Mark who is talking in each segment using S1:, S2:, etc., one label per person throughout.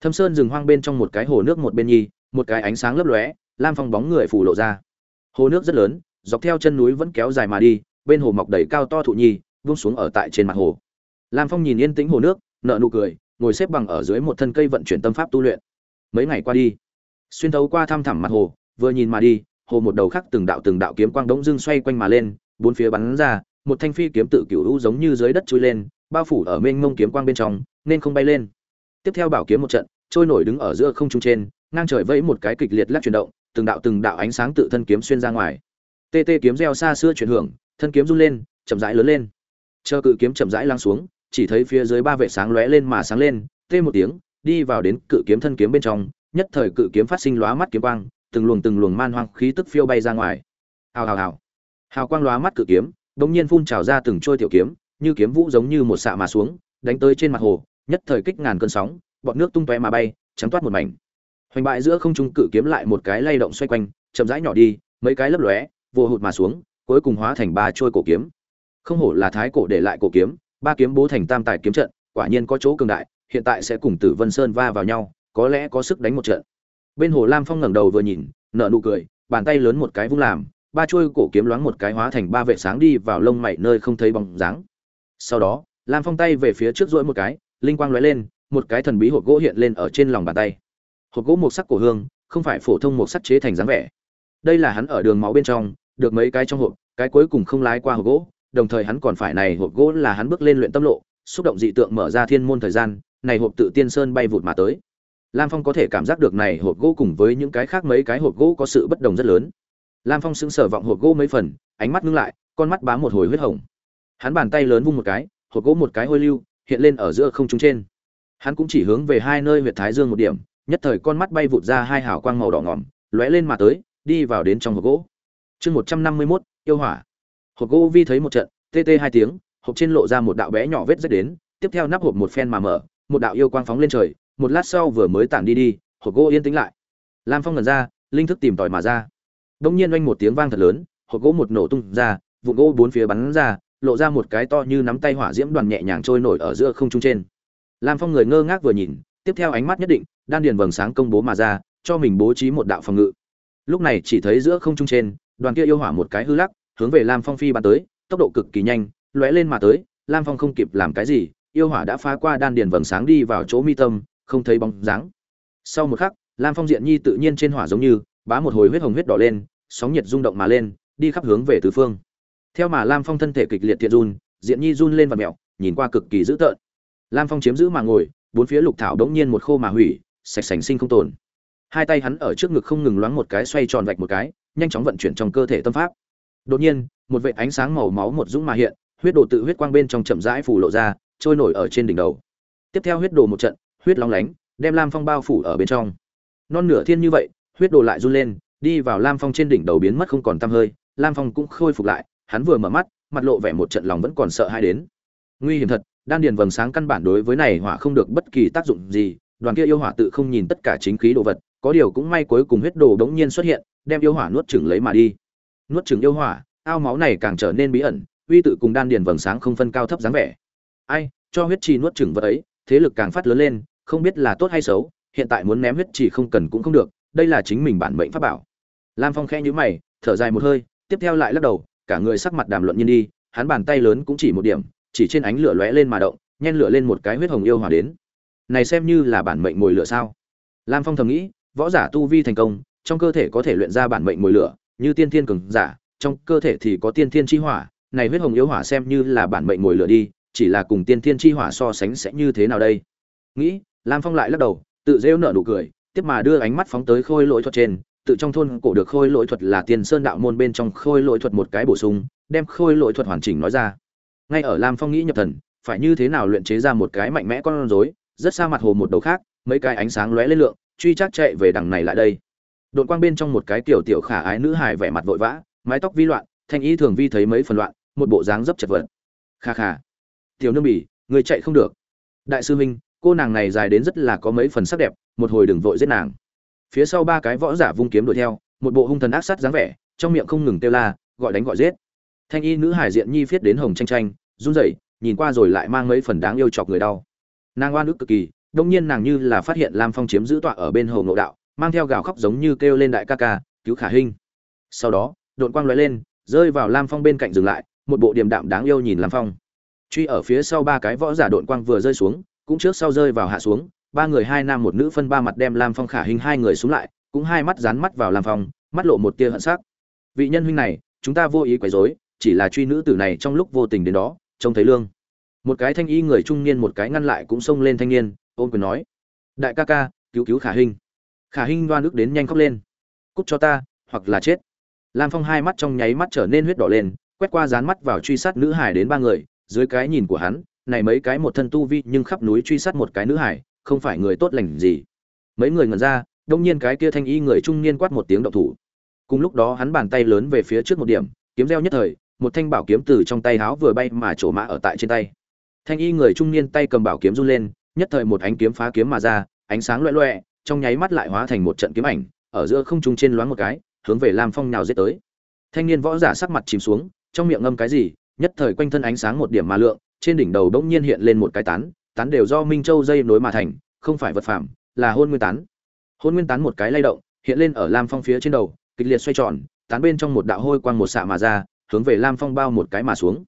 S1: thâm sơn rừng hoang bên trong một cái hồ nước một bên nhi, một cái ánh sáng lấp lóe, lam phong bóng người phủ lộ ra. Hồ nước rất lớn, dọc theo chân núi vẫn kéo dài mà đi, bên hồ mọc đầy cao to thụ nhi, vung xuống ở tại trên mặt hồ. Lam phong nhìn yên tĩnh hồ nước nợ nụ cười, ngồi xếp bằng ở dưới một thân cây vận chuyển tâm pháp tu luyện. Mấy ngày qua đi, xuyên thấu qua thăm thẳm mặt hồ, vừa nhìn mà đi, hồ một đầu khác từng đạo từng đạo kiếm quang đống dưng xoay quanh mà lên, bốn phía bắn ra, một thanh phi kiếm tự cựu hữu giống như dưới đất chui lên, bao phủ ở mênh mông kiếm quang bên trong, nên không bay lên tiếp theo bảo kiếm một trận, trôi nổi đứng ở giữa không trung trên, ngang trời vẫy một cái kịch liệt lắc chuyển động, từng đạo từng đạo ánh sáng tự thân kiếm xuyên ra ngoài. Tê tê kiếm reo xa xưa chuyển hưởng, thân kiếm run lên, chậm rãi lớn lên. Chờ cự kiếm chậm rãi lăng xuống, chỉ thấy phía dưới ba vệ sáng lóe lên mà sáng lên, tê một tiếng, đi vào đến cự kiếm thân kiếm bên trong, nhất thời cự kiếm phát sinh lóa mắt kiếm quang, từng luồng từng luồng man hoang khí tức phiêu bay ra ngoài. Hào hào hào. Hào quang lóa mắt cự kiếm bỗng nhiên phun trào ra từng trôi tiểu kiếm, như kiếm vũ giống như một xạ mà xuống, đánh tới trên mặt hồ nhất thời kích ngàn cơn sóng, bọt nước tung tóe mà bay, trắng toát một mảnh. Hoành bại giữa không trung cự kiếm lại một cái lay động xoay quanh, chậm rãi nhỏ đi, mấy cái lấp lóe vô hụt mà xuống, cuối cùng hóa thành ba trôi cổ kiếm. Không hổ là thái cổ để lại cổ kiếm, ba kiếm bố thành tam tài kiếm trận, quả nhiên có chỗ cường đại, hiện tại sẽ cùng tử vân sơn va vào nhau, có lẽ có sức đánh một trận. Bên hồ lam phong ngẩng đầu vừa nhìn, nở nụ cười, bàn tay lớn một cái vung làm, ba chuôi cổ kiếm loáng một cái hóa thành ba vệ sáng đi vào lông mày nơi không thấy bóng dáng. Sau đó, lam phong tay về phía trước duỗi một cái linh quang lóe lên, một cái thần bí hộp gỗ hiện lên ở trên lòng bàn tay. Hộp gỗ một sắc cổ hương, không phải phổ thông một sắc chế thành dáng vẻ. Đây là hắn ở đường máu bên trong, được mấy cái trong hộp, cái cuối cùng không lái qua hộp gỗ, đồng thời hắn còn phải này hộp gỗ là hắn bước lên luyện tâm lộ, xúc động dị tượng mở ra thiên môn thời gian, này hộp tự tiên sơn bay vụt mà tới. Lam phong có thể cảm giác được này hộp gỗ cùng với những cái khác mấy cái hộp gỗ có sự bất đồng rất lớn. Lam phong sững sờ vọng hộp gỗ mấy phần, ánh mắt ngưng lại, con mắt bám một hồi huyết hồng. Hắn bàn tay lớn vung một cái, hộp gỗ một cái hôi lưu hiện lên ở giữa không trung trên. Hắn cũng chỉ hướng về hai nơi huyệt thái dương một điểm, nhất thời con mắt bay vụt ra hai hào quang màu đỏ ngỏm, lóe lên mà tới, đi vào đến trong hộp gỗ. Chương một trăm năm mươi mốt, yêu hỏa. Hộp gỗ vi thấy một trận, tê tê hai tiếng, hộp trên lộ ra một đạo bé nhỏ vết rách đến, tiếp theo nắp hộp một phen mà mở, một đạo yêu quang phóng lên trời, một lát sau vừa mới tản đi đi, hộp gỗ yên tĩnh lại. Lam phong ngẩn ra, linh thức tìm tòi mà ra. Đông nhiên oanh một tiếng vang thật lớn, hộp gỗ một nổ tung ra vụ gỗ bốn phía bắn ra lộ ra một cái to như nắm tay hỏa diễm đoàn nhẹ nhàng trôi nổi ở giữa không trung trên. Lam phong người ngơ ngác vừa nhìn, tiếp theo ánh mắt nhất định, đan điền vầng sáng công bố mà ra, cho mình bố trí một đạo phòng ngự. Lúc này chỉ thấy giữa không trung trên, đoàn kia yêu hỏa một cái hư lắc, hướng về lam phong phi bắn tới, tốc độ cực kỳ nhanh, lóe lên mà tới, lam phong không kịp làm cái gì, yêu hỏa đã phá qua đan điền vầng sáng đi vào chỗ mi tâm, không thấy bóng dáng. Sau một khắc, lam phong diện nhi tự nhiên trên hỏa giống như, bá một hồi huyết hồng huyết đỏ lên, sóng nhiệt rung động mà lên, đi khắp hướng về tứ phương theo mà lam phong thân thể kịch liệt thiện run, diện nhi run lên và mẹo, nhìn qua cực kỳ dữ tợn. Lam phong chiếm giữ mà ngồi, bốn phía lục thảo đống nhiên một khô mà hủy, sạch sành sinh không tồn. Hai tay hắn ở trước ngực không ngừng loáng một cái xoay tròn vạch một cái, nhanh chóng vận chuyển trong cơ thể tâm pháp. Đột nhiên, một vệt ánh sáng màu máu một dũng mà hiện, huyết đồ tự huyết quang bên trong chậm rãi phủ lộ ra, trôi nổi ở trên đỉnh đầu. Tiếp theo huyết đồ một trận, huyết long lánh, đem lam phong bao phủ ở bên trong. Non nửa thiên như vậy, huyết đồ lại run lên, đi vào lam phong trên đỉnh đầu biến mất không còn tăm hơi, lam phong cũng khôi phục lại hắn vừa mở mắt, mặt lộ vẻ một trận lòng vẫn còn sợ hãi đến. Nguy hiểm thật, đan điền vầng sáng căn bản đối với này hỏa không được bất kỳ tác dụng gì, đoàn kia yêu hỏa tự không nhìn tất cả chính khí đồ vật, có điều cũng may cuối cùng huyết đồ đống nhiên xuất hiện, đem yêu hỏa nuốt chửng lấy mà đi. Nuốt chửng yêu hỏa, ao máu này càng trở nên bí ẩn, uy tự cùng đan điền vầng sáng không phân cao thấp dáng vẻ. Ai, cho huyết trì nuốt chửng vật ấy, thế lực càng phát lớn lên, không biết là tốt hay xấu, hiện tại muốn ném huyết trì không cần cũng không được, đây là chính mình bản mệnh pháp bảo. Lam phong khẽ nhíu mày, thở dài một hơi, tiếp theo lại lắc đầu cả người sắc mặt đàm luận nhiên đi, hắn bàn tay lớn cũng chỉ một điểm, chỉ trên ánh lửa lóe lên mà động, nhen lửa lên một cái huyết hồng yêu hỏa đến. Này xem như là bản mệnh mồi lửa sao? Lam phong thầm nghĩ, võ giả tu vi thành công, trong cơ thể có thể luyện ra bản mệnh mồi lửa, như tiên thiên cường giả, trong cơ thể thì có tiên thiên chi hỏa, này huyết hồng yêu hỏa xem như là bản mệnh mồi lửa đi, chỉ là cùng tiên thiên chi hỏa so sánh sẽ như thế nào đây? Nghĩ, lam phong lại lắc đầu, tự rêu nở nụ cười, tiếp mà đưa ánh mắt phóng tới khôi lỗi thuật trên tự trong thôn cổ được khôi lỗi thuật là tiền sơn đạo môn bên trong khôi lỗi thuật một cái bổ sung, đem khôi lỗi thuật hoàn chỉnh nói ra. Ngay ở lam phong nghĩ nhập thần, phải như thế nào luyện chế ra một cái mạnh mẽ con rối, rất xa mặt hồ một đầu khác, mấy cái ánh sáng lóe lên lượng, truy chắc chạy về đằng này lại đây. Đội quang bên trong một cái tiểu tiểu khả ái nữ hài vẻ mặt vội vã, mái tóc vi loạn, thanh ý thường vi thấy mấy phần loạn, một bộ dáng dấp chật vật. Kha kha, tiểu nương bỉ, người chạy không được. Đại sư huynh, cô nàng này dài đến rất là có mấy phần sắc đẹp, một hồi đừng vội giết nàng phía sau ba cái võ giả vung kiếm đuổi theo, một bộ hung thần ác sát dáng vẻ, trong miệng không ngừng kêu la, gọi đánh gọi giết. Thanh y nữ hải diện nhi viết đến hồng tranh tranh run rẩy, nhìn qua rồi lại mang mấy phần đáng yêu chọc người đau. Nàng oan ức cực kỳ, đông nhiên nàng như là phát hiện lam phong chiếm giữ tọa ở bên hồ ngộ đạo, mang theo gào khóc giống như kêu lên đại ca ca, cứu khả hình sau đó, đột quang lóe lên, rơi vào lam phong bên cạnh dừng lại, một bộ điềm đạm đáng yêu nhìn lam phong. Truy ở phía sau ba cái võ giả đột quang vừa rơi xuống, cũng trước sau rơi vào hạ xuống ba người hai nam một nữ phân ba mặt đem lam phong khả hình hai người xuống lại, cũng hai mắt dán mắt vào lam phong, mắt lộ một tia hận sắc. Vị nhân huynh này, chúng ta vô ý quấy rối, chỉ là truy nữ tử này trong lúc vô tình đến đó, trông thấy lương. Một cái thanh y người trung niên một cái ngăn lại cũng xông lên thanh niên ôm quyền nói, đại ca ca, cứu cứu khả hình. Khả hình đoan ức đến nhanh khóc lên. Cút cho ta, hoặc là chết. Lam phong hai mắt trong nháy mắt trở nên huyết đỏ lên, quét qua dán mắt vào truy sát nữ hải đến ba người, dưới cái nhìn của hắn, này mấy cái một thân tu vi nhưng khắp núi truy sát một cái nữ hải không phải người tốt lành gì. Mấy người ngẩn ra, đông nhiên cái kia thanh y người trung niên quát một tiếng động thủ. Cùng lúc đó hắn bàn tay lớn về phía trước một điểm, kiếm reo nhất thời, một thanh bảo kiếm từ trong tay háo vừa bay mà trổ mã ở tại trên tay. Thanh y người trung niên tay cầm bảo kiếm run lên, nhất thời một ánh kiếm phá kiếm mà ra, ánh sáng loẹ loẹ, trong nháy mắt lại hóa thành một trận kiếm ảnh, ở giữa không trung trên loáng một cái, hướng về lam phong nào giết tới. Thanh niên võ giả sắc mặt chìm xuống, trong miệng ngâm cái gì, nhất thời quanh thân ánh sáng một điểm mà lượng, trên đỉnh đầu bỗng nhiên hiện lên một cái tán tán đều do minh châu dây nối mà thành, không phải vật phẩm là hôn nguyên tán. Hôn nguyên tán một cái lay động, hiện lên ở lam phong phía trên đầu, kịch liệt xoay tròn, tán bên trong một đạo hôi quang một xạ mà ra, hướng về lam phong bao một cái mà xuống.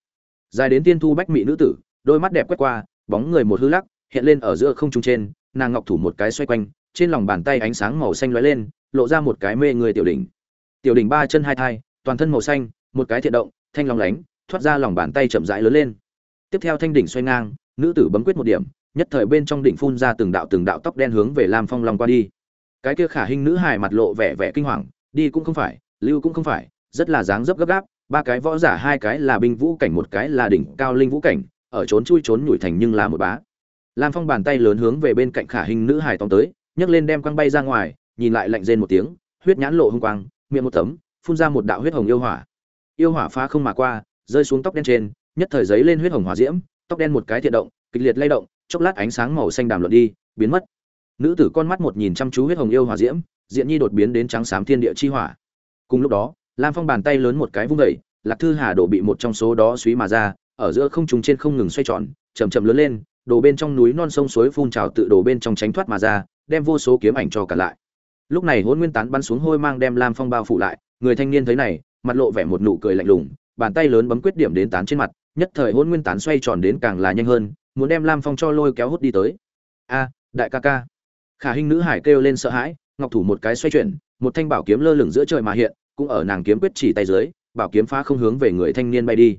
S1: Dài đến tiên thu bách mỹ nữ tử, đôi mắt đẹp quét qua, bóng người một hư lắc, hiện lên ở giữa không trung trên, nàng ngọc thủ một cái xoay quanh, trên lòng bàn tay ánh sáng màu xanh lóe lên, lộ ra một cái mê người tiểu đỉnh. Tiểu đỉnh ba chân hai thai, toàn thân màu xanh, một cái thiện động, thanh long lánh, thoát ra lòng bàn tay chậm rãi lớn lên. Tiếp theo thanh đỉnh xoay ngang nữ tử bấm quyết một điểm, nhất thời bên trong đỉnh phun ra từng đạo từng đạo tóc đen hướng về lam phong long qua đi. Cái kia khả hình nữ hài mặt lộ vẻ vẻ kinh hoàng, đi cũng không phải, lưu cũng không phải, rất là dáng dấp gấp gáp, ba cái võ giả hai cái là binh vũ cảnh, một cái là đỉnh cao linh vũ cảnh, ở trốn chui trốn nhủi thành nhưng là một bá. Lam phong bàn tay lớn hướng về bên cạnh khả hình nữ hài tóm tới, nhấc lên đem quăng bay ra ngoài, nhìn lại lạnh rên một tiếng, huyết nhãn lộ hung quang, miệng một tấm, phun ra một đạo huyết hồng yêu hỏa. Yêu hỏa phá không mà qua, rơi xuống tóc đen trên, nhất thời giấy lên huyết hồng hỏa diễm tóc đen một cái thiện động, kịch liệt lay động, chốc lát ánh sáng màu xanh đàm luận đi, biến mất. Nữ tử con mắt một nhìn chăm chú huyết hồng yêu hòa diễm, diện nhi đột biến đến trắng xám thiên địa chi hỏa. Cùng lúc đó, lam phong bàn tay lớn một cái vung vẩy lạc thư hà đổ bị một trong số đó suý mà ra, ở giữa không trùng trên không ngừng xoay tròn chầm chậm lớn lên đổ bên trong núi non sông suối phun trào tự đổ bên trong tránh thoát mà ra, đem vô số kiếm ảnh cho cả lại. Lúc này hôn nguyên tán bắn xuống hôi mang đem lam phong bao phủ lại, người thanh niên thấy này, mặt lộ vẻ một nụ cười lạnh lùng, bàn tay lớn bấm quyết điểm đến tán trên mặt nhất thời hôn nguyên tán xoay tròn đến càng là nhanh hơn, muốn đem lam phong cho lôi kéo hút đi tới. A, đại ca ca. Khả hình nữ hải kêu lên sợ hãi, ngọc thủ một cái xoay chuyển, một thanh bảo kiếm lơ lửng giữa trời mà hiện, cũng ở nàng kiếm quyết chỉ tay dưới, bảo kiếm phá không hướng về người thanh niên bay đi.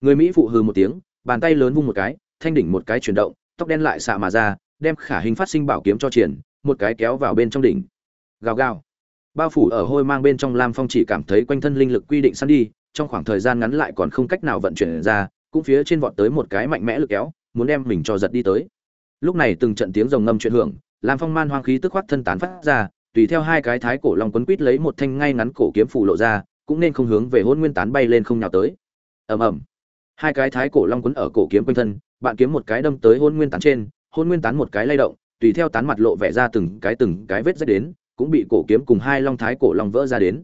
S1: Người mỹ phụ hừ một tiếng, bàn tay lớn vung một cái, thanh đỉnh một cái chuyển động, tóc đen lại xạ mà ra, đem khả hình phát sinh bảo kiếm cho triển, một cái kéo vào bên trong đỉnh. Gào gào. Bao phủ ở hôi mang bên trong lam phong chỉ cảm thấy quanh thân linh lực quy định săn đi trong khoảng thời gian ngắn lại còn không cách nào vận chuyển ra, cũng phía trên vọt tới một cái mạnh mẽ lực kéo, muốn đem mình cho giật đi tới. Lúc này từng trận tiếng rồng ngâm chuyển hưởng, lam phong man hoang khí tức khoát thân tán phát ra, tùy theo hai cái thái cổ long quấn quít lấy một thanh ngay ngắn cổ kiếm phủ lộ ra, cũng nên không hướng về hôn nguyên tán bay lên không nhào tới. Ầm ầm. Hai cái thái cổ long quấn ở cổ kiếm quanh thân, bạn kiếm một cái đâm tới hôn nguyên tán trên, hôn nguyên tán một cái lay động, tùy theo tán mặt lộ vẻ ra từng cái từng cái vết rách đến, cũng bị cổ kiếm cùng hai long thái cổ long vỡ ra đến.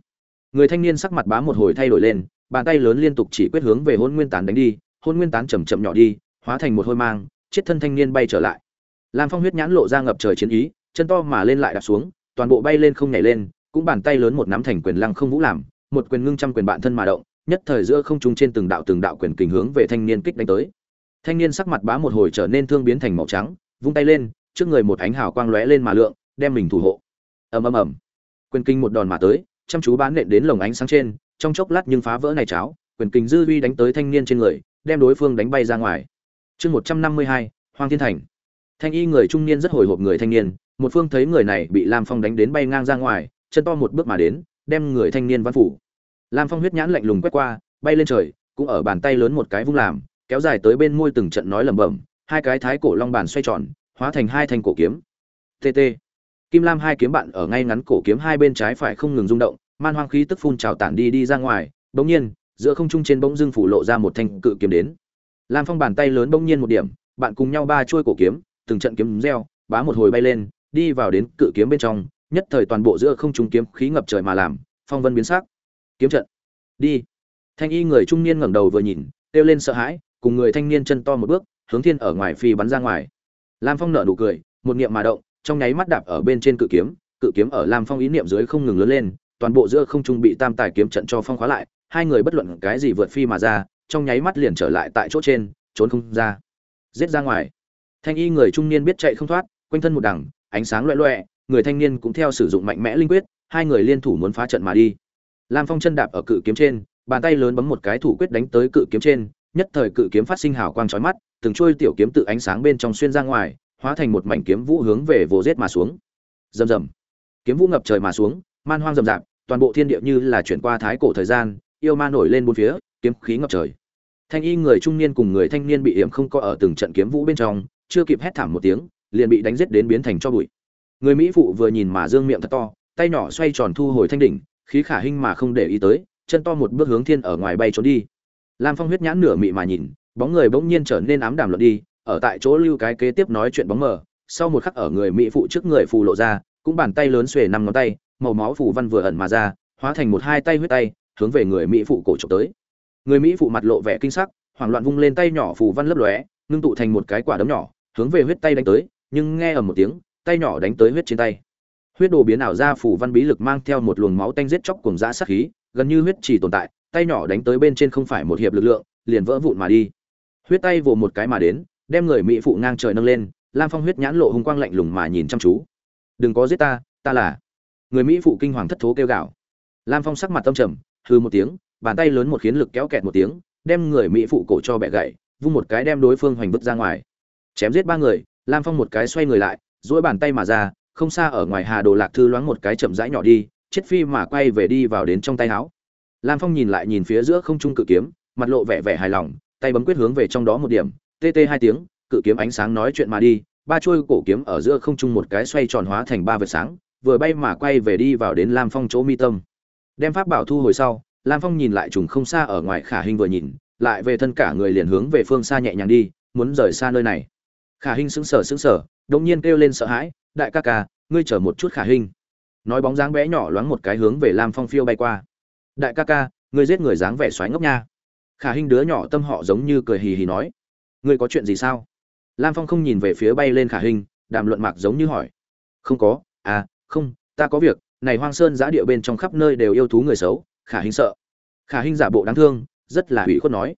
S1: Người thanh niên sắc mặt bá một hồi thay đổi lên bàn tay lớn liên tục chỉ quyết hướng về hôn nguyên tán đánh đi hôn nguyên tán chầm chậm nhỏ đi, hóa thành một hôi mang, chết thân thanh niên bay trở lại. Lam phong huyết nhãn lộ ra ngập trời chiến ý, chân to mà lên lại đạp xuống, toàn bộ bay lên không nhảy lên, cũng bàn tay lớn một nắm thành quyền lăng không vũ làm, một quyền ngưng trăm quyền bạn thân mà động, nhất thời giữa không trung trên từng đạo từng đạo quyền kình hướng về thanh niên kích đánh tới. Thanh niên sắc mặt bá một hồi trở nên thương biến thành màu trắng, vung tay lên, trước người một ánh hào quang lóe lên mà lượng, đem mình thủ hộ. Ầm ầm ầm. Quyền kinh một đòn mà tới, chăm chú bán nện đến lồng ánh sáng trên trong chốc lát nhưng phá vỡ này cháo, quyền kình dư uy đánh tới thanh niên trên người, đem đối phương đánh bay ra ngoài. Chương một trăm năm mươi hai hoàng thiên thành. Thanh y người trung niên rất hồi hộp người thanh niên, một phương thấy người này bị lam phong đánh đến bay ngang ra ngoài, chân to một bước mà đến, đem người thanh niên văn phủ. Lam phong huyết nhãn lạnh lùng quét qua, bay lên trời, cũng ở bàn tay lớn một cái vung làm, kéo dài tới bên môi từng trận nói lẩm bẩm, hai cái thái cổ long bàn xoay tròn, hóa thành hai thanh cổ kiếm. Tt kim lam hai kiếm bạn ở ngay ngắn cổ kiếm hai bên trái phải không ngừng rung động man hoang khí tức phun trào tản đi đi ra ngoài, bỗng nhiên, giữa không trung trên bỗng dưng phủ lộ ra một thanh cự kiếm đến. Lam phong bàn tay lớn bỗng nhiên một điểm, bạn cùng nhau ba chuôi cổ kiếm, từng trận kiếm reo, bá một hồi bay lên, đi vào đến cự kiếm bên trong, nhất thời toàn bộ giữa không trung kiếm khí ngập trời mà làm, phong vân biến sắc. Kiếm trận. Đi. Thanh y người trung niên ngẩng đầu vừa nhìn, kêu lên sợ hãi, cùng người thanh niên chân to một bước, hướng thiên ở ngoài phi bắn ra ngoài. Lam phong nở nụ cười, một niệm mà động, trong nháy mắt đạp ở bên trên cự kiếm cự kiếm ở lam phong ý niệm dưới không ngừng lớn lên toàn bộ giữa không trung bị tam tài kiếm trận cho phong khóa lại, hai người bất luận cái gì vượt phi mà ra, trong nháy mắt liền trở lại tại chỗ trên, trốn không ra, giết ra ngoài. Thanh y người trung niên biết chạy không thoát, quanh thân một đằng, ánh sáng loẹ loẹ, người thanh niên cũng theo sử dụng mạnh mẽ linh quyết, hai người liên thủ muốn phá trận mà đi. Lam phong chân đạp ở cự kiếm trên, bàn tay lớn bấm một cái thủ quyết đánh tới cự kiếm trên, nhất thời cự kiếm phát sinh hào quang chói mắt, từng trôi tiểu kiếm tự ánh sáng bên trong xuyên ra ngoài, hóa thành một mảnh kiếm vũ hướng về vồ rết mà xuống. Rầm rầm. Kiếm vũ ngập trời mà xuống man hoang rầm rạp, toàn bộ thiên địa như là chuyển qua thái cổ thời gian, yêu ma nổi lên bốn phía, kiếm khí ngập trời. Thanh y người trung niên cùng người thanh niên bị hiểm không có ở từng trận kiếm vũ bên trong, chưa kịp hét thảm một tiếng, liền bị đánh giết đến biến thành cho bụi. Người mỹ phụ vừa nhìn mà dương miệng thật to, tay nhỏ xoay tròn thu hồi thanh đỉnh, khí khả hinh mà không để ý tới, chân to một bước hướng thiên ở ngoài bay trốn đi. Lam phong huyết nhãn nửa mị mà nhìn, bóng người bỗng nhiên trở nên ám đàm luận đi, ở tại chỗ lưu cái kế tiếp nói chuyện bóng mờ, sau một khắc ở người mỹ phụ trước người phù lộ ra, cũng bàn tay lớn xuề năm ngón tay màu máu phủ văn vừa ẩn mà ra, hóa thành một hai tay huyết tay, hướng về người mỹ phụ cổ trộm tới. Người mỹ phụ mặt lộ vẻ kinh sắc, hoảng loạn vung lên tay nhỏ phủ văn lấp lóe, ngưng tụ thành một cái quả đấm nhỏ, hướng về huyết tay đánh tới, nhưng nghe ở một tiếng, tay nhỏ đánh tới huyết trên tay. Huyết đồ biến ảo ra phủ văn bí lực mang theo một luồng máu tanh giết chóc cùng dã sát khí, gần như huyết chỉ tồn tại, tay nhỏ đánh tới bên trên không phải một hiệp lực lượng, liền vỡ vụn mà đi. Huyết tay vồ một cái mà đến, đem người mỹ phụ ngang trời nâng lên, lam phong huyết nhãn lộ hung quang lạnh lùng mà nhìn chăm chú. Đừng có giết ta ta là người mỹ phụ kinh hoàng thất thố kêu gào. Lam phong sắc mặt tâm trầm hư một tiếng, bàn tay lớn một khiến lực kéo kẹt một tiếng, đem người mỹ phụ cổ cho bẹ gậy, vung một cái đem đối phương hoành vứt ra ngoài. Chém giết ba người, lam phong một cái xoay người lại, duỗi bàn tay mà ra, không xa ở ngoài hà đồ lạc thư loáng một cái chậm rãi nhỏ đi, chết phi mà quay về đi vào đến trong tay áo. Lam phong nhìn lại nhìn phía giữa không trung cự kiếm, mặt lộ vẻ vẻ hài lòng, tay bấm quyết hướng về trong đó một điểm, tê tê hai tiếng, cự kiếm ánh sáng nói chuyện mà đi, ba chuôi cổ kiếm ở giữa không trung một cái xoay tròn hóa thành ba vệt sáng vừa bay mà quay về đi vào đến lam phong chỗ mi tâm. Đem pháp bảo thu hồi sau, lam phong nhìn lại trùng không xa ở ngoài khả hình vừa nhìn, lại về thân cả người liền hướng về phương xa nhẹ nhàng đi, muốn rời xa nơi này. Khả hình sững sờ sững sờ, đột nhiên kêu lên sợ hãi, đại ca ca, ngươi chờ một chút khả hình. Nói bóng dáng bé nhỏ loáng một cái hướng về lam phong phiêu bay qua. Đại ca ca, ngươi giết người dáng vẻ xoáy ngốc nha. Khả hình đứa nhỏ tâm họ giống như cười hì hì nói. Ngươi có chuyện gì sao? Lam phong không nhìn về phía bay lên khả hình, đàm luận mạc giống như hỏi. Không có à không, ta có việc, này hoang sơn giã địa bên trong khắp nơi đều yêu thú người xấu, khả hình sợ. Khả hình giả bộ đáng thương, rất là hủy khuất nói.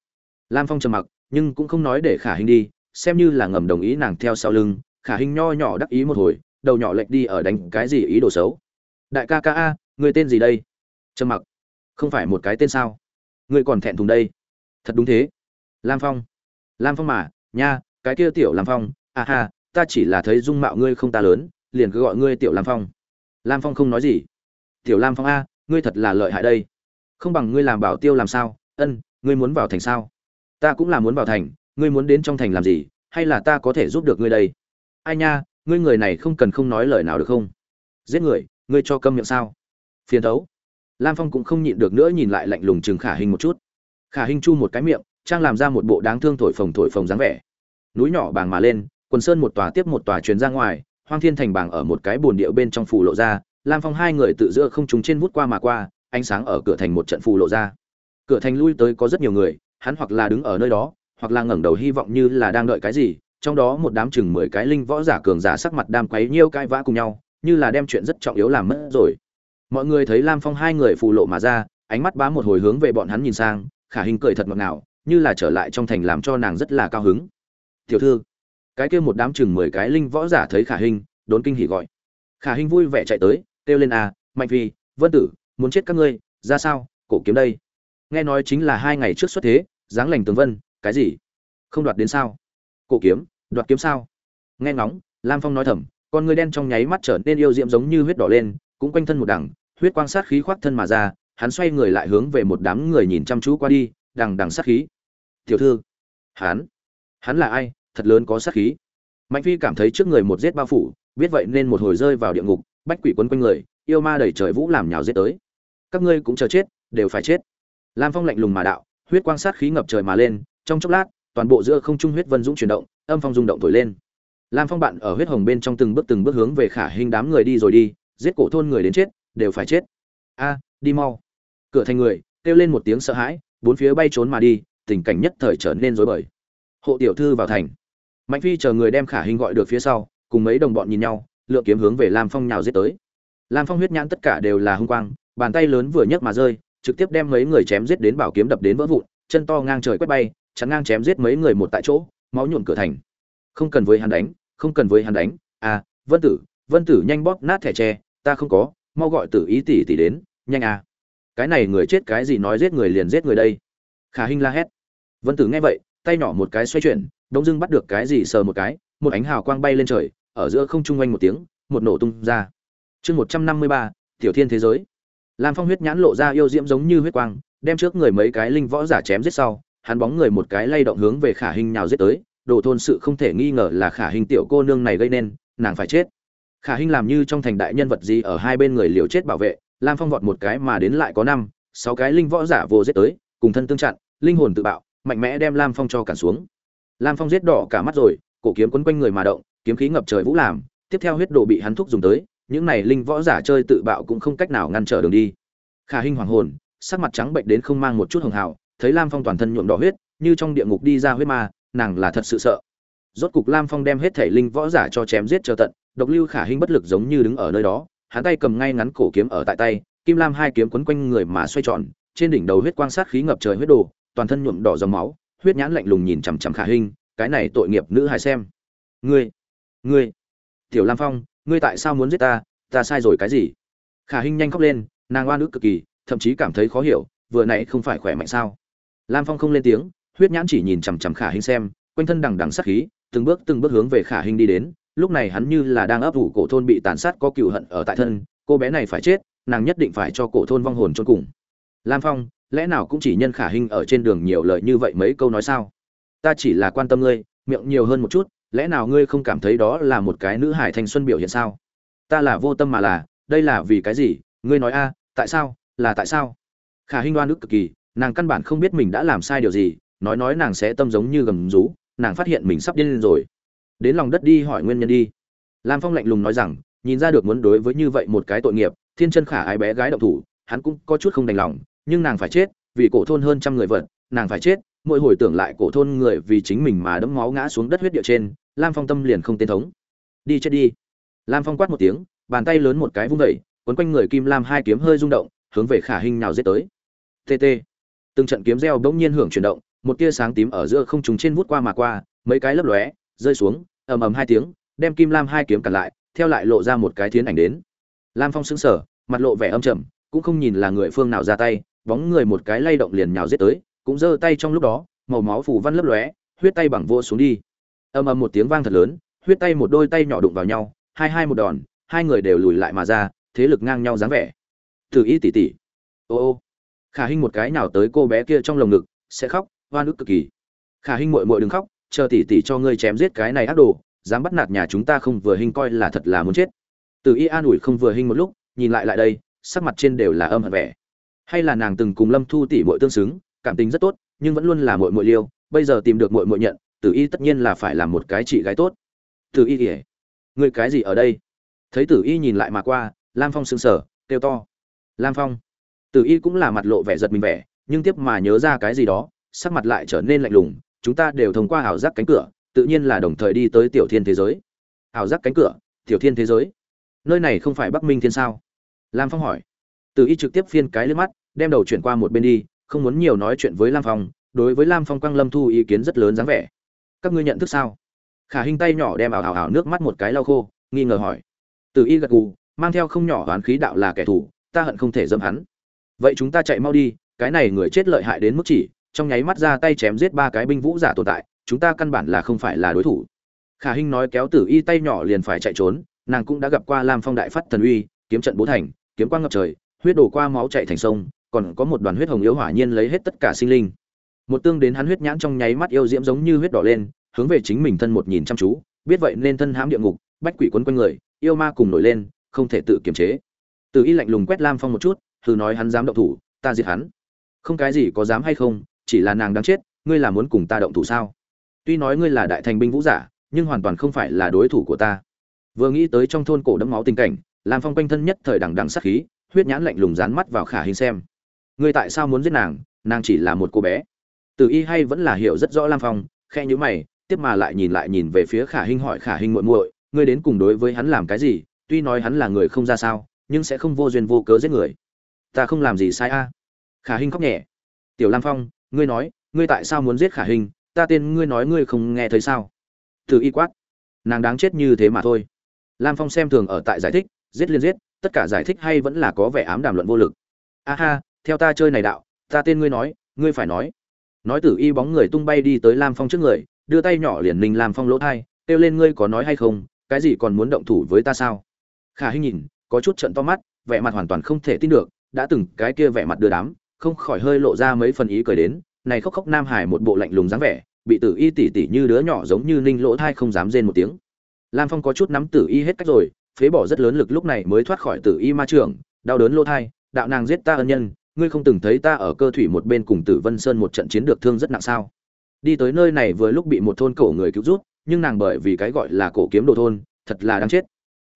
S1: Lam phong trầm mặc, nhưng cũng không nói để khả hình đi, xem như là ngầm đồng ý nàng theo sau lưng, khả hình nho nhỏ đắc ý một hồi, đầu nhỏ lệch đi ở đánh cái gì ý đồ xấu. Đại ca ca a, người tên gì đây? Trầm mặc. Không phải một cái tên sao? Ngươi còn thẹn thùng đây. Thật đúng thế. Lam phong. Lam phong mà, nha, cái kia tiểu lam phong. À ha, ta chỉ là thấy dung mạo ngươi không ta lớn, liền cứ gọi ngươi tiểu lam phong lam phong không nói gì. Tiểu lam phong a, ngươi thật là lợi hại đây. Không bằng ngươi làm bảo tiêu làm sao? Ân, ngươi muốn vào thành sao? Ta cũng là muốn vào thành, ngươi muốn đến trong thành làm gì? Hay là ta có thể giúp được ngươi đây? Ai nha, ngươi người này không cần không nói lời nào được không? Giết người, ngươi cho câm miệng sao? Phiền thấu. Lam phong cũng không nhịn được nữa nhìn lại lạnh lùng chừng khả hình một chút. Khả hình chu một cái miệng, trang làm ra một bộ đáng thương thổi phồng thổi phồng dáng vẻ. Núi nhỏ bàng mà lên, quần sơn một tòa tiếp một tòa truyền ra ngoài hoang thiên thành bàng ở một cái bồn điệu bên trong phủ lộ ra, lam phong hai người tự giữa không trúng trên vút qua mà qua, ánh sáng ở cửa thành một trận phù lộ ra. Cửa thành lui tới có rất nhiều người, hắn hoặc là đứng ở nơi đó, hoặc là ngẩng đầu hy vọng như là đang đợi cái gì, trong đó một đám chừng mười cái linh võ giả cường giả sắc mặt đam quấy nhiêu cãi vã cùng nhau, như là đem chuyện rất trọng yếu làm mất rồi. Mọi người thấy lam phong hai người phù lộ mà ra, ánh mắt bá một hồi hướng về bọn hắn nhìn sang, khả hình cười thật ngọt ngào, như là trở lại trong thành làm cho nàng rất là cao hứng. Tiểu thư cái kia một đám chừng mười cái linh võ giả thấy khả hình đốn kinh hỉ gọi. Khả hình vui vẻ chạy tới, kêu lên a mạnh phi, vân tử, muốn chết các ngươi, ra sao, cổ kiếm đây? Nghe nói chính là hai ngày trước xuất thế, dáng lành tường vân, cái gì? Không đoạt đến sao? Cổ kiếm, đoạt kiếm sao? Nghe ngóng, lam phong nói thầm, con người đen trong nháy mắt trở nên yêu diễm giống như huyết đỏ lên, cũng quanh thân một đằng, huyết quang sát khí khoác thân mà ra, hắn xoay người lại hướng về một đám người nhìn chăm chú qua đi, đằng đằng sát khí. Tiểu thư, hắn hắn là ai? Thật lớn có sát khí. Mạnh phi cảm thấy trước người một giết bao phủ, biết vậy nên một hồi rơi vào địa ngục, bách quỷ quấn quanh người, yêu ma đẩy trời vũ làm nhào giết tới. Các ngươi cũng chờ chết, đều phải chết. Lam phong lạnh lùng mà đạo, huyết quang sát khí ngập trời mà lên, trong chốc lát, toàn bộ giữa không trung huyết vân dũng chuyển động, âm phong rung động thổi lên. Lam phong bạn ở huyết hồng bên trong từng bước từng bước hướng về khả hình đám người đi rồi đi, giết cổ thôn người đến chết, đều phải chết. A, đi mau. Cửa thành người, kêu lên một tiếng sợ hãi, bốn phía bay trốn mà đi, tình cảnh nhất thời trở nên rối bời. Hộ tiểu thư vào thành mạnh phi chờ người đem khả hình gọi được phía sau, cùng mấy đồng bọn nhìn nhau lượng kiếm hướng về lam phong nhào giết tới. Lam phong huyết nhãn tất cả đều là hung quang, bàn tay lớn vừa nhấc mà rơi, trực tiếp đem mấy người chém giết đến bảo kiếm đập đến vỡ vụn, chân to ngang trời quét bay, chắn ngang chém giết mấy người một tại chỗ, máu nhuộm cửa thành. Không cần với hắn đánh, không cần với hắn đánh. À vân tử vân tử nhanh bóp nát thẻ tre, ta không có, mau gọi tử ý tỷ tỷ đến, nhanh à. Cái này người chết cái gì nói giết người liền giết người đây. Khả hinh la hét. Vân tử nghe vậy, tay nhỏ một cái xoay chuyển đông dưng bắt được cái gì sờ một cái, một ánh hào quang bay lên trời, ở giữa không trung quanh một tiếng, một nổ tung ra. Chương một trăm năm mươi ba, tiểu thiên thế giới. Lam phong huyết nhãn lộ ra yêu diễm giống như huyết quang, đem trước người mấy cái linh võ giả chém giết sau, hắn bóng người một cái lay động hướng về khả hình nhào giết tới, đồ thôn sự không thể nghi ngờ là khả hình tiểu cô nương này gây nên, nàng phải chết. Khả hình làm như trong thành đại nhân vật gì ở hai bên người liều chết bảo vệ, lam phong vọt một cái mà đến lại có năm, sáu cái linh võ giả vô giết tới, cùng thân tương chặn, linh hồn tự bạo, mạnh mẽ đem lam phong cho cản xuống lam phong giết đỏ cả mắt rồi, cổ kiếm quấn quanh người mà động, kiếm khí ngập trời vũ làm, tiếp theo huyết đồ bị hắn thúc dùng tới, những này linh võ giả chơi tự bạo cũng không cách nào ngăn trở đường đi. Khả hình hoàng hồn, sắc mặt trắng bệnh đến không mang một chút hường hào, thấy lam phong toàn thân nhuộm đỏ huyết, như trong địa ngục đi ra huyết ma, nàng là thật sự sợ. Rốt cục lam phong đem hết thể linh võ giả cho chém giết chờ tận, độc lưu khả hình bất lực giống như đứng ở nơi đó, hắn tay cầm ngay ngắn cổ kiếm ở tại tay, kim lam hai kiếm quấn quanh người mà xoay tròn, trên đỉnh đầu huyết quang sát khí ngập trời huyết đồ, toàn thân nhuộm đỏ dòng máu huyết nhãn lạnh lùng nhìn chằm chằm khả hình cái này tội nghiệp nữ hài xem. Ngươi ngươi, tiểu lam phong, ngươi tại sao muốn giết ta? Ta sai rồi cái gì? Khả hinh nhanh khóc lên, nàng oan ức cực kỳ, thậm chí cảm thấy khó hiểu, vừa nãy không phải khỏe mạnh sao? Lam phong không lên tiếng, huyết nhãn chỉ nhìn chằm chằm khả hinh xem, quanh thân đằng đằng sát khí, từng bước từng bước hướng về khả hinh đi đến, lúc này hắn như là đang ấp ủ cổ thôn bị tàn sát có cựu hận ở tại thân, cô bé này phải chết, nàng nhất định phải cho cổ thôn vong hồn cho cùng. Lam phong lẽ nào cũng chỉ nhân khả hình ở trên đường nhiều lời như vậy mấy câu nói sao? Ta chỉ là quan tâm ngươi, miệng nhiều hơn một chút, lẽ nào ngươi không cảm thấy đó là một cái nữ hải thanh xuân biểu hiện sao? Ta là vô tâm mà là, đây là vì cái gì? Ngươi nói a, tại sao? Là tại sao? Khả Hình đoan ức cực kỳ, nàng căn bản không biết mình đã làm sai điều gì, nói nói nàng sẽ tâm giống như gầm rú, nàng phát hiện mình sắp điên lên rồi. Đến lòng đất đi hỏi nguyên nhân đi. Lam phong lạnh lùng nói rằng, nhìn ra được muốn đối với như vậy một cái tội nghiệp, thiên chân khả ái bé gái động thủ, hắn cũng có chút không đành lòng nhưng nàng phải chết, vì cổ thôn hơn trăm người vật, nàng phải chết, mỗi hồi tưởng lại cổ thôn người vì chính mình mà đẫm máu ngã xuống đất huyết địa trên, lam phong tâm liền không tên thống. Đi chết đi. Lam phong quát một tiếng, bàn tay lớn một cái vung vẩy quấn quanh người kim lam hai kiếm hơi rung động, hướng về khả hình nào giết tới. Tt từng trận kiếm reo bỗng nhiên hưởng chuyển động, một tia sáng tím ở giữa không trùng trên vút qua mà qua, mấy cái lấp lóe, rơi xuống, ầm ầm hai tiếng, đem kim lam hai kiếm cản lại, theo lại lộ ra một cái thiến ảnh đến. Lam phong sững sờ, mặt lộ vẻ âm trầm, cũng không nhìn là người phương nào ra tay bóng người một cái lay động liền nhào giết tới cũng giơ tay trong lúc đó màu máu phủ văn lấp lóe huyết tay bằng vô xuống đi. Ầm ầm một tiếng vang thật lớn huyết tay một đôi tay nhỏ đụng vào nhau hai hai một đòn hai người đều lùi lại mà ra thế lực ngang nhau dáng vẻ. Từ y tỷ tỷ, ô ô. Khả hinh một cái nào tới cô bé kia trong lồng ngực sẽ khóc oan ức cực kỳ. Khả hinh muội muội đừng khóc chờ tỷ tỷ cho ngươi chém giết cái này ác đồ dám bắt nạt nhà chúng ta không vừa hình coi là thật là muốn chết. Từ y an ủi không vừa hình một lúc nhìn lại lại đây sắc mặt trên đều là âm hận vẻ hay là nàng từng cùng lâm thu tỷ muội tương xứng, cảm tình rất tốt, nhưng vẫn luôn là muội muội liêu, bây giờ tìm được muội muội nhận, tử y tất nhiên là phải làm một cái chị gái tốt. Tử y ỉa người cái gì ở đây? Thấy tử y nhìn lại mà qua, lam phong sững sờ, kêu to. Lam phong. Tử y cũng là mặt lộ vẻ giật mình vẻ, nhưng tiếp mà nhớ ra cái gì đó, sắc mặt lại trở nên lạnh lùng, chúng ta đều thông qua ảo giác cánh cửa, tự nhiên là đồng thời đi tới tiểu thiên thế giới. Ảo giác cánh cửa, tiểu thiên thế giới. Nơi này không phải bắc minh thiên sao? Lam phong hỏi. Tử y trực tiếp phiên cái lên mắt đem đầu chuyển qua một bên đi, không muốn nhiều nói chuyện với lam phong, đối với lam phong quang lâm thu ý kiến rất lớn dáng vẻ. Các ngươi nhận thức sao? Khả hình tay nhỏ đem ảo ảo ảo nước mắt một cái lau khô, nghi ngờ hỏi. Từ y gật gù, mang theo không nhỏ oán khí đạo là kẻ thù, ta hận không thể dâm hắn. Vậy chúng ta chạy mau đi, cái này người chết lợi hại đến mức chỉ, trong nháy mắt ra tay chém giết ba cái binh vũ giả tồn tại, chúng ta căn bản là không phải là đối thủ. Khả hinh nói kéo tử y tay nhỏ liền phải chạy trốn, nàng cũng đã gặp qua lam phong đại phát thần uy, kiếm trận bố thành, kiếm quang ngập trời, huyết đổ qua máu chạy thành sông còn có một đoàn huyết hồng yếu hỏa nhiên lấy hết tất cả sinh linh. Một tương đến hắn huyết nhãn trong nháy mắt yêu diễm giống như huyết đỏ lên, hướng về chính mình thân một nhìn chăm chú, biết vậy nên thân hãm địa ngục, bách quỷ quấn quanh người, yêu ma cùng nổi lên, không thể tự kiềm chế. Từ y lạnh lùng quét lam phong một chút, thử nói hắn dám động thủ, ta diệt hắn. Không cái gì có dám hay không, chỉ là nàng đáng chết, ngươi là muốn cùng ta động thủ sao? Tuy nói ngươi là đại thành binh vũ giả, nhưng hoàn toàn không phải là đối thủ của ta. Vừa nghĩ tới trong thôn cổ đẫm máu tình cảnh, lam phong quanh thân nhất thời đằng đằng sát khí, huyết nhãn lạnh lùng dán mắt vào khả hình xem ngươi tại sao muốn giết nàng? Nàng chỉ là một cô bé. Từ y hay vẫn là hiểu rất rõ lam phong khe nhữ mày, tiếp mà lại nhìn lại nhìn về phía khả hinh hỏi, khả hinh muội muội, ngươi đến cùng đối với hắn làm cái gì? Tuy nói hắn là người không ra sao, nhưng sẽ không vô duyên vô cớ giết người. Ta không làm gì sai a. Khả hinh khóc nhẹ. Tiểu lam phong, ngươi nói, ngươi tại sao muốn giết khả hinh? Ta tên ngươi nói ngươi không nghe thấy sao? Từ y quát. Nàng đáng chết như thế mà thôi. Lam phong xem thường ở tại giải thích, giết liên giết, tất cả giải thích hay vẫn là có vẻ ám đàm luận vô lực. A ha theo ta chơi này đạo, ta tên ngươi nói, ngươi phải nói. Nói tử y bóng người tung bay đi tới lam phong trước người, đưa tay nhỏ liền ninh lam phong lỗ thai, kêu lên ngươi có nói hay không, cái gì còn muốn động thủ với ta sao? Khả hinh nhìn, có chút trận to mắt, vẻ mặt hoàn toàn không thể tin được, đã từng cái kia vẻ mặt đưa đám, không khỏi hơi lộ ra mấy phần ý cười đến, này khóc khóc nam hải một bộ lạnh lùng dáng vẻ, bị tử y tỉ tỉ như đứa nhỏ giống như ninh lỗ thai không dám rên một tiếng. Lam phong có chút nắm tử y hết cách rồi, phế bỏ rất lớn lực lúc này mới thoát khỏi tử y ma trường, đau đớn lỗ thai, đạo nàng giết ta ân nhân ngươi không từng thấy ta ở cơ thủy một bên cùng tử vân sơn một trận chiến được thương rất nặng sao? Đi tới nơi này vừa lúc bị một thôn cổ người cứu rút nhưng nàng bởi vì cái gọi là cổ kiếm đồ thôn, thật là đáng chết.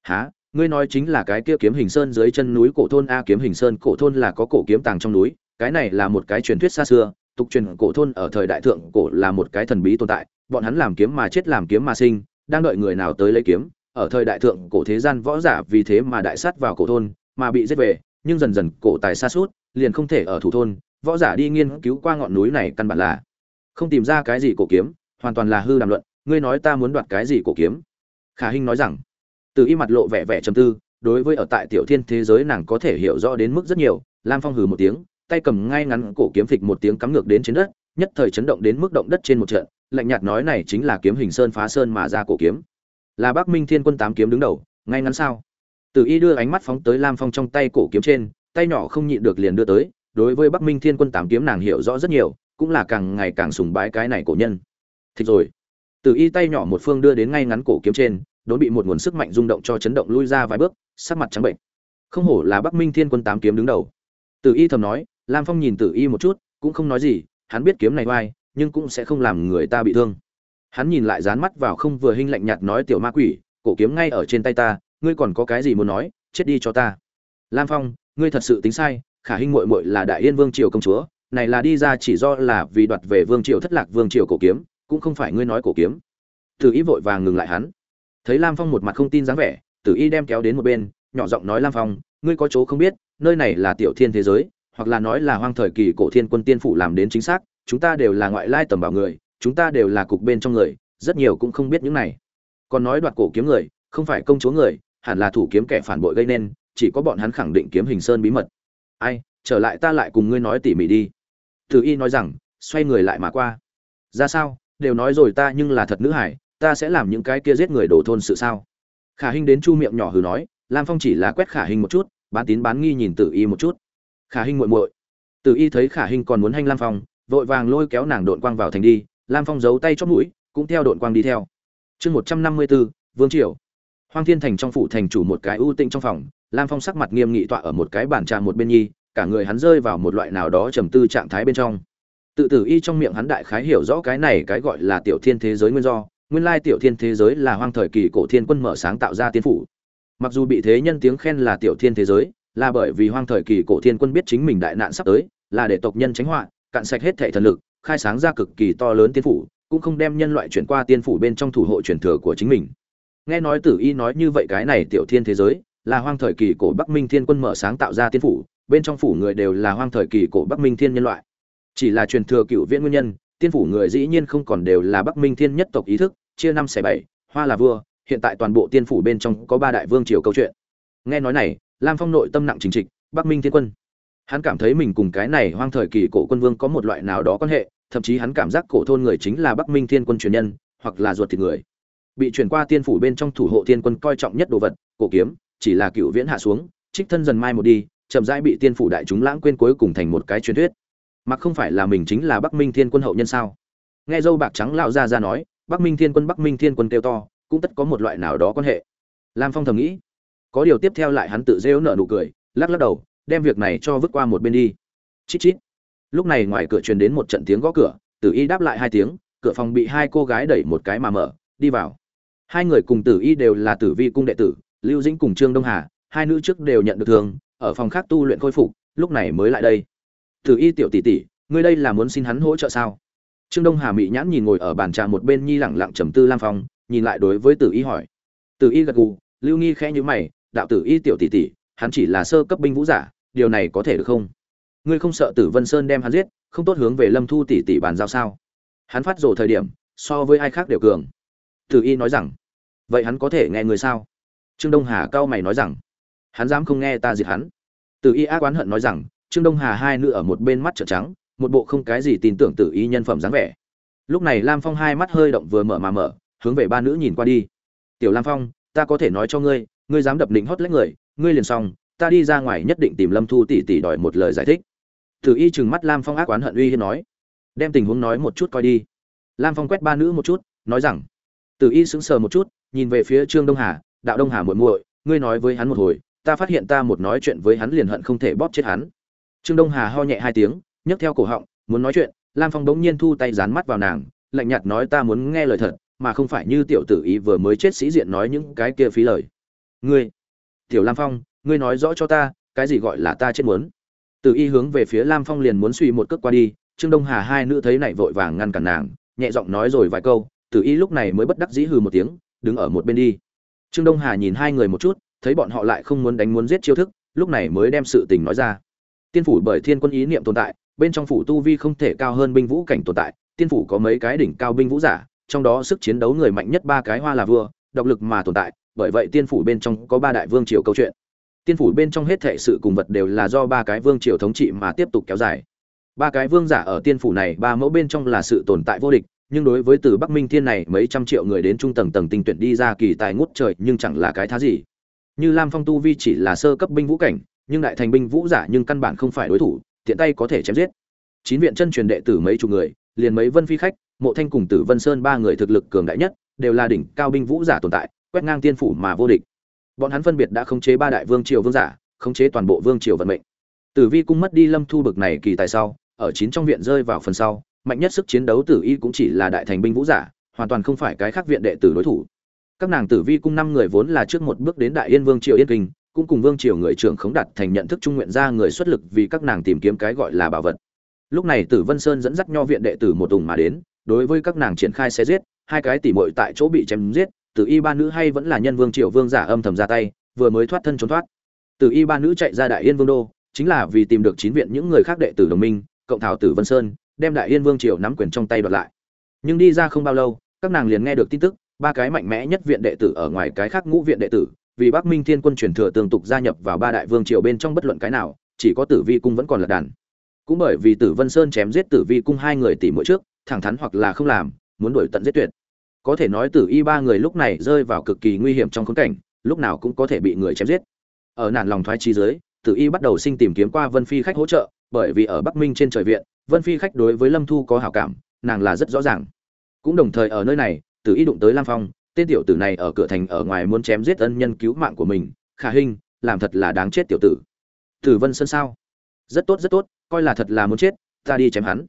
S1: Há ngươi nói chính là cái kia kiếm hình sơn dưới chân núi cổ thôn a, kiếm hình sơn cổ thôn là có cổ kiếm tàng trong núi, cái này là một cái truyền thuyết xa xưa, tục truyền cổ thôn ở thời đại thượng cổ là một cái thần bí tồn tại, bọn hắn làm kiếm mà chết làm kiếm mà sinh, đang đợi người nào tới lấy kiếm, ở thời đại thượng cổ thế gian võ giả vì thế mà đại sát vào cổ thôn, mà bị giết về, nhưng dần dần cổ tài xa suốt liền không thể ở thủ thôn, võ giả đi nghiên cứu qua ngọn núi này căn bản là không tìm ra cái gì cổ kiếm, hoàn toàn là hư đàm luận, ngươi nói ta muốn đoạt cái gì cổ kiếm? Khả hinh nói rằng, từ y mặt lộ vẻ vẻ trầm tư, đối với ở tại tiểu thiên thế giới nàng có thể hiểu rõ đến mức rất nhiều, lam phong hừ một tiếng, tay cầm ngay ngắn cổ kiếm phịch một tiếng cắm ngược đến trên đất, nhất thời chấn động đến mức động đất trên một trận, lạnh nhạt nói này chính là kiếm hình sơn phá sơn mà ra cổ kiếm. Là bắc minh thiên quân tám kiếm đứng đầu, ngay ngắn sao? Từ y đưa ánh mắt phóng tới lam phong trong tay cổ kiếm trên tay nhỏ không nhịn được liền đưa tới, đối với bắc minh thiên quân tám kiếm nàng hiểu rõ rất nhiều, cũng là càng ngày càng sùng bái cái này cổ nhân. Thịt rồi. Từ y tay nhỏ một phương đưa đến ngay ngắn cổ kiếm trên, đốn bị một nguồn sức mạnh rung động cho chấn động lui ra vài bước, sắc mặt trắng bệnh. Không hổ là bắc minh thiên quân tám kiếm đứng đầu. Từ y thầm nói, lam phong nhìn từ y một chút, cũng không nói gì, hắn biết kiếm này oai, nhưng cũng sẽ không làm người ta bị thương. Hắn nhìn lại dán mắt vào không vừa hinh lạnh nhạt nói tiểu ma quỷ, cổ kiếm ngay ở trên tay ta, ngươi còn có cái gì muốn nói, chết đi cho ta. Lam phong ngươi thật sự tính sai, khả hinh muội muội là đại yên vương triều công chúa, này là đi ra chỉ do là vì đoạt về vương triều thất lạc vương triều cổ kiếm, cũng không phải ngươi nói cổ kiếm. Từ ý vội vàng ngừng lại hắn. Thấy lam phong một mặt không tin dáng vẻ tử y đem kéo đến một bên, nhỏ giọng nói, lam phong, ngươi có chỗ không biết, nơi này là tiểu thiên thế giới, hoặc là nói là hoang thời kỳ cổ thiên quân tiên phủ làm đến chính xác, chúng ta đều là ngoại lai tầm bảo người, chúng ta đều là cục bên trong người, rất nhiều cũng không biết những này. Còn nói đoạt cổ kiếm người, không phải công chúa người, hẳn là thủ kiếm kẻ phản bội gây nên chỉ có bọn hắn khẳng định kiếm hình sơn bí mật. Ai, trở lại ta lại cùng ngươi nói tỉ mỉ đi. Từ y nói rằng, xoay người lại mà qua. Ra sao? Đều nói rồi ta nhưng là thật nữ hải ta sẽ làm những cái kia giết người đổ thôn sự sao? Khả hinh đến chu miệng nhỏ hừ nói, lam phong chỉ là quét khả hinh một chút, bán tín bán nghi nhìn tử y một chút. Khả hinh muội muội. Tử y thấy khả hinh còn muốn hanh lam phong, vội vàng lôi kéo nàng đội quang vào thành đi, lam phong giấu tay chót mũi, cũng theo đội quang đi theo. Chương một trăm năm mươi bốn vương triều. Hoang thiên thành trong phủ thành chủ một cái ưu tĩnh trong phòng lam phong sắc mặt nghiêm nghị tọa ở một cái bàn trà một bên nhi, cả người hắn rơi vào một loại nào đó trầm tư trạng thái bên trong. Tự tử y trong miệng hắn đại khái hiểu rõ cái này cái gọi là tiểu thiên thế giới nguyên do, nguyên lai tiểu thiên thế giới là hoang thời kỳ cổ thiên quân mở sáng tạo ra tiên phủ. Mặc dù bị thế nhân tiếng khen là tiểu thiên thế giới, là bởi vì hoang thời kỳ cổ thiên quân biết chính mình đại nạn sắp tới, là để tộc nhân tránh họa, cạn sạch hết thể thần lực, khai sáng ra cực kỳ to lớn tiên phủ, cũng không đem nhân loại chuyển qua tiên phủ bên trong thủ hộ truyền thừa của chính mình. Nghe nói tử y nói như vậy cái này tiểu thiên thế giới là hoang thời kỳ cổ bắc minh thiên quân mở sáng tạo ra tiên phủ, bên trong phủ người đều là hoang thời kỳ cổ bắc minh thiên nhân loại. Chỉ là truyền thừa cựu viễn nguyên nhân, tiên phủ người dĩ nhiên không còn đều là bắc minh thiên nhất tộc ý thức, chia năm xẻ bảy, hoa là vua, hiện tại toàn bộ tiên phủ bên trong có ba đại vương triều câu chuyện. Nghe nói này, lam phong nội tâm nặng chính trịch, bắc minh thiên quân. Hắn cảm thấy mình cùng cái này hoang thời kỳ cổ quân vương có một loại nào đó quan hệ, thậm chí hắn cảm giác cổ thôn người chính là bắc minh thiên quân truyền nhân, hoặc là ruột thịt người. Bị chuyển qua tiên phủ bên trong thủ hộ tiên quân coi trọng nhất đồ vật, cổ kiếm chỉ là cựu viễn hạ xuống, trích thân dần mai một đi, chậm rãi bị tiên phủ đại chúng lãng quên cuối cùng thành một cái truyền thuyết. Mặc không phải là mình chính là bắc minh thiên quân hậu nhân sao? Nghe dâu bạc trắng lão ra ra nói, bắc minh thiên quân, bắc minh thiên quân kêu to, cũng tất có một loại nào đó quan hệ. Lam phong thầm nghĩ, có điều tiếp theo lại hắn tự rêu nợ nụ cười, lắc lắc đầu, đem việc này cho vứt qua một bên đi. Chít chít. Lúc này ngoài cửa truyền đến một trận tiếng gõ cửa, tử y đáp lại hai tiếng, cửa phòng bị hai cô gái đẩy một cái mà mở, đi vào. Hai người cùng tử y đều là tử vi cung đệ tử lưu dĩnh cùng trương đông hà hai nữ trước đều nhận được thương, ở phòng khác tu luyện khôi phục lúc này mới lại đây tử y tiểu tỷ tỷ ngươi đây là muốn xin hắn hỗ trợ sao trương đông hà mị nhãn nhìn ngồi ở bàn trà một bên nhi lẳng lặng trầm tư lam phong nhìn lại đối với tử y hỏi Tử Y gật gù, Lưu Nghi khẽ nhíu mày, đạo tử Y tiểu tỷ tỷ, hắn chỉ là sơ cấp binh vũ giả, điều này có thể được không? Ngươi không sợ Tử Vân Sơn đem hắn giết, không tốt hướng về Lâm Thu tỷ tỷ bàn giao sao? Hắn phát rồ thời điểm, so với ai khác đều cường. Tử Y nói rằng, vậy hắn có thể nghe người sao? Trương Đông Hà cao mày nói rằng, hắn dám không nghe ta diệt hắn. Từ Y ác oán hận nói rằng, Trương Đông Hà hai nữ ở một bên mắt trợn trắng, một bộ không cái gì tin tưởng Tử Y nhân phẩm dáng vẻ. Lúc này Lam Phong hai mắt hơi động vừa mở mà mở, hướng về ba nữ nhìn qua đi. "Tiểu Lam Phong, ta có thể nói cho ngươi, ngươi dám đập định hót lấy người, ngươi liền xong, ta đi ra ngoài nhất định tìm Lâm Thu tỷ tỷ đòi một lời giải thích." Tử Y trừng mắt Lam Phong ác oán hận uy hiên nói, "Đem tình huống nói một chút coi đi." Lam Phong quét ba nữ một chút, nói rằng, Tử Y sững sờ một chút, nhìn về phía Trương Đông Hà, "Đạo Đông Hà muội muội, ngươi nói với hắn một hồi, ta phát hiện ta một nói chuyện với hắn liền hận không thể bóp chết hắn." Trương Đông Hà ho nhẹ hai tiếng, nhấc theo cổ họng, muốn nói chuyện, Lam Phong bỗng nhiên thu tay dán mắt vào nàng, lạnh nhạt nói ta muốn nghe lời thật, mà không phải như tiểu tử ý vừa mới chết sĩ diện nói những cái kia phí lời. Ngươi, Tiểu Lam Phong, ngươi nói rõ cho ta, cái gì gọi là ta chết muốn? Tử Y hướng về phía Lam Phong liền muốn suy một cước qua đi, Trương Đông Hà hai nữ thấy này vội vàng ngăn cản nàng, nhẹ giọng nói rồi vài câu, Tử Y lúc này mới bất đắc dĩ hừ một tiếng, đứng ở một bên đi. Trương Đông Hà nhìn hai người một chút, thấy bọn họ lại không muốn đánh muốn giết chiêu thức, lúc này mới đem sự tình nói ra. Tiên phủ bởi thiên quân ý niệm tồn tại, bên trong phủ tu vi không thể cao hơn binh vũ cảnh tồn tại, tiên phủ có mấy cái đỉnh cao binh vũ giả, trong đó sức chiến đấu người mạnh nhất ba cái hoa là vua, độc lực mà tồn tại, bởi vậy tiên phủ bên trong có ba đại vương triều câu chuyện. Tiên phủ bên trong hết thảy sự cùng vật đều là do ba cái vương triều thống trị mà tiếp tục kéo dài. Ba cái vương giả ở tiên phủ này ba mẫu bên trong là sự tồn tại vô địch, nhưng đối với từ Bắc Minh Thiên này mấy trăm triệu người đến trung tầng tầng tinh tuyển đi ra kỳ tài ngút trời, nhưng chẳng là cái thá gì. Như Lam Phong tu vi chỉ là sơ cấp binh vũ cảnh, nhưng đại thành binh vũ giả nhưng căn bản không phải đối thủ, tiện tay có thể chém giết. Chín viện chân truyền đệ tử mấy chục người, liền mấy vân phi khách, mộ thanh cùng Tử Vân Sơn ba người thực lực cường đại nhất, đều là đỉnh cao binh vũ giả tồn tại, quét ngang tiên phủ mà vô địch. Bọn hắn phân biệt đã khống chế ba đại vương triều vương giả, khống chế toàn bộ vương triều vận mệnh. Tử Vi cung mất đi Lâm Thu bực này kỳ tài sau, ở chín trong viện rơi vào phần sau, mạnh nhất sức chiến đấu Tử Y cũng chỉ là đại thành binh vũ giả, hoàn toàn không phải cái khác viện đệ tử đối thủ. Các nàng Tử Vi cung năm người vốn là trước một bước đến Đại Yên Vương triều Yên Kinh, cũng cùng vương triều người trưởng khống đặt thành nhận thức trung nguyện ra người xuất lực vì các nàng tìm kiếm cái gọi là bảo vật lúc này tử vân sơn dẫn dắt nho viện đệ tử một tùng mà đến đối với các nàng triển khai xe giết hai cái tỉ mội tại chỗ bị chém giết tử y ba nữ hay vẫn là nhân vương triều vương giả âm thầm ra tay vừa mới thoát thân trốn thoát tử y ba nữ chạy ra đại yên vương đô chính là vì tìm được chín viện những người khác đệ tử đồng minh cộng thảo tử vân sơn đem đại yên vương triều nắm quyền trong tay đoạt lại nhưng đi ra không bao lâu các nàng liền nghe được tin tức ba cái mạnh mẽ nhất viện đệ tử ở ngoài cái khác ngũ viện đệ tử vì Bắc Minh Thiên Quân truyền thừa tương tục gia nhập vào ba đại vương triều bên trong bất luận cái nào, chỉ có Tử Vi cung vẫn còn là đàn. Cũng bởi vì Tử Vân Sơn chém giết Tử Vi cung hai người tỷ muội trước, thẳng thắn hoặc là không làm, muốn đuổi tận giết tuyệt. Có thể nói Tử Y ba người lúc này rơi vào cực kỳ nguy hiểm trong khốn cảnh, lúc nào cũng có thể bị người chém giết. Ở nản lòng thoái trí dưới, Tử Y bắt đầu sinh tìm kiếm qua Vân Phi khách hỗ trợ, bởi vì ở Bắc Minh trên trời viện, Vân Phi khách đối với Lâm Thu có hảo cảm, nàng là rất rõ ràng. Cũng đồng thời ở nơi này, Từ Ý đụng tới Lam Phong, tên tiểu tử này ở cửa thành ở ngoài muốn chém giết ân nhân cứu mạng của mình khả Hinh làm thật là đáng chết tiểu tử. Tử vân sơn sao? Rất tốt rất tốt coi là thật là muốn chết ta đi chém hắn.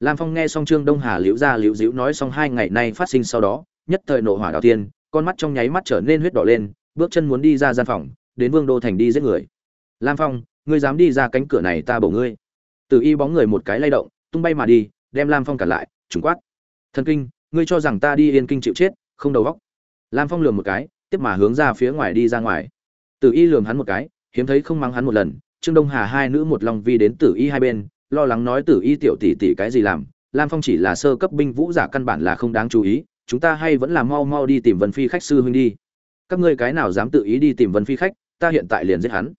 S1: Lam phong nghe xong trương đông hà liễu ra liễu dĩu nói xong hai ngày nay phát sinh sau đó nhất thời nộ hỏa đạo tiên con mắt trong nháy mắt trở nên huyết đỏ lên bước chân muốn đi ra gian phòng đến vương đô thành đi giết người. Lam phong ngươi dám đi ra cánh cửa này ta bổ ngươi từ y bóng người một cái lay động, tung bay mà đi, đem lam phong cản lại trúng quát. Thần kinh, ngươi cho rằng ta đi yên kinh chịu chết, không đầu góc lam phong lườm một cái, tiếp mà hướng ra phía ngoài đi ra ngoài. Tử y lườm hắn một cái, hiếm thấy không mắng hắn một lần, trương đông hà hai nữ một lòng vi đến tử y hai bên, lo lắng nói tử y tiểu tỷ tỷ cái gì làm, lam phong chỉ là sơ cấp binh vũ giả căn bản là không đáng chú ý, chúng ta hay vẫn là mau mau đi tìm vân phi khách sư huynh đi. Các ngươi cái nào dám tự ý đi tìm vân phi khách, ta hiện tại liền giết hắn.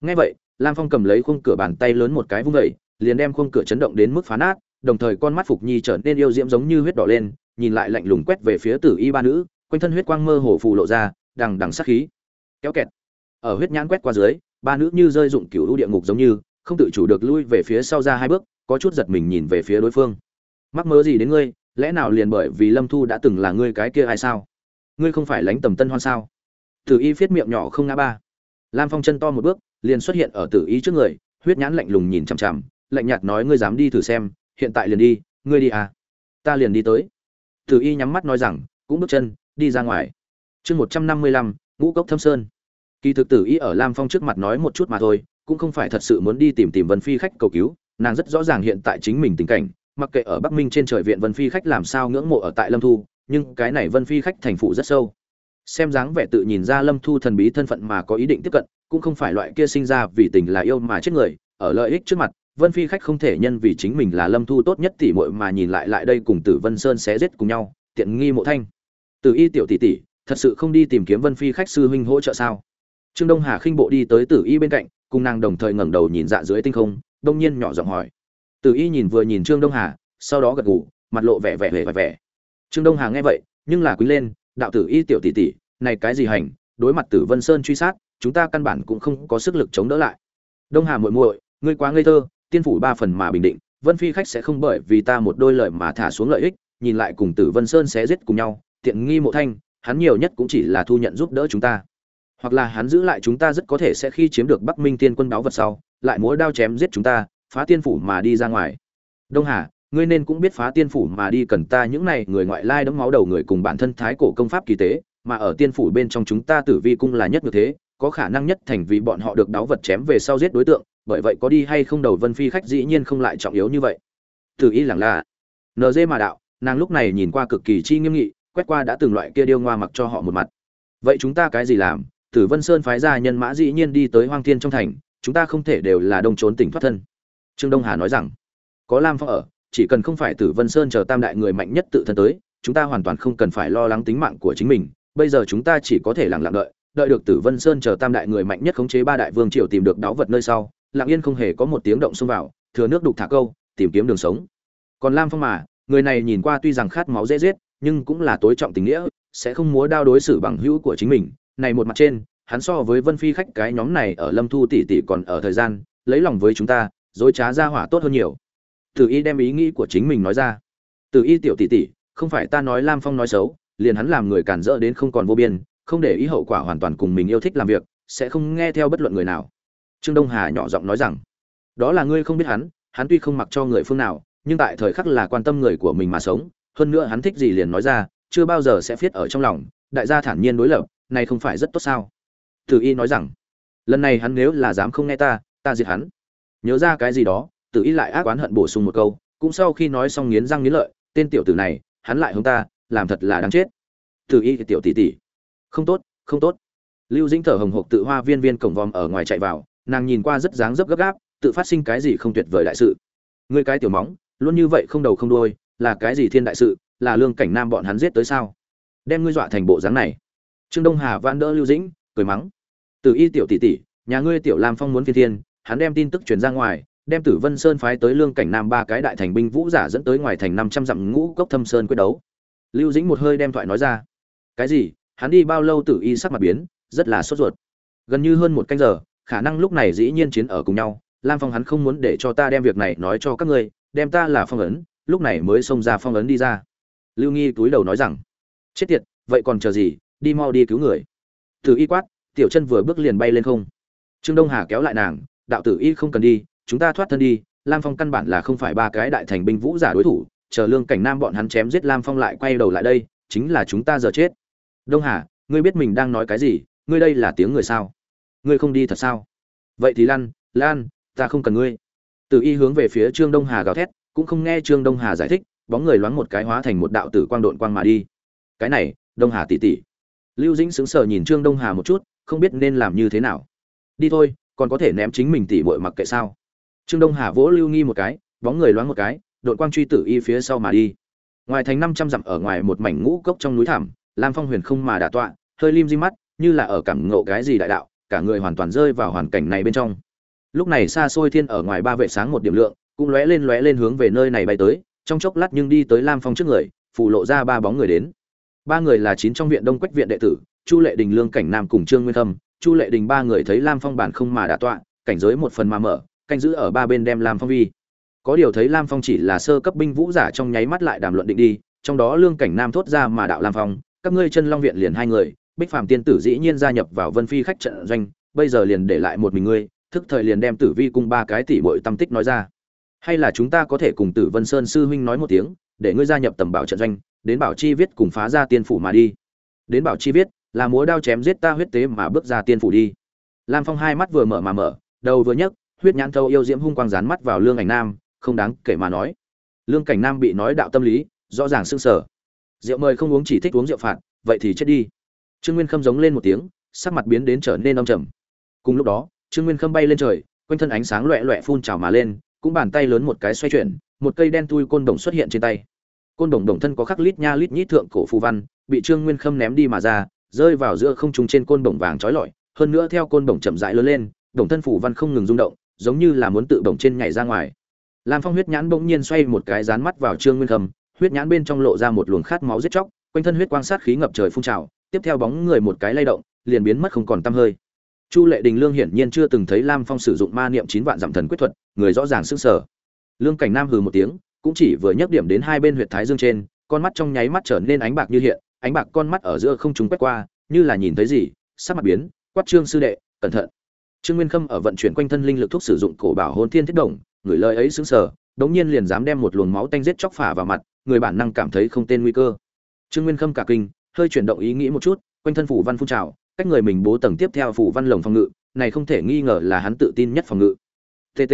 S1: Ngay vậy, lam phong cầm lấy khung cửa bàn tay lớn một cái vung vẩy liền đem khung cửa chấn động đến mức phá nát, đồng thời con mắt phục nhi trở nên yêu diễm giống như huyết đỏ lên, nhìn lại lạnh lùng quét về phía tử y ba nữ, quanh thân huyết quang mơ hồ phù lộ ra, đằng đằng sát khí. Kéo kẹt. Ở huyết nhãn quét qua dưới, ba nữ như rơi dụng cửu lũ địa ngục giống như, không tự chủ được lui về phía sau ra hai bước, có chút giật mình nhìn về phía đối phương. Mắc mơ gì đến ngươi, lẽ nào liền bởi vì lâm thu đã từng là ngươi cái kia hay sao? Ngươi không phải lánh tầm tân hoan sao? Tử y phiết miệng nhỏ không ngã ba. Lam phong chân to một bước, liền xuất hiện ở tử y trước người, huyết nhãn lạnh lùng nhìn chằm chằm lạnh nhạt nói, ngươi dám đi thử xem, hiện tại liền đi, ngươi đi à? Ta liền đi tới. Tử y nhắm mắt nói rằng, cũng bước chân, đi ra ngoài. Chương một trăm năm mươi lăm, ngũ cốc thâm sơn. Kỳ thực tử y ở lam phong trước mặt nói một chút mà thôi, cũng không phải thật sự muốn đi tìm tìm vân phi khách cầu cứu, nàng rất rõ ràng hiện tại chính mình tình cảnh, mặc kệ ở bắc minh trên trời viện vân phi khách làm sao ngưỡng mộ ở tại lâm thu, nhưng cái này vân phi khách thành phụ rất sâu. Xem dáng vẻ tự nhìn ra lâm thu thần bí thân phận mà có ý định tiếp cận, cũng không phải loại kia sinh ra vì tình là yêu mà chết người, ở lợi ích trước mặt vân phi khách không thể nhân vì chính mình là lâm thu tốt nhất tỷ muội mà nhìn lại lại đây cùng tử vân sơn xé giết cùng nhau, tiện nghi mộ thanh. Từ y tiểu tỷ tỷ, thật sự không đi tìm kiếm vân phi khách sư huynh hỗ trợ sao? Trương đông hà khinh bộ đi tới tử y bên cạnh, cùng nàng đồng thời ngẩng đầu nhìn dạ dưới tinh không, đông nhiên nhỏ giọng hỏi. Tử y nhìn vừa nhìn trương đông hà, sau đó gật gù, mặt lộ vẻ vẻ vẻ vẻ vẻ. Trương đông hà nghe vậy, nhưng là quý lên, đạo tử y tiểu tỷ tỷ, này cái gì hành? Đối mặt tử vân sơn truy sát, chúng ta căn bản cũng không có sức lực chống đỡ lại. Đông hà muội muội, ngươi quá ngây thơ tiên phủ ba phần mà bình định, vân phi khách sẽ không bởi vì ta một đôi lời mà thả xuống lợi ích, nhìn lại cùng tử vân sơn sẽ giết cùng nhau, tiện nghi mộ thanh, hắn nhiều nhất cũng chỉ là thu nhận giúp đỡ chúng ta. Hoặc là hắn giữ lại chúng ta rất có thể sẽ khi chiếm được bắc minh tiên quân báo vật sau, lại múa đao chém giết chúng ta, phá tiên phủ mà đi ra ngoài. Đông hà, ngươi nên cũng biết phá tiên phủ mà đi cần ta những này người ngoại lai đấm máu đầu người cùng bản thân thái cổ công pháp kỳ tế, mà ở tiên phủ bên trong chúng ta tử vi cung là nhất như thế, có khả năng nhất thành vì bọn họ được đáo vật chém về sau giết đối tượng bởi vậy có đi hay không đầu vân phi khách dĩ nhiên không lại trọng yếu như vậy. Từ y lẳng là nd mà đạo, nàng lúc này nhìn qua cực kỳ chi nghiêm nghị, quét qua đã từng loại kia điêu ngoa mặc cho họ một mặt. Vậy chúng ta cái gì làm? Tử vân sơn phái ra nhân mã dĩ nhiên đi tới hoang thiên trong thành, chúng ta không thể đều là đông trốn tỉnh thoát thân. Trương đông hà nói rằng, có lam phong ở, chỉ cần không phải tử vân sơn chờ tam đại người mạnh nhất tự thân tới, chúng ta hoàn toàn không cần phải lo lắng tính mạng của chính mình. Bây giờ chúng ta chỉ có thể lặng lặng đợi đợi được tử vân sơn chờ tam đại người mạnh nhất khống chế ba đại vương triều tìm được đáo vật nơi sau lặng yên không hề có một tiếng động xông vào, thừa nước đục thả câu, tìm kiếm đường sống. Còn lam phong mà, người này nhìn qua tuy rằng khát máu dễ giết, nhưng cũng là tối trọng tình nghĩa, sẽ không múa đao đối xử bằng hữu của chính mình. Này một mặt trên, hắn so với vân phi khách cái nhóm này ở lâm thu tỷ tỷ còn ở thời gian, lấy lòng với chúng ta, dối trá ra hỏa tốt hơn nhiều. Từ y đem ý nghĩ của chính mình nói ra. Từ y tiểu tỷ tỷ, không phải ta nói lam phong nói xấu, liền hắn làm người cản rỡ đến không còn vô biên, không để ý hậu quả hoàn toàn cùng mình yêu thích làm việc, sẽ không nghe theo bất luận người nào trương đông hà nhỏ giọng nói rằng, đó là ngươi không biết hắn hắn tuy không mặc cho người phương nào, nhưng tại thời khắc là quan tâm người của mình mà sống, hơn nữa hắn thích gì liền nói ra, chưa bao giờ sẽ viết ở trong lòng, đại gia thản nhiên đối lập, này không phải rất tốt sao? Tử y nói rằng, lần này hắn nếu là dám không nghe ta ta diệt hắn. Nhớ ra cái gì đó, tử y lại ác oán hận bổ sung một câu, cũng sau khi nói xong nghiến răng nghiến lợi, tên tiểu tử này, hắn lại hướng ta, làm thật là đáng chết. Tử y tiểu tỷ tỷ, không tốt không tốt. Lưu dĩnh thở hồng hộc tự hoa viên viên cổng vòm ở ngoài chạy vào nàng nhìn qua rất dáng dấp gấp gáp, tự phát sinh cái gì không tuyệt vời đại sự. Ngươi cái tiểu móng, luôn như vậy không đầu không đuôi, là cái gì thiên đại sự, là lương cảnh nam bọn hắn giết tới sao? Đem ngươi dọa thành bộ dáng này. Trương đông hà vãn đỡ lưu dĩnh, cười mắng. Từ y tiểu tỷ tỷ, nhà ngươi tiểu lam phong muốn phi thiên, hắn đem tin tức truyền ra ngoài, đem tử vân sơn phái tới lương cảnh nam ba cái đại thành binh vũ giả dẫn tới ngoài thành năm trăm dặm ngũ cốc thâm sơn quyết đấu. Lưu dĩnh một hơi đem thoại nói ra. Cái gì? Hắn đi bao lâu tử y sắc mặt biến, rất là sốt ruột. Gần như hơn một canh giờ khả năng lúc này dĩ nhiên chiến ở cùng nhau, lam phong hắn không muốn để cho ta đem việc này nói cho các ngươi, đem ta là phong ấn, lúc này mới xông ra phong ấn đi ra. Lưu nghi túi đầu nói rằng, chết tiệt, vậy còn chờ gì, đi mau đi cứu người. Từ y quát, tiểu chân vừa bước liền bay lên không. Trương đông hà kéo lại nàng, đạo tử y không cần đi, chúng ta thoát thân đi, lam phong căn bản là không phải ba cái đại thành binh vũ giả đối thủ, chờ lương cảnh nam bọn hắn chém giết lam phong lại quay đầu lại đây, chính là chúng ta giờ chết. Đông hà, ngươi biết mình đang nói cái gì, ngươi đây là tiếng người sao? Ngươi không đi thật sao? Vậy thì Lan, lan ta không cần ngươi. Từ y hướng về phía trương đông hà gào thét cũng không nghe trương đông hà giải thích bóng người loáng một cái hóa thành một đạo tử quang độn quang mà đi. Cái này đông hà tỷ tỷ. Lưu dĩnh sững sờ nhìn trương đông hà một chút không biết nên làm như thế nào. Đi thôi còn có thể ném chính mình tỉ bội mặc kệ sao? Trương đông hà vỗ lưu nghi một cái bóng người loáng một cái đội quang truy tử y phía sau mà đi. Ngoài thành năm trăm dặm ở ngoài một mảnh ngũ cốc trong núi thảm lam phong huyền không mà đả tọa hơi lim di mắt như là ở cảm ngộ cái gì đại đạo cả người hoàn toàn rơi vào hoàn cảnh này bên trong. Lúc này xa xôi thiên ở ngoài ba vệ sáng một điểm lượng, cũng lóe lên lóe lên hướng về nơi này bay tới, trong chốc lát nhưng đi tới lam phong trước người phủ lộ ra ba bóng người đến. Ba người là chín trong viện đông quách viện đệ tử, chu lệ đình, lương cảnh nam cùng trương nguyên thâm. Chu lệ đình ba người thấy lam phong bản không mà đã tọa, cảnh giới một phần mà mở, canh giữ ở ba bên đem lam phong vi. Có điều thấy lam phong chỉ là sơ cấp binh vũ giả trong nháy mắt lại đàm luận định đi, trong đó lương cảnh nam thốt ra mà đạo lam phong, các ngươi chân long viện liền hai người bích phàm tiên tử dĩ nhiên gia nhập vào vân phi khách trận doanh, bây giờ liền để lại một mình ngươi, thức thời liền đem tử vi cung ba cái tỷ bội tâm tích nói ra. Hay là chúng ta có thể cùng tử vân sơn sư huynh nói một tiếng, để ngươi gia nhập tầm bảo trận doanh, đến bảo chi viết cùng phá ra tiên phủ mà đi. Đến bảo chi viết, là múa đao chém giết ta huyết tế mà bước ra tiên phủ đi. Lam phong hai mắt vừa mở mà mở, đầu vừa nhấc, huyết nhãn thâu yêu diễm hung quang rán mắt vào lương ảnh nam, không đáng kể mà nói. Lương cảnh nam bị nói đạo tâm lý, rõ ràng sưng sở rượu mời không uống chỉ thích uống rượu phạt, vậy thì chết đi trương nguyên khâm giống lên một tiếng, sắc mặt biến đến trở nên âm trầm. Cùng lúc đó, trương nguyên khâm bay lên trời, quanh thân ánh sáng loẹ loẹ phun trào mà lên, cũng bàn tay lớn một cái xoay chuyển, một cây đen tui côn đồng xuất hiện trên tay. Côn đồng đồng thân có khắc lít nha lít nhít thượng cổ phù văn, bị trương nguyên khâm ném đi mà ra, rơi vào giữa không trung trên côn đồng vàng trói lọi, hơn nữa theo côn đồng chậm rãi lớn lên, đồng thân phù văn không ngừng rung động, giống như là muốn tự đồng trên nhảy ra ngoài. Lam phong huyết nhãn bỗng nhiên xoay một cái dán mắt vào trương nguyên khâm, huyết nhãn bên trong lộ ra một luồng khát máu giết chóc, quanh thân huyết quang sát khí ngập trời phun trào tiếp theo bóng người một cái lay động, liền biến mất không còn tăm hơi. Chu lệ đình lương hiển nhiên chưa từng thấy lam phong sử dụng ma niệm chín vạn dặm thần quyết thuật, người rõ ràng sững sờ lương cảnh nam hừ một tiếng, cũng chỉ vừa nhấc điểm đến hai bên huyệt thái dương trên, con mắt trong nháy mắt trở nên ánh bạc như hiện, ánh bạc con mắt ở giữa không trùng quét qua, như là nhìn thấy gì, sắc mặt biến, quát trương sư đệ, cẩn thận. Trương nguyên khâm ở vận chuyển quanh thân linh lực thuốc sử dụng cổ bảo hồn thiên thiết động, người lời ấy sững sờ, đống nhiên liền dám đem một luồng máu tanh giết chóc phả vào mặt, người bản năng cảm thấy không tên nguy cơ. Trương nguyên khâm cả kinh hơi chuyển động ý nghĩ một chút, quanh thân phủ văn phun trào, cách người mình bố tầng tiếp theo phủ văn lồng phòng ngự, này không thể nghi ngờ là hắn tự tin nhất phòng ngự. Tt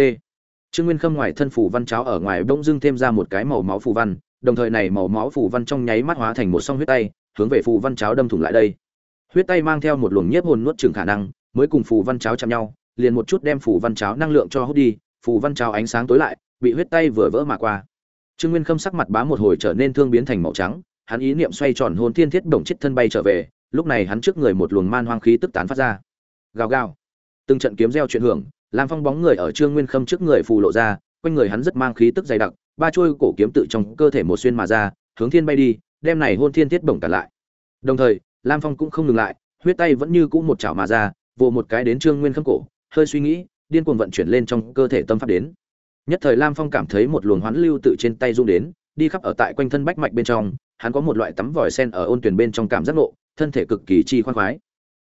S1: trương nguyên khâm ngoài thân phủ văn cháo ở ngoài bỗng dưng thêm ra một cái màu máu phủ văn, đồng thời này màu máu phủ văn trong nháy mắt hóa thành một song huyết tay, hướng về phủ văn cháo đâm thủng lại đây. Huyết tay mang theo một luồng nhiếp hồn nuốt chửng khả năng, mới cùng phủ văn cháo chạm nhau, liền một chút đem phủ văn cháo năng lượng cho hút đi, phủ văn cháo ánh sáng tối lại, bị huyết tay vừa vỡ mà qua. Trương nguyên khâm sắc mặt bá một hồi trở nên thương biến thành màu trắng hắn ý niệm xoay tròn hồn thiên thiết động chết thân bay trở về, lúc này hắn trước người một luồng man hoang khí tức tán phát ra. Gào gào. Từng trận kiếm reo chuyển hưởng, lam phong bóng người ở trương nguyên khâm trước người phù lộ ra, quanh người hắn rất mang khí tức dày đặc, ba chuôi cổ kiếm tự trong cơ thể một xuyên mà ra, hướng thiên bay đi, đem này hôn thiên thiết bổng cả lại. Đồng thời, lam phong cũng không ngừng lại, huyết tay vẫn như cũ một chảo mà ra, vồ một cái đến trương nguyên khâm cổ, hơi suy nghĩ, điên cuồng vận chuyển lên trong cơ thể tâm pháp đến. Nhất thời lam phong cảm thấy một luồng hoán lưu tự trên tay rung đến, đi khắp ở tại quanh thân bách mạch bên trong hắn có một loại tắm vòi sen ở ôn tuyển bên trong cảm giác ngộ, thân thể cực kỳ chi khoan khoái.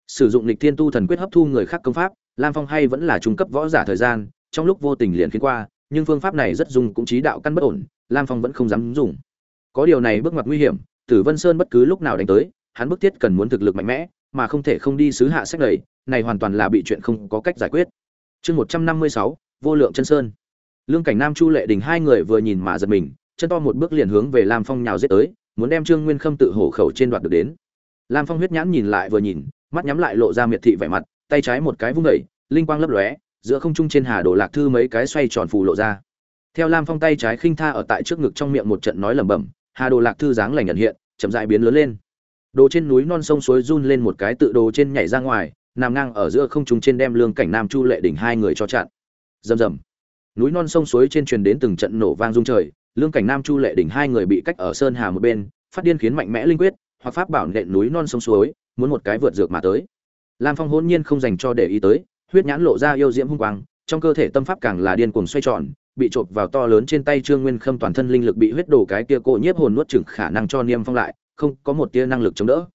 S1: Sử dụng lịch thiên tu thần quyết hấp thu người khác công pháp, lam phong hay vẫn là trung cấp võ giả thời gian, trong lúc vô tình liền khiến qua, nhưng phương pháp này rất dùng cũng trí đạo căn bất ổn, lam phong vẫn không dám dùng. Có điều này bước ngoặt nguy hiểm, tử vân sơn bất cứ lúc nào đánh tới, hắn bức thiết cần muốn thực lực mạnh mẽ, mà không thể không đi xứ hạ sách đầy này hoàn toàn là bị chuyện không có cách giải quyết. Chương một trăm năm mươi sáu, vô lượng chân sơn. Lương cảnh nam chu lệ đình hai người vừa nhìn mà giật mình, chân to một bước liền hướng về lam phong nhào giết tới muốn đem trương nguyên khâm tự hổ khẩu trên đoạt được đến. Lam phong huyết nhãn nhìn lại vừa nhìn, mắt nhắm lại lộ ra miệt thị vẻ mặt, tay trái một cái vung đẩy linh quang lấp lóe, giữa không trung trên hà đồ lạc thư mấy cái xoay tròn phù lộ ra. Theo lam phong tay trái khinh tha ở tại trước ngực trong miệng một trận nói lẩm bẩm, hà đồ lạc thư dáng lành nhận hiện, chậm dại biến lớn lên. Đồ trên núi non sông suối run lên một cái tự đồ trên nhảy ra ngoài, nằm ngang ở giữa không trung trên đem lương cảnh nam chu lệ đỉnh hai người cho chặn. Rầm rầm. Núi non sông suối trên truyền đến từng trận nổ vang rung trời lương cảnh nam chu lệ đỉnh hai người bị cách ở sơn hà một bên, phát điên khiến mạnh mẽ linh quyết, hoặc pháp bảo nện núi non sông suối, muốn một cái vượt dược mà tới. Lam phong hôn nhiên không dành cho để ý tới, huyết nhãn lộ ra yêu diễm hung quang, trong cơ thể tâm pháp càng là điên cuồng xoay tròn, bị trộm vào to lớn trên tay trương nguyên khâm toàn thân linh lực bị huyết đổ cái kia cộ nhiếp hồn nuốt chửng khả năng cho niêm phong lại, không có một tia năng lực chống đỡ.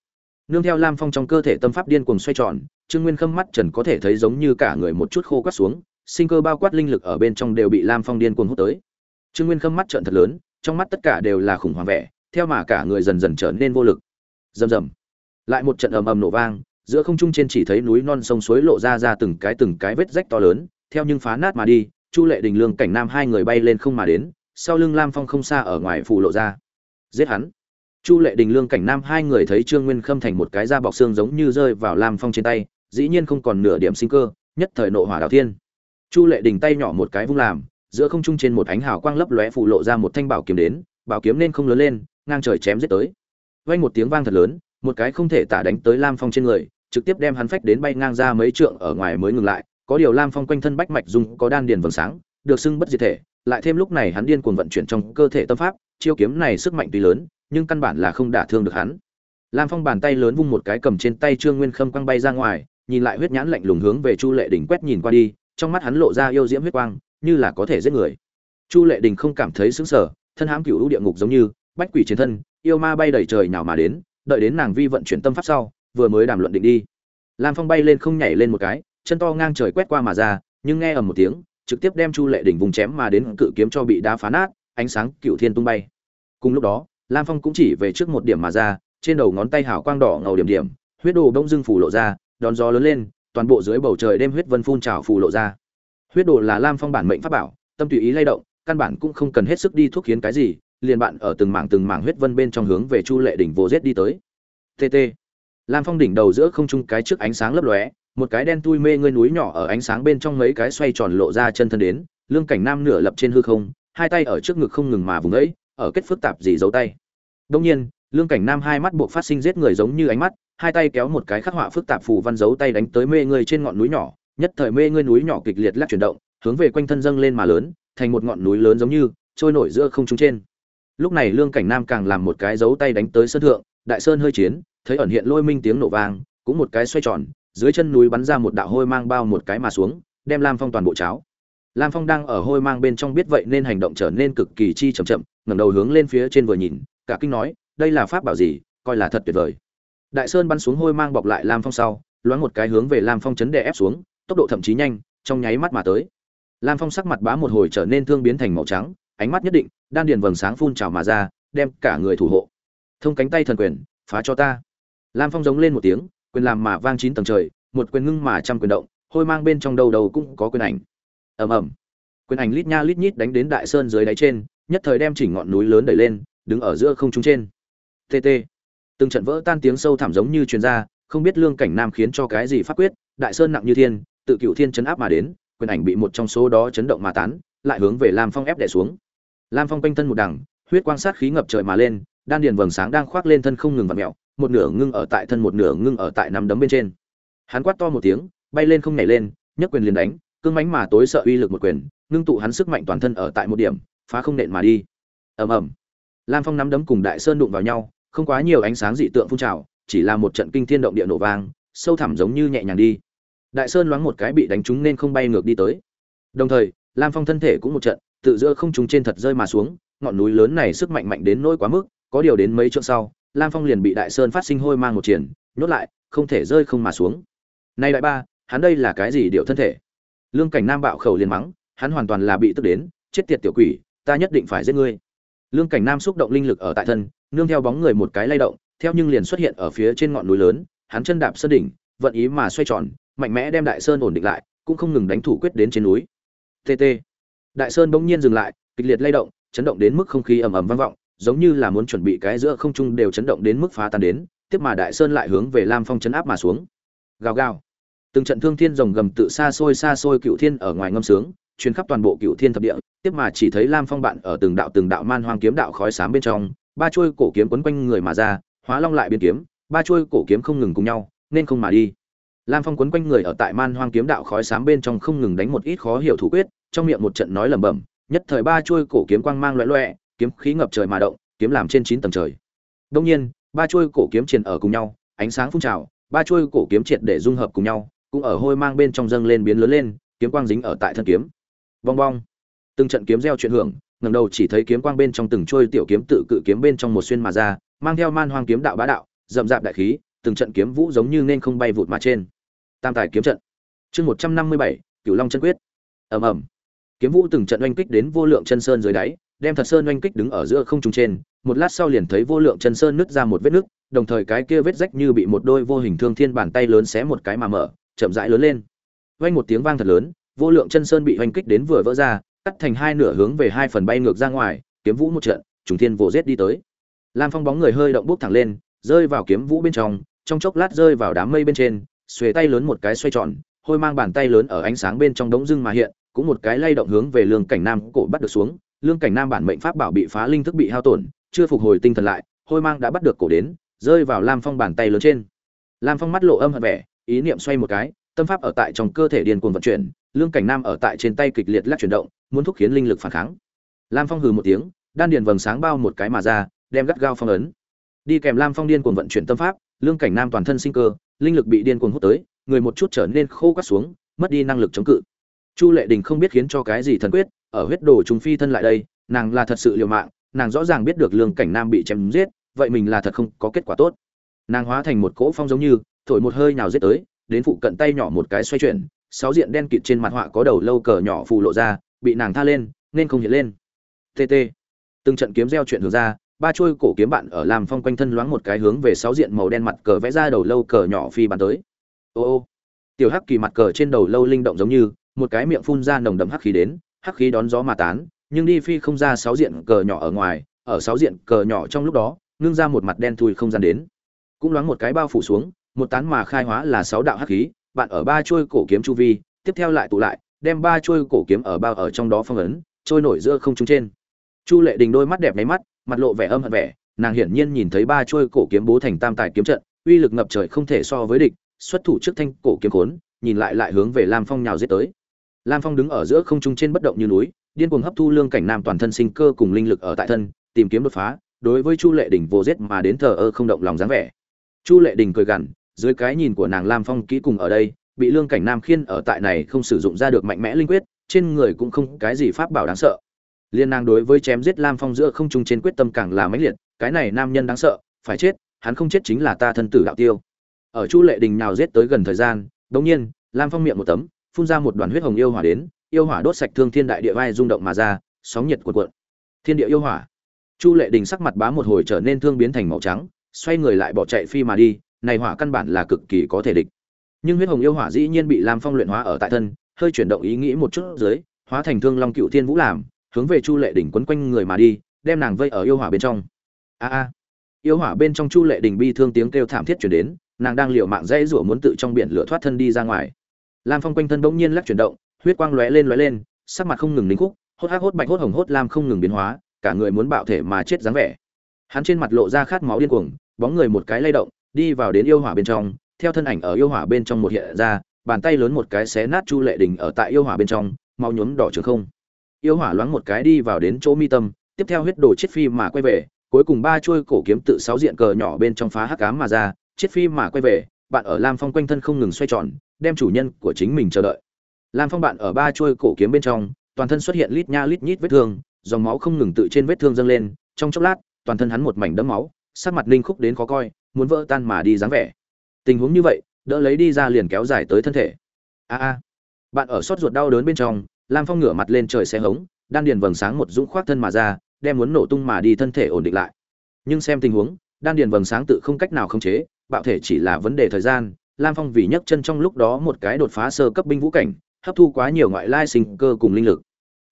S1: Nương theo lam phong trong cơ thể tâm pháp điên cuồng xoay tròn, trương nguyên khâm mắt trần có thể thấy giống như cả người một chút khô quát xuống, sinh cơ bao quát linh lực ở bên trong đều bị lam phong điên cuồng hút tới trương nguyên khâm mắt trợn thật lớn, trong mắt tất cả đều là khủng hoảng vẻ, theo mà cả người dần dần trở nên vô lực. Rầm rầm. Lại một trận ầm ầm nổ vang, giữa không trung trên chỉ thấy núi non sông suối lộ ra ra từng cái từng cái vết rách to lớn, theo nhưng phá nát mà đi, chu lệ đình lương cảnh nam hai người bay lên không mà đến, sau lưng lam phong không xa ở ngoài phủ lộ ra. Giết hắn. Chu lệ đình lương cảnh nam hai người thấy trương nguyên khâm thành một cái da bọc xương giống như rơi vào lam phong trên tay, dĩ nhiên không còn nửa điểm sinh cơ, nhất thời nộ hỏa đào thiên. Chu lệ đình tay nhỏ một cái vung làm giữa không trung trên một ánh hào quang lấp lóe phụ lộ ra một thanh bảo kiếm đến, bảo kiếm nên không lớn lên, ngang trời chém giết tới. Vang một tiếng vang thật lớn, một cái không thể tả đánh tới lam phong trên người, trực tiếp đem hắn phách đến bay ngang ra mấy trượng ở ngoài mới ngừng lại, có điều lam phong quanh thân bách mạch dùng có đan điền vầng sáng, được xưng bất diệt thể, lại thêm lúc này hắn điên cuồng vận chuyển trong cơ thể tâm pháp, chiêu kiếm này sức mạnh tuy lớn, nhưng căn bản là không đả thương được hắn. Lam phong bàn tay lớn vung một cái cầm trên tay trương nguyên khâm quăng bay ra ngoài, nhìn lại huyết nhãn lạnh lùng hướng về chu lệ đỉnh quét nhìn qua đi, trong mắt hắn lộ ra yêu diễm huyết quang như là có thể giết người. Chu lệ đình không cảm thấy sướng sở, thân hãm cựu địa ngục giống như bách quỷ chiến thân yêu ma bay đầy trời nào mà đến đợi đến nàng vi vận chuyển tâm pháp sau vừa mới đàm luận định đi. Lam phong bay lên không nhảy lên một cái chân to ngang trời quét qua mà ra nhưng nghe ầm một tiếng trực tiếp đem chu lệ đỉnh vùng chém mà đến cự kiếm cho bị đá phá nát ánh sáng cựu thiên tung bay. Cùng lúc đó lam phong cũng chỉ về trước một điểm mà ra trên đầu ngón tay hào quang đỏ ngầu điểm điểm huyết đồ đông dưng phủ lộ ra đón gió lớn lên toàn bộ dưới bầu trời đêm huyết vân phun trào phủ lộ ra huyết đồ là lam phong bản mệnh pháp bảo, tâm tùy ý lay động, căn bản cũng không cần hết sức đi thuốc khiến cái gì, liền bạn ở từng mảng từng mảng huyết vân bên trong hướng về chu lệ đỉnh vô rết đi tới. Tt lam phong đỉnh đầu giữa không trung cái trước ánh sáng lấp lóe, một cái đen tui mê ngươi núi nhỏ ở ánh sáng bên trong mấy cái xoay tròn lộ ra chân thân đến lương cảnh nam nửa lập trên hư không, hai tay ở trước ngực không ngừng mà vùng ấy, ở kết phức tạp gì giấu tay. Đông nhiên lương cảnh nam hai mắt buộc phát sinh giết người giống như ánh mắt, hai tay kéo một cái khắc họa phức tạp phù văn giấu tay đánh tới mê người trên ngọn núi nhỏ nhất thời mê ngươi núi nhỏ kịch liệt lắc chuyển động, hướng về quanh thân dâng lên mà lớn, thành một ngọn núi lớn giống như, trôi nổi giữa không trung trên. Lúc này lương cảnh nam càng làm một cái giấu tay đánh tới sơn thượng, đại sơn hơi chiến, thấy ẩn hiện lôi minh tiếng nổ vang, cũng một cái xoay tròn, dưới chân núi bắn ra một đạo hôi mang bao một cái mà xuống, đem lam phong toàn bộ cháo. Lam phong đang ở hôi mang bên trong biết vậy nên hành động trở nên cực kỳ chi chậm chậm, ngẩng đầu hướng lên phía trên vừa nhìn, cả kinh nói, đây là pháp bảo gì, coi là thật tuyệt vời. Đại sơn bắn xuống hôi mang bọc lại lam phong sau, loáng một cái hướng về lam phong chấn đè ép xuống tốc độ thậm chí nhanh, trong nháy mắt mà tới. Lam phong sắc mặt bá một hồi trở nên thương biến thành màu trắng, ánh mắt nhất định, đan điền vầng sáng phun trào mà ra, đem cả người thủ hộ. Thông cánh tay thần quyền, phá cho ta. Lam phong giống lên một tiếng, quyền làm mà vang chín tầng trời, một quyền ngưng mà trăm quyền động, hôi mang bên trong đầu đầu cũng có quyền ảnh. Ầm ầm. Quyền ảnh lít nha lít nhít đánh đến đại sơn dưới đáy trên, nhất thời đem chỉnh ngọn núi lớn đẩy lên, đứng ở giữa không trung trên. Tt từng trận vỡ tan tiếng sâu thẳm giống như truyền ra, không biết lương cảnh nam khiến cho cái gì phát quyết, đại sơn nặng như thiên tự cựu thiên chấn áp mà đến, quyền ảnh bị một trong số đó chấn động mà tán, lại hướng về lam phong ép đè xuống. Lam phong quanh thân một đằng, huyết quang sát khí ngập trời mà lên, đan điền vầng sáng đang khoác lên thân không ngừng vặn mèo, một nửa ngưng ở tại thân, một nửa ngưng ở tại nắm đấm bên trên. Hắn quát to một tiếng, bay lên không nhảy lên, nhấc quyền liền đánh, cương mánh mà tối sợ uy lực một quyền, ngưng tụ hắn sức mạnh toàn thân ở tại một điểm, phá không nện mà đi. Ầm ầm. Lam phong nắm đấm cùng đại sơn đụng vào nhau, không quá nhiều ánh sáng dị tượng phun trào, chỉ là một trận kinh thiên động địa nổ vang, sâu thẳm giống như nhẹ nhàng đi đại sơn loáng một cái bị đánh trúng nên không bay ngược đi tới. Đồng thời, lam phong thân thể cũng một trận, tự giữa không trúng trên thật rơi mà xuống, ngọn núi lớn này sức mạnh mạnh đến nỗi quá mức, có điều đến mấy chỗ sau, lam phong liền bị đại sơn phát sinh hôi mang một triển, nhốt lại, không thể rơi không mà xuống. Nay đại ba, hắn đây là cái gì điệu thân thể? Lương cảnh nam bạo khẩu liền mắng, hắn hoàn toàn là bị tức đến, chết tiệt tiểu quỷ, ta nhất định phải giết ngươi. Lương cảnh nam xúc động linh lực ở tại thân, nương theo bóng người một cái lay động, theo nhưng liền xuất hiện ở phía trên ngọn núi lớn, hắn chân đạp sơn đỉnh, vận ý mà xoay tròn mạnh mẽ đem đại sơn ổn định lại, cũng không ngừng đánh thủ quyết đến trên núi. Tt đại sơn bỗng nhiên dừng lại, kịch liệt lay động, chấn động đến mức không khí ầm ầm vang vọng, giống như là muốn chuẩn bị cái giữa không trung đều chấn động đến mức phá tan đến, tiếp mà đại sơn lại hướng về lam phong chấn áp mà xuống. Gào gào. Từng trận thương thiên rồng gầm tự xa xôi xa xôi cựu thiên ở ngoài ngâm sướng, truyền khắp toàn bộ cựu thiên thập địa, tiếp mà chỉ thấy lam phong bạn ở từng đạo từng đạo man hoang kiếm đạo khói sám bên trong, ba chuôi cổ kiếm quấn quanh người mà ra, hóa long lại biến kiếm, ba chuôi cổ kiếm không ngừng cùng nhau, nên không mà đi lam phong quấn quanh người ở tại man hoang kiếm đạo khói sám bên trong không ngừng đánh một ít khó hiểu thủ quyết, trong miệng một trận nói lẩm bẩm, nhất thời ba chuôi cổ kiếm quang mang loẹ loẹ kiếm khí ngập trời mà động, kiếm làm trên chín tầng trời. Đông nhiên, ba chuôi cổ kiếm triền ở cùng nhau, ánh sáng phun trào, ba chuôi cổ kiếm triệt để dung hợp cùng nhau, cũng ở hôi mang bên trong dâng lên biến lớn lên, kiếm quang dính ở tại thân kiếm. Bong bong. Từng trận kiếm gieo chuyện hưởng, ngẩng đầu chỉ thấy kiếm quang bên trong từng trôi tiểu kiếm tự cự kiếm bên trong một xuyên mà ra, mang theo man hoang kiếm đạo bá đạo, rậm rạp đại khí, từng trận kiếm vũ giống như nên không bay vụt mà trên tam tài kiếm trận. Chương một trăm năm mươi bảy, cửu long chân quyết. Ầm ầm. Kiếm vũ từng trận oanh kích đến vô lượng chân sơn dưới đáy, đem thật sơn oanh kích đứng ở giữa không trung trên, một lát sau liền thấy vô lượng chân sơn nứt ra một vết nứt, đồng thời cái kia vết rách như bị một đôi vô hình thương thiên bàn tay lớn xé một cái mà mở, chậm rãi lớn lên. Vang một tiếng vang thật lớn, vô lượng chân sơn bị oanh kích đến vừa vỡ ra, cắt thành hai nửa hướng về hai phần bay ngược ra ngoài, kiếm vũ một trận, trùng thiên vồ rết đi tới. Lam phong bóng người hơi động bút thẳng lên, rơi vào kiếm vũ bên trong trong chốc lát rơi vào đám mây bên trên xuề tay lớn một cái xoay tròn, hôi mang bàn tay lớn ở ánh sáng bên trong đống dưng mà hiện, cũng một cái lay động hướng về lương cảnh nam cổ bắt được xuống. Lương cảnh nam bản mệnh pháp bảo bị phá linh thức bị hao tổn, chưa phục hồi tinh thần lại, hôi mang đã bắt được cổ đến, rơi vào lam phong bàn tay lớn trên. Lam phong mắt lộ âm hận vẻ, ý niệm xoay một cái, tâm pháp ở tại trong cơ thể điên cuồng vận chuyển, lương cảnh nam ở tại trên tay kịch liệt lắc chuyển động, muốn thúc khiến linh lực phản kháng. Lam phong hừ một tiếng, đan điền vầng sáng bao một cái mà ra, đem gắt gao phong ấn. Đi kèm lam phong điên cuồng vận chuyển tâm pháp lương cảnh nam toàn thân sinh cơ, linh lực bị điên cuồng hút tới, người một chút trở nên khô quắt xuống, mất đi năng lực chống cự. Chu lệ đình không biết khiến cho cái gì thần quyết, ở huyết đồ trùng phi thân lại đây, nàng là thật sự liều mạng, nàng rõ ràng biết được lương cảnh nam bị chém giết, vậy mình là thật không có kết quả tốt. Nàng hóa thành một cỗ phong giống như, thổi một hơi nào giết tới, đến phụ cận tay nhỏ một cái xoay chuyển, sáu diện đen kịt trên mặt họa có đầu lâu cờ nhỏ phù lộ ra, bị nàng tha lên, nên không hiện lên. Tt từng trận kiếm gieo chuyện hướng ra ba chuôi cổ kiếm bạn ở làm phong quanh thân loáng một cái hướng về sáu diện màu đen mặt cờ vẽ ra đầu lâu cờ nhỏ phi bắn tới. Ô ô, tiểu hắc kỳ mặt cờ trên đầu lâu linh động giống như, một cái miệng phun ra nồng đậm hắc khí đến, hắc khí đón gió mà tán, nhưng đi phi không ra sáu diện cờ nhỏ ở ngoài, ở sáu diện cờ nhỏ trong lúc đó, ngưng ra một mặt đen thui không gian đến. Cũng loáng một cái bao phủ xuống, một tán mà khai hóa là sáu đạo hắc khí, bạn ở ba chuôi cổ kiếm chu vi, tiếp theo lại tụ lại, đem ba chuôi cổ kiếm ở bao ở trong đó phong ấn, trôi nổi giữa không trung trên. Chu lệ đình đôi mắt đẹp mấy mắt mặt lộ vẻ âm hận vẻ, nàng hiển nhiên nhìn thấy ba chuôi cổ kiếm bố thành tam tài kiếm trận, uy lực ngập trời không thể so với địch, xuất thủ trước thanh cổ kiếm khốn, nhìn lại lại hướng về lam phong nhào giết tới. Lam phong đứng ở giữa không trung trên bất động như núi, điên cuồng hấp thu lương cảnh nam toàn thân sinh cơ cùng linh lực ở tại thân, tìm kiếm đột phá, đối với chu lệ đình vô giết mà đến thờ ơ không động lòng dáng vẻ. Chu lệ đình cười gằn, dưới cái nhìn của nàng lam phong kỹ cùng ở đây, bị lương cảnh nam khiên ở tại này không sử dụng ra được mạnh mẽ linh quyết, trên người cũng không cái gì pháp bảo đáng sợ liên nàng đối với chém giết lam phong giữa không trung trên quyết tâm càng là mãnh liệt, cái này nam nhân đáng sợ, phải chết, hắn không chết chính là ta thân tử đạo tiêu. Ở chu lệ đình nào giết tới gần thời gian đống nhiên, lam phong miệng một tấm, phun ra một đoàn huyết hồng yêu hỏa đến, yêu hỏa đốt sạch thương thiên đại địa vai rung động mà ra, sóng nhiệt cuộn cuộn. Thiên địa yêu hỏa. Chu lệ đình sắc mặt bá một hồi trở nên thương biến thành màu trắng, xoay người lại bỏ chạy phi mà đi, này hỏa căn bản là cực kỳ có thể địch. Nhưng huyết hồng yêu hỏa dĩ nhiên bị lam phong luyện hóa ở tại thân, hơi chuyển động ý nghĩ một chút dưới, hóa thành thương long cựu thiên vũ làm hướng về chu lệ đỉnh quấn quanh người mà đi, đem nàng vây ở yêu hỏa bên trong. A a. Yêu hỏa bên trong chu lệ đỉnh bi thương tiếng kêu thảm thiết chuyển đến, nàng đang liều mạng dãy rủa muốn tự trong biển lửa thoát thân đi ra ngoài. Lam phong quanh thân bỗng nhiên lắc chuyển động, huyết quang lóe lên lóe lên, sắc mặt không ngừng lính khúc, hốt hắc hốt bạch hốt hồng hốt lam không ngừng biến hóa, cả người muốn bạo thể mà chết dáng vẻ. Hắn trên mặt lộ ra khát máu điên cuồng, bóng người một cái lay động, đi vào đến yêu hỏa bên trong, theo thân ảnh ở yêu hỏa bên trong một hiện ra, bàn tay lớn một cái xé nát chu lệ đình ở tại yêu hỏa bên trong mau nhuốm đỏ trường không yêu hỏa loáng một cái đi vào đến chỗ mi tâm, tiếp theo huyết đồ chết phi mà quay về, cuối cùng ba chuôi cổ kiếm tự sáu diện cờ nhỏ bên trong phá hắc ám mà ra, chết phi mà quay về, bạn ở lam phong quanh thân không ngừng xoay tròn, đem chủ nhân của chính mình chờ đợi. Lam phong bạn ở ba chuôi cổ kiếm bên trong, toàn thân xuất hiện lít nha lít nhít vết thương, dòng máu không ngừng tự trên vết thương dâng lên, trong chốc lát, toàn thân hắn một mảnh đẫm máu, sắc mặt linh khúc đến khó coi, muốn vỡ tan mà đi dáng vẻ. Tình huống như vậy, đỡ lấy đi ra liền kéo dài tới thân thể. A a. Bạn ở sót ruột đau đớn bên trong lam phong ngửa mặt lên trời xe hống, đan điền vầng sáng một dũng khoác thân mà ra, đem muốn nổ tung mà đi thân thể ổn định lại. Nhưng xem tình huống, đan điền vầng sáng tự không cách nào khống chế, bạo thể chỉ là vấn đề thời gian, lam phong vì nhấc chân trong lúc đó một cái đột phá sơ cấp binh vũ cảnh, hấp thu quá nhiều ngoại lai sinh cơ cùng linh lực.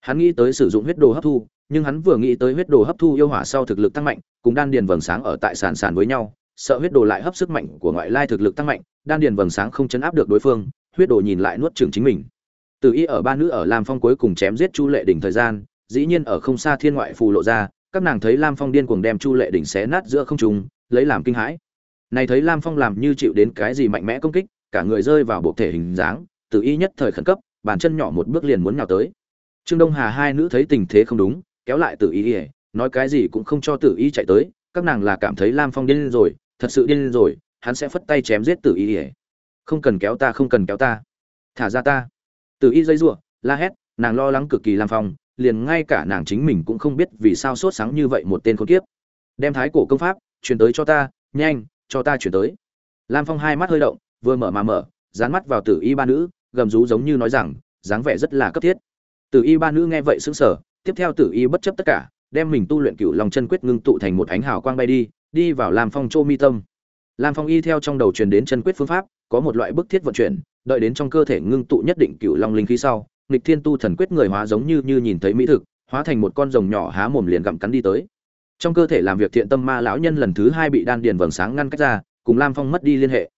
S1: Hắn nghĩ tới sử dụng huyết đồ hấp thu, nhưng hắn vừa nghĩ tới huyết đồ hấp thu yêu hỏa sau thực lực tăng mạnh, cùng đan điền vầng sáng ở tại sàn sàn với nhau, sợ huyết đồ lại hấp sức mạnh của ngoại lai thực lực tăng mạnh, đan điền vầng sáng không chấn áp được đối phương, huyết đồ nhìn lại nuốt chửng chính mình từ y ở ba nữ ở lam phong cuối cùng chém giết chu lệ đỉnh thời gian, dĩ nhiên ở không xa thiên ngoại phù lộ ra, các nàng thấy lam phong điên cuồng đem chu lệ đỉnh xé nát giữa không trung, lấy làm kinh hãi. Này thấy lam phong làm như chịu đến cái gì mạnh mẽ công kích, cả người rơi vào bộ thể hình dáng, từ y nhất thời khẩn cấp, bàn chân nhỏ một bước liền muốn nhào tới. Trương đông hà hai nữ thấy tình thế không đúng, kéo lại tử y nói cái gì cũng không cho tử y chạy tới, các nàng là cảm thấy lam phong điên rồi, thật sự điên rồi, hắn sẽ phất tay chém giết tử y không cần kéo ta, không cần kéo ta. Thả ra ta tử y dây giụa la hét, nàng lo lắng cực kỳ lam phong liền ngay cả nàng chính mình cũng không biết vì sao sốt sáng như vậy một tên khốn kiếp. Đem thái cổ công pháp, truyền tới cho ta, nhanh, cho ta chuyển tới. Lam phong hai mắt hơi động, vừa mở mà mở, dán mắt vào tử y ba nữ, gầm rú giống như nói rằng, dáng vẻ rất là cấp thiết. Tử y ba nữ nghe vậy sững sờ, tiếp theo tử y bất chấp tất cả, đem mình tu luyện cựu lòng chân quyết ngưng tụ thành một ánh hào quang bay đi đi vào lam phong chô mi tâm. Lam phong y theo trong đầu truyền đến chân quyết phương pháp có một loại bức thiết vận chuyển, đợi đến trong cơ thể ngưng tụ nhất định cựu long linh khí sau, nghịch thiên tu thần quyết người hóa giống như như nhìn thấy mỹ thực, hóa thành một con rồng nhỏ há mồm liền gặm cắn đi tới. Trong cơ thể làm việc thiện tâm ma lão nhân lần thứ hai bị đan điền vầng sáng ngăn cách ra, cùng lam phong mất đi liên hệ.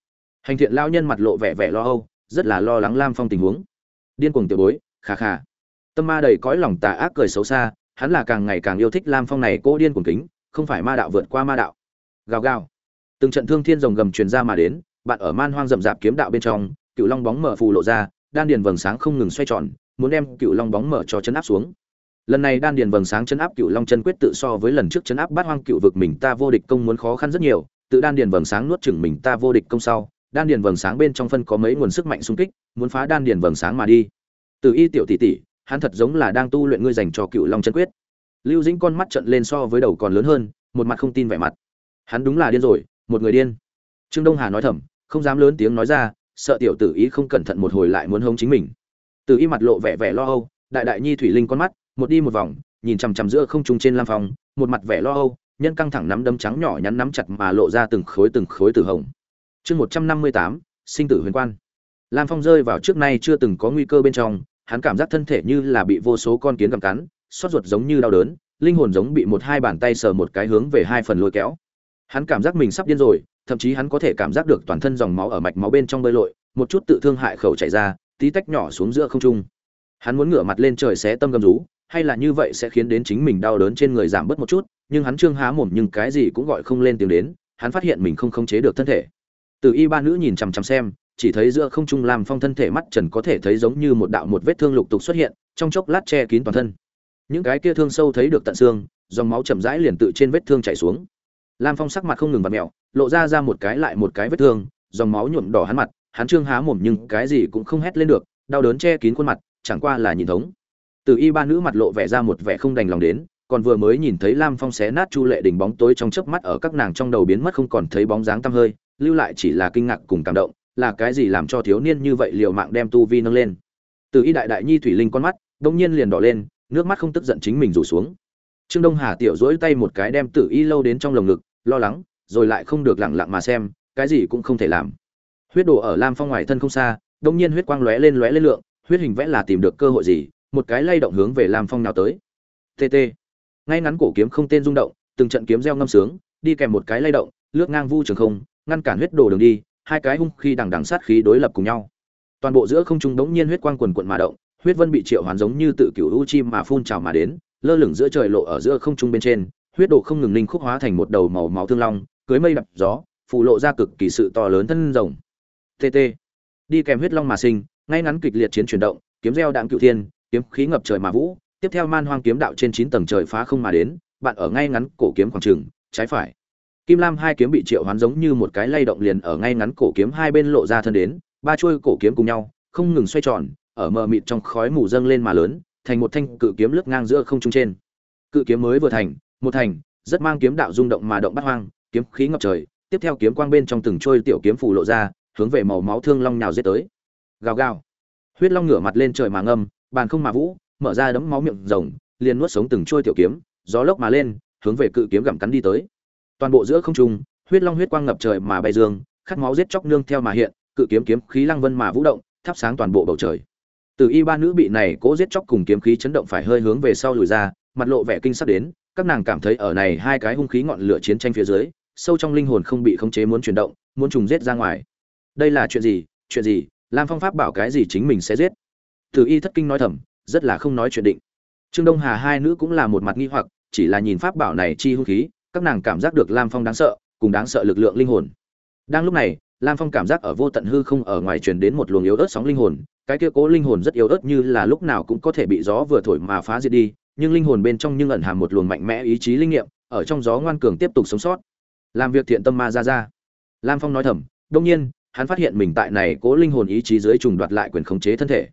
S1: Hành thiện lão nhân mặt lộ vẻ vẻ lo âu, rất là lo lắng lam phong tình huống. Điên cuồng tiểu bối khà khà tâm ma đầy cõi lòng tà ác cười xấu xa, hắn là càng ngày càng yêu thích lam phong này cô điên cuồng kính, không phải ma đạo vượt qua ma đạo. Gào gào. Từng trận thương thiên rồng gầm truyền ra mà đến bạn ở man hoang rậm rạp kiếm đạo bên trong, cựu long bóng mở phù lộ ra, đan điền vầng sáng không ngừng xoay tròn, muốn đem cựu long bóng mở cho chấn áp xuống. Lần này đan điền vầng sáng chấn áp cựu long chân quyết tự so với lần trước chấn áp bát hoang cựu vực mình ta vô địch công muốn khó khăn rất nhiều, tự đan điền vầng sáng nuốt chửng mình ta vô địch công sau, đan điền vầng sáng bên trong phân có mấy nguồn sức mạnh xung kích, muốn phá đan điền vầng sáng mà đi. Từ y tiểu tỷ tỷ, hắn thật giống là đang tu luyện ngươi dành cho cựu long chân quyết. Lưu dĩnh con mắt trận lên so với đầu còn lớn hơn, một mặt không tin vẻ mặt. Hắn đúng là điên rồi, một người điên. Trương đông hà nói thầm không dám lớn tiếng nói ra, sợ tiểu tử ý không cẩn thận một hồi lại muốn hống chính mình. Từ y mặt lộ vẻ vẻ lo âu, đại đại nhi thủy linh con mắt, một đi một vòng, nhìn chằm chằm giữa không trung trên lam phòng một mặt vẻ lo âu, nhân căng thẳng nắm đấm trắng nhỏ nhắn nắm chặt mà lộ ra từng khối từng khối tử hồng. Chương một trăm năm mươi tám, sinh tử huyền quan. Lam phong rơi vào trước nay chưa từng có nguy cơ bên trong, hắn cảm giác thân thể như là bị vô số con kiến gặm cắn, xót ruột giống như đau đớn, linh hồn giống bị một hai bàn tay sờ một cái hướng về hai phần lôi kéo. Hắn cảm giác mình sắp điên rồi thậm chí hắn có thể cảm giác được toàn thân dòng máu ở mạch máu bên trong bơi lội, một chút tự thương hại khẩu chảy ra, tí tách nhỏ xuống giữa không trung. Hắn muốn ngửa mặt lên trời xé tâm gầm rú, hay là như vậy sẽ khiến đến chính mình đau đớn trên người giảm bớt một chút, nhưng hắn trương há mồm nhưng cái gì cũng gọi không lên tiếng đến, hắn phát hiện mình không khống chế được thân thể. Từ y ba nữ nhìn chằm chằm xem, chỉ thấy giữa không trung làm phong thân thể mắt trần có thể thấy giống như một đạo một vết thương lục tục xuất hiện, trong chốc lát che kín toàn thân. Những cái kia thương sâu thấy được tận xương, dòng máu chậm rãi liền tự trên vết thương chảy xuống. Lam phong sắc mặt không ngừng vặt mẹo lộ ra ra một cái lại một cái vết thương, dòng máu nhuộm đỏ hắn mặt, hắn trương há mồm nhưng cái gì cũng không hét lên được, đau đớn che kín khuôn mặt, chẳng qua là nhìn thống. Từ y ba nữ mặt lộ vẻ ra một vẻ không đành lòng đến, còn vừa mới nhìn thấy lam phong xé nát chu lệ đỉnh bóng tối trong chớp mắt ở các nàng trong đầu biến mất không còn thấy bóng dáng tăm hơi, lưu lại chỉ là kinh ngạc cùng cảm động, là cái gì làm cho thiếu niên như vậy liều mạng đem tu vi nâng lên. Từ y đại đại nhi thủy linh con mắt đông nhiên liền đỏ lên, nước mắt không tức giận chính mình rủ xuống. Trương đông hà tiểu dỗi tay một cái đem tử y lâu đến trong lồng ngực, lo lắng rồi lại không được lẳng lặng mà xem, cái gì cũng không thể làm. Huyết đồ ở lam phong ngoài thân không xa đột nhiên huyết quang lóe lên lóe lên lượng, huyết hình vẽ là tìm được cơ hội gì, một cái lay động hướng về lam phong nào tới. Tt ngay ngắn cổ kiếm không tên rung động, từng trận kiếm reo ngâm sướng, đi kèm một cái lay động, lướt ngang vu trường không, ngăn cản huyết đồ đường đi, hai cái hung khi đằng đằng sát khí đối lập cùng nhau. Toàn bộ giữa không trung đống nhiên huyết quang quần quần mà động, huyết vân bị triệu hoán giống như tự cửu u chim mà phun trào mà đến, lơ lửng giữa trời lộ ở giữa không trung bên trên, huyết đồ không ngừng linh khúc hóa thành một đầu màu máu thương long cưới mây đập gió phụ lộ ra cực kỳ sự to lớn thân rồng. Tt đi kèm huyết long mà sinh, ngay ngắn kịch liệt chiến chuyển động, kiếm reo đạn cựu thiên, kiếm khí ngập trời mà vũ, tiếp theo man hoang kiếm đạo trên chín tầng trời phá không mà đến, bạn ở ngay ngắn cổ kiếm khoảng trường, trái phải. Kim lam hai kiếm bị triệu hoán giống như một cái lay động liền ở ngay ngắn cổ kiếm hai bên lộ ra thân đến, ba chuôi cổ kiếm cùng nhau, không ngừng xoay tròn, ở mờ mịt trong khói mù dâng lên mà lớn, thành một thanh cự kiếm lướt ngang giữa không trung trên. Cự kiếm mới vừa thành, một thành, rất mang kiếm đạo rung động mà động bắt hoang kiếm khí ngập trời, tiếp theo kiếm quang bên trong từng trôi tiểu kiếm phủ lộ ra, hướng về màu máu thương long nhào giết tới. Gào gào. Huyết long ngửa mặt lên trời mà ngâm, bàn không mà vũ, mở ra đấm máu miệng rồng, liền nuốt sống từng trôi tiểu kiếm, gió lốc mà lên, hướng về cự kiếm gặm cắn đi tới. Toàn bộ giữa không trung, huyết long huyết quang ngập trời mà bay dương, khát máu giết chóc nương theo mà hiện, cự kiếm kiếm khí lăng vân mà vũ động, thắp sáng toàn bộ bầu trời. Từ y ba nữ bị này cố giết chóc cùng kiếm khí chấn động phải hơi hướng về sau lùi ra, mặt lộ vẻ kinh sắc đến, các nàng cảm thấy ở này hai cái hung khí ngọn lửa chiến tranh phía dưới sâu trong linh hồn không bị khống chế muốn chuyển động, muốn trùng giết ra ngoài. Đây là chuyện gì? Chuyện gì? Lam phong pháp bảo cái gì chính mình sẽ giết? Từ y thất kinh nói thầm, rất là không nói chuyện định. Trương đông hà hai nữ cũng là một mặt nghi hoặc, chỉ là nhìn pháp bảo này chi hung khí, các nàng cảm giác được lam phong đáng sợ, cùng đáng sợ lực lượng linh hồn. Đang lúc này, lam phong cảm giác ở vô tận hư không ở ngoài truyền đến một luồng yếu ớt sóng linh hồn, cái kia cố linh hồn rất yếu ớt như là lúc nào cũng có thể bị gió vừa thổi mà phá diệt đi, nhưng linh hồn bên trong nhưng ẩn hàm một luồng mạnh mẽ ý chí linh nghiệm, ở trong gió ngoan cường tiếp tục sống sót làm việc thiện tâm ma ra ra. Lam phong nói thầm đông nhiên, hắn phát hiện mình tại này cố linh hồn ý chí dưới trùng đoạt lại quyền khống chế thân thể.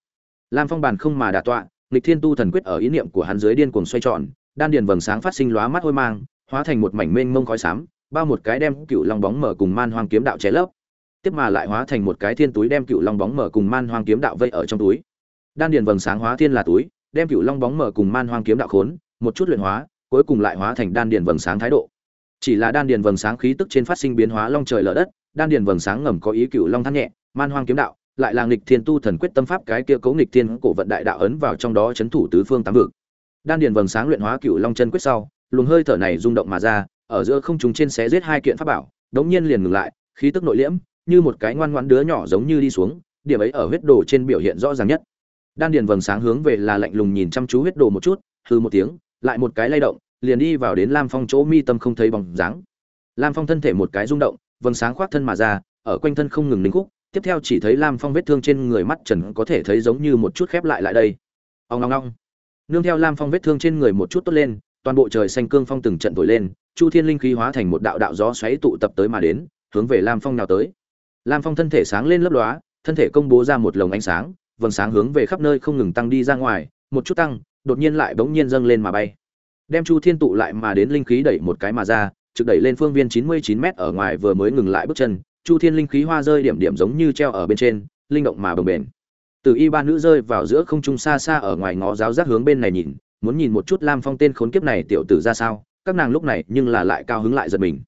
S1: Lam phong bàn không mà đà tọa, nghịch thiên tu thần quyết ở ý niệm của hắn dưới điên cuồng xoay tròn, đan điền vầng sáng phát sinh lóa mắt hôi mang, hóa thành một mảnh mênh mông khói xám, bao một cái đem cựu long bóng mở cùng man hoang kiếm đạo cháy lấp. Tiếp mà lại hóa thành một cái thiên túi đem cựu long bóng mở cùng man hoang kiếm đạo vây ở trong túi. Đan điền vầng sáng hóa thiên là túi, đem cựu long bóng mở cùng man hoang kiếm đạo khốn, một chút luyện hóa, cuối cùng lại hóa thành đan điền vầng sáng thái độ chỉ là đan điền vầng sáng khí tức trên phát sinh biến hóa long trời lở đất, đan điền vầng sáng ngầm có ý cựu long thắt nhẹ, man hoang kiếm đạo, lại là nghịch thiên tu thần quyết tâm pháp cái kia cấu nghịch thiên cổ vận đại đạo ấn vào trong đó chấn thủ tứ phương tám vực. Đan điền vầng sáng luyện hóa cựu long chân quyết sau, luồng hơi thở này rung động mà ra, ở giữa không trung trên xé giết hai kiện pháp bảo, đống nhiên liền ngừng lại, khí tức nội liễm, như một cái ngoan ngoãn đứa nhỏ giống như đi xuống, điểm ấy ở huyết đồ trên biểu hiện rõ ràng nhất. Đan điền vầng sáng hướng về là lạnh lùng nhìn chăm chú huyết đồ một chút hư một tiếng, lại một cái lay động liền đi vào đến lam phong chỗ mi tâm không thấy bóng dáng. Lam phong thân thể một cái rung động, vầng sáng khoác thân mà ra, ở quanh thân không ngừng lính khúc, tiếp theo chỉ thấy lam phong vết thương trên người mắt trần có thể thấy giống như một chút khép lại lại đây. Ông long long nương theo lam phong vết thương trên người một chút tốt lên, toàn bộ trời xanh cương phong từng trận thổi lên, chu thiên linh khí hóa thành một đạo đạo gió xoáy tụ tập tới mà đến, hướng về lam phong nào tới. Lam phong thân thể sáng lên lấp lóa, thân thể công bố ra một lồng ánh sáng, vầng sáng hướng về khắp nơi không ngừng tăng đi ra ngoài, một chút tăng, đột nhiên lại bỗng nhiên dâng lên mà bay đem chu thiên tụ lại mà đến linh khí đẩy một cái mà ra, trực đẩy lên phương viên chín mươi chín m ở ngoài vừa mới ngừng lại bước chân, chu thiên linh khí hoa rơi điểm điểm giống như treo ở bên trên, linh động mà bồng bềnh từ y ba nữ rơi vào giữa không trung xa xa ở ngoài ngó giáo giác hướng bên này nhìn, muốn nhìn một chút lam phong tên khốn kiếp này tiểu tử ra sao, các nàng lúc này nhưng là lại cao hứng lại giật mình.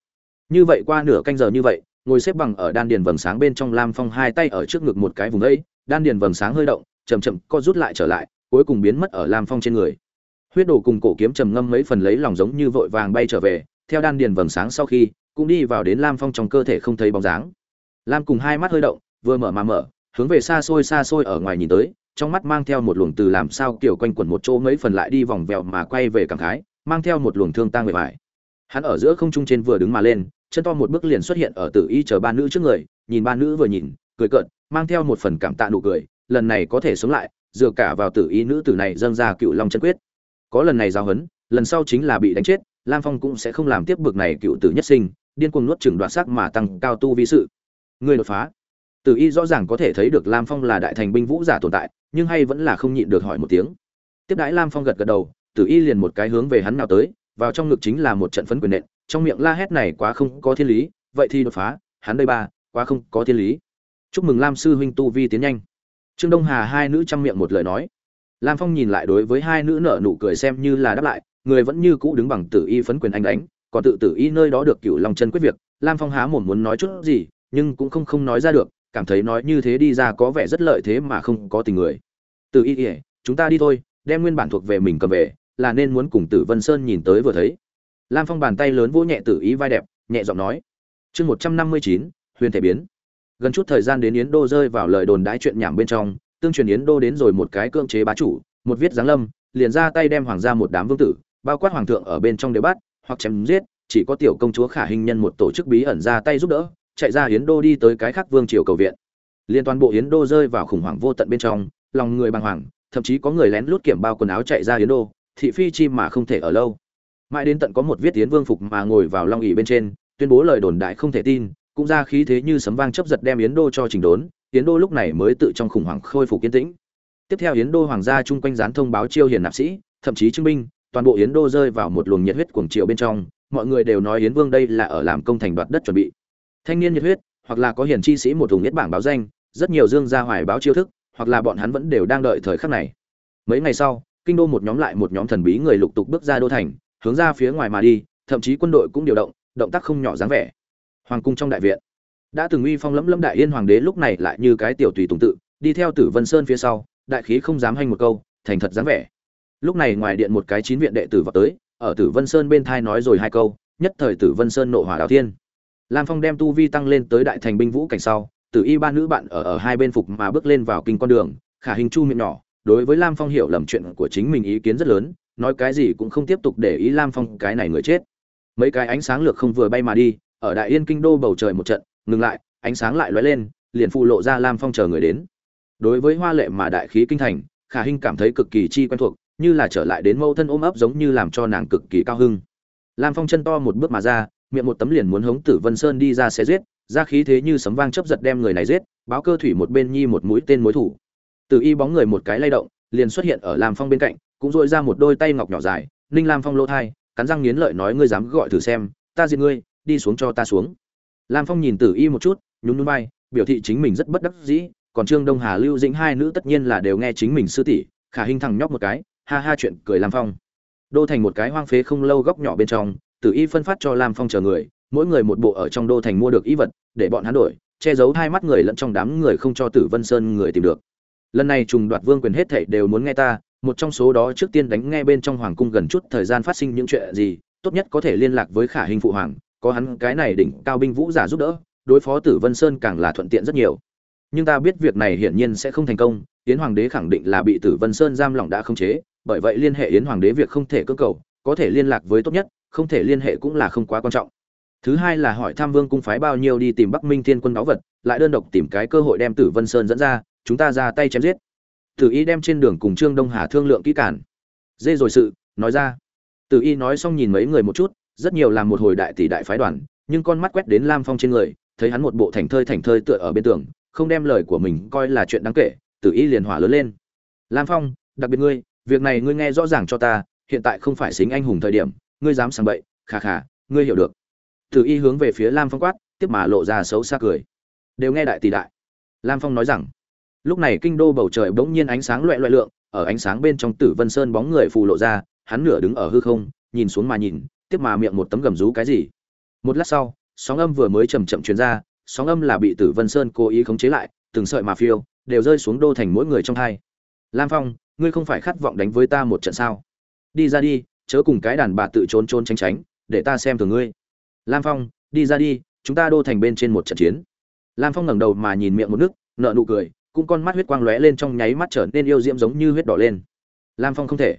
S1: Như vậy qua nửa canh giờ như vậy, ngồi xếp bằng ở đan điền vầng sáng bên trong lam phong hai tay ở trước ngực một cái vùng ấy, đan điền vầng sáng hơi động chầm chậm co rút lại trở lại, cuối cùng biến mất ở lam phong trên người huyết đồ cùng cổ kiếm trầm ngâm mấy phần lấy lòng giống như vội vàng bay trở về, theo đan điền vầng sáng sau khi, cũng đi vào đến lam phong trong cơ thể không thấy bóng dáng. Lam cùng hai mắt hơi động, vừa mở mà mở, hướng về xa xôi xa xôi ở ngoài nhìn tới, trong mắt mang theo một luồng từ làm sao kiểu quanh quẩn một chỗ mấy phần lại đi vòng vèo mà quay về cảm khái, mang theo một luồng thương tang người vải hắn ở giữa không trung trên vừa đứng mà lên, chân to một bước liền xuất hiện ở tử y chờ ba nữ trước người, nhìn ba nữ vừa nhìn, cười cợt, mang theo một phần cảm tạ nụ cười, lần này có thể sống lại, dựa cả vào tử y nữ tử này dâng ra cựu long chân quyết có lần này giao hấn lần sau chính là bị đánh chết, lam phong cũng sẽ không làm tiếp bực này cựu tử nhất sinh, điên cuồng nuốt chừng đoạt sắc mà tăng cao tu vi sự. Người đột phá. Tử y rõ ràng có thể thấy được lam phong là đại thành binh vũ giả tồn tại, nhưng hay vẫn là không nhịn được hỏi một tiếng. Tiếp đãi lam phong gật gật đầu, tử y liền một cái hướng về hắn nào tới, vào trong ngực chính là một trận phấn quyền nện, trong miệng la hét này quá không có thiên lý, vậy thì đột phá, hắn đây ba, quá không có thiên lý. Chúc mừng lam sư huynh tu vi tiến nhanh. Trương đông hà hai nữ chăm miệng một lời nói lam phong nhìn lại đối với hai nữ nở nụ cười xem như là đáp lại, người vẫn như cũ đứng bằng tử y phấn quyền anh đánh, còn tự tử y nơi đó được cựu lòng chân quyết việc. Lam phong há mồm muốn nói chút gì, nhưng cũng không không nói ra được, cảm thấy nói như thế đi ra có vẻ rất lợi thế mà không có tình người. Tử y ỉa chúng ta đi thôi, đem nguyên bản thuộc về mình cầm về, là nên muốn cùng tử vân sơn nhìn tới vừa thấy. Lam phong bàn tay lớn vỗ nhẹ tử y vai đẹp, nhẹ giọng nói. Chương một trăm năm mươi chín, huyền thể biến. Gần chút thời gian đến yến đô rơi vào lời đồn đãi chuyện nhảm bên trong tương truyền yến đô đến rồi một cái cưỡng chế bá chủ, một viết giáng lâm, liền ra tay đem hoàng gia một đám vương tử, bao quát hoàng thượng ở bên trong đều bắt, hoặc chém giết, chỉ có tiểu công chúa khả hình nhân một tổ chức bí ẩn ra tay giúp đỡ, chạy ra yến đô đi tới cái khác vương triều cầu viện. Liên toàn bộ yến đô rơi vào khủng hoảng vô tận bên trong, lòng người bàng hoàng, thậm chí có người lén lút kiểm bao quần áo chạy ra yến đô, thị phi chi mà không thể ở lâu. Mãi đến tận có một viết tiến vương phục mà ngồi vào long ỉ bên trên, tuyên bố lời đồn đại không thể tin, cũng ra khí thế như sấm vang chấp giật đem yến đô cho trình đốn yến đô lúc này mới tự trong khủng hoảng khôi phục kiên tĩnh. Tiếp theo yến đô hoàng gia chung quanh dán thông báo chiêu hiền nạp sĩ, thậm chí chứng minh toàn bộ yến đô rơi vào một luồng nhiệt huyết cuồng triệu bên trong, mọi người đều nói yến vương đây là ở làm công thành đoạt đất chuẩn bị. Thanh niên nhiệt huyết, hoặc là có hiền chi sĩ một thùng nhất bảng báo danh, rất nhiều dương gia hoài báo chiêu thức, hoặc là bọn hắn vẫn đều đang đợi thời khắc này. Mấy ngày sau, kinh đô một nhóm lại một nhóm thần bí người lục tục bước ra đô thành, hướng ra phía ngoài mà đi, thậm chí quân đội cũng điều động động tác không nhỏ dáng vẻ. Hoàng cung trong đại viện đã từng uy phong lẫm lẫm đại yên hoàng đế lúc này lại như cái tiểu tùy tùng tự, đi theo tử vân sơn phía sau, đại khí không dám hanh một câu, thành thật dáng vẻ. Lúc này ngoài điện một cái chín viện đệ tử vào tới, ở tử vân sơn bên thai nói rồi hai câu, nhất thời tử vân sơn nộ hỏa đào thiên. Lam phong đem tu vi tăng lên tới đại thành binh vũ cảnh sau, tử y ba nữ bạn ở ở hai bên phục mà bước lên vào kinh con đường, khả hình chu miệng nhỏ, đối với lam phong hiểu lầm chuyện của chính mình ý kiến rất lớn, nói cái gì cũng không tiếp tục để ý lam phong cái này người chết. Mấy cái ánh sáng lược không vừa bay mà đi, ở đại yên kinh đô bầu trời một trận ngừng lại, ánh sáng lại lóe lên, liền phụ lộ ra lam phong chờ người đến. Đối với hoa lệ mà đại khí kinh thành, khả hinh cảm thấy cực kỳ chi quen thuộc, như là trở lại đến mẫu thân ôm ấp giống như làm cho nàng cực kỳ cao hưng. Lam phong chân to một bước mà ra, miệng một tấm liền muốn hống tử vân sơn đi ra xe giết, ra khí thế như sấm vang chấp giật đem người này giết, báo cơ thủy một bên nhi một mũi tên mối thủ. Từ y bóng người một cái lay động, liền xuất hiện ở lam phong bên cạnh, cũng dội ra một đôi tay ngọc nhỏ dài, ninh lam phong lỗ thai, cắn răng nghiến lợi nói ngươi dám gọi thử xem, ta diệt ngươi, đi xuống cho ta xuống lam phong nhìn tử y một chút, nhún nhún vai, biểu thị chính mình rất bất đắc dĩ, còn trương đông hà, lưu dĩnh hai nữ tất nhiên là đều nghe chính mình sư tỷ, khả hình thằng nhóc một cái, ha ha chuyện cười lam phong. Đô thành một cái hoang phế không lâu góc nhỏ bên trong, tử y phân phát cho lam phong chờ người, mỗi người một bộ ở trong đô thành mua được y vật, để bọn hắn đổi, che giấu hai mắt người lẫn trong đám người không cho tử vân sơn người tìm được. Lần này trùng đoạt vương quyền hết thảy đều muốn nghe ta, một trong số đó trước tiên đánh nghe bên trong hoàng cung gần chút thời gian phát sinh những chuyện gì, tốt nhất có thể liên lạc với khả hình phụ hoàng có hắn cái này đỉnh cao binh vũ giả giúp đỡ, đối phó tử vân sơn càng là thuận tiện rất nhiều. Nhưng ta biết việc này hiển nhiên sẽ không thành công, yến hoàng đế khẳng định là bị tử vân sơn giam lỏng đã không chế, bởi vậy liên hệ yến hoàng đế việc không thể cơ cầu, có thể liên lạc với tốt nhất, không thể liên hệ cũng là không quá quan trọng. Thứ hai là hỏi tham vương cung phái bao nhiêu đi tìm bắc minh thiên quân báu vật, lại đơn độc tìm cái cơ hội đem tử vân sơn dẫn ra, chúng ta ra tay chém giết. Tử y đem trên đường cùng trương đông hà thương lượng kỹ cản dê rồi sự, nói ra. Tử y nói xong nhìn mấy người một chút rất nhiều làm một hồi đại tỷ đại phái đoàn, nhưng con mắt quét đến lam phong trên người, thấy hắn một bộ thành thơi thành thơi tựa ở bên tường, không đem lời của mình coi là chuyện đáng kể tử y liền hỏa lớn lên. Lam phong, đặc biệt ngươi, việc này ngươi nghe rõ ràng cho ta, hiện tại không phải xính anh hùng thời điểm, ngươi dám sàng bậy, khà khà, ngươi hiểu được. Tử y hướng về phía lam phong quát, tiếp mà lộ ra xấu xa cười. Đều nghe đại tỷ đại. Lam phong nói rằng. Lúc này kinh đô bầu trời bỗng nhiên ánh sáng loẹ loẹ lượng, ở ánh sáng bên trong tử vân sơn bóng người phù lộ ra, hắn nửa đứng ở hư không, nhìn xuống mà nhìn tiếp mà miệng một tấm gầm rú cái gì. Một lát sau, sóng âm vừa mới chầm chậm truyền ra, sóng âm là bị tử vân sơn cố ý khống chế lại, từng sợi mà phiêu, đều rơi xuống đô thành mỗi người trong hai. Lam phong, ngươi không phải khát vọng đánh với ta một trận sao? Đi ra đi, chớ cùng cái đàn bà tự trốn trốn tránh tránh, để ta xem thường ngươi. Lam phong, đi ra đi, chúng ta đô thành bên trên một trận chiến. Lam phong ngẩng đầu mà nhìn miệng một nước nợ nụ cười, cũng con mắt huyết quang lóe lên trong nháy mắt trở nên yêu diễm giống như huyết đỏ lên. Lam phong không thể.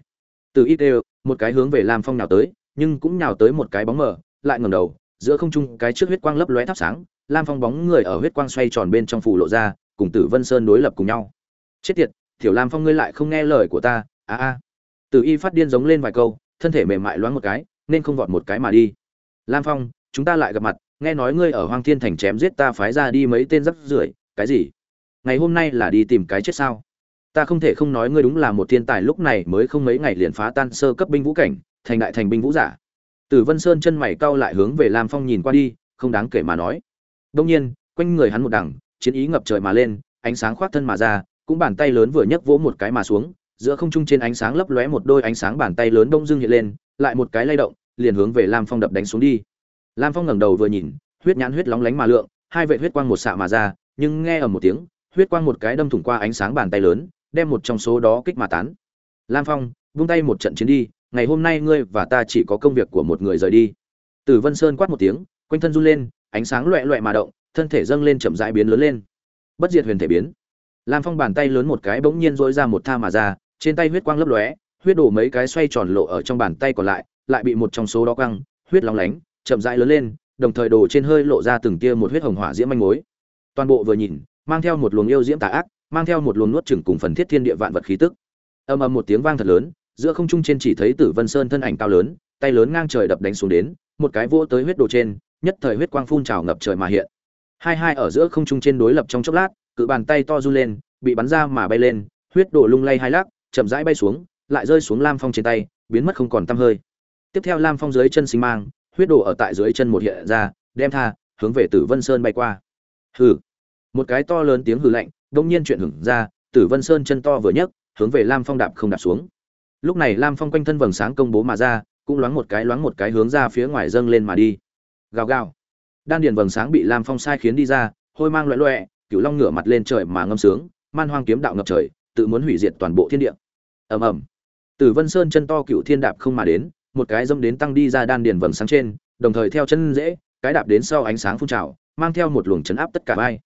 S1: Từ ít đều một cái hướng về lam phong nào tới nhưng cũng nhào tới một cái bóng mờ, lại ngẩng đầu, giữa không trung cái trước huyết quang lấp lóe thắp sáng, lam phong bóng người ở huyết quang xoay tròn bên trong phủ lộ ra, cùng tử vân sơn đối lập cùng nhau. Chết tiệt, tiểu lam phong ngươi lại không nghe lời của ta, a a. Tử y phát điên giống lên vài câu, thân thể mềm mại loáng một cái, nên không vọt một cái mà đi. Lam phong, chúng ta lại gặp mặt, nghe nói ngươi ở hoang thiên thành chém giết ta phái ra đi mấy tên rắc rưởi, cái gì? Ngày hôm nay là đi tìm cái chết sao? Ta không thể không nói ngươi đúng là một thiên tài lúc này mới không mấy ngày liền phá tan sơ cấp binh vũ cảnh thành đại thành binh vũ giả. Tử vân sơn chân mày cau lại hướng về lam phong nhìn qua đi, không đáng kể mà nói. Đông nhiên, quanh người hắn một đằng chiến ý ngập trời mà lên, ánh sáng khoác thân mà ra, cũng bàn tay lớn vừa nhấc vỗ một cái mà xuống, giữa không trung trên ánh sáng lấp lóe một đôi ánh sáng bàn tay lớn đông dương hiện lên, lại một cái lay động, liền hướng về lam phong đập đánh xuống đi. Lam phong ngẩng đầu vừa nhìn, huyết nhãn huyết lóng lánh mà lượng, hai vệ huyết quang một xạ mà ra, nhưng nghe ở một tiếng, huyết quang một cái đâm thủng qua ánh sáng bàn tay lớn, đem một trong số đó kích mà tán. Lam phong, vung tay một trận chiến đi ngày hôm nay ngươi và ta chỉ có công việc của một người rời đi. Tử vân sơn quát một tiếng, quanh thân run lên, ánh sáng loẹ loẹ mà động, thân thể dâng lên chậm rãi biến lớn lên. Bất diệt huyền thể biến. Lam phong bàn tay lớn một cái bỗng nhiên dỗi ra một tha mà ra, trên tay huyết quang lấp lóe, huyết đổ mấy cái xoay tròn lộ ở trong bàn tay còn lại lại bị một trong số đó căng huyết lóng lánh, chậm rãi lớn lên, đồng thời đổ trên hơi lộ ra từng tia một huyết hồng hỏa diễm manh mối. Toàn bộ vừa nhìn, mang theo một luồng yêu diễm tà ác, mang theo một luồng nuốt chửng cùng phần thiết thiên địa vạn vật khí tức. Ầm ầm một tiếng vang thật lớn giữa không trung trên chỉ thấy tử vân sơn thân ảnh cao lớn, tay lớn ngang trời đập đánh xuống đến, một cái vỗ tới huyết đồ trên, nhất thời huyết quang phun trào ngập trời mà hiện. Hai hai ở giữa không trung trên đối lập trong chốc lát, cự bàn tay to du lên, bị bắn ra mà bay lên, huyết đổ lung lay hai lắc, chậm rãi bay xuống, lại rơi xuống lam phong trên tay, biến mất không còn tăm hơi. Tiếp theo lam phong dưới chân sinh mang, huyết đổ ở tại dưới chân một hiện ra, đem tha, hướng về tử vân sơn bay qua. Hừ. Một cái to lớn tiếng hừ lạnh, đông nhiên chuyện hửng ra, tử vân sơn chân to vừa nhấc, hướng về lam phong đạp không đạp xuống lúc này lam phong quanh thân vầng sáng công bố mà ra, cũng loáng một cái loáng một cái hướng ra phía ngoài dâng lên mà đi. Gào gào. Đan điền vầng sáng bị lam phong sai khiến đi ra, hôi mang loẹ loẹ cựu long ngửa mặt lên trời mà ngâm sướng, man hoang kiếm đạo ngập trời, tự muốn hủy diệt toàn bộ thiên địa. Ầm ầm. Tử vân sơn chân to cựu thiên đạp không mà đến, một cái dâm đến tăng đi ra đan điền vầng sáng trên, đồng thời theo chân dễ, cái đạp đến sau ánh sáng phun trào, mang theo một luồng chấn áp tất cả vai.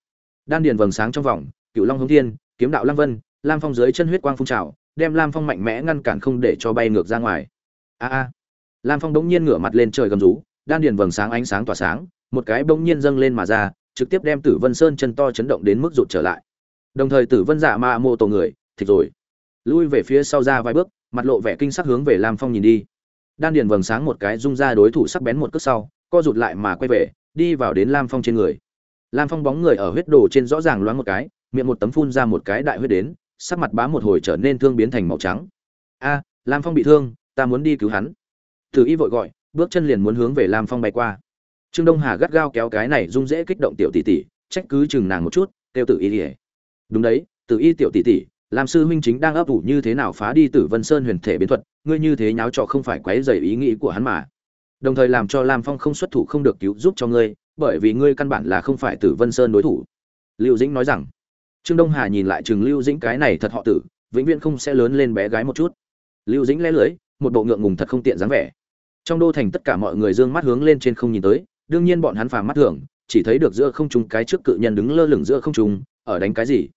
S1: Đan điền vầng sáng trong vòng cựu long hướng thiên, kiếm đạo lăng vân lam phong dưới chân huyết quang phun trào, đem lam phong mạnh mẽ ngăn cản không để cho bay ngược ra ngoài. A a. Lam phong đống nhiên ngửa mặt lên trời gầm rú, đan điền vầng sáng ánh sáng tỏa sáng, một cái bỗng nhiên dâng lên mà ra, trực tiếp đem tử vân sơn chân to chấn động đến mức rụt trở lại. Đồng thời tử vân dạ ma mô tổ người, thịt rồi. Lui về phía sau ra vài bước, mặt lộ vẻ kinh sắc hướng về lam phong nhìn đi. Đan điền vầng sáng một cái rung ra đối thủ sắc bén một cước sau, co rụt lại mà quay về, đi vào đến lam phong trên người. Lam phong bóng người ở huyết đồ trên rõ ràng loáng một cái, miệng một tấm phun ra một cái đại huyết đến sắc mặt bá một hồi trở nên thương biến thành màu trắng. A, lam phong bị thương, ta muốn đi cứu hắn. Tử y vội gọi, bước chân liền muốn hướng về lam phong bay qua. Trương đông hà gắt gao kéo cái này rung dễ kích động tiểu tỷ tỷ, trách cứ chừng nàng một chút, kêu tử y ỉa đúng đấy, tử y tiểu tỷ tỷ làm sư huynh chính đang ấp ủ như thế nào phá đi tử vân sơn huyền thể biến thuật, ngươi như thế nháo trò không phải quấy dày ý nghĩ của hắn mà. Đồng thời làm cho lam phong không xuất thủ không được cứu giúp cho ngươi, bởi vì ngươi căn bản là không phải tử vân sơn đối thủ. Lưu dĩnh nói rằng trương đông hà nhìn lại Trừng lưu dĩnh cái này thật họ tử, vĩnh viễn không sẽ lớn lên bé gái một chút. Lưu dĩnh lẽ lưới, một bộ ngượng ngùng thật không tiện dáng vẻ. Trong đô thành tất cả mọi người dương mắt hướng lên trên không nhìn tới, đương nhiên bọn hắn phàm mắt thường, chỉ thấy được giữa không trung cái trước cự nhân đứng lơ lửng giữa không trung, ở đánh cái gì?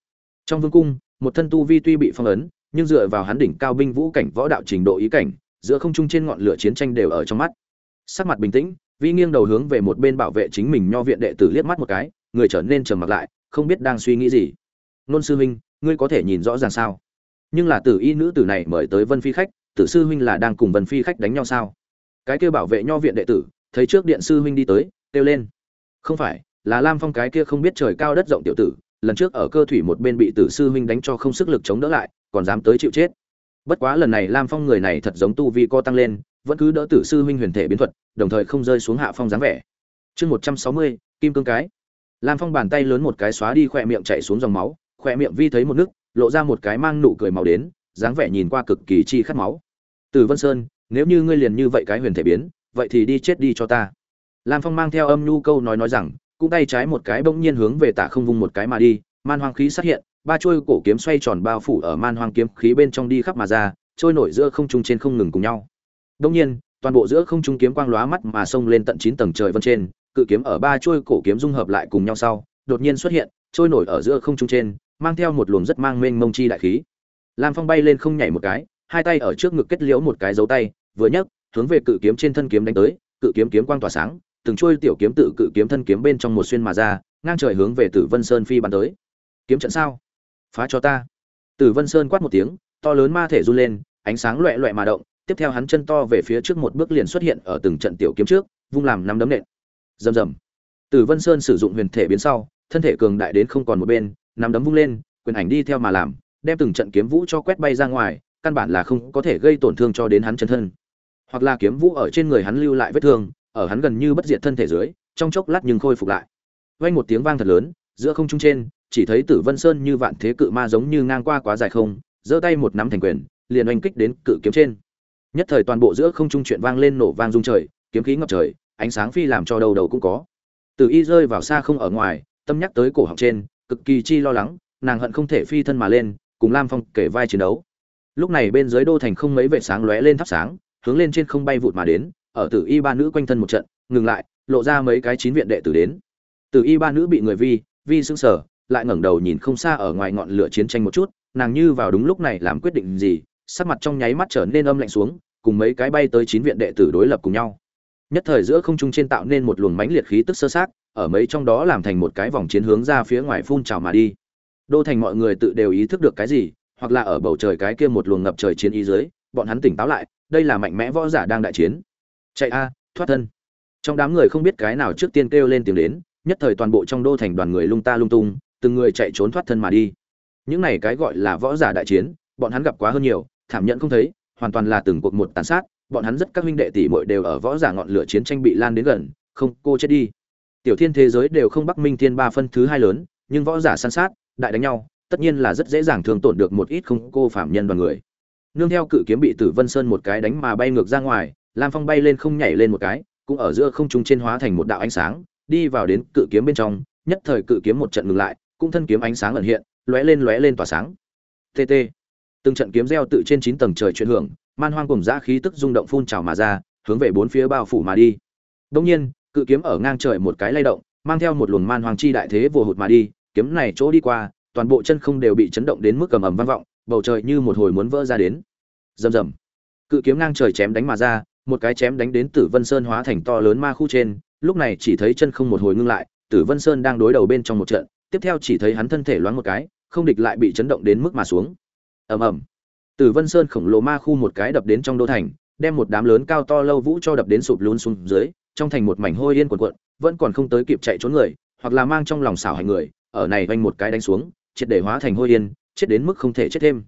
S1: Trong vương cung, một thân tu vi tuy bị phong ấn, nhưng dựa vào hắn đỉnh cao binh vũ cảnh võ đạo trình độ ý cảnh, giữa không trung trên ngọn lửa chiến tranh đều ở trong mắt. Sắc mặt bình tĩnh, vi nghiêng đầu hướng về một bên bảo vệ chính mình nho viện đệ tử liếc mắt một cái, người trở nên trầm mặc lại, không biết đang suy nghĩ gì nôn sư huynh, ngươi có thể nhìn rõ ràng sao? Nhưng là tử y nữ tử này mời tới vân phi khách, tử sư huynh là đang cùng vân phi khách đánh nhau sao? Cái kia bảo vệ nho viện đệ tử, thấy trước điện sư huynh đi tới, kêu lên. Không phải, là lam phong cái kia không biết trời cao đất rộng tiểu tử, lần trước ở cơ thủy một bên bị tử sư huynh đánh cho không sức lực chống đỡ lại, còn dám tới chịu chết. Bất quá lần này lam phong người này thật giống tu vi co tăng lên, vẫn cứ đỡ tử sư huynh huyền thể biến thuật, đồng thời không rơi xuống hạ phong dáng vẻ. Chương một trăm sáu mươi, kim cương cái. Lam phong bàn tay lớn một cái xóa đi khỏe miệng chạy xuống dòng máu khỏe miệng vi thấy một nước, lộ ra một cái mang nụ cười màu đến, dáng vẻ nhìn qua cực kỳ chi khát máu. Từ vân sơn, nếu như ngươi liền như vậy cái huyền thể biến, vậy thì đi chết đi cho ta. Lam phong mang theo âm nhu câu nói nói rằng, cũng tay trái một cái bỗng nhiên hướng về tả không vung một cái mà đi, man hoang khí xuất hiện, ba chuôi cổ kiếm xoay tròn bao phủ ở man hoang kiếm khí bên trong đi khắp mà ra, trôi nổi giữa không trung trên không ngừng cùng nhau. Bỗng nhiên, toàn bộ giữa không trung kiếm quang lóa mắt mà xông lên tận chín tầng trời vân trên, cự kiếm ở ba chuôi cổ kiếm dung hợp lại cùng nhau sau, đột nhiên xuất hiện, trôi nổi ở giữa không trung trên mang theo một luồng rất mang mênh mông chi đại khí. Lam phong bay lên không nhảy một cái, hai tay ở trước ngực kết liễu một cái dấu tay, vừa nhấc, hướng về cự kiếm trên thân kiếm đánh tới, cự kiếm kiếm quang tỏa sáng, từng chuôi tiểu kiếm tự cự kiếm thân kiếm bên trong một xuyên mà ra, ngang trời hướng về tử vân sơn phi bắn tới. Kiếm trận sao? Phá cho ta. Tử vân sơn quát một tiếng, to lớn ma thể run lên, ánh sáng loẹ loẹ mà động, tiếp theo hắn chân to về phía trước một bước liền xuất hiện ở từng trận tiểu kiếm trước, vung làm năm đấm nện. Rầm rầm. Tử vân sơn sử dụng huyền thể biến sau, thân thể cường đại đến không còn một bên nắm đấm vung lên, quyền ảnh đi theo mà làm, đem từng trận kiếm vũ cho quét bay ra ngoài, căn bản là không có thể gây tổn thương cho đến hắn chân thân. Hoặc là kiếm vũ ở trên người hắn lưu lại vết thương, ở hắn gần như bất diệt thân thể dưới, trong chốc lát nhưng khôi phục lại. Vang một tiếng vang thật lớn, giữa không trung trên, chỉ thấy tử vân sơn như vạn thế cự ma giống như ngang qua quá dài không, giơ tay một nắm thành quyền, liền oanh kích đến cự kiếm trên. Nhất thời toàn bộ giữa không trung chuyện vang lên nổ vang rung trời, kiếm khí ngập trời, ánh sáng phi làm cho đầu đầu cũng có. Từ y rơi vào xa không ở ngoài, tâm nhắc tới cổ họng trên cực kỳ chi lo lắng, nàng hận không thể phi thân mà lên, cùng lam phong kể vai chiến đấu. Lúc này bên dưới đô thành không mấy vệ sáng lóe lên thắp sáng, hướng lên trên không bay vụt mà đến, ở tử y ba nữ quanh thân một trận, ngừng lại, lộ ra mấy cái chín viện đệ tử đến. Tử y ba nữ bị người vi vi sững sờ, lại ngẩng đầu nhìn không xa ở ngoài ngọn lửa chiến tranh một chút, nàng như vào đúng lúc này làm quyết định gì, sắc mặt trong nháy mắt trở nên âm lạnh xuống, cùng mấy cái bay tới chín viện đệ tử đối lập cùng nhau. Nhất thời giữa không trung trên tạo nên một luồng mãnh liệt khí tức sơ sát ở mấy trong đó làm thành một cái vòng chiến hướng ra phía ngoài phun trào mà đi. Đô thành mọi người tự đều ý thức được cái gì, hoặc là ở bầu trời cái kia một luồng ngập trời chiến ý dưới, bọn hắn tỉnh táo lại, đây là mạnh mẽ võ giả đang đại chiến. Chạy a, thoát thân. Trong đám người không biết cái nào trước tiên kêu lên tiếng đến, nhất thời toàn bộ trong đô thành đoàn người lung ta lung tung, từng người chạy trốn thoát thân mà đi. Những này cái gọi là võ giả đại chiến, bọn hắn gặp quá hơn nhiều, thảm nhận không thấy, hoàn toàn là từng cuộc một tàn sát, bọn hắn rất các huynh đệ tỷ muội đều ở võ giả ngọn lửa chiến tranh bị lan đến gần, không, cô chết đi tiểu thiên thế giới đều không bắc minh thiên ba phân thứ hai lớn, nhưng võ giả săn sát, đại đánh nhau, tất nhiên là rất dễ dàng thường tổn được một ít không cô phạm nhân đoàn người. Nương theo cự kiếm bị tử vân sơn một cái đánh mà bay ngược ra ngoài, lam phong bay lên không nhảy lên một cái, cũng ở giữa không trung trên hóa thành một đạo ánh sáng, đi vào đến cự kiếm bên trong, nhất thời cự kiếm một trận ngừng lại, cũng thân kiếm ánh sáng ẩn hiện, lóe lên lóe lên tỏa sáng. Tt từng trận kiếm reo tự trên chín tầng trời chuyển hưởng, man hoang cùng dã khí tức rung động phun trào mà ra, hướng về bốn phía bao phủ mà đi. Đông nhiên cự kiếm ở ngang trời một cái lay động, mang theo một luồng man hoang chi đại thế vừa hụt mà đi, kiếm này chỗ đi qua, toàn bộ chân không đều bị chấn động đến mức cầm ầm vang vọng, bầu trời như một hồi muốn vỡ ra đến. Rầm rầm. Cự kiếm ngang trời chém đánh mà ra, một cái chém đánh đến tử vân sơn hóa thành to lớn ma khu trên, lúc này chỉ thấy chân không một hồi ngưng lại, tử vân sơn đang đối đầu bên trong một trận, tiếp theo chỉ thấy hắn thân thể loáng một cái, không địch lại bị chấn động đến mức mà xuống. Ầm ầm. Tử vân sơn khổng lồ ma khu một cái đập đến trong đô thành, đem một đám lớn cao to lâu vũ cho đập đến sụp lún xuống dưới trong thành một mảnh hôi yên cuộn cuộn, vẫn còn không tới kịp chạy trốn người, hoặc là mang trong lòng xảo hành người, ở này vanh một cái đánh xuống, triệt để hóa thành hôi yên, chết đến mức không thể chết thêm.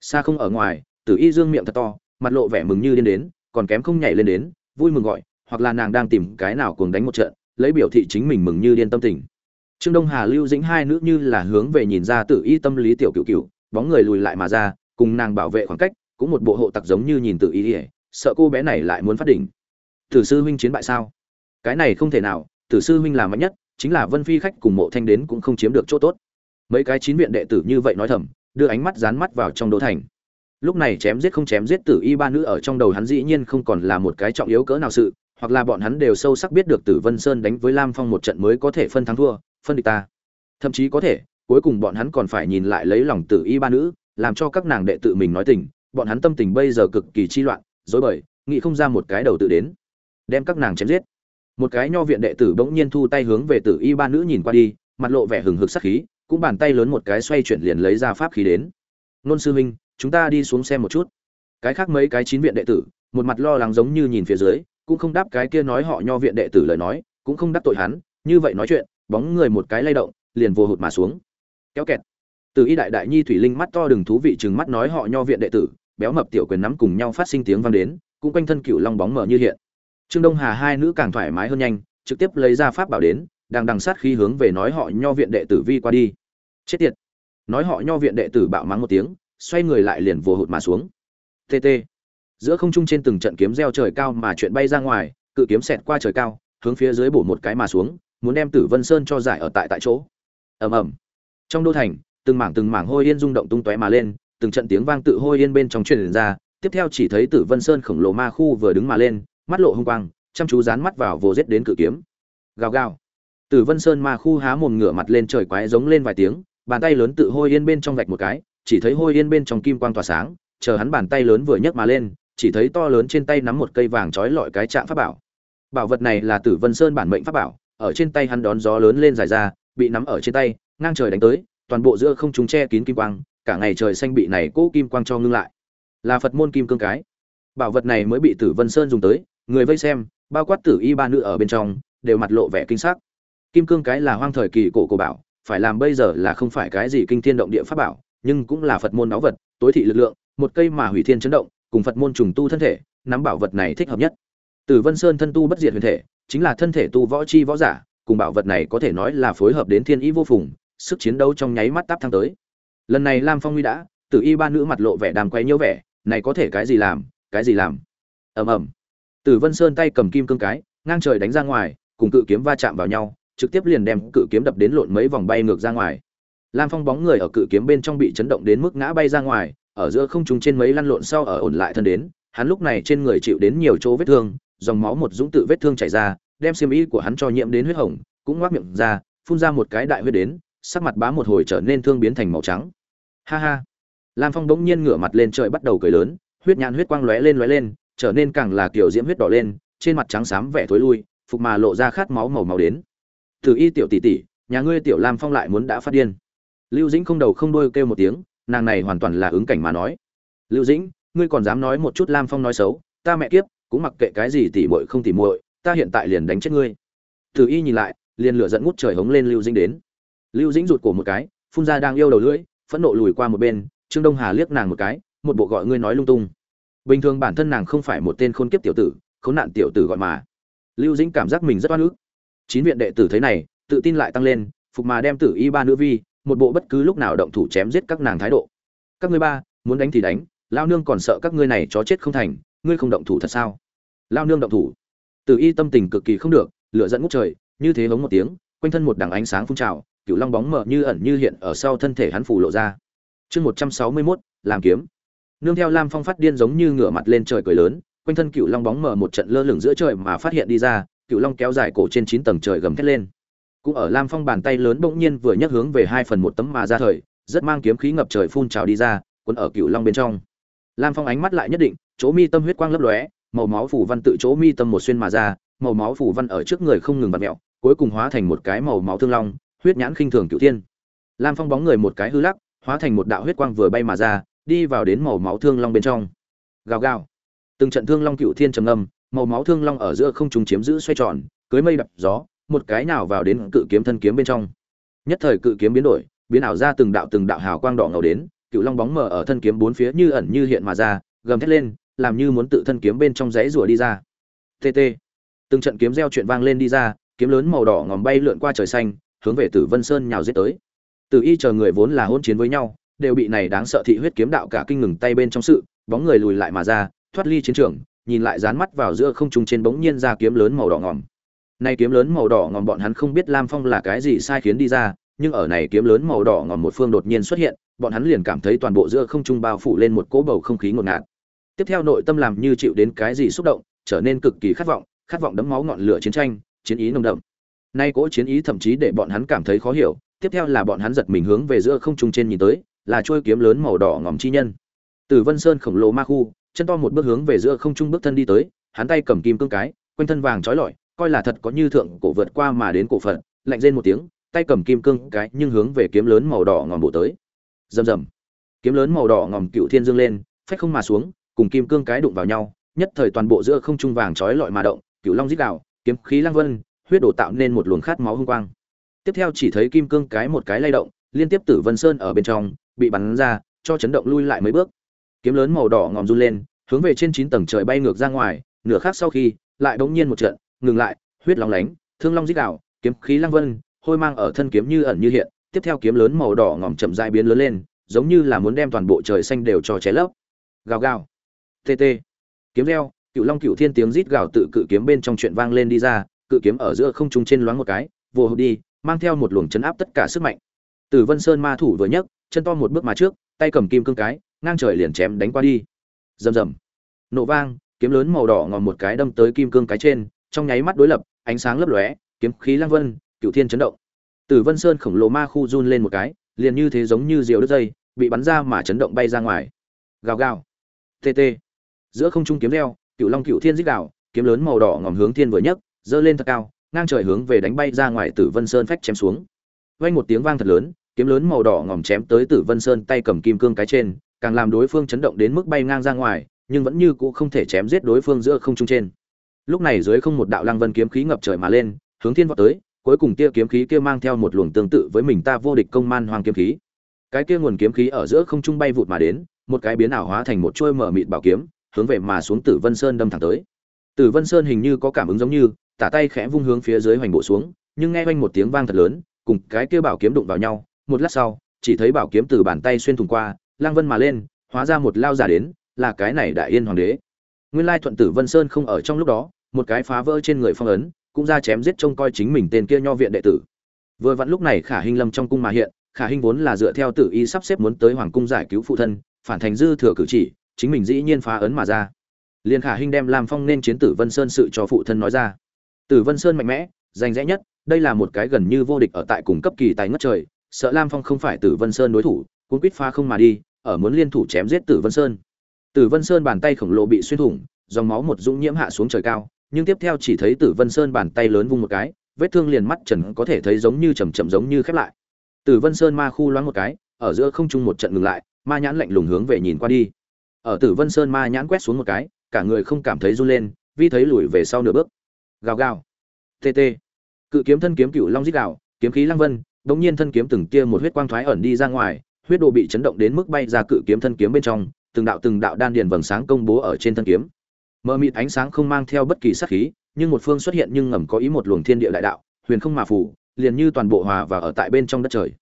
S1: Xa không ở ngoài, tử y dương miệng thật to, mặt lộ vẻ mừng như điên đến, còn kém không nhảy lên đến, vui mừng gọi, hoặc là nàng đang tìm cái nào cuồng đánh một trận, lấy biểu thị chính mình mừng như điên tâm tình. Trương đông hà, lưu dĩnh hai nữ như là hướng về nhìn ra tử y tâm lý tiểu cựu cựu bóng người lùi lại mà ra, cùng nàng bảo vệ khoảng cách, cũng một bộ hộ tặc giống như nhìn Tử Y ỉa sợ cô bé này lại muốn phát đỉnh tử sư huynh chiến bại sao? Cái này không thể nào, tử sư huynh là mạnh nhất, chính là vân phi khách cùng mộ thanh đến cũng không chiếm được chỗ tốt. Mấy cái chín viện đệ tử như vậy nói thầm, đưa ánh mắt dán mắt vào trong đô thành. Lúc này chém giết không chém giết tử y ba nữ ở trong đầu hắn dĩ nhiên không còn là một cái trọng yếu cỡ nào sự, hoặc là bọn hắn đều sâu sắc biết được tử vân sơn đánh với lam phong một trận mới có thể phân thắng thua, phân địch ta. Thậm chí có thể, cuối cùng bọn hắn còn phải nhìn lại lấy lòng tử y ba nữ, làm cho các nàng đệ tự mình nói tình, bọn hắn tâm tình bây giờ cực kỳ chi loạn dối bời, nghĩ không ra một cái đầu tự đến đem các nàng chém giết. Một cái nho viện đệ tử bỗng nhiên thu tay hướng về tử y ba nữ nhìn qua đi, mặt lộ vẻ hừng hực sắc khí, cũng bàn tay lớn một cái xoay chuyển liền lấy ra pháp khí đến. Nôn sư huynh, chúng ta đi xuống xem một chút. Cái khác mấy cái chín viện đệ tử, một mặt lo lắng giống như nhìn phía dưới, cũng không đáp cái kia nói họ nho viện đệ tử lời nói, cũng không đắc tội hắn, như vậy nói chuyện, bóng người một cái lay động, liền vô hụt mà xuống. Kéo kẹt. Từ y đại đại nhi thủy linh mắt to đừng thú vị chừng mắt nói họ nho viện đệ tử, béo mập tiểu quyền nắm cùng nhau phát sinh tiếng vang đến, cũng quanh thân cựu long bóng mờ như hiện trương đông hà hai nữ càng thoải mái hơn nhanh, trực tiếp lấy ra pháp bảo đến, đang đằng sát khi hướng về nói họ nho viện đệ tử vi qua đi. Chết tiệt. Nói họ nho viện đệ tử bạo mắng một tiếng, xoay người lại liền vồ hụt mà xuống. Tt giữa không trung trên từng trận kiếm reo trời cao mà chuyện bay ra ngoài, cự kiếm xẹt qua trời cao, hướng phía dưới bổ một cái mà xuống, muốn đem tử vân sơn cho giải ở tại tại chỗ. Ầm ầm. Trong đô thành, từng mảng từng mảng hôi yên rung động tung tóe mà lên, từng trận tiếng vang tự hôi yên bên trong truyền ra, tiếp theo chỉ thấy tử vân sơn khổng lồ ma khu vừa đứng mà lên mắt lộ hung quang, chăm chú dán mắt vào vồ giết đến cự kiếm. Gào gào. Tử vân sơn ma khu há mồm ngửa mặt lên trời quái giống lên vài tiếng, bàn tay lớn tự hôi yên bên trong vạch một cái, chỉ thấy hôi yên bên trong kim quang tỏa sáng, chờ hắn bàn tay lớn vừa nhấc mà lên, chỉ thấy to lớn trên tay nắm một cây vàng trói lọi cái trạng pháp bảo. Bảo vật này là tử vân sơn bản mệnh pháp bảo, ở trên tay hắn đón gió lớn lên dài ra, bị nắm ở trên tay, ngang trời đánh tới, toàn bộ giữa không trung che kín kim quang, cả ngày trời xanh bị này cố kim quang cho ngưng lại. Là phật môn kim cương cái. Bảo vật này mới bị tử vân sơn dùng tới người vây xem, bao quát tử y ba nữ ở bên trong, đều mặt lộ vẻ kinh sắc. Kim cương cái là hoang thời kỳ cổ cổ bảo, phải làm bây giờ là không phải cái gì kinh thiên động địa pháp bảo, nhưng cũng là phật môn náo vật, tối thị lực lượng, một cây mà hủy thiên chấn động, cùng phật môn trùng tu thân thể, nắm bảo vật này thích hợp nhất. Tử vân sơn thân tu bất diệt huyền thể, chính là thân thể tu võ chi võ giả, cùng bảo vật này có thể nói là phối hợp đến thiên ý vô phùng, sức chiến đấu trong nháy mắt táp thăng tới. Lần này lam phong huy đã, tử y ba nữ mặt lộ vẻ đàm quay nhiễu vẻ, này có thể cái gì làm, cái gì làm? Ầm ầm tử vân sơn tay cầm kim cương cái, ngang trời đánh ra ngoài, cùng cự kiếm va chạm vào nhau, trực tiếp liền đem cự kiếm đập đến lộn mấy vòng bay ngược ra ngoài. Lam phong bóng người ở cự kiếm bên trong bị chấn động đến mức ngã bay ra ngoài, ở giữa không trung trên mấy lăn lộn sau ở ổn lại thân đến, hắn lúc này trên người chịu đến nhiều chỗ vết thương, dòng máu một dũng tự vết thương chảy ra, đem xiêm y của hắn cho nhiễm đến huyết hồng, cũng ngoác miệng ra, phun ra một cái đại huyết đến, sắc mặt bá một hồi trở nên thương biến thành màu trắng. Ha ha. Lam phong bỗng nhiên ngửa mặt lên trời bắt đầu cười lớn, huyết nhãn huyết quang lóe lên lóe lên trở nên càng là kiểu diễm huyết đỏ lên, trên mặt trắng xám vẻ thối lui, phục mà lộ ra khát máu màu màu đến. Thử y tiểu tỷ tỷ, nhà ngươi tiểu lam phong lại muốn đã phát điên. Lưu dĩnh không đầu không đuôi kêu một tiếng, nàng này hoàn toàn là ứng cảnh mà nói. Lưu dĩnh, ngươi còn dám nói một chút lam phong nói xấu, ta mẹ kiếp, cũng mặc kệ cái gì tỉ muội không tỉ muội, ta hiện tại liền đánh chết ngươi. Thử y nhìn lại, liền lửa dẫn ngút trời hống lên lưu dĩnh đến. Lưu dĩnh rụt cổ một cái, phun ra đang yêu đầu lưỡi, phẫn nộ lùi qua một bên, trương đông hà liếc nàng một cái, một bộ gọi ngươi nói lung tung bình thường bản thân nàng không phải một tên khôn kiếp tiểu tử, khốn nạn tiểu tử gọi mà. Lưu dĩnh cảm giác mình rất oan ức. Chín viện đệ tử thấy này, tự tin lại tăng lên, phục mà đem tử y ba nữ vi, một bộ bất cứ lúc nào động thủ chém giết các nàng thái độ. Các ngươi ba, muốn đánh thì đánh, lao nương còn sợ các ngươi này chó chết không thành, ngươi không động thủ thật sao? Lao nương động thủ. Tử y tâm tình cực kỳ không được, lửa dẫn ngút trời, như thế hống một tiếng, quanh thân một đằng ánh sáng phun trào cựu long bóng mờ như ẩn như hiện ở sau thân thể hắn phủ lộ ra. Chương một trăm sáu mươi mốt, làm kiếm nương theo lam phong phát điên giống như ngửa mặt lên trời cười lớn, quanh thân cựu long bóng mờ một trận lơ lửng giữa trời mà phát hiện đi ra cựu long kéo dài cổ trên chín tầng trời gầm thét lên. Cũng ở lam phong bàn tay lớn bỗng nhiên vừa nhấc hướng về hai phần một tấm mà ra thời, rất mang kiếm khí ngập trời phun trào đi ra, cuốn ở cựu long bên trong. Lam phong ánh mắt lại nhất định, chỗ mi tâm huyết quang lấp lóe, màu máu phủ văn tự chỗ mi tâm một xuyên mà ra, màu máu phủ văn ở trước người không ngừng vặt mẹo cuối cùng hóa thành một cái màu máu thương long, huyết nhãn khinh thường cựu tiên lam phong bóng người một cái hư lắc, hóa thành một đạo huyết quang vừa bay mà ra đi vào đến màu máu thương long bên trong. Gào gào. Từng trận thương long cựu thiên trầm âm màu máu thương long ở giữa không trùng chiếm giữ xoay tròn, cưới mây đập gió, một cái nào vào đến cự kiếm thân kiếm bên trong. Nhất thời cự kiếm biến đổi, biến ảo ra từng đạo từng đạo hào quang đỏ ngầu đến, cựu long bóng mờ ở thân kiếm bốn phía như ẩn như hiện mà ra, gầm thét lên, làm như muốn tự thân kiếm bên trong dãy rùa đi ra. Tt từng trận kiếm reo chuyện vang lên đi ra, kiếm lớn màu đỏ ngòm bay lượn qua trời xanh, hướng về tử vân sơn nhào giết tới. Tử y chờ người vốn là hôn chiến với nhau đều bị này đáng sợ thị huyết kiếm đạo cả kinh ngừng tay bên trong sự, bóng người lùi lại mà ra, thoát ly chiến trường, nhìn lại dán mắt vào giữa không trung trên bỗng nhiên ra kiếm lớn màu đỏ ngòm. Này kiếm lớn màu đỏ ngòm bọn hắn không biết lam phong là cái gì sai khiến đi ra, nhưng ở này kiếm lớn màu đỏ ngòm một phương đột nhiên xuất hiện, bọn hắn liền cảm thấy toàn bộ giữa không trung bao phủ lên một cỗ bầu không khí ngột ngạt. Tiếp theo nội tâm làm như chịu đến cái gì xúc động, trở nên cực kỳ khát vọng khát vọng đấm máu ngọn lửa chiến tranh, chiến ý nồng đậm. Nay cỗ chiến ý thậm chí để bọn hắn cảm thấy khó hiểu, tiếp theo là bọn hắn giật mình hướng về giữa không trung trên nhìn tới là trôi kiếm lớn màu đỏ ngòm chi nhân. Từ vân sơn khổng lồ ma khu, chân to một bước hướng về giữa không trung bước thân đi tới, hắn tay cầm kim cương cái, quanh thân vàng trói lọi, coi là thật có như thượng cổ vượt qua mà đến cổ phận lạnh rên một tiếng, tay cầm kim cương cái nhưng hướng về kiếm lớn màu đỏ ngòm bổ tới. Rầm rầm. Kiếm lớn màu đỏ ngòm cựu thiên dương lên, phách không mà xuống, cùng kim cương cái đụng vào nhau, nhất thời toàn bộ giữa không trung vàng trói lọi mà động, cựu long dít đạo kiếm khí lang vân, huyết đổ tạo nên một luồng khát máu hung quang. Tiếp theo chỉ thấy kim cương cái một cái lay động liên tiếp tử vân sơn ở bên trong, bị bắn ra, cho chấn động lui lại mấy bước. Kiếm lớn màu đỏ ngòm run lên, hướng về trên chín tầng trời bay ngược ra ngoài, nửa khác sau khi, lại bỗng nhiên một trận, ngừng lại, huyết long lánh, thương long dít đạo, kiếm khí lang vân, hôi mang ở thân kiếm như ẩn như hiện, tiếp theo kiếm lớn màu đỏ ngòm chậm dại biến lớn lên, giống như là muốn đem toàn bộ trời xanh đều cho cháy lấp. Gào gào. Tt kiếm reo cựu long cựu thiên tiếng rít gào tự cự kiếm bên trong chuyện vang lên đi ra, cự kiếm ở giữa không trung trên loáng một cái, vồ hụt đi, mang theo một luồng chấn áp tất cả sức mạnh. Tử vân sơn ma thủ vừa nhấc chân to một bước mà trước tay cầm kim cương cái ngang trời liền chém đánh qua đi. Rầm rầm. Nổ vang kiếm lớn màu đỏ ngòm một cái đâm tới kim cương cái trên trong nháy mắt đối lập ánh sáng lấp lóe kiếm khí lăng vân cửu thiên chấn động. Tử vân sơn khổng lồ ma khu run lên một cái liền như thế giống như diều đứt dây bị bắn ra mà chấn động bay ra ngoài. Gào gào. Tt giữa không trung kiếm leo cửu long cửu thiên dích đảo, kiếm lớn màu đỏ ngòm hướng thiên vừa nhấc giơ lên thật cao ngang trời hướng về đánh bay ra ngoài tử vân sơn phách chém xuống. Vang một tiếng vang thật lớn kiếm lớn màu đỏ ngòm chém tới tử vân sơn tay cầm kim cương cái trên, càng làm đối phương chấn động đến mức bay ngang ra ngoài, nhưng vẫn như cũ không thể chém giết đối phương giữa không trung trên. Lúc này dưới không một đạo lăng vân kiếm khí ngập trời mà lên, hướng thiên vọt tới, cuối cùng kia kiếm khí kia mang theo một luồng tương tự với mình ta vô địch công man hoàng kiếm khí. Cái kia nguồn kiếm khí ở giữa không trung bay vụt mà đến, một cái biến ảo hóa thành một chuôi mở mịt bảo kiếm, hướng về mà xuống tử vân sơn đâm thẳng tới. Tử vân sơn hình như có cảm ứng giống như, tả tay khẽ vung hướng phía dưới hoành bộ xuống, nhưng nghe quanh một tiếng vang thật lớn, cùng cái kia bảo kiếm đụng vào nhau một lát sau, chỉ thấy bảo kiếm từ bàn tay xuyên thủng qua, lang vân mà lên, hóa ra một lao giả đến, là cái này đại yên hoàng đế. Nguyên lai thuận tử vân sơn không ở trong lúc đó, một cái phá vỡ trên người phong ấn, cũng ra chém giết trông coi chính mình tên kia nho viện đệ tử. Vừa vặn lúc này khả hinh lâm trong cung mà hiện, khả hinh vốn là dựa theo tử y sắp xếp muốn tới hoàng cung giải cứu phụ thân, phản thành dư thừa cử chỉ, chính mình dĩ nhiên phá ấn mà ra. Liền khả hinh đem lam phong nên chiến tử vân sơn sự cho phụ thân nói ra. Tử vân sơn mạnh mẽ danh rẽ nhất, đây là một cái gần như vô địch ở tại cùng cấp kỳ tài ngất trời sợ lam phong không phải tử vân sơn đối thủ, cuốn quýt phá không mà đi, ở muốn liên thủ chém giết tử vân sơn. Tử vân sơn bàn tay khổng lồ bị xuyên thủng, dòng máu một dũng nhiễm hạ xuống trời cao, nhưng tiếp theo chỉ thấy tử vân sơn bàn tay lớn vung một cái, vết thương liền mắt trần có thể thấy giống như chậm chậm giống như khép lại. Tử vân sơn ma khu loáng một cái, ở giữa không trung một trận ngừng lại, ma nhãn lạnh lùng hướng về nhìn qua đi. Ở tử vân sơn ma nhãn quét xuống một cái, cả người không cảm thấy run lên, vi thấy lùi về sau nửa bước. Gào gào. Tt cự kiếm thân kiếm cựu long rít gào, kiếm khí lăng vân đột nhiên thân kiếm từng tia một huyết quang thoái ẩn đi ra ngoài, huyết độ bị chấn động đến mức bay ra cự kiếm thân kiếm bên trong, từng đạo từng đạo đan điền vầng sáng công bố ở trên thân kiếm. Mờ mịt ánh sáng không mang theo bất kỳ sát khí, nhưng một phương xuất hiện nhưng ngầm có ý một luồng thiên địa đại đạo, huyền không mà phủ, liền như toàn bộ hòa và ở tại bên trong đất trời.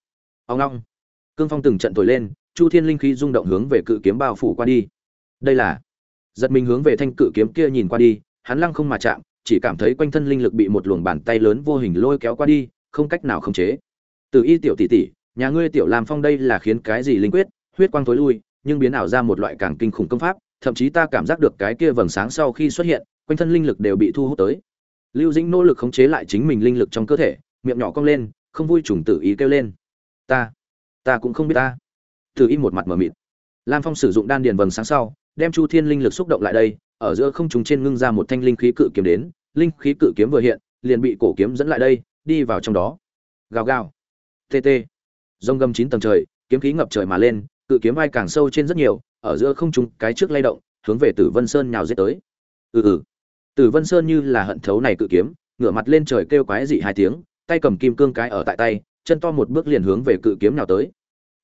S1: Ông long. Cương phong từng trận thổi lên, chu thiên linh khí rung động hướng về cự kiếm bao phủ qua đi. Đây là, giật mình hướng về thanh cự kiếm kia nhìn qua đi, hắn lăng không mà chạm, chỉ cảm thấy quanh thân linh lực bị một luồng bàn tay lớn vô hình lôi kéo qua đi, không cách nào khống chế từ y tiểu tỷ tỷ, nhà ngươi tiểu làm phong đây là khiến cái gì linh quyết, huyết quang tối lui, nhưng biến ảo ra một loại càng kinh khủng công pháp, thậm chí ta cảm giác được cái kia vầng sáng sau khi xuất hiện, quanh thân linh lực đều bị thu hút tới. Lưu dĩnh nỗ lực khống chế lại chính mình linh lực trong cơ thể, miệng nhỏ cong lên, không vui trùng tự ý kêu lên. Ta ta cũng không biết ta. Từ y một mặt mờ mịt. Lam phong sử dụng đan điền vầng sáng sau, đem chu thiên linh lực xúc động lại đây, ở giữa không trùng trên ngưng ra một thanh linh khí cự kiếm đến, linh khí cự kiếm vừa hiện, liền bị cổ kiếm dẫn lại đây, đi vào trong đó. Gào gào tt rông gầm chín tầng trời, kiếm khí ngập trời mà lên, cự kiếm vai càng sâu trên rất nhiều, ở giữa không trung, cái trước lay động, hướng về tử vân sơn nhào giết tới. Ừ ừ. Tử vân sơn như là hận thấu này cự kiếm, ngửa mặt lên trời kêu quái dị hai tiếng, tay cầm kim cương cái ở tại tay, chân to một bước liền hướng về cự kiếm nào tới.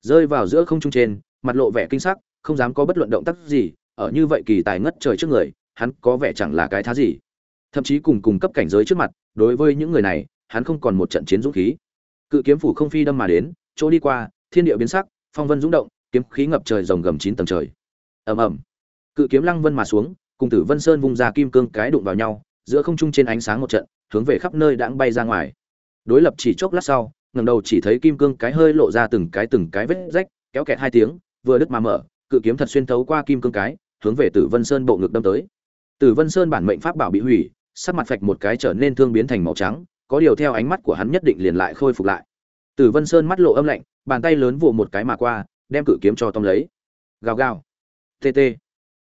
S1: Rơi vào giữa không trung trên, mặt lộ vẻ kinh sắc, không dám có bất luận động tác gì, ở như vậy kỳ tài ngất trời trước người, hắn có vẻ chẳng là cái thá gì. Thậm chí cùng cùng cấp cảnh giới trước mặt, đối với những người này, hắn không còn một trận chiến dũng khí cự kiếm phủ không phi đâm mà đến, chỗ đi qua, thiên địa biến sắc, phong vân dũng động, kiếm khí ngập trời rồng gầm chín tầng trời. Ầm ầm. Cự kiếm lăng vân mà xuống, cùng tử vân sơn vung ra kim cương cái đụng vào nhau, giữa không trung trên ánh sáng một trận, hướng về khắp nơi đãng bay ra ngoài. Đối lập chỉ chốc lát sau, ngẩng đầu chỉ thấy kim cương cái hơi lộ ra từng cái từng cái vết rách, kéo kẹt hai tiếng, vừa đứt mà mở, cự kiếm thật xuyên thấu qua kim cương cái, hướng về tử vân sơn bộ ngực đâm tới. Tử vân sơn bản mệnh pháp bảo bị hủy, sắc mặt phạch một cái trở nên thương biến thành màu trắng có điều theo ánh mắt của hắn nhất định liền lại khôi phục lại. Tử vân sơn mắt lộ âm lạnh, bàn tay lớn vụ một cái mà qua, đem cự kiếm cho tóm lấy. Gào gào. Tt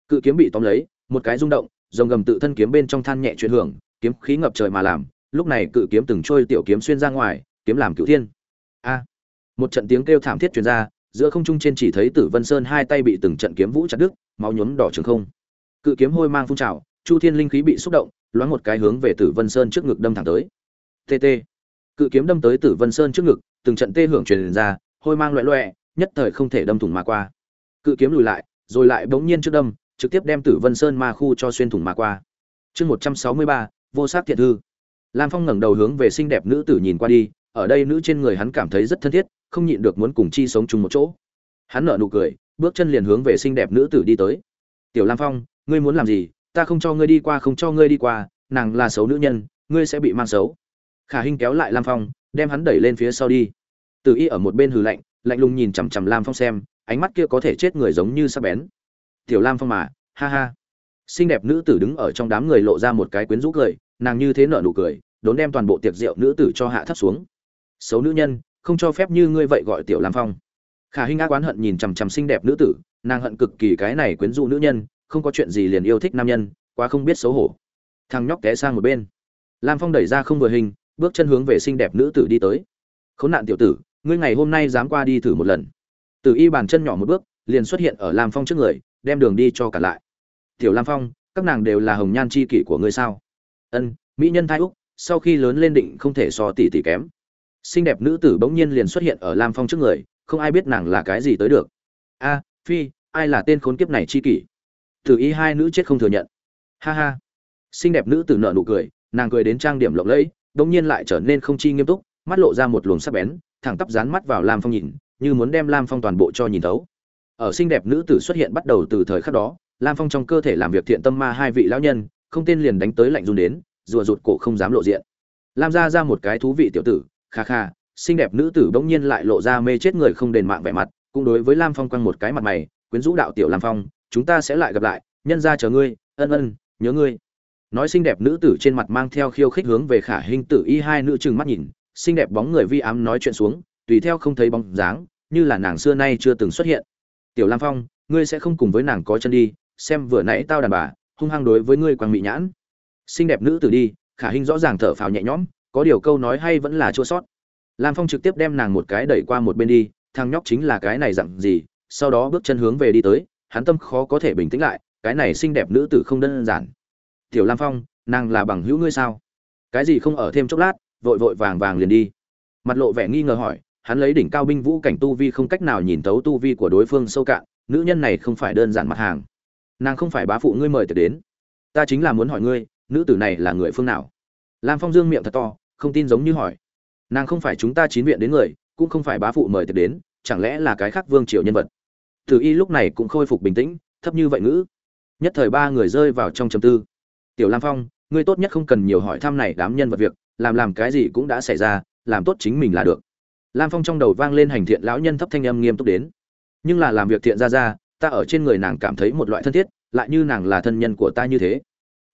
S1: cự kiếm bị tóm lấy, một cái rung động dòng gầm tự thân kiếm bên trong than nhẹ chuyển hưởng, kiếm khí ngập trời mà làm, lúc này cự kiếm từng trôi tiểu kiếm xuyên ra ngoài, kiếm làm cựu thiên. A. Một trận tiếng kêu thảm thiết truyền ra, giữa không trung trên chỉ thấy tử vân sơn hai tay bị từng trận kiếm vũ chặt đứt, máu nhuốm đỏ trường không. Cự kiếm hôi mang phun trào, chu thiên linh khí bị xúc động, loáng một cái hướng về tử vân sơn trước ngực đâm thẳng tới tt cự kiếm đâm tới tử vân sơn trước ngực, từng trận tê hưởng truyền ra, hôi mang loẹ loẹ, nhất thời không thể đâm thủng mà qua. Cự kiếm lùi lại, rồi lại bỗng nhiên trước đâm, trực tiếp đem tử vân sơn ma khu cho xuyên thủng mà qua. Chương một trăm sáu mươi ba, vô sát thiện thư lam phong ngẩng đầu hướng về xinh đẹp nữ tử nhìn qua đi, ở đây nữ trên người hắn cảm thấy rất thân thiết, không nhịn được muốn cùng chi sống chung một chỗ. Hắn nở nụ cười, bước chân liền hướng về xinh đẹp nữ tử đi tới. Tiểu lam phong, ngươi muốn làm gì? Ta không cho ngươi đi qua, không cho ngươi đi qua, nàng là xấu nữ nhân, ngươi sẽ bị mang xấu khả hinh kéo lại lam phong, đem hắn đẩy lên phía sau đi. Từ y ở một bên hừ lạnh lạnh lùng nhìn chằm chằm lam phong xem, ánh mắt kia có thể chết người giống như sắp bén. Tiểu lam phong mà, ha ha. Xinh đẹp nữ tử đứng ở trong đám người lộ ra một cái quyến rũ cười, nàng như thế nở nụ cười, đốn đem toàn bộ tiệc rượu nữ tử cho hạ thấp xuống. Xấu nữ nhân, không cho phép như ngươi vậy gọi tiểu lam phong. Khả hinh ác oán hận nhìn chằm chằm xinh đẹp nữ tử, nàng hận cực kỳ cái này quyến rũ nữ nhân, không có chuyện gì liền yêu thích nam nhân, quá không biết xấu hổ. Thằng nhóc té sang một bên. Lam phong đẩy ra không vừa hình bước chân hướng về xinh đẹp nữ tử đi tới. Khốn nạn tiểu tử, ngươi ngày hôm nay dám qua đi thử một lần. Tử y bàn chân nhỏ một bước, liền xuất hiện ở lam phong trước người, đem đường đi cho cả lại. Tiểu lam phong, các nàng đều là hồng nhan c h i kỷ của ngươi sao? Ân, mỹ nhân thai úc, sau khi lớn lên định không thể so tỷ tỷ kém. Xinh đẹp nữ tử bỗng nhiên liền xuất hiện ở lam phong trước người, không ai biết nàng là cái gì tới được. A, phi, ai là tên khốn kiếp này chi kỷ? Tử y hai nữ chết không thừa nhận. Ha ha. Xinh đẹp nữ tử nợ nụ cười, nàng cười đến trang điểm lộng lẫy đột nhiên lại trở nên không chi nghiêm túc, mắt lộ ra một luồng sắc bén, thẳng tắp dán mắt vào lam phong nhìn, như muốn đem lam phong toàn bộ cho nhìn thấu. Ở xinh đẹp nữ tử xuất hiện bắt đầu từ thời khắc đó, lam phong trong cơ thể làm việc thiện tâm ma hai vị lão nhân, không tên liền đánh tới lạnh run đến, rùa rụt cổ không dám lộ diện. Lam ra ra một cái thú vị tiểu tử, kha kha, xinh đẹp nữ tử bỗng nhiên lại lộ ra mê chết người không đền mạng vẻ mặt, cũng đối với lam phong quăng một cái mặt mày, quyến rũ đạo tiểu lam phong, chúng ta sẽ lại gặp lại, nhân ra chờ ngươi, ân ân, nhớ ngươi nói xinh đẹp nữ tử trên mặt mang theo khiêu khích hướng về khả hình tử y hai nữ chừng mắt nhìn, xinh đẹp bóng người vi ám nói chuyện xuống, tùy theo không thấy bóng dáng, như là nàng xưa nay chưa từng xuất hiện. Tiểu lam phong, ngươi sẽ không cùng với nàng có chân đi, xem vừa nãy tao đàn bà, hung hăng đối với ngươi quang mị nhãn. Xinh đẹp nữ tử đi, khả hình rõ ràng thở phào nhẹ nhõm, có điều câu nói hay vẫn là chua sót. Lam phong trực tiếp đem nàng một cái đẩy qua một bên đi, thằng nhóc chính là cái này dặn gì, sau đó bước chân hướng về đi tới, hắn tâm khó có thể bình tĩnh lại, cái này xinh đẹp nữ tử không đơn giản tiểu lam phong, nàng là bằng hữu ngươi sao? Cái gì không ở thêm chốc lát, vội vội vàng vàng liền đi. Mặt lộ vẻ nghi ngờ hỏi, hắn lấy đỉnh cao binh vũ cảnh tu vi không cách nào nhìn thấu tu vi của đối phương sâu cạn, nữ nhân này không phải đơn giản mặt hàng. Nàng không phải bá phụ ngươi mời tiệc đến. Ta chính là muốn hỏi ngươi, nữ tử này là người phương nào? Lam phong dương miệng thật to, không tin giống như hỏi. Nàng không phải chúng ta chín viện đến người, cũng không phải bá phụ mời tiệc đến, chẳng lẽ là cái khác vương triều nhân vật? Tử y lúc này cũng khôi phục bình tĩnh, thấp như vậy ngữ. Nhất thời ba người rơi vào trong trầm tư tiểu lam phong, ngươi tốt nhất không cần nhiều hỏi thăm này đám nhân vật việc, làm làm cái gì cũng đã xảy ra, làm tốt chính mình là được. Lam phong trong đầu vang lên hành thiện lão nhân thấp thanh âm nghiêm túc đến. Nhưng là làm việc thiện ra ra, ta ở trên người nàng cảm thấy một loại thân thiết, lại như nàng là thân nhân của ta như thế.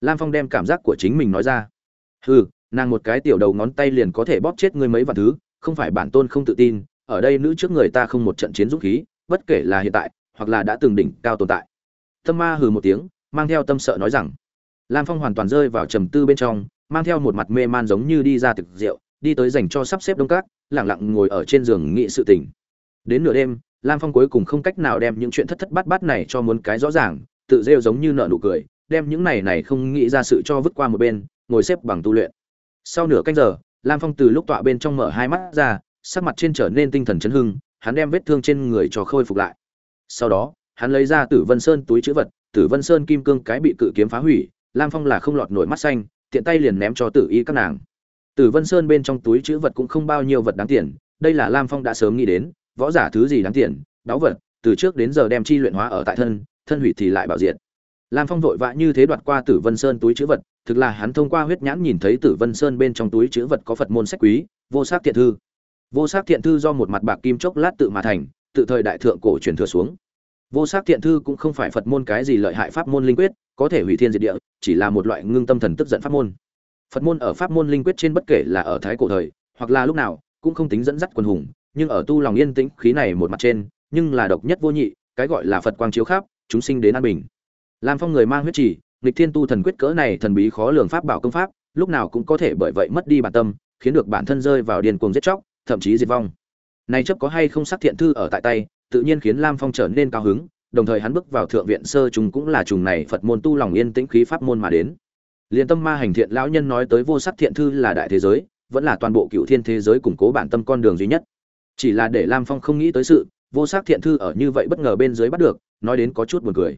S1: Lam phong đem cảm giác của chính mình nói ra. Hừ, nàng một cái tiểu đầu ngón tay liền có thể bóp chết ngươi mấy vạn thứ, không phải bản tôn không tự tin, ở đây nữ trước người ta không một trận chiến dũng khí, bất kể là hiện tại, hoặc là đã từng đỉnh cao tồn tại. Tâm ma hừ một tiếng, mang theo tâm sợ nói rằng lam phong hoàn toàn rơi vào trầm tư bên trong, mang theo một mặt mê man giống như đi ra thực rượu, đi tới dành cho sắp xếp đông cát lẳng lặng ngồi ở trên giường nghị sự tình. Đến nửa đêm, lam phong cuối cùng không cách nào đem những chuyện thất thất bát bát này cho muốn cái rõ ràng, tự rêu giống như nợ nụ cười, đem những này này không nghĩ ra sự cho vứt qua một bên, ngồi xếp bằng tu luyện. Sau nửa canh giờ, lam phong từ lúc tọa bên trong mở hai mắt ra, sắc mặt trên trở nên tinh thần chấn hưng, hắn đem vết thương trên người cho khôi phục lại. Sau đó, hắn lấy ra tử vân sơn túi chữ vật, tử vân sơn kim cương cái bị cự kiếm phá hủy lam phong là không lọt nổi mắt xanh, tiện tay liền ném cho tử y các nàng. Tử vân sơn bên trong túi chữ vật cũng không bao nhiêu vật đáng tiền, đây là lam phong đã sớm nghĩ đến, võ giả thứ gì đáng tiền, đáo vật, từ trước đến giờ đem chi luyện hóa ở tại thân thân hủy thì lại bảo diện lam phong vội vã như thế đoạt qua tử vân sơn túi chữ vật, thực là hắn thông qua huyết nhãn nhìn thấy tử vân sơn bên trong túi chữ vật có phật môn sách quý, vô sắc thiện thư. Vô sắc thiện thư do một mặt bạc kim chốc lát tự mà thành, tự thời đại thượng cổ truyền thừa xuống vô sắc thiện thư cũng không phải phật môn cái gì lợi hại pháp môn linh quyết, có thể hủy thiên diệt địa, chỉ là một loại ngưng tâm thần tức giận pháp môn. Phật môn ở pháp môn linh quyết trên bất kể là ở thái cổ thời, hoặc là lúc nào, cũng không tính dẫn dắt quần hùng, nhưng ở tu lòng yên tĩnh, khí này một mặt trên, nhưng là độc nhất vô nhị, cái gọi là phật quang chiếu khắp, chúng sinh đến an bình. Làm phong người mang huyết trì, nghịch thiên tu thần quyết cỡ này thần bí khó lường pháp bảo công pháp, lúc nào cũng có thể bởi vậy mất đi bản tâm, khiến được bản thân rơi vào điền cuồng giết chóc, thậm chí diệt vong. Nay chấp có hay không sắc thiện thư ở tại tay tự nhiên khiến lam phong trở nên cao hứng, đồng thời hắn bước vào thượng viện sơ trùng cũng là trùng này phật môn tu lòng yên tĩnh khí pháp môn mà đến. Liên tâm ma hành thiện lão nhân nói tới vô sắc thiện thư là đại thế giới, vẫn là toàn bộ cựu thiên thế giới củng cố bản tâm con đường duy nhất. Chỉ là để lam phong không nghĩ tới sự, vô sắc thiện thư ở như vậy bất ngờ bên dưới bắt được, nói đến có chút buồn cười.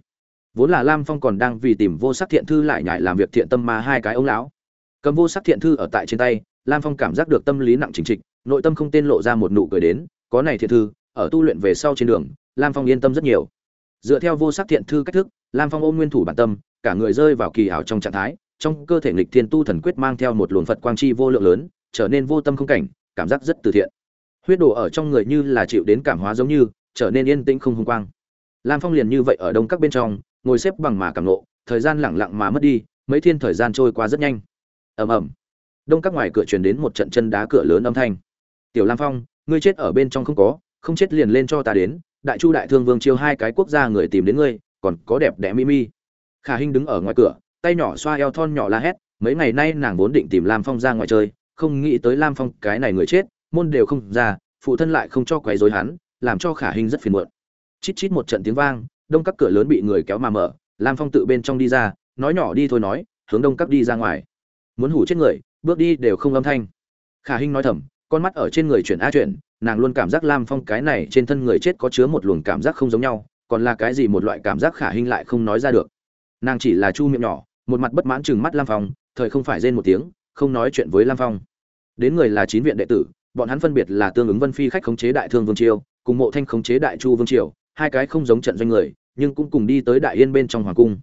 S1: Vốn là lam phong còn đang vì tìm vô sắc thiện thư lại nhảy làm việc thiện tâm ma hai cái ông lão. Cầm vô sắc thiện thư ở tại trên tay, lam phong cảm giác được tâm lý nặng chính trịch, nội tâm không tên lộ ra một nụ cười đến, có này thiện thư ở tu luyện về sau trên đường lam phong yên tâm rất nhiều. Dựa theo vô sắc thiện thư cách thức lam phong ôm nguyên thủ bản tâm cả người rơi vào kỳ ảo trong trạng thái trong cơ thể nghịch thiên tu thần quyết mang theo một luồng phật quang chi vô lượng lớn trở nên vô tâm không cảnh cảm giác rất từ thiện. Huyết đồ ở trong người như là chịu đến cảm hóa giống như trở nên yên tĩnh không hung quang. Lam phong liền như vậy ở đông các bên trong ngồi xếp bằng mà cảm lộ, thời gian lẳng lặng mà mất đi mấy thiên thời gian trôi qua rất nhanh. Ầm ầm. Đông các ngoài cửa truyền đến một trận chân đá cửa lớn âm thanh. Tiểu lam phong ngươi chết ở bên trong không có không chết liền lên cho ta đến, đại chu đại thương vương chiêu hai cái quốc gia người tìm đến ngươi, còn có đẹp đẽ mi mi. Khả hinh đứng ở ngoài cửa, tay nhỏ xoa eo thon nhỏ la hét, mấy ngày nay nàng vốn định tìm lam phong ra ngoài chơi, không nghĩ tới lam phong cái này người chết, môn đều không ra, phụ thân lại không cho quấy rối hắn, làm cho khả hinh rất phiền muộn. Chít chít một trận tiếng vang, đông các cửa lớn bị người kéo mà mở, lam phong tự bên trong đi ra, nói nhỏ đi thôi nói, hướng đông các đi ra ngoài. Muốn hủ chết người, bước đi đều không âm thanh. Khả hinh nói thầm, con mắt ở trên người chuyển a chuyển nàng luôn cảm giác lam phong cái này trên thân người chết có chứa một luồng cảm giác không giống nhau, còn là cái gì một loại cảm giác khả hình lại không nói ra được. Nàng chỉ là chu miệng nhỏ, một mặt bất mãn chừng mắt lam phong, thời không phải rên một tiếng, không nói chuyện với lam phong. Đến người là chín viện đệ tử, bọn hắn phân biệt là tương ứng vân phi khách khống chế đại thương vương triều, cùng mộ thanh khống chế đại chu vương triều, hai cái không giống trận doanh người, nhưng cũng cùng đi tới đại yên bên trong hoàng cung.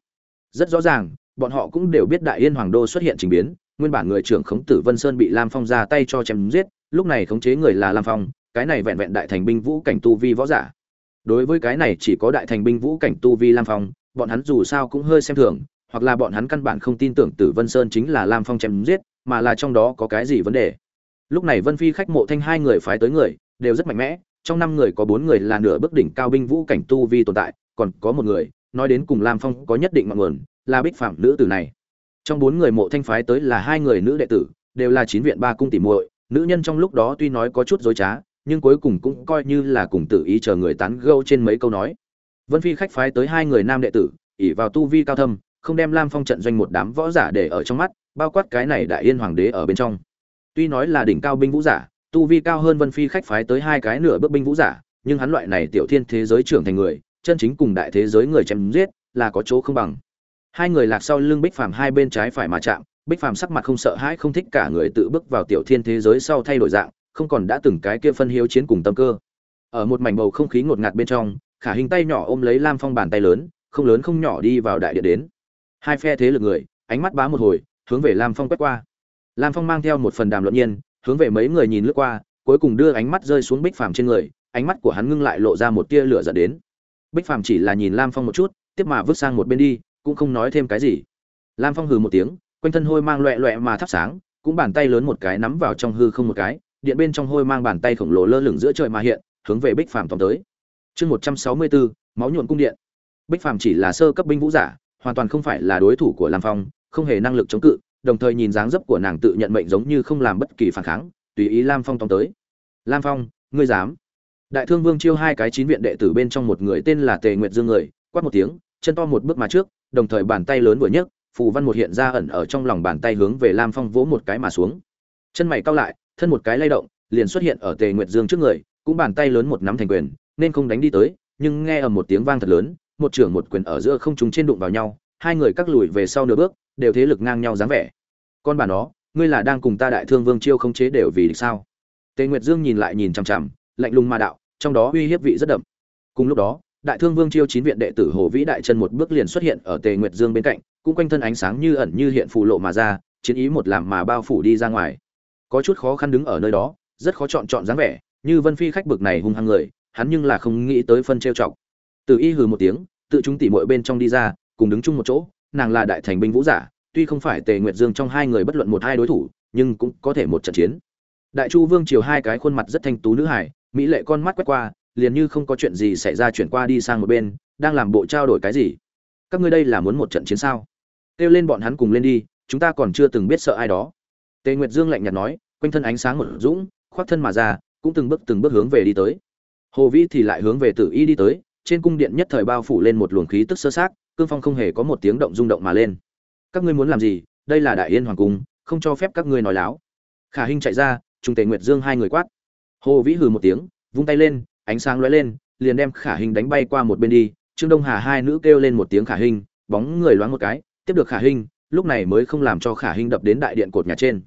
S1: Rất rõ ràng, bọn họ cũng đều biết đại yên hoàng đô xuất hiện trình biến, nguyên bản người trưởng khống tử vân sơn bị lam phong ra tay cho chém giết, lúc này khống chế người là lam phong cái này vẹn vẹn đại thành binh vũ cảnh tu vi võ giả. Đối với cái này chỉ có đại thành binh vũ cảnh tu vi lam phong, bọn hắn dù sao cũng hơi xem thường, hoặc là bọn hắn căn bản không tin tưởng tử vân sơn chính là lam phong chém giết, mà là trong đó có cái gì vấn đề. Lúc này vân phi khách mộ thanh hai người phái tới người, đều rất mạnh mẽ, trong năm người có bốn người là nửa bước đỉnh cao binh vũ cảnh tu vi tồn tại, còn có một người, nói đến cùng lam phong có nhất định mọi nguồn, là bích phạm nữ tử này. Trong bốn người mộ thanh phái tới là hai người nữ đệ tử, đều là chín viện ba cung tỉ muội, nữ nhân trong lúc đó tuy nói có chút dối trá nhưng cuối cùng cũng coi như là cùng tự ý chờ người tán gẫu trên mấy câu nói. Vân phi khách phái tới hai người nam đệ tử, ỷ vào tu vi cao thâm, không đem lam phong trận doanh một đám võ giả để ở trong mắt, bao quát cái này đại yên hoàng đế ở bên trong. Tuy nói là đỉnh cao binh vũ giả, tu vi cao hơn vân phi khách phái tới hai cái nửa bước binh vũ giả, nhưng hắn loại này tiểu thiên thế giới trưởng thành người, chân chính cùng đại thế giới người chém giết, là có chỗ không bằng. Hai người lạc sau lưng bích phàm hai bên trái phải mà chạm, bích phàm sắc mặt không sợ hãi không thích cả người tự bước vào tiểu thiên thế giới sau thay đổi dạng không còn đã từng cái kia phân hiếu chiến cùng tâm cơ. Ở một mảnh bầu không khí ngột ngạt bên trong, khả hình tay nhỏ ôm lấy lam phong bàn tay lớn, không lớn không nhỏ đi vào đại điện đến. Hai phe thế lực người, ánh mắt bá một hồi, hướng về lam phong quét qua. Lam phong mang theo một phần đàm luận nhiên, hướng về mấy người nhìn lướt qua, cuối cùng đưa ánh mắt rơi xuống bích phàm trên người, ánh mắt của hắn ngưng lại lộ ra một tia lửa giận đến. Bích phàm chỉ là nhìn lam phong một chút, tiếp mà vứt sang một bên đi, cũng không nói thêm cái gì. Lam phong hừ một tiếng, quanh thân hôi mang loẹ loẹ mà thắp sáng, cũng bàn tay lớn một cái nắm vào trong hư không một cái điện bên trong hôi mang bàn tay khổng lồ lơ lửng giữa trời mà hiện, hướng về bích phàm tóm tới. Chương một trăm sáu mươi bốn máu nhuộn cung điện. Bích phàm chỉ là sơ cấp binh vũ giả, hoàn toàn không phải là đối thủ của lam phong, không hề năng lực chống cự, đồng thời nhìn dáng dấp của nàng tự nhận mệnh giống như không làm bất kỳ phản kháng, tùy ý lam phong tóm tới. Lam phong, ngươi dám? Đại thương vương chiêu hai cái chín viện đệ tử bên trong một người tên là tề nguyệt dương người, quát một tiếng, chân to một bước mà trước, đồng thời bàn tay lớn vừa nhấc, phù văn một hiện ra ẩn ở trong lòng bàn tay hướng về lam phong vỗ một cái mà xuống. Chân mày cao lại thân một cái lay động, liền xuất hiện ở tề nguyệt dương trước người, cũng bàn tay lớn một nắm thành quyền, nên không đánh đi tới, nhưng nghe ở một tiếng vang thật lớn, một trưởng một quyền ở giữa không trùng trên đụng vào nhau, hai người cắt lùi về sau nửa bước, đều thế lực ngang nhau dáng vẻ. Con bà nó, ngươi là đang cùng ta đại thương vương chiêu không chế đều vì địch sao? Tề nguyệt dương nhìn lại nhìn chằm chằm, lạnh lùng ma đạo, trong đó uy hiếp vị rất đậm. Cùng lúc đó, đại thương vương chiêu chín viện đệ tử hồ vĩ đại chân một bước liền xuất hiện ở tề nguyệt dương bên cạnh, cũng quanh thân ánh sáng như ẩn như hiện phù lộ mà ra, chiến ý một làm mà bao phủ đi ra ngoài có chút khó khăn đứng ở nơi đó, rất khó chọn chọn dáng vẻ, như vân phi khách bực này hung hăng người, hắn nhưng là không nghĩ tới phân trêu chọc. Từ y hừ một tiếng, tự chúng tỉ muội bên trong đi ra, cùng đứng chung một chỗ, nàng là đại thành binh vũ giả, tuy không phải tề nguyệt dương trong hai người bất luận một hai đối thủ, nhưng cũng có thể một trận chiến. Đại chu vương triều hai cái khuôn mặt rất thanh tú nữ hải, mỹ lệ con mắt quét qua, liền như không có chuyện gì xảy ra chuyển qua đi sang một bên, đang làm bộ trao đổi cái gì? Các ngươi đây là muốn một trận chiến sao? Kêu lên bọn hắn cùng lên đi, chúng ta còn chưa từng biết sợ ai đó tề nguyệt dương lạnh nhạt nói, quanh thân ánh sáng một dũng, khoác thân mà ra, cũng từng bước từng bước hướng về đi tới. Hồ vĩ thì lại hướng về tử y đi tới, trên cung điện nhất thời bao phủ lên một luồng khí tức sơ sát, cương phong không hề có một tiếng động rung động mà lên. Các ngươi muốn làm gì? Đây là đại yên hoàng cung, không cho phép các ngươi nói láo. Khả hinh chạy ra trung tề nguyệt dương hai người quát. Hồ vĩ hừ một tiếng, vung tay lên, ánh sáng lóe lên, liền đem khả hinh đánh bay qua một bên đi. Trương đông hà hai nữ kêu lên một tiếng khả hinh, bóng người loáng một cái, tiếp được khả hinh, lúc này mới không làm cho khả hinh đập đến đại điện cột nhà trên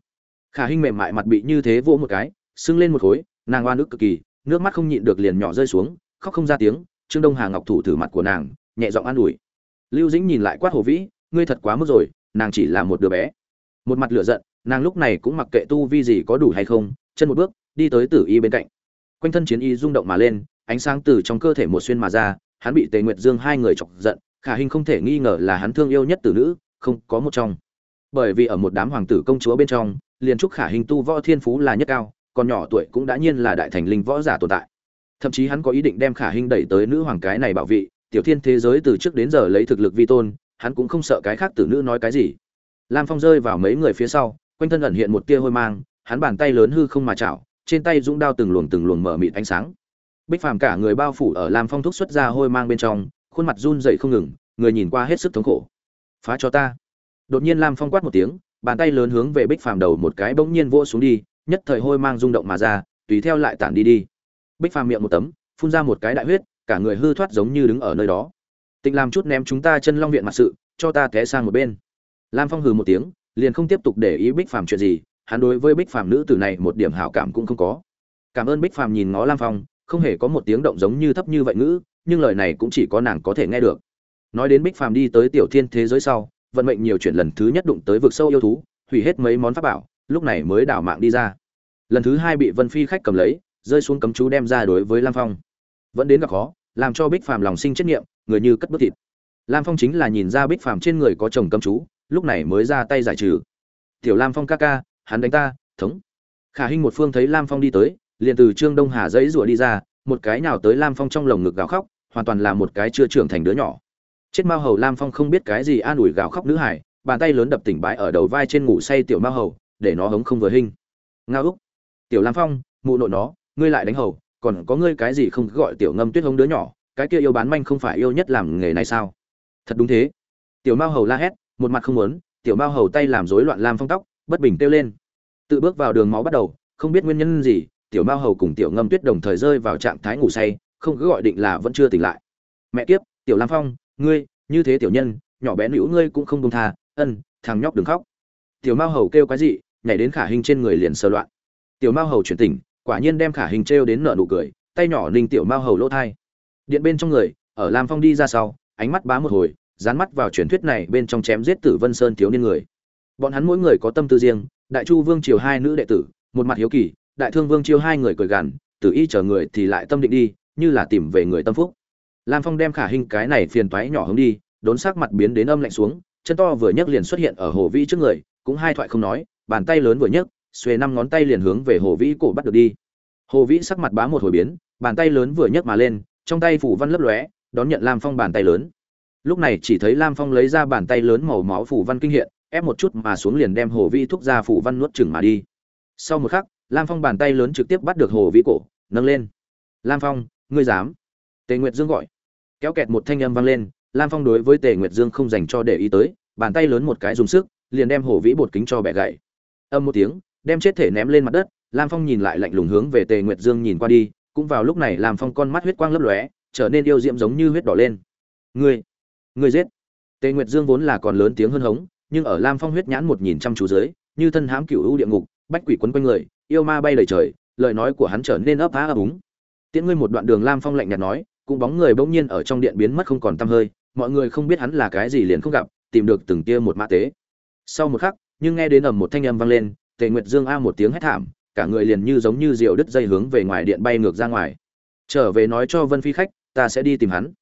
S1: khả hinh mềm mại mặt bị như thế vỗ một cái, sưng lên một khối, nàng oan ức cực kỳ, nước mắt không nhịn được liền nhỏ rơi xuống, khóc không ra tiếng, trương đông hà ngọc thủ thử mặt của nàng, nhẹ giọng an ủi. Lưu dĩnh nhìn lại quát hồ vĩ, ngươi thật quá mức rồi, nàng chỉ là một đứa bé. Một mặt lửa giận, nàng lúc này cũng mặc kệ tu vi gì có đủ hay không, chân một bước, đi tới tử y bên cạnh. Quanh thân chiến y rung động mà lên, ánh sáng từ trong cơ thể một xuyên mà ra, hắn bị tề nguyệt dương hai người chọc giận, khả hình không thể nghi ngờ là hắn thương yêu nhất tử nữ, không có một trong. Bởi vì ở một đám hoàng tử công chúa bên trong liền trúc khả hình tu võ thiên phú là nhất cao, còn nhỏ tuổi cũng đã nhiên là đại thành linh võ giả tồn tại. Thậm chí hắn có ý định đem khả hình đẩy tới nữ hoàng cái này bảo vị, tiểu thiên thế giới từ trước đến giờ lấy thực lực vi tôn, hắn cũng không sợ cái khác tử nữ nói cái gì. Lam phong rơi vào mấy người phía sau, quanh thân ẩn hiện một tia hôi mang, hắn bàn tay lớn hư không mà chảo, trên tay dũng đao từng luồng từng luồng mở mịt ánh sáng. Bích phàm cả người bao phủ ở lam phong thúc xuất ra hôi mang bên trong, khuôn mặt run dậy không ngừng, người nhìn qua hết sức thống khổ. Phá cho ta. Đột nhiên lam phong quát một tiếng bàn tay lớn hướng về bích phàm đầu một cái bỗng nhiên vỗ xuống đi, nhất thời hôi mang rung động mà ra, tùy theo lại tản đi đi. Bích phàm miệng một tấm, phun ra một cái đại huyết, cả người hư thoát giống như đứng ở nơi đó. Tịnh làm chút ném chúng ta chân long viện mặt sự, cho ta té sang một bên. Lam phong hừ một tiếng, liền không tiếp tục để ý bích phàm chuyện gì, hắn đối với bích phàm nữ tử này một điểm hảo cảm cũng không có. Cảm ơn bích phàm nhìn ngó lam phong, không hề có một tiếng động giống như thấp như vậy ngữ, nhưng lời này cũng chỉ có nàng có thể nghe được. Nói đến bích phàm đi tới tiểu thiên thế giới sau vận mệnh nhiều chuyện lần thứ nhất đụng tới vực sâu yêu thú, hủy hết mấy món pháp bảo, lúc này mới đảo mạng đi ra. Lần thứ hai bị vân phi khách cầm lấy, rơi xuống cấm chú đem ra đối với lam phong. Vẫn đến gặp khó, làm cho bích phàm lòng sinh trách nhiệm người như cất bước thịt. Lam phong chính là nhìn ra bích phàm trên người có chồng cấm chú, lúc này mới ra tay giải trừ. Tiểu lam phong ca ca, hắn đánh ta, thống. Khả hinh một phương thấy lam phong đi tới, liền từ trương đông hà dãy rủa đi ra, một cái nào tới lam phong trong lồng ngực gào khóc, hoàn toàn là một cái chưa trưởng thành đứa nhỏ chết mao hầu lam phong không biết cái gì an ủi gào khóc nữ hải bàn tay lớn đập tỉnh bãi ở đầu vai trên ngủ say tiểu mao hầu, để nó hống không vừa hình. Nga úc, tiểu lam phong, mụ nội nó, ngươi lại đánh hầu, còn có ngươi cái gì không gọi tiểu ngâm tuyết hống đứa nhỏ, cái kia yêu bán manh không phải yêu nhất làm nghề này sao? Thật đúng thế. Tiểu mao hầu la hét, một mặt không muốn, tiểu mao hầu tay làm rối loạn lam phong tóc, bất bình kêu lên. Tự bước vào đường máu bắt đầu, không biết nguyên nhân gì, tiểu mao hầu cùng tiểu ngâm tuyết đồng thời rơi vào trạng thái ngủ say, không cứ gọi định là vẫn chưa tỉnh lại. Mẹ kiếp, tiểu lam phong ngươi, như thế tiểu nhân, nhỏ bé nữ ngươi cũng không đông tha, ân, thằng nhóc đừng khóc. Tiểu mao hầu kêu cái gì nhảy đến khả hình trên người liền sơ loạn. Tiểu mao hầu chuyển tỉnh, quả nhiên đem khả hình trêu đến nợ nụ cười, tay nhỏ ninh tiểu mao hầu lỗ thai. Điện bên trong người, ở lam phong đi ra sau, ánh mắt bá một hồi, dán mắt vào truyền thuyết này bên trong chém giết tử vân sơn thiếu niên người. Bọn hắn mỗi người có tâm tư riêng, đại chu vương triều hai nữ đệ tử, một mặt hiếu kỳ, đại thương vương triều hai người cười gằn, tử y chờ người thì lại tâm định đi, như là tìm về người tâm phúc lam phong đem khả hình cái này phiền toái nhỏ hướng đi, đốn sắc mặt biến đến âm lạnh xuống, chân to vừa nhấc liền xuất hiện ở hồ vĩ trước người, cũng hai thoại không nói, bàn tay lớn vừa nhấc, xuề năm ngón tay liền hướng về hồ vĩ cổ bắt được đi. Hồ vĩ sắc mặt bá một hồi biến, bàn tay lớn vừa nhấc mà lên, trong tay phủ văn lấp lóe, đón nhận lam phong bàn tay lớn. Lúc này chỉ thấy lam phong lấy ra bàn tay lớn màu máu phủ văn kinh hiện, ép một chút mà xuống liền đem hồ vĩ thúc ra phủ văn nuốt chừng mà đi. Sau một khắc, lam phong bàn tay lớn trực tiếp bắt được hồ vĩ cổ, nâng lên. Lam phong, ngươi dám? Tề nguyệt dương gọi. Kéo kẹt một thanh âm vang lên, lam phong đối với tề nguyệt dương không dành cho để ý tới, bàn tay lớn một cái dùng sức, liền đem hổ vĩ bột kính cho bẻ gãy. Âm một tiếng, đem chết thể ném lên mặt đất, lam phong nhìn lại lạnh lùng hướng về tề nguyệt dương nhìn qua đi, cũng vào lúc này lam phong con mắt huyết quang lấp lóe, trở nên yêu diễm giống như huyết đỏ lên. Ngươi ngươi giết. Tề nguyệt dương vốn là còn lớn tiếng hơn hống, nhưng ở lam phong huyết nhãn một nhìn chăm chú dưới, như thân hám cựu ưu địa ngục, bách quỷ quấn quanh người, yêu ma bay lời trời, lời nói của hắn trở nên ấp á ấp úng. Tiễn ngươi một đoạn đường, lam phong lạnh nhạt nói cũng bóng người bỗng nhiên ở trong điện biến mất không còn tăm hơi, mọi người không biết hắn là cái gì liền không gặp, tìm được từng tia một mã tế. Sau một khắc, nhưng nghe đến ầm một thanh âm vang lên, tề nguyệt dương a một tiếng hét thảm, cả người liền như giống như diều đứt dây hướng về ngoài điện bay ngược ra ngoài. Trở về nói cho vân phi khách, ta sẽ đi tìm hắn.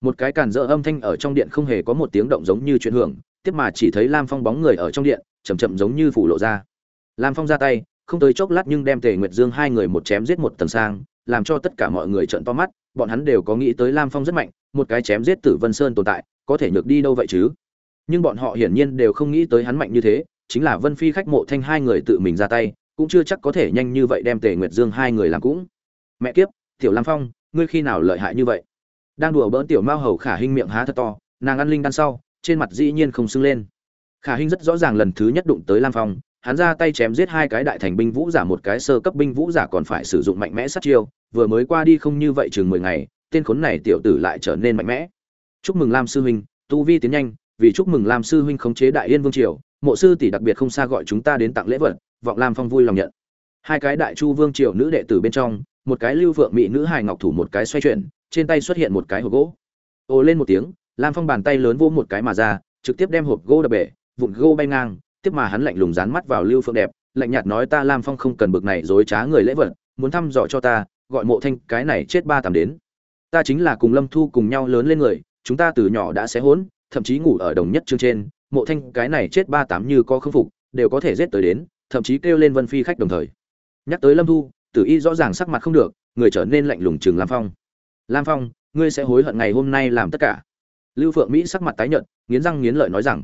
S1: Một cái cản rỡ âm thanh ở trong điện không hề có một tiếng động giống như chuyện hưởng, tiếp mà chỉ thấy lam phong bóng người ở trong điện, chậm chậm giống như phủ lộ ra. Lam phong ra tay, không tới chốc lát nhưng đem tề nguyệt dương hai người một chém giết một tầng sang làm cho tất cả mọi người trợn to mắt, bọn hắn đều có nghĩ tới lam phong rất mạnh, một cái chém giết tử vân sơn tồn tại, có thể nhược đi đâu vậy chứ? Nhưng bọn họ hiển nhiên đều không nghĩ tới hắn mạnh như thế, chính là vân phi khách mộ thanh hai người tự mình ra tay, cũng chưa chắc có thể nhanh như vậy đem tề nguyệt dương hai người làm cũng. Mẹ kiếp, tiểu lam phong, ngươi khi nào lợi hại như vậy? Đang đùa bỡn tiểu mao hầu khả hinh miệng há thật to, nàng ăn linh đan sau, trên mặt dĩ nhiên không sưng lên. Khả hinh rất rõ ràng lần thứ nhất đụng tới lam phong hắn ra tay chém giết hai cái đại thành binh vũ giả, một cái sơ cấp binh vũ giả còn phải sử dụng mạnh mẽ sát chiêu, vừa mới qua đi không như vậy chừng mười ngày, tên khốn này tiểu tử lại trở nên mạnh mẽ. Chúc mừng lam sư huynh, tu vi tiến nhanh, vì chúc mừng lam sư huynh khống chế đại yên vương triều, mộ sư tỷ đặc biệt không xa gọi chúng ta đến tặng lễ vật, vọng lam phong vui lòng nhận. Hai cái đại chu vương triều nữ đệ tử bên trong, một cái lưu vượng mỹ nữ hài ngọc thủ một cái xoay chuyển, trên tay xuất hiện một cái hộp gỗ. Ồ lên một tiếng, lam phong bàn tay lớn vỗ một cái mà ra, trực tiếp đem hộp gỗ đập bể, vụn gỗ bay ngang tiếp mà hắn lạnh lùng dán mắt vào lưu phượng đẹp, lạnh nhạt nói, ta lam phong không cần bực này dối trá người lễ vật, muốn thăm dò cho ta, gọi mộ thanh, cái này chết ba tầm đến. Ta chính là cùng lâm thu cùng nhau lớn lên người, chúng ta từ nhỏ đã xé hỗn, thậm chí ngủ ở đồng nhất chương trên, mộ thanh, cái này chết ba tám như có khâm phục, đều có thể giết tới đến, thậm chí kêu lên vân phi khách đồng thời. Nhắc tới lâm thu, tử y rõ ràng sắc mặt không được, người trở nên lạnh lùng trừng lam phong. Lam phong, ngươi sẽ hối hận ngày hôm nay làm tất cả. Lưu phượng mỹ sắc mặt tái nhợt, nghiến răng nghiến lợi nói rằng,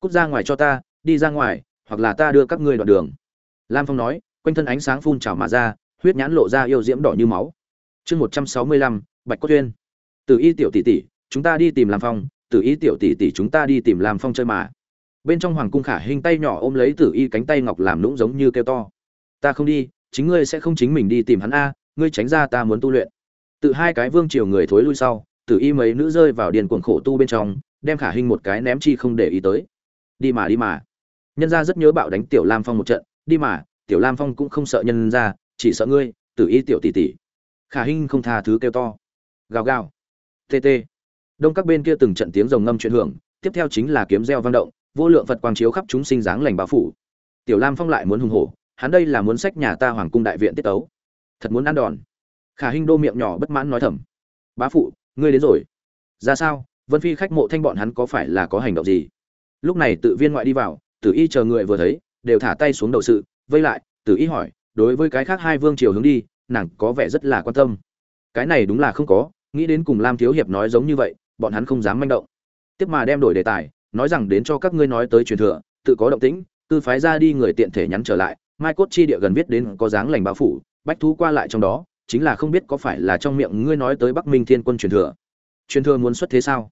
S1: cút ra ngoài cho ta đi ra ngoài, hoặc là ta đưa các ngươi đoạn đường. Lam phong nói, quanh thân ánh sáng phun trào mà ra, huyết nhãn lộ ra yêu diễm đỏ như máu. Chương một trăm sáu mươi lăm, bạch cốt tuyên từ y tiểu tỷ tỷ, chúng ta đi tìm lam phong, từ y tiểu tỷ tỷ chúng ta đi tìm lam phong chơi mà. Bên trong hoàng cung khả hình tay nhỏ ôm lấy tử y cánh tay ngọc làm nũng giống như kêu to. Ta không đi, chính ngươi sẽ không chính mình đi tìm hắn a, ngươi tránh ra ta muốn tu luyện. Tự hai cái vương triều người thối lui sau, tử y mấy nữ rơi vào điền cuồng khổ tu bên trong, đem khả hình một cái ném chi không để ý tới. Đi mà đi mà nhân gia rất nhớ bạo đánh tiểu lam phong một trận, đi mà, tiểu lam phong cũng không sợ nhân gia, chỉ sợ ngươi, tử y tiểu tỷ tỷ. Khả hinh không tha thứ kêu to. Gào gào. Tt đông các bên kia từng trận tiếng rồng ngâm chuyển hưởng, tiếp theo chính là kiếm reo vang động, vô lượng phật quang chiếu khắp chúng sinh dáng lành báo phủ. Tiểu lam phong lại muốn hùng hổ, hắn đây là muốn sách nhà ta hoàng cung đại viện tiết tấu. Thật muốn ăn đòn. Khả hinh đô miệng nhỏ bất mãn nói thầm. Bá phụ, ngươi đến rồi. Ra sao? Vân phi khách mộ thanh bọn hắn có phải là có hành động gì? Lúc này tự viên ngoại đi vào tử y chờ người vừa thấy, đều thả tay xuống đầu sự, vây lại, tử y hỏi, đối với cái khác hai vương triều hướng đi, nàng có vẻ rất là quan tâm. Cái này đúng là không có, nghĩ đến cùng lam thiếu hiệp nói giống như vậy, bọn hắn không dám manh động. Tiếp mà đem đổi đề tài, nói rằng đến cho các ngươi nói tới truyền thừa, tự có động tĩnh, tư phái ra đi người tiện thể nhắn trở lại, mai cốt chi địa gần viết đến có dáng lành bao phủ, bách thú qua lại trong đó, chính là không biết có phải là trong miệng ngươi nói tới bắc minh thiên quân truyền thừa. Truyền thừa muốn xuất thế sao?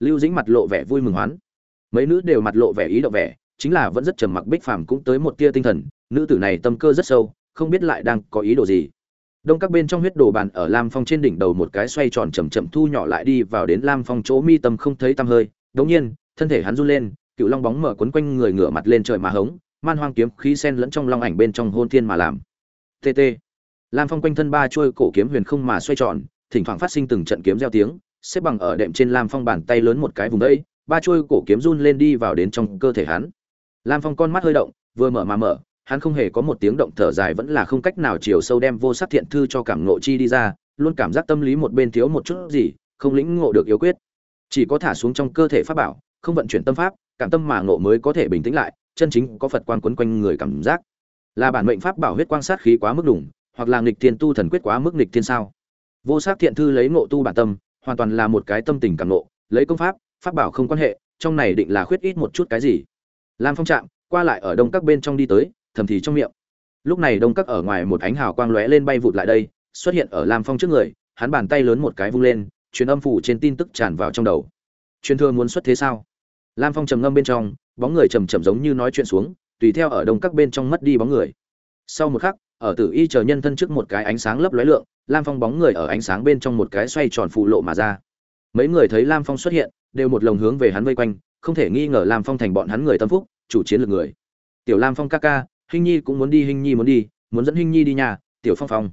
S1: Lưu dĩnh mặt lộ vẻ vui mừng hoán. Mấy nữ đều mặt lộ vẻ ý động vẻ chính là vẫn rất trầm mặc bích phàm cũng tới một tia tinh thần, nữ tử này tâm cơ rất sâu, không biết lại đang có ý đồ gì. Đông các bên trong huyết đồ bàn ở lam phong trên đỉnh đầu một cái xoay tròn chầm chậm thu nhỏ lại đi vào đến lam phong chỗ mi tâm không thấy tăm hơi, đống nhiên, thân thể hắn run lên, cựu long bóng mở quấn quanh người ngửa mặt lên trời mà hống, man hoang kiếm khí sen lẫn trong long ảnh bên trong hôn thiên mà làm. Tt lam phong quanh thân ba chuôi cổ kiếm huyền không mà xoay tròn, thỉnh thoảng phát sinh từng trận kiếm gieo tiếng, xếp bằng ở đệm trên lam phong bàn tay lớn một cái vùng đấy ba chuôi cổ kiếm run lên đi vào đến trong cơ thể hắn lam phong con mắt hơi động, vừa mở mà mở, hắn không hề có một tiếng động thở dài vẫn là không cách nào chiều sâu đem vô sắc thiện thư cho cảm ngộ chi đi ra, luôn cảm giác tâm lý một bên thiếu một chút gì, không lĩnh ngộ được yếu quyết. Chỉ có thả xuống trong cơ thể pháp bảo, không vận chuyển tâm pháp, cảm tâm mà ngộ mới có thể bình tĩnh lại, chân chính có phật quan quấn quanh người cảm giác. Là bản mệnh pháp bảo huyết quang sát khí quá mức đủng, hoặc là nghịch thiên tu thần quyết quá mức nghịch thiên sao? Vô sắc thiện thư lấy ngộ tu bản tâm, hoàn toàn là một cái tâm tình cảm ngộ, lấy công pháp pháp bảo không quan hệ, trong này định là khuyết ít một chút cái gì? Lam phong trạm, qua lại ở đông các bên trong đi tới, thầm thì trong miệng. Lúc này đông các ở ngoài một ánh hào quang lóe lên bay vụt lại đây, xuất hiện ở lam phong trước người, hắn bàn tay lớn một cái vung lên, truyền âm phủ trên tin tức tràn vào trong đầu. Truyền thừa muốn xuất thế sao? Lam phong trầm ngâm bên trong, bóng người trầm trầm giống như nói chuyện xuống, tùy theo ở đông các bên trong mất đi bóng người. Sau một khắc, ở tử y chờ nhân thân trước một cái ánh sáng lấp lóe lượng, lam phong bóng người ở ánh sáng bên trong một cái xoay tròn phụ lộ mà ra. Mấy người thấy lam phong xuất hiện, đều một lồng hướng về hắn vây quanh không thể nghi ngờ lam phong thành bọn hắn người tâm phúc, chủ chiến lược người. Tiểu lam phong ca ca, hinh nhi cũng muốn đi, hinh nhi muốn đi, muốn dẫn hinh nhi đi nhà, tiểu phong phong.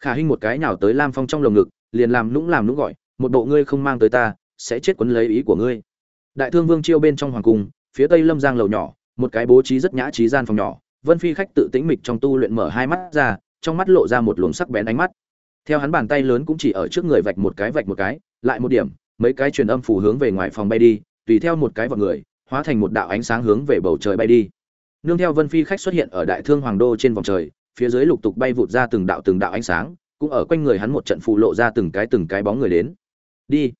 S1: Khả hinh một cái nào tới lam phong trong lồng ngực, liền làm nũng làm nũng gọi, một bộ ngươi không mang tới ta, sẽ chết quấn lấy ý của ngươi. Đại thương vương chiêu bên trong hoàng cung, phía tây lâm giang lầu nhỏ, một cái bố trí rất nhã trí gian phòng nhỏ, vân phi khách tự tĩnh mịch trong tu luyện mở hai mắt ra, trong mắt lộ ra một luồng sắc bén ánh mắt. Theo hắn bàn tay lớn cũng chỉ ở trước người vạch một cái vạch một cái, lại một điểm, mấy cái truyền âm phủ hướng về ngoài phòng bay đi tùy theo một cái vọt người, hóa thành một đạo ánh sáng hướng về bầu trời bay đi. Nương theo vân phi khách xuất hiện ở đại thương hoàng đô trên vòng trời, phía dưới lục tục bay vụt ra từng đạo từng đạo ánh sáng, cũng ở quanh người hắn một trận phụ lộ ra từng cái từng cái bóng người đến. Đi.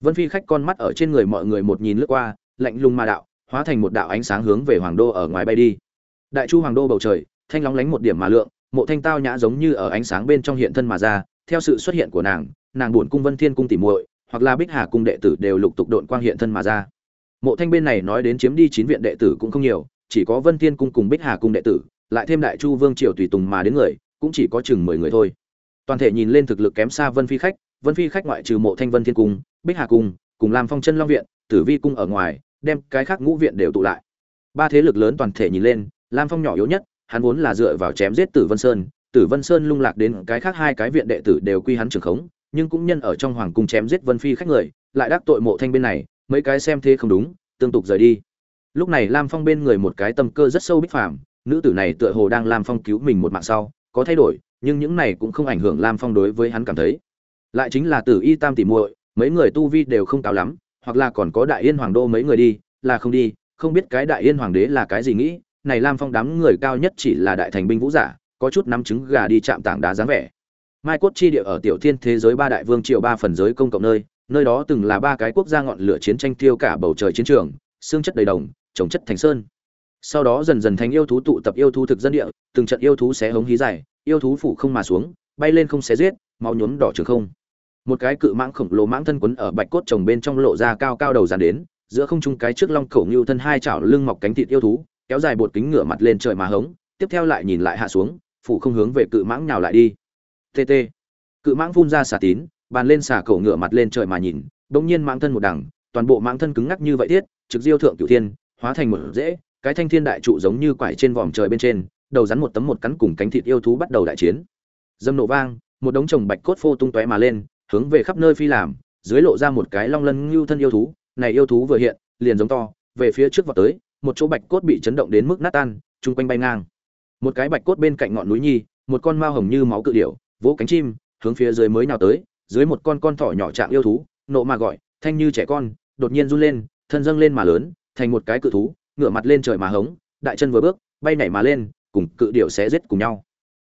S1: Vân phi khách con mắt ở trên người mọi người một nhìn lướt qua, lạnh lùng mà đạo, hóa thành một đạo ánh sáng hướng về hoàng đô ở ngoài bay đi. Đại chu hoàng đô bầu trời, thanh lóng lánh một điểm mà lượng, mộ thanh tao nhã giống như ở ánh sáng bên trong hiện thân mà ra, theo sự xuất hiện của nàng nàng buồn cung vân thiên cung tỉ muội hoặc là bích hà cung đệ tử đều lục tục độn quang hiện thân mà ra. Mộ thanh bên này nói đến chiếm đi chín viện đệ tử cũng không nhiều, chỉ có vân thiên cung cùng bích hà cung đệ tử, lại thêm đại chu vương triều tùy tùng mà đến người, cũng chỉ có chừng mười người thôi. Toàn thể nhìn lên thực lực kém xa vân phi khách, vân phi khách ngoại trừ mộ thanh vân thiên cung, bích hà cung, cùng làm phong chân long viện, tử vi cung ở ngoài, đem cái khác ngũ viện đều tụ lại. Ba thế lực lớn toàn thể nhìn lên, lam phong nhỏ yếu nhất, hắn vốn là dựa vào chém giết tử vân sơn, tử vân sơn lung lạc đến cái khác hai cái viện đệ tử đều quy hắn trường khống nhưng cũng nhân ở trong hoàng cung chém giết vân phi khách người, lại đắc tội mộ thanh bên này, mấy cái xem thế không đúng, tương tục rời đi. Lúc này lam phong bên người một cái tâm cơ rất sâu bích phàm, nữ tử này tựa hồ đang lam phong cứu mình một mạng sau, có thay đổi, nhưng những này cũng không ảnh hưởng lam phong đối với hắn cảm thấy. Lại chính là tử y tam tỷ muội, mấy người tu vi đều không cao lắm, hoặc là còn có đại yên hoàng đô mấy người đi, là không đi, không biết cái đại yên hoàng đế là cái gì nghĩ, này lam phong đám người cao nhất chỉ là đại thành binh vũ giả, có chút nắm trứng gà đi chạm tảng đá dáng vẻ mai cốt chi địa ở tiểu thiên thế giới ba đại vương triều ba phần giới công cộng nơi nơi đó từng là ba cái quốc gia ngọn lửa chiến tranh tiêu cả bầu trời chiến trường, xương chất đầy đồng, trồng chất thành sơn. Sau đó dần dần thành yêu thú tụ tập yêu thú thực dân địa, từng trận yêu thú xé hống hí dài, yêu thú phủ không mà xuống, bay lên không xé giết, máu nhuốm đỏ trường không. Một cái cự mãng khổng lồ mãng thân quấn ở bạch cốt trồng bên trong lộ ra cao cao đầu dàn đến, giữa không trung cái trước long cổ lưu thân hai chảo lưng mọc cánh thịt yêu thú, kéo dài bột kính ngửa mặt lên trời mà hống, tiếp theo lại nhìn lại hạ xuống, phủ không hướng về cự mãng nhào lại đi tt cự mãng phun ra xà tín, bàn lên xà cổ ngửa mặt lên trời mà nhìn, bỗng nhiên mãng thân một đằng, toàn bộ mãng thân cứng ngắc như vậy thiết, trực diêu thượng cửu thiên, hóa thành một dễ cái thanh thiên đại trụ giống như quải trên vòm trời bên trên, đầu rắn một tấm một cắn cùng cánh thịt yêu thú bắt đầu đại chiến. Dâm nổ vang, một đống chồng bạch cốt phô tung tóe mà lên, hướng về khắp nơi phi làm, dưới lộ ra một cái long lân ngưu thân yêu thú, này yêu thú vừa hiện, liền giống to, về phía trước vào tới, một chỗ bạch cốt bị chấn động đến mức nát tan, chung quanh bay ngang. Một cái bạch cốt bên cạnh ngọn núi nhi, một con mao hồng như máu cự điểu vỗ cánh chim, hướng phía dưới mới nào tới, dưới một con con thỏ nhỏ trạng yêu thú, nộ mà gọi, thanh như trẻ con, đột nhiên run lên, thân dâng lên mà lớn, thành một cái cự thú ngựa mặt lên trời mà hống, đại chân vừa bước, bay nảy mà lên, cùng cự điệu xé giết cùng nhau.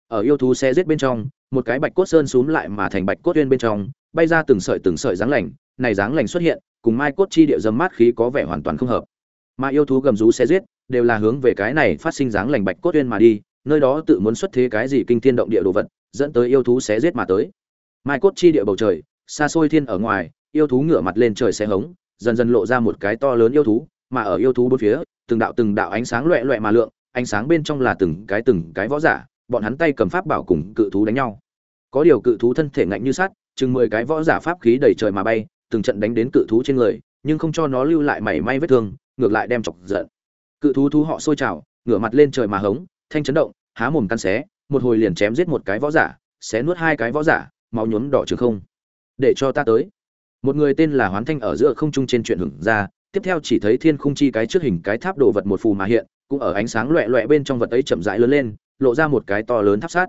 S1: Ở yêu thú xé giết bên trong, một cái bạch cốt sơn xúm lại mà thành bạch cốt uyên bên trong, bay ra từng sợi từng sợi dáng lành, này dáng lành xuất hiện, cùng mai cốt chi điệu dấm mát khí có vẻ hoàn toàn không hợp. Mà yêu thú gầm rú xé giết, đều là hướng về cái này phát sinh dáng lành bạch cốt uyên mà đi, nơi đó tự muốn xuất thế cái gì kinh thiên động địa đồ vật dẫn tới yêu thú xé giết mà tới. Mai cốt chi địa bầu trời, xa xôi thiên ở ngoài, yêu thú ngửa mặt lên trời xé hống, dần dần lộ ra một cái to lớn yêu thú, mà ở yêu thú bốn phía, từng đạo từng đạo ánh sáng loẹt loẹt mà lượng, ánh sáng bên trong là từng cái từng cái võ giả, bọn hắn tay cầm pháp bảo cùng cự thú đánh nhau. Có điều cự thú thân thể ngạnh như sắt, chừng mười cái võ giả pháp khí đầy trời mà bay, từng trận đánh đến cự thú trên người, nhưng không cho nó lưu lại mảy may vết thương, ngược lại đem chọc giận. Cự thú thú họ sôi trào, ngửa mặt lên trời mà hống, thanh chấn động, há mồm cắn xé một hồi liền chém giết một cái võ giả, xé nuốt hai cái võ giả, máu nhuốm đỏ trường không. Để cho ta tới. Một người tên là hoán thanh ở giữa không trung trên chuyện hưởng ra, tiếp theo chỉ thấy thiên khung chi cái trước hình cái tháp đồ vật một phù mà hiện, cũng ở ánh sáng loẹ loẹ bên trong vật ấy chậm rãi lớn lên, lộ ra một cái to lớn tháp sát.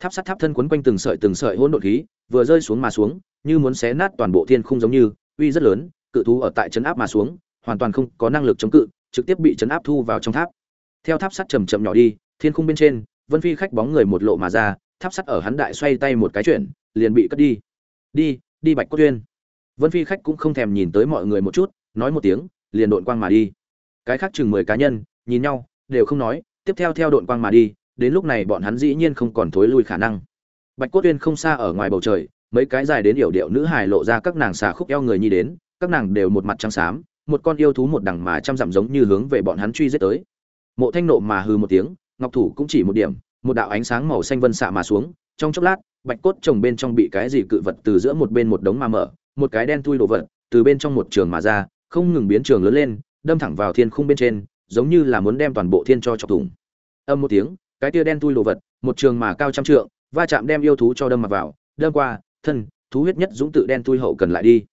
S1: Tháp sắt tháp thân quấn quanh từng sợi từng sợi hỗn độn khí, vừa rơi xuống mà xuống, như muốn xé nát toàn bộ thiên khung giống như, uy rất lớn, cự thú ở tại chấn áp mà xuống, hoàn toàn không có năng lực chống cự, trực tiếp bị chấn áp thu vào trong tháp. Theo tháp sắt chầm chậm nhỏ đi, thiên khung bên trên vân phi khách bóng người một lộ mà ra, tháp sắt ở hắn đại xoay tay một cái chuyển, liền bị cất đi. Đi đi bạch cốt tuyên. Vân phi khách cũng không thèm nhìn tới mọi người một chút, nói một tiếng, liền đội quang mà đi. Cái khác chừng mười cá nhân, nhìn nhau, đều không nói, tiếp theo theo đội quang mà đi, đến lúc này bọn hắn dĩ nhiên không còn thối lui khả năng. Bạch cốt uyên không xa ở ngoài bầu trời, mấy cái dài đến yểu điệu nữ hài lộ ra các nàng xà khúc eo người nhi đến, các nàng đều một mặt trắng xám, một con yêu thú một đằng mà trăm dặm giống như hướng về bọn hắn truy giết tới. Mộ thanh nộ mà hư một tiếng ngọc thủ cũng chỉ một điểm, một đạo ánh sáng màu xanh vân xạ mà xuống, trong chốc lát, bạch cốt trồng bên trong bị cái gì cự vật từ giữa một bên một đống mà mở, một cái đen thui đồ vật từ bên trong một trường mà ra, không ngừng biến trường lớn lên, đâm thẳng vào thiên khung bên trên, giống như là muốn đem toàn bộ thiên cho chọc thủng. Âm một tiếng, cái tia đen thui đồ vật, một trường mà cao trăm trượng, va chạm đem yêu thú cho đâm mặt vào, đâm qua, thân, thú huyết nhất dũng tự đen thui hậu cần lại đi.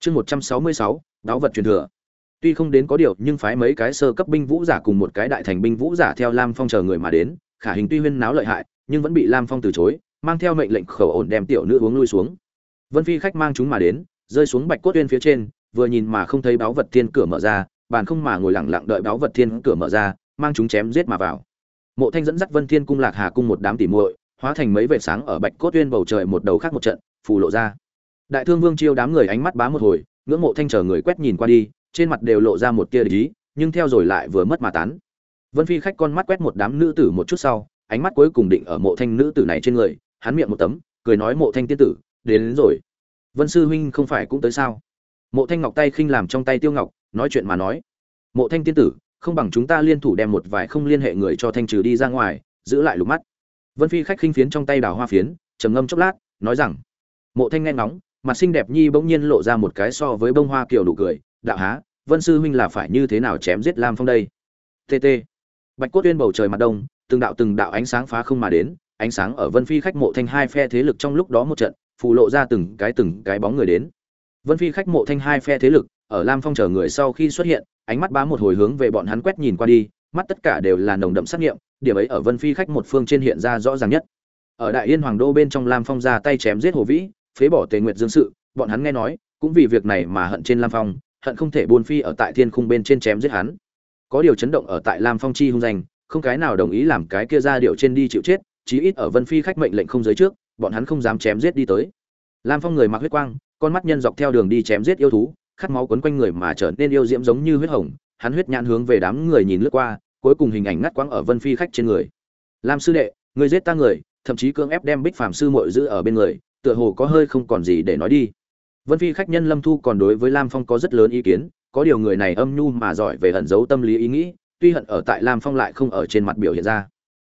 S1: Chương một trăm sáu mươi sáu đáo vật truyền thừa tuy không đến có điều, nhưng phái mấy cái sơ cấp binh vũ giả cùng một cái đại thành binh vũ giả theo lam phong chờ người mà đến, khả hình tuy huyên náo lợi hại, nhưng vẫn bị lam phong từ chối, mang theo mệnh lệnh khẩu ổn đem tiểu nữ uống lui xuống. Vân phi khách mang chúng mà đến, rơi xuống bạch cốt uyên phía trên, vừa nhìn mà không thấy báo vật thiên cửa mở ra, bàn không mà ngồi lặng lặng đợi báo vật thiên cửa mở ra, mang chúng chém giết mà vào. Mộ thanh dẫn dắt vân thiên cung lạc hà cung một đám tỉ muội, hóa thành mấy vệt sáng ở bạch cốt uyên bầu trời một đầu khác một trận, phù lộ ra. Đại thương vương chiêu đám người ánh mắt bá một hồi, ngưỡng mộ thanh chờ người quét nhìn qua đi trên mặt đều lộ ra một tia ý nhưng theo rồi lại vừa mất mà tán. Vân phi khách con mắt quét một đám nữ tử một chút sau ánh mắt cuối cùng định ở mộ thanh nữ tử này trên người hắn miệng một tấm cười nói mộ thanh tiên tử đến, đến rồi. Vân sư huynh không phải cũng tới sao? Mộ thanh ngọc tay khinh làm trong tay tiêu ngọc nói chuyện mà nói. Mộ thanh tiên tử không bằng chúng ta liên thủ đem một vài không liên hệ người cho thanh trừ đi ra ngoài giữ lại lục mắt. Vân phi khách khinh phiến trong tay đào hoa phiến trầm ngâm chốc lát nói rằng. Mộ thanh nghe ngóng mặt xinh đẹp nhi bỗng nhiên lộ ra một cái so với bông hoa kiểu đủ cười đạo há, vân sư huynh là phải như thế nào chém giết lam phong đây? Tt bạch cốt tuyên bầu trời mặt đông, từng đạo từng đạo ánh sáng phá không mà đến, ánh sáng ở vân phi khách mộ thanh hai phe thế lực trong lúc đó một trận phụ lộ ra từng cái từng cái bóng người đến. Vân phi khách mộ thanh hai phe thế lực, ở lam phong chờ người sau khi xuất hiện, ánh mắt bá một hồi hướng về bọn hắn quét nhìn qua đi, mắt tất cả đều là nồng đậm sát nghiệm, điểm ấy ở vân phi khách một phương trên hiện ra rõ ràng nhất. Ở đại yên hoàng đô bên trong lam phong ra tay chém giết hồ vĩ, phế bỏ tề nguyệt dương sự, bọn hắn nghe nói, cũng vì việc này mà hận trên lam phong hận không thể buôn phi ở tại thiên khung bên trên chém giết hắn. Có điều chấn động ở tại lam phong chi hung danh, không cái nào đồng ý làm cái kia ra điệu trên đi chịu chết, chí ít ở vân phi khách mệnh lệnh không giới trước, bọn hắn không dám chém giết đi tới. Lam phong người mặc huyết quang, con mắt nhân dọc theo đường đi chém giết yêu thú, khát máu quấn quanh người mà trở nên yêu diễm giống như huyết hồng, hắn huyết nhãn hướng về đám người nhìn lướt qua, cuối cùng hình ảnh ngắt quãng ở vân phi khách trên người. Lam sư đệ người giết ta người, thậm chí cưỡng ép đem bích phàm sư muội giữ ở bên người, tựa hồ có hơi không còn gì để nói đi vân phi khách nhân lâm thu còn đối với lam phong có rất lớn ý kiến, có điều người này âm nhu mà giỏi về hận giấu tâm lý ý nghĩ, tuy hận ở tại lam phong lại không ở trên mặt biểu hiện ra.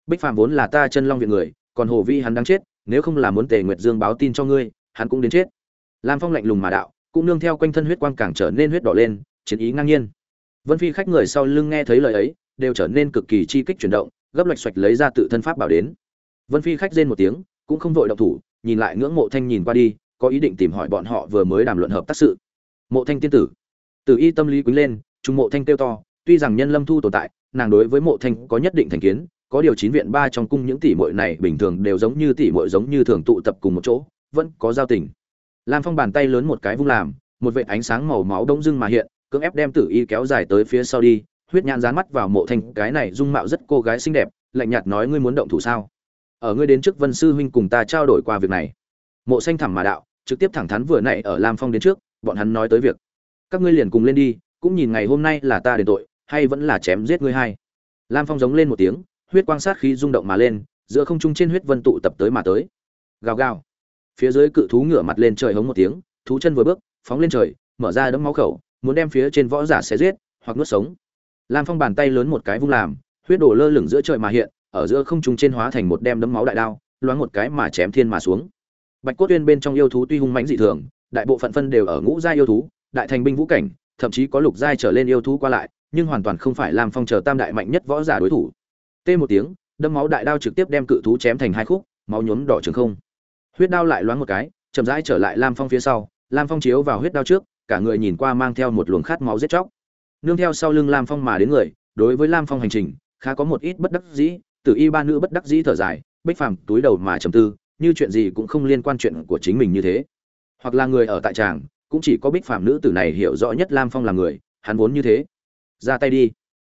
S1: Bích phàm vốn là ta chân long viện người, còn hồ vi hắn đang chết, nếu không là muốn tề nguyệt dương báo tin cho ngươi, hắn cũng đến chết. Lam phong lạnh lùng mà đạo, cũng nương theo quanh thân huyết quang càng trở nên huyết đỏ lên, chiến ý ngang nhiên. Vân phi khách người sau lưng nghe thấy lời ấy, đều trở nên cực kỳ chi kích chuyển động, gấp lạch xoạch lấy ra tự thân pháp bảo đến. Vân phi khách rên một tiếng, cũng không vội động thủ, nhìn lại ngưỡng mộ thanh nhìn qua đi có ý định tìm hỏi bọn họ vừa mới đàm luận hợp tác sự. Mộ thanh tiên tử. Từ y tâm lý quýnh lên trung mộ thanh kêu to, tuy rằng nhân lâm thu tồn tại, nàng đối với mộ thanh có nhất định thành kiến, có điều chín viện ba trong cung những tỷ muội này bình thường đều giống như tỷ muội giống như thường tụ tập cùng một chỗ, vẫn có giao tình. Lam phong bàn tay lớn một cái vung làm, một vệt ánh sáng màu máu đông dưng mà hiện, cưỡng ép đem tử y kéo dài tới phía sau đi, huyết nhãn dán mắt vào mộ thanh, cái này dung mạo rất cô gái xinh đẹp, lạnh nhạt nói ngươi muốn động thủ sao? Ở ngươi đến trước vân sư huynh cùng ta trao đổi qua việc này. Mộ xanh thẳm mà đạo trực tiếp thẳng thắn vừa nãy ở lam phong đến trước, bọn hắn nói tới việc, các ngươi liền cùng lên đi, cũng nhìn ngày hôm nay là ta đền tội, hay vẫn là chém giết ngươi hai? Lam phong giống lên một tiếng, huyết quang sát khí rung động mà lên, giữa không trung trên huyết vân tụ tập tới mà tới. Gào gào. Phía dưới cự thú ngửa mặt lên trời hống một tiếng, thú chân vừa bước, phóng lên trời, mở ra đấm máu khẩu, muốn đem phía trên võ giả xé giết, hoặc nuốt sống. Lam phong bàn tay lớn một cái vung làm, huyết đổ lơ lửng giữa trời mà hiện, ở giữa không trung trên hóa thành một đem đấm máu đại đao, loáng một cái mà chém thiên mà xuống bạch cốt tuyên bên trong yêu thú tuy hung mãnh dị thường, đại bộ phận phân đều ở ngũ giai yêu thú, đại thành binh vũ cảnh, thậm chí có lục giai trở lên yêu thú qua lại, nhưng hoàn toàn không phải làm phong chờ tam đại mạnh nhất võ giả đối thủ. T một tiếng, đâm máu đại đao trực tiếp đem cự thú chém thành hai khúc, máu nhuốm đỏ trường không. Huyết đao lại loáng một cái, chậm rãi trở lại lam phong phía sau, lam phong chiếu vào huyết đao trước, cả người nhìn qua mang theo một luồng khát máu giết chóc. Nương theo sau lưng lam phong mà đến người, đối với lam phong hành trình, khá có một ít bất đắc dĩ tử y ba nữ bất đắc dĩ thở dài, bích phàm túi đầu mà trầm tư như chuyện gì cũng không liên quan chuyện của chính mình như thế. Hoặc là người ở tại tràng, cũng chỉ có bích phàm nữ tử này hiểu rõ nhất lam phong là người, hắn vốn như thế. Ra tay đi.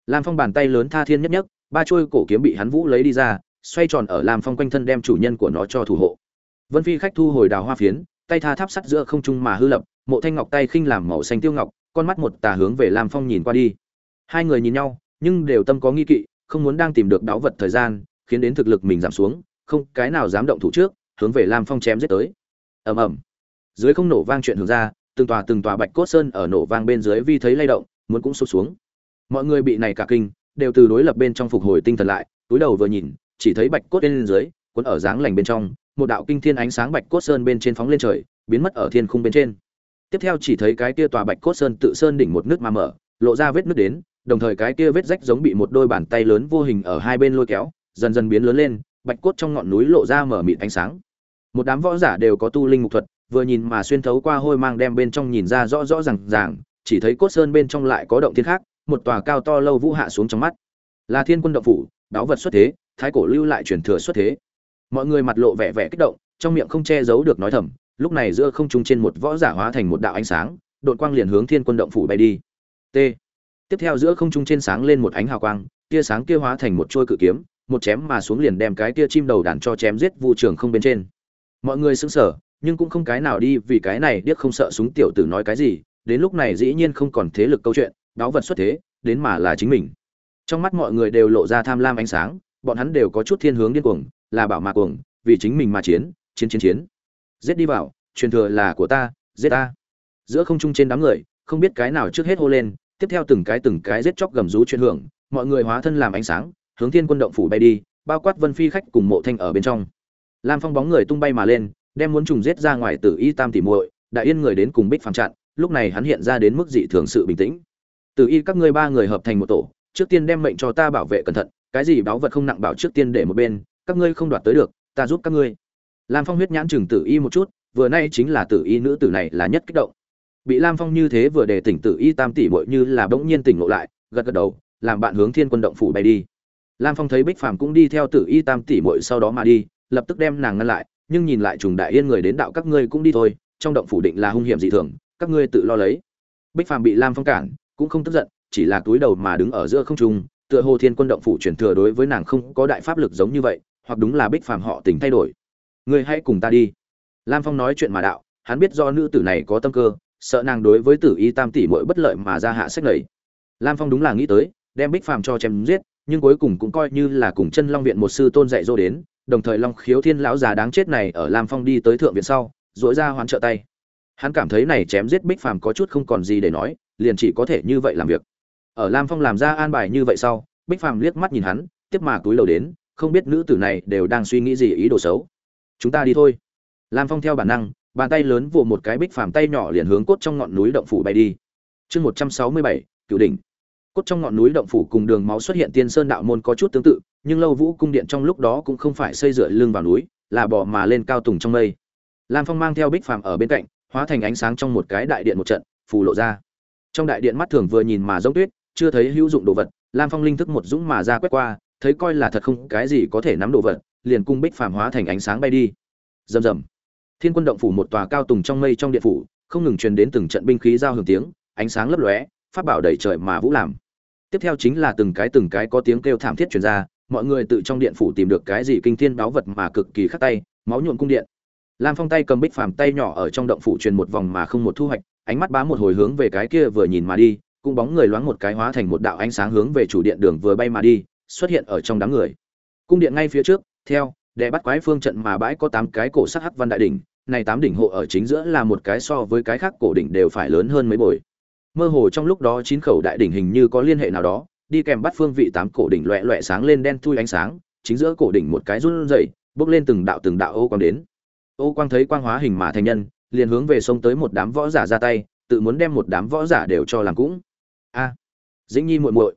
S1: Lam phong bàn tay lớn tha thiên nhất nhất, ba chuôi cổ kiếm bị hắn vũ lấy đi ra, xoay tròn ở lam phong quanh thân đem chủ nhân của nó cho thủ hộ. Vân phi khách thu hồi đào hoa phiến, tay tha tháp sắt giữa không trung mà hư lập, mộ thanh ngọc tay khinh làm màu xanh tiêu ngọc, con mắt một tà hướng về lam phong nhìn qua đi. Hai người nhìn nhau, nhưng đều tâm có nghi kỵ, không muốn đang tìm được đáo vật thời gian, khiến đến thực lực mình giảm xuống không cái nào dám động thủ trước, hướng về lam phong chém giết tới. Ầm ầm. Dưới không nổ vang chuyện hướng ra, từng tòa từng tòa bạch cốt sơn ở nổ vang bên dưới vi thấy lay động, muốn cũng sụp xuống. Mọi người bị này cả kinh, đều từ đối lập bên trong phục hồi tinh thần lại, túi đầu vừa nhìn, chỉ thấy bạch cốt bên dưới, cuốn ở dáng lành bên trong, một đạo kinh thiên ánh sáng bạch cốt sơn bên trên phóng lên trời, biến mất ở thiên khung bên trên. Tiếp theo chỉ thấy cái kia tòa bạch cốt sơn tự sơn đỉnh một nước mà mở, lộ ra vết nước đến, đồng thời cái kia vết rách giống bị một đôi bàn tay lớn vô hình ở hai bên lôi kéo, dần dần biến lớn lên bạch cốt trong ngọn núi lộ ra mở mịt ánh sáng. Một đám võ giả đều có tu linh mục thuật, vừa nhìn mà xuyên thấu qua hôi mang đem bên trong nhìn ra rõ rõ ràng ràng, chỉ thấy cốt sơn bên trong lại có động thiên khác, một tòa cao to lâu vũ hạ xuống trong mắt. Là thiên quân động phủ đáo vật xuất thế, thái cổ lưu lại truyền thừa xuất thế. Mọi người mặt lộ vẻ vẻ kích động, trong miệng không che giấu được nói thầm, lúc này giữa không trung trên một võ giả hóa thành một đạo ánh sáng, đội quang liền hướng thiên quân động phủ bay đi. T. Tiếp theo giữa không trung trên sáng lên một ánh hào quang, tia sáng kia hóa thành một trôi cự kiếm một chém mà xuống liền đem cái tia chim đầu đàn cho chém giết vụ trường không bên trên. Mọi người sững sờ, nhưng cũng không cái nào đi vì cái này điếc không sợ súng tiểu tử nói cái gì, đến lúc này dĩ nhiên không còn thế lực câu chuyện, báo vật xuất thế, đến mà là chính mình. Trong mắt mọi người đều lộ ra tham lam ánh sáng, bọn hắn đều có chút thiên hướng điên cuồng, là bảo mà cuồng, vì chính mình mà chiến chiến chiến chiến. Giết đi vào, truyền thừa là của ta, giết ta. Giữa không trung trên đám người, không biết cái nào trước hết hô lên, tiếp theo từng cái từng cái giết chóc gầm rú chuyên hưởng, mọi người hóa thân làm ánh sáng hướng thiên quân động phủ bay đi, bao quát vân phi khách cùng mộ thanh ở bên trong. Lam phong bóng người tung bay mà lên, đem muốn trùng giết ra ngoài tử y tam tỷ muội, đại yên người đến cùng bích phàm chặn, lúc này hắn hiện ra đến mức dị thường sự bình tĩnh. Tử y các ngươi ba người hợp thành một tổ, trước tiên đem mệnh cho ta bảo vệ cẩn thận, cái gì báo vật không nặng bảo trước tiên để một bên, các ngươi không đoạt tới được, ta giúp các ngươi. Lam phong huyết nhãn chừng tử y một chút, vừa nay chính là tử y nữ tử này là nhất kích động. Bị lam phong như thế vừa để tỉnh tử y tam tỷ muội như là bỗng nhiên tỉnh ngộ lại, gật gật đầu, làm bạn hướng thiên quân động phủ bay đi lam phong thấy bích phàm cũng đi theo tử y tam tỷ muội sau đó mà đi, lập tức đem nàng ngăn lại, nhưng nhìn lại trùng đại yên người đến đạo các ngươi cũng đi thôi, trong động phủ định là hung hiểm dị thường, các ngươi tự lo lấy. Bích phàm bị lam phong cản, cũng không tức giận, chỉ là túi đầu mà đứng ở giữa không trung, tựa hồ thiên quân động phủ truyền thừa đối với nàng không có đại pháp lực giống như vậy, hoặc đúng là bích phàm họ tình thay đổi. Ngươi hãy cùng ta đi. Lam phong nói chuyện mà đạo, hắn biết do nữ tử này có tâm cơ, sợ nàng đối với tử y tam tỷ muội bất lợi mà ra hạ sách lầy lam phong đúng là nghĩ tới, đem bích phàm cho chém giết nhưng cuối cùng cũng coi như là cùng chân long viện một sư tôn dạy dỗ đến, đồng thời long khiếu thiên lão già đáng chết này ở lam phong đi tới thượng viện sau dỗi ra hoán trợ tay. Hắn cảm thấy này chém giết bích phàm có chút không còn gì để nói, liền chỉ có thể như vậy làm việc. Ở lam phong làm ra an bài như vậy sau, bích phàm liếc mắt nhìn hắn, tiếp mà túi lầu đến, không biết nữ tử này đều đang suy nghĩ gì ý đồ xấu. Chúng ta đi thôi. Lam phong theo bản năng, bàn tay lớn vụ một cái bích phàm tay nhỏ liền hướng cốt trong ngọn núi động phủ bay đi. Chương một trăm sáu mươi bảy cựu đỉnh cốt trong ngọn núi động phủ cùng đường máu xuất hiện tiên sơn đạo môn có chút tương tự, nhưng lâu vũ cung điện trong lúc đó cũng không phải xây dựa lưng vào núi, là bỏ mà lên cao tùng trong mây. Lam phong mang theo bích phàm ở bên cạnh, hóa thành ánh sáng trong một cái đại điện một trận, phù lộ ra. Trong đại điện mắt thường vừa nhìn mà giống tuyết, chưa thấy hữu dụng đồ vật, lam phong linh thức một dũng mà ra quét qua, thấy coi là thật không cái gì có thể nắm đồ vật, liền cung bích phàm hóa thành ánh sáng bay đi. Rầm rầm. Thiên quân động phủ một tòa cao tùng trong mây trong điện phủ, không ngừng truyền đến từng trận binh khí giao hưởng tiếng, ánh sáng lấp lóe phát bảo đầy trời mà vũ làm tiếp theo chính là từng cái từng cái có tiếng kêu thảm thiết truyền ra, mọi người tự trong điện phủ tìm được cái gì kinh thiên báu vật mà cực kỳ khắc tay, máu nhuộm cung điện. Lam phong tay cầm bích phàm tay nhỏ ở trong động phủ truyền một vòng mà không một thu hoạch, ánh mắt bám một hồi hướng về cái kia vừa nhìn mà đi, cũng bóng người loáng một cái hóa thành một đạo ánh sáng hướng về chủ điện đường vừa bay mà đi, xuất hiện ở trong đám người. Cung điện ngay phía trước, theo, để bắt quái phương trận mà bãi có tám cái cổ sắc hắc văn đại đỉnh, này tám đỉnh hộ ở chính giữa là một cái so với cái khác cổ đỉnh đều phải lớn hơn mấy bồi mơ hồ trong lúc đó chín khẩu đại đỉnh hình như có liên hệ nào đó, đi kèm bắt phương vị tám cổ đỉnh loẹ loẹ sáng lên đen thui ánh sáng, chính giữa cổ đỉnh một cái run rẩy bốc lên từng đạo từng đạo ô quang đến. Ô quang thấy quang hóa hình mà thành nhân, liền hướng về sông tới một đám võ giả ra tay, tự muốn đem một đám võ giả đều cho làm cũng. A, dĩnh nhi muội muội.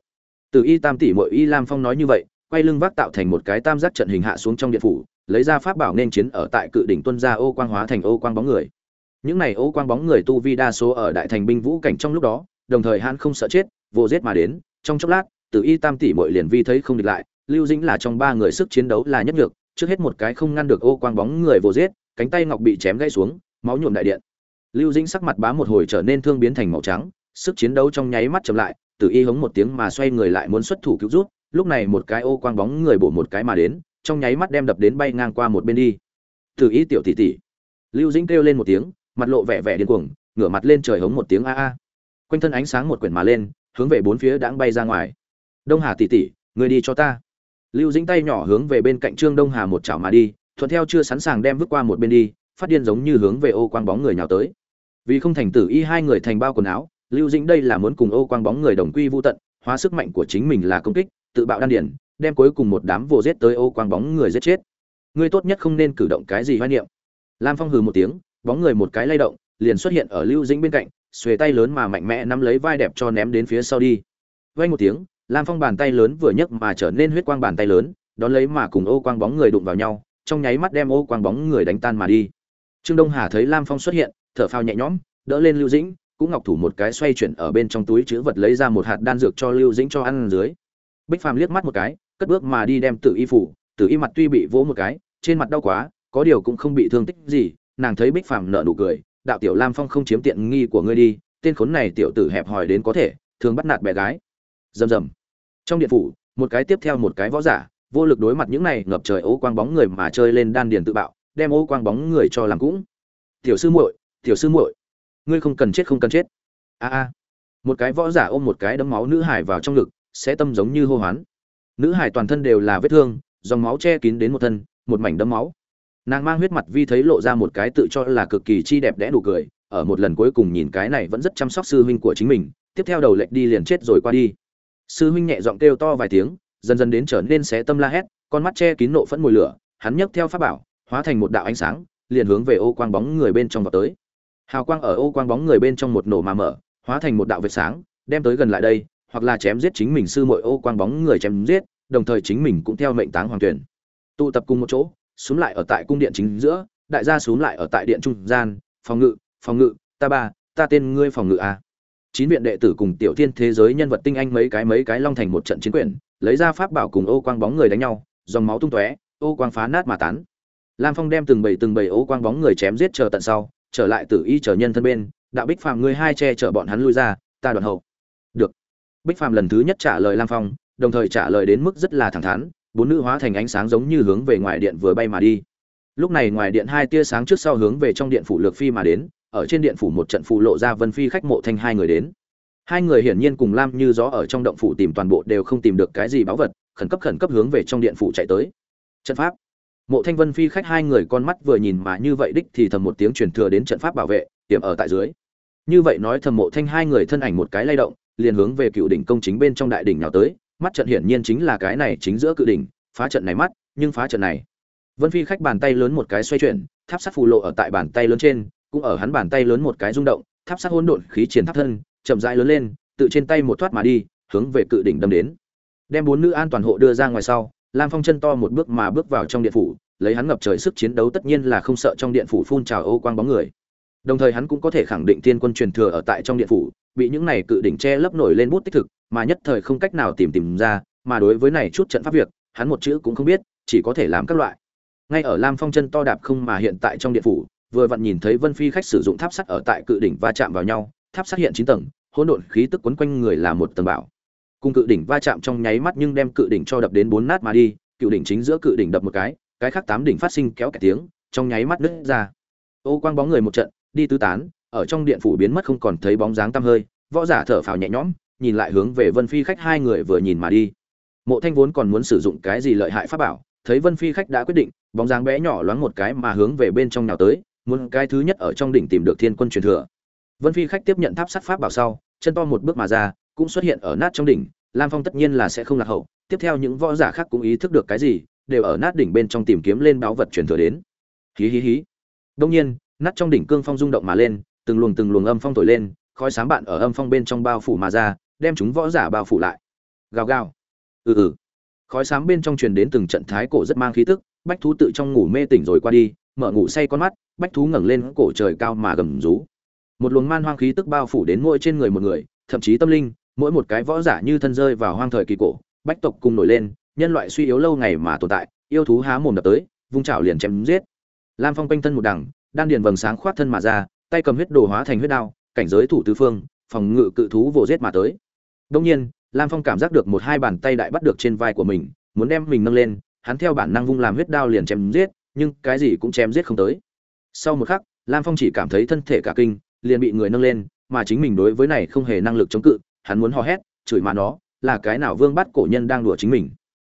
S1: Từ y tam tỷ muội y lam phong nói như vậy, quay lưng vác tạo thành một cái tam giác trận hình hạ xuống trong điện phủ, lấy ra pháp bảo nên chiến ở tại cự đỉnh tuân ra ô quang hóa thành ô quang bóng người những này ô quang bóng người tu vi đa số ở đại thành binh vũ cảnh trong lúc đó, đồng thời hắn không sợ chết, vô giết mà đến, trong chốc lát từ y tam tỷ muội liền vi thấy không địch lại, lưu dĩnh là trong ba người sức chiến đấu là nhất nhược, trước hết một cái không ngăn được ô quang bóng người vô giết, cánh tay ngọc bị chém gãy xuống, máu nhuộm đại điện. Lưu dĩnh sắc mặt bá một hồi trở nên thương biến thành màu trắng, sức chiến đấu trong nháy mắt chậm lại từ y hống một tiếng mà xoay người lại muốn xuất thủ cứu rút lúc này một cái ô quang bóng người bổ một cái mà đến, trong nháy mắt đem đập đến bay ngang qua một bên đi. Từ y tiểu tỷ tỷ. Lưu dĩnh kêu lên một tiếng mặt lộ vẻ vẻ điên cuồng, ngửa mặt lên trời hống một tiếng a a. Quanh thân ánh sáng một quyển mà lên, hướng về bốn phía đãng bay ra ngoài. Đông hà tỷ tỷ, người đi cho ta. Lưu dĩnh tay nhỏ hướng về bên cạnh trương đông hà một chảo mà đi, thuận theo chưa sẵn sàng đem vứt qua một bên đi, phát điên giống như hướng về ô quang bóng người nhào tới. Vì không thành tử y hai người thành bao quần áo, lưu dĩnh đây là muốn cùng ô quang bóng người đồng quy vô tận, hóa sức mạnh của chính mình là công kích, tự bạo đan điển đem cuối cùng một đám vô giết tới ô quang bóng người giết chết. Ngươi tốt nhất không nên cử động cái gì hoài niệm. Lam phong hừ một tiếng bóng người một cái lay động, liền xuất hiện ở lưu dĩnh bên cạnh, xuề tay lớn mà mạnh mẽ nắm lấy vai đẹp cho ném đến phía sau đi. Vay một tiếng, lam phong bàn tay lớn vừa nhấc mà trở nên huyết quang bàn tay lớn, đón lấy mà cùng ô quang bóng người đụng vào nhau, trong nháy mắt đem ô quang bóng người đánh tan mà đi. Trương đông hà thấy lam phong xuất hiện, thở phào nhẹ nhõm, đỡ lên lưu dĩnh, cũng ngọc thủ một cái xoay chuyển ở bên trong túi chữ vật lấy ra một hạt đan dược cho lưu dĩnh cho ăn dưới. Bích phàm liếc mắt một cái, cất bước mà đi đem tự y phủ tự y mặt tuy bị vỗ một cái, trên mặt đau quá, có điều cũng không bị thương tích gì nàng thấy bích phàm nợ nụ cười, đạo tiểu lam phong không chiếm tiện nghi của ngươi đi, tên khốn này tiểu tử hẹp hòi đến có thể, thường bắt nạt bé gái. Rầm rầm. Trong điện phủ, một cái tiếp theo một cái võ giả, vô lực đối mặt những này ngập trời ố quang bóng người mà chơi lên đan điền tự bạo, đem ố quang bóng người cho làm cũng. Tiểu sư muội, tiểu sư muội, ngươi không cần chết không cần chết. A a. Một cái võ giả ôm một cái đấm máu nữ hải vào trong ngực, sẽ tâm giống như hô hoán. Nữ hải toàn thân đều là vết thương, dòng máu che kín đến một thân, một mảnh đấm máu nàng mang huyết mặt vi thấy lộ ra một cái tự cho là cực kỳ chi đẹp đẽ đủ cười, ở một lần cuối cùng nhìn cái này vẫn rất chăm sóc sư huynh của chính mình, tiếp theo đầu lệnh đi liền chết rồi qua đi. Sư huynh nhẹ giọng kêu to vài tiếng, dần dần đến trở nên xé tâm la hét, con mắt che kín nộ phẫn mùi lửa, hắn nhấc theo pháp bảo, hóa thành một đạo ánh sáng, liền hướng về ô quang bóng người bên trong vào tới. Hào quang ở ô quang bóng người bên trong một nổ mà mở, hóa thành một đạo vệt sáng, đem tới gần lại đây, hoặc là chém giết chính mình sư muội ô quang bóng người chém giết, đồng thời chính mình cũng theo mệnh táng hoàng tuyển. Tụ tập cùng một chỗ xuống lại ở tại cung điện chính giữa, đại gia xuống lại ở tại điện trung gian, phòng ngự phòng ngự, ta ba, ta tên ngươi phòng ngự a. Chín viện đệ tử cùng tiểu thiên thế giới nhân vật tinh anh mấy cái mấy cái long thành một trận chiến quyền, lấy ra pháp bảo cùng ô quang bóng người đánh nhau, dòng máu tung tóe, ô quang phá nát mà tán. Lam phong đem từng bầy từng bầy ô quang bóng người chém giết chờ tận sau, trở lại tử y chờ nhân thân bên, đạo bích phàm ngươi hai che chở bọn hắn lui ra, ta đoạn hậu. Được. Bích phàm lần thứ nhất trả lời lam phong, đồng thời trả lời đến mức rất là thẳng thắn bốn nữ hóa thành ánh sáng giống như hướng về ngoài điện vừa bay mà đi. Lúc này ngoài điện hai tia sáng trước sau hướng về trong điện phủ lược phi mà đến, ở trên điện phủ một trận phụ lộ ra vân phi khách mộ thanh hai người đến. Hai người hiển nhiên cùng lam như gió ở trong động phủ tìm toàn bộ đều không tìm được cái gì báu vật, khẩn cấp khẩn cấp hướng về trong điện phủ chạy tới. Trận pháp. Mộ thanh vân phi khách hai người con mắt vừa nhìn mà như vậy đích thì thầm một tiếng truyền thừa đến trận pháp bảo vệ, tiềm ở tại dưới. Như vậy nói thầm mộ thanh hai người thân ảnh một cái lay động, liền hướng về cựu đỉnh công chính bên trong đại đỉnh nào tới mắt trận hiển nhiên chính là cái này chính giữa cự đỉnh, phá trận này mắt, nhưng phá trận này. Vân phi khách bàn tay lớn một cái xoay chuyển, tháp sắt phù lộ ở tại bàn tay lớn trên, cũng ở hắn bàn tay lớn một cái rung động, tháp sắt hỗn độn khí triển tháp thân, chậm rãi lớn lên, tự trên tay một thoát mà đi, hướng về cự đỉnh đâm đến. Đem bốn nữ an toàn hộ đưa ra ngoài sau, lam phong chân to một bước mà bước vào trong điện phủ, lấy hắn ngập trời sức chiến đấu tất nhiên là không sợ trong điện phủ phun trào ô quang bóng người. Đồng thời hắn cũng có thể khẳng định tiên quân truyền thừa ở tại trong điện phủ bị những này cự đỉnh che lấp nổi lên bút tích thực, mà nhất thời không cách nào tìm tìm ra, mà đối với này chút trận pháp việc, hắn một chữ cũng không biết, chỉ có thể làm các loại. Ngay ở lam phong chân to đạp không mà hiện tại trong điện phủ, vừa vặn nhìn thấy vân phi khách sử dụng tháp sắt ở tại cự đỉnh va chạm vào nhau, tháp sắt hiện chín tầng, hỗn độn khí tức quấn quanh người là một tầng bảo. Cùng cự đỉnh va chạm trong nháy mắt nhưng đem cự đỉnh cho đập đến bốn nát mà đi, cự đỉnh chính giữa cự đỉnh đập một cái cái khác tám đỉnh phát sinh kéo cả tiếng, trong nháy mắt nứt ra. Ô quang bóng người một trận, đi tứ tán ở trong điện phủ biến mất không còn thấy bóng dáng tăm hơi, võ giả thở phào nhẹ nhõm, nhìn lại hướng về vân phi khách hai người vừa nhìn mà đi. Mộ thanh vốn còn muốn sử dụng cái gì lợi hại pháp bảo, thấy vân phi khách đã quyết định, bóng dáng bé nhỏ loáng một cái mà hướng về bên trong nào tới, muốn cái thứ nhất ở trong đỉnh tìm được thiên quân truyền thừa. Vân phi khách tiếp nhận tháp sắt pháp bảo sau, chân to một bước mà ra, cũng xuất hiện ở nát trong đỉnh, lam phong tất nhiên là sẽ không lạc hậu, tiếp theo những võ giả khác cũng ý thức được cái gì, đều ở nát đỉnh bên trong tìm kiếm lên báu vật truyền thừa đến. Hí hí hí. Đông nhiên, nát trong đỉnh cương phong rung động mà lên từng luồng từng luồng âm phong thổi lên, khói sáng bạn ở âm phong bên trong bao phủ mà ra, đem chúng võ giả bao phủ lại. Gào gào. Ừ ừ. Khói sáng bên trong truyền đến từng trận thái cổ rất mang khí tức, bách thú tự trong ngủ mê tỉnh rồi qua đi, mở ngủ say con mắt, bách thú ngẩng lên cổ trời cao mà gầm rú. Một luồng man hoang khí tức bao phủ đến mỗi trên người một người, thậm chí tâm linh, mỗi một cái võ giả như thân rơi vào hoang thời kỳ cổ, bách tộc cùng nổi lên, nhân loại suy yếu lâu ngày mà tồn tại, yêu thú há mồm đập tới, vung chảo liền chém giết. Lam phong quanh thân một đằng, đan điền vầng sáng khoát thân mà ra tay cầm huyết đồ hóa thành huyết đao, cảnh giới thủ tứ phương, phòng ngự cự thú vồ giết mà tới. Đương nhiên, lam phong cảm giác được một hai bàn tay đại bắt được trên vai của mình, muốn đem mình nâng lên, hắn theo bản năng vung làm huyết đao liền chém giết, nhưng cái gì cũng chém giết không tới. Sau một khắc, lam phong chỉ cảm thấy thân thể cả kinh, liền bị người nâng lên, mà chính mình đối với này không hề năng lực chống cự, hắn muốn hò hét, chửi mà nó, là cái nào vương bắt cổ nhân đang đùa chính mình?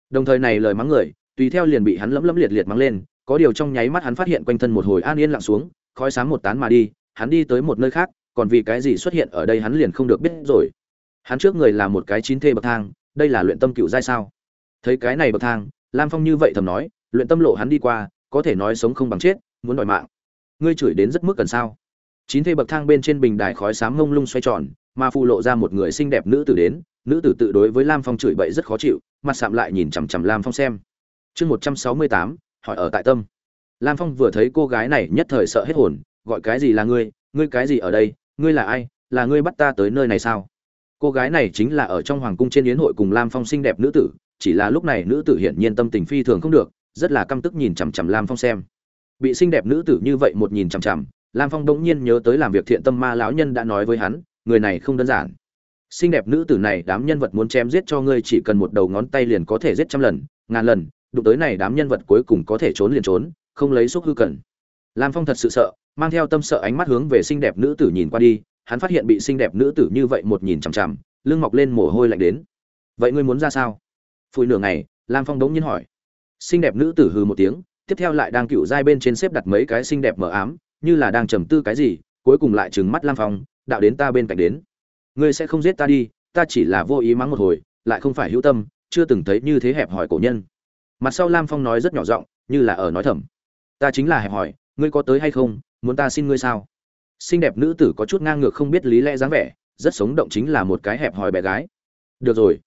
S1: Đồng thời này lời mắng người, tùy theo liền bị hắn lấm lấm liệt liệt mắng lên, có điều trong nháy mắt hắn phát hiện quanh thân một hồi an yên lặng xuống khói sáng một tán mà đi, hắn đi tới một nơi khác, còn vì cái gì xuất hiện ở đây hắn liền không được biết rồi. Hắn trước người là một cái chín thê bậc thang, đây là luyện tâm cựu giai sao? Thấy cái này bậc thang, lam phong như vậy thầm nói, luyện tâm lộ hắn đi qua, có thể nói sống không bằng chết, muốn đòi mạng. Ngươi chửi đến rất mức cần sao? Chín thê bậc thang bên trên bình đài khói xám ngông lung xoay tròn, mà phù lộ ra một người xinh đẹp nữ tử đến, nữ tử tự đối với lam phong chửi bậy rất khó chịu, mặt sạm lại nhìn chằm chằm lam phong xem. Chương một trăm sáu mươi tám, hỏi ở tại tâm lam phong vừa thấy cô gái này nhất thời sợ hết hồn, gọi cái gì là ngươi? Ngươi cái gì ở đây? Ngươi là ai? Là ngươi bắt ta tới nơi này sao? Cô gái này chính là ở trong hoàng cung trên yến hội cùng lam phong xinh đẹp nữ tử, chỉ là lúc này nữ tử hiển nhiên tâm tình phi thường không được, rất là căm tức nhìn chằm chằm lam phong xem. Bị xinh đẹp nữ tử như vậy một nhìn chằm chằm, lam phong đống nhiên nhớ tới làm việc thiện tâm ma lão nhân đã nói với hắn, người này không đơn giản. Xinh đẹp nữ tử này đám nhân vật muốn chém giết cho ngươi chỉ cần một đầu ngón tay liền có thể giết trăm lần, ngàn lần, đụng tới này đám nhân vật cuối cùng có thể trốn liền trốn không lấy xúc hư cần. Lam phong thật sự sợ, mang theo tâm sợ ánh mắt hướng về xinh đẹp nữ tử nhìn qua đi, hắn phát hiện bị xinh đẹp nữ tử như vậy một nhìn chằm chằm, lưng mọc lên mồ hôi lạnh đến. Vậy ngươi muốn ra sao? Phủi nửa ngày, lam phong đống nhiên hỏi. Xinh đẹp nữ tử hừ một tiếng, tiếp theo lại đang cựu giai bên trên xếp đặt mấy cái xinh đẹp mờ ám, như là đang trầm tư cái gì, cuối cùng lại trừng mắt lam phong, đạo đến ta bên cạnh đến. Ngươi sẽ không giết ta đi, ta chỉ là vô ý mắng một hồi, lại không phải hữu tâm, chưa từng thấy như thế hẹp hỏi cổ nhân. Mặt sau lam phong nói rất nhỏ giọng, như là ở nói thầm ta chính là hẹp hỏi, ngươi có tới hay không? Muốn ta xin ngươi sao? Xinh đẹp nữ tử có chút ngang ngược không biết lý lẽ dáng vẻ, rất sống động chính là một cái hẹp hòi bé gái. Được rồi.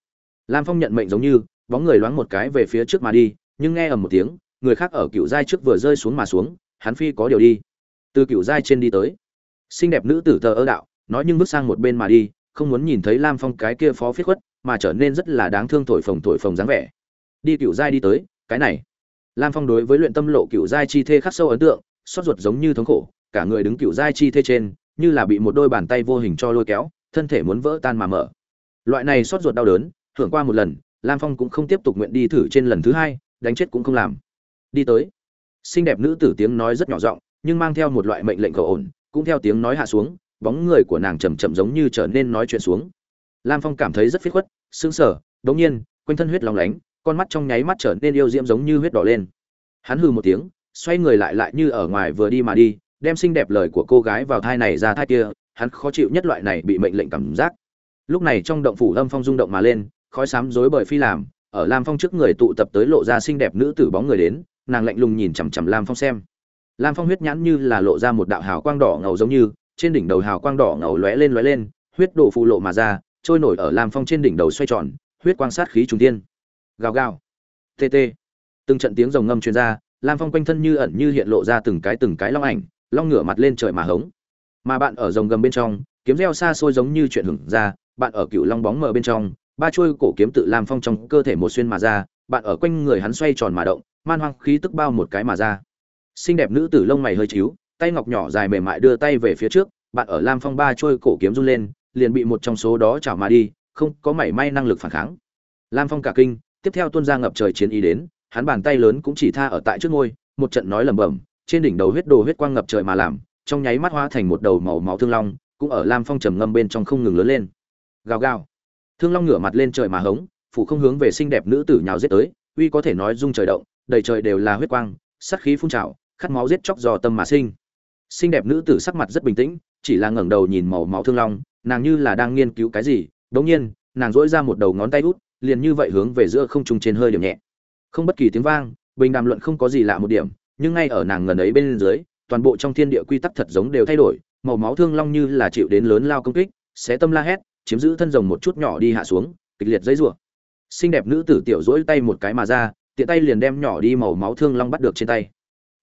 S1: Lam phong nhận mệnh giống như, bóng người loáng một cái về phía trước mà đi, nhưng nghe ầm một tiếng, người khác ở cựu giai trước vừa rơi xuống mà xuống, hắn phi có điều đi. Từ cựu giai trên đi tới. Xinh đẹp nữ tử thờ ơ đạo, nói nhưng bước sang một bên mà đi, không muốn nhìn thấy lam phong cái kia phó phiết khuất, mà trở nên rất là đáng thương thổi phồng thổi phồng dáng vẻ. Đi cựu giai đi tới, cái này lam phong đối với luyện tâm lộ cựu giai chi thê khắc sâu ấn tượng, xót ruột giống như thống khổ, cả người đứng cựu giai chi thê trên, như là bị một đôi bàn tay vô hình cho lôi kéo, thân thể muốn vỡ tan mà mở. Loại này xót ruột đau đớn hưởng qua một lần, lam phong cũng không tiếp tục nguyện đi thử trên lần thứ hai, đánh chết cũng không làm. Đi tới. Xinh đẹp nữ tử tiếng nói rất nhỏ giọng, nhưng mang theo một loại mệnh lệnh cầu ổn, cũng theo tiếng nói hạ xuống, bóng người của nàng chầm chậm giống như trở nên nói chuyện xuống. Lam phong cảm thấy rất phiết khuất, sững sờ, đống nhiên, quanh thân huyết lòng lánh con mắt trong nháy mắt trở nên yêu diễm giống như huyết đỏ lên. Hắn hừ một tiếng, xoay người lại lại như ở ngoài vừa đi mà đi, đem xinh đẹp lời của cô gái vào thai này ra thai kia, hắn khó chịu nhất loại này bị mệnh lệnh cảm giác. Lúc này trong động phủ lâm phong rung động mà lên, khói xám rối bời phi làm, ở lam phong trước người tụ tập tới lộ ra xinh đẹp nữ tử bóng người đến, nàng lạnh lùng nhìn chằm chằm lam phong xem. Lam phong huyết nhãn như là lộ ra một đạo hào quang đỏ ngầu giống như, trên đỉnh đầu hào quang đỏ ngầu lóe lên lóe lên, huyết đổ phụ lộ mà ra, trôi nổi ở lam phong trên đỉnh đầu xoay tròn, huyết quang sát khí trùng tiên gào gào. Tt từng trận tiếng rồng ngâm truyền ra lam phong quanh thân như ẩn như hiện lộ ra từng cái từng cái long ảnh long ngửa mặt lên trời mà hống. Mà bạn ở rồng gầm bên trong kiếm reo xa xôi giống như chuyện hưởng ra bạn ở cựu long bóng mờ bên trong ba chuôi cổ kiếm tự lam phong trong cơ thể một xuyên mà ra bạn ở quanh người hắn xoay tròn mà động man hoang khí tức bao một cái mà ra. Xinh đẹp nữ tử lông mày hơi chiếu, tay ngọc nhỏ dài mềm mại đưa tay về phía trước bạn ở lam phong ba chuôi cổ kiếm run lên liền bị một trong số đó chảo mà đi không có mảy may năng lực phản kháng. Lam phong cả kinh tiếp theo tuôn ra ngập trời chiến ý đến, hắn bàn tay lớn cũng chỉ tha ở tại trước ngôi, một trận nói lẩm bẩm, trên đỉnh đầu huyết đồ huyết quang ngập trời mà làm, trong nháy mắt hóa thành một đầu màu máu thương long, cũng ở lam phong trầm ngâm bên trong không ngừng lớn lên. Gào gào. Thương long ngửa mặt lên trời mà hống, phủ không hướng về xinh đẹp nữ tử nhào giết tới, uy có thể nói rung trời động, đầy trời đều là huyết quang, sát khí phun trào, khát máu giết chóc dò tâm mà sinh. Xinh đẹp nữ tử sắc mặt rất bình tĩnh, chỉ là ngẩng đầu nhìn màu máu thương long, nàng như là đang nghiên cứu cái gì đột nhiên, nàng dỗi ra một đầu ngón tay út liền như vậy hướng về giữa không trung trên hơi điểm nhẹ. Không bất kỳ tiếng vang, bình đàm luận không có gì lạ một điểm, nhưng ngay ở nàng ngần ấy bên dưới, toàn bộ trong thiên địa quy tắc thật giống đều thay đổi, màu máu thương long như là chịu đến lớn lao công kích sẽ tâm la hét, chiếm giữ thân rồng một chút nhỏ đi hạ xuống, kịch liệt dãy rủa. Xinh đẹp nữ tử tiểu dỗi tay một cái mà ra, tiện tay liền đem nhỏ đi màu máu thương long bắt được trên tay.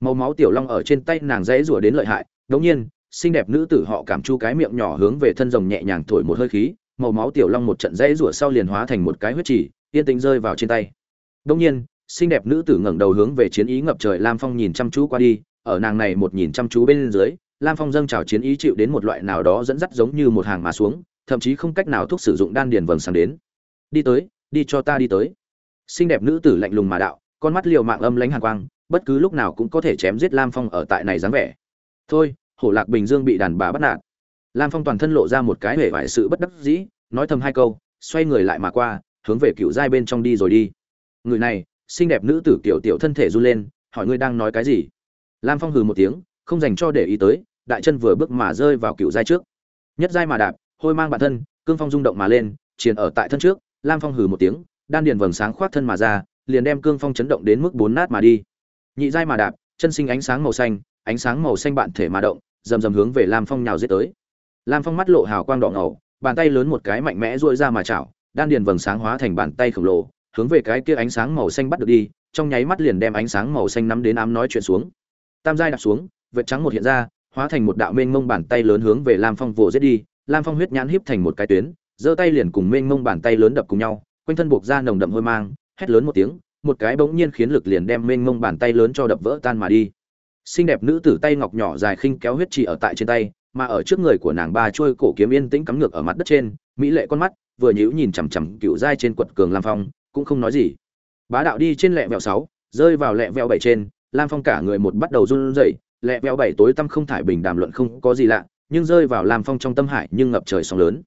S1: Màu máu tiểu long ở trên tay nàng dãy rủa đến lợi hại đống nhiên, xinh đẹp nữ tử họ cảm chu cái miệng nhỏ hướng về thân rồng nhẹ nhàng thổi một hơi khí màu máu tiểu long một trận dãy rủa sau liền hóa thành một cái huyết chỉ yên tĩnh rơi vào trên tay. Đương nhiên, xinh đẹp nữ tử ngẩng đầu hướng về chiến ý ngập trời lam phong nhìn chăm chú qua đi, ở nàng này một nhìn chăm chú bên dưới, lam phong dâng trào chiến ý chịu đến một loại nào đó dẫn dắt giống như một hàng mà xuống, thậm chí không cách nào thúc sử dụng đan điền vầng sáng đến. Đi tới, đi cho ta đi tới. Xinh đẹp nữ tử lạnh lùng mà đạo, con mắt liều mạng âm lãnh hàn quang, bất cứ lúc nào cũng có thể chém giết lam phong ở tại này dáng vẻ. Thôi, hổ lạc bình dương bị đàn bà bắt nạt lam phong toàn thân lộ ra một cái hể vải sự bất đắc dĩ, nói thầm hai câu, xoay người lại mà qua, hướng về cựu giai bên trong đi rồi đi. Người này, xinh đẹp nữ tử kiểu tiểu thân thể run lên, hỏi ngươi đang nói cái gì? Lam phong hừ một tiếng, không dành cho để ý tới, đại chân vừa bước mà rơi vào cựu giai trước. Nhất giai mà đạp, hôi mang bản thân, cương phong rung động mà lên triền ở tại thân trước. Lam phong hừ một tiếng, đan điền vầng sáng khoác thân mà ra, liền đem cương phong chấn động đến mức bốn nát mà đi. Nhị giai mà đạp, chân sinh ánh sáng màu xanh, ánh sáng màu xanh bạn thể mà động, rầm rầm hướng về lam phong nhào giết tới lam phong mắt lộ hào quang đỏ ngầu, bàn tay lớn một cái mạnh mẽ duỗi ra mà chảo, đan điền vầng sáng hóa thành bàn tay khổng lồ, hướng về cái kia ánh sáng màu xanh bắt được đi, trong nháy mắt liền đem ánh sáng màu xanh nắm đến ám nói chuyện xuống. Tam giai đạp xuống, vệt trắng một hiện ra, hóa thành một đạo mênh mông bàn tay lớn hướng về lam phong vồ giết đi, lam phong huyết nhãn híp thành một cái tuyến, giơ tay liền cùng mênh mông bàn tay lớn đập cùng nhau, quanh thân buộc ra nồng đậm hôi mang, hét lớn một tiếng, một cái bỗng nhiên khiến lực liền đem mênh mông bàn tay lớn cho đập vỡ tan mà đi. Xinh đẹp nữ tử tay ngọc nhỏ dài khinh kéo huyết chỉ ở tại trên tay mà ở trước người của nàng ba chuôi cổ kiếm yên tĩnh cắm ngược ở mặt đất trên, mỹ lệ con mắt, vừa nhíu nhìn chằm chằm cựu giai trên quật cường lam phong, cũng không nói gì. Bá đạo đi trên lẹ vẹo sáu, rơi vào lẹ vẹo bảy trên, lam phong cả người một bắt đầu run rẩy, lẹ vẹo bảy tối tăm không thải bình đàm luận không có gì lạ, nhưng rơi vào lam phong trong tâm hải nhưng ngập trời sóng lớn.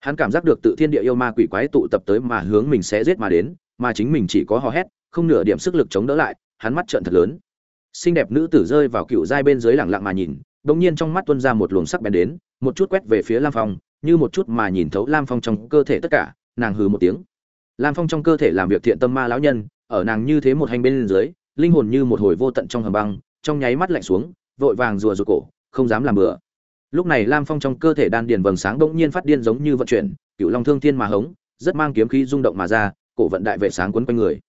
S1: Hắn cảm giác được tự thiên địa yêu ma quỷ quái tụ tập tới mà hướng mình sẽ giết mà đến, mà chính mình chỉ có hò hét, không nửa điểm sức lực chống đỡ lại, hắn mắt trợn thật lớn. Xinh đẹp nữ tử rơi vào cựu giai bên dưới lẳng lặng mà nhìn đột nhiên trong mắt tuôn ra một luồng sắc bén đến, một chút quét về phía lam phong, như một chút mà nhìn thấu lam phong trong cơ thể tất cả, nàng hừ một tiếng. Lam phong trong cơ thể làm việc thiện tâm ma lão nhân, ở nàng như thế một hành bên dưới, linh hồn như một hồi vô tận trong hầm băng, trong nháy mắt lạnh xuống, vội vàng rùa rụt cổ, không dám làm bừa. Lúc này lam phong trong cơ thể đan điền vầng sáng bỗng nhiên phát điên giống như vận chuyển, cựu long thương thiên mà hống, rất mang kiếm khí rung động mà ra, cổ vận đại vệ sáng quấn quanh người.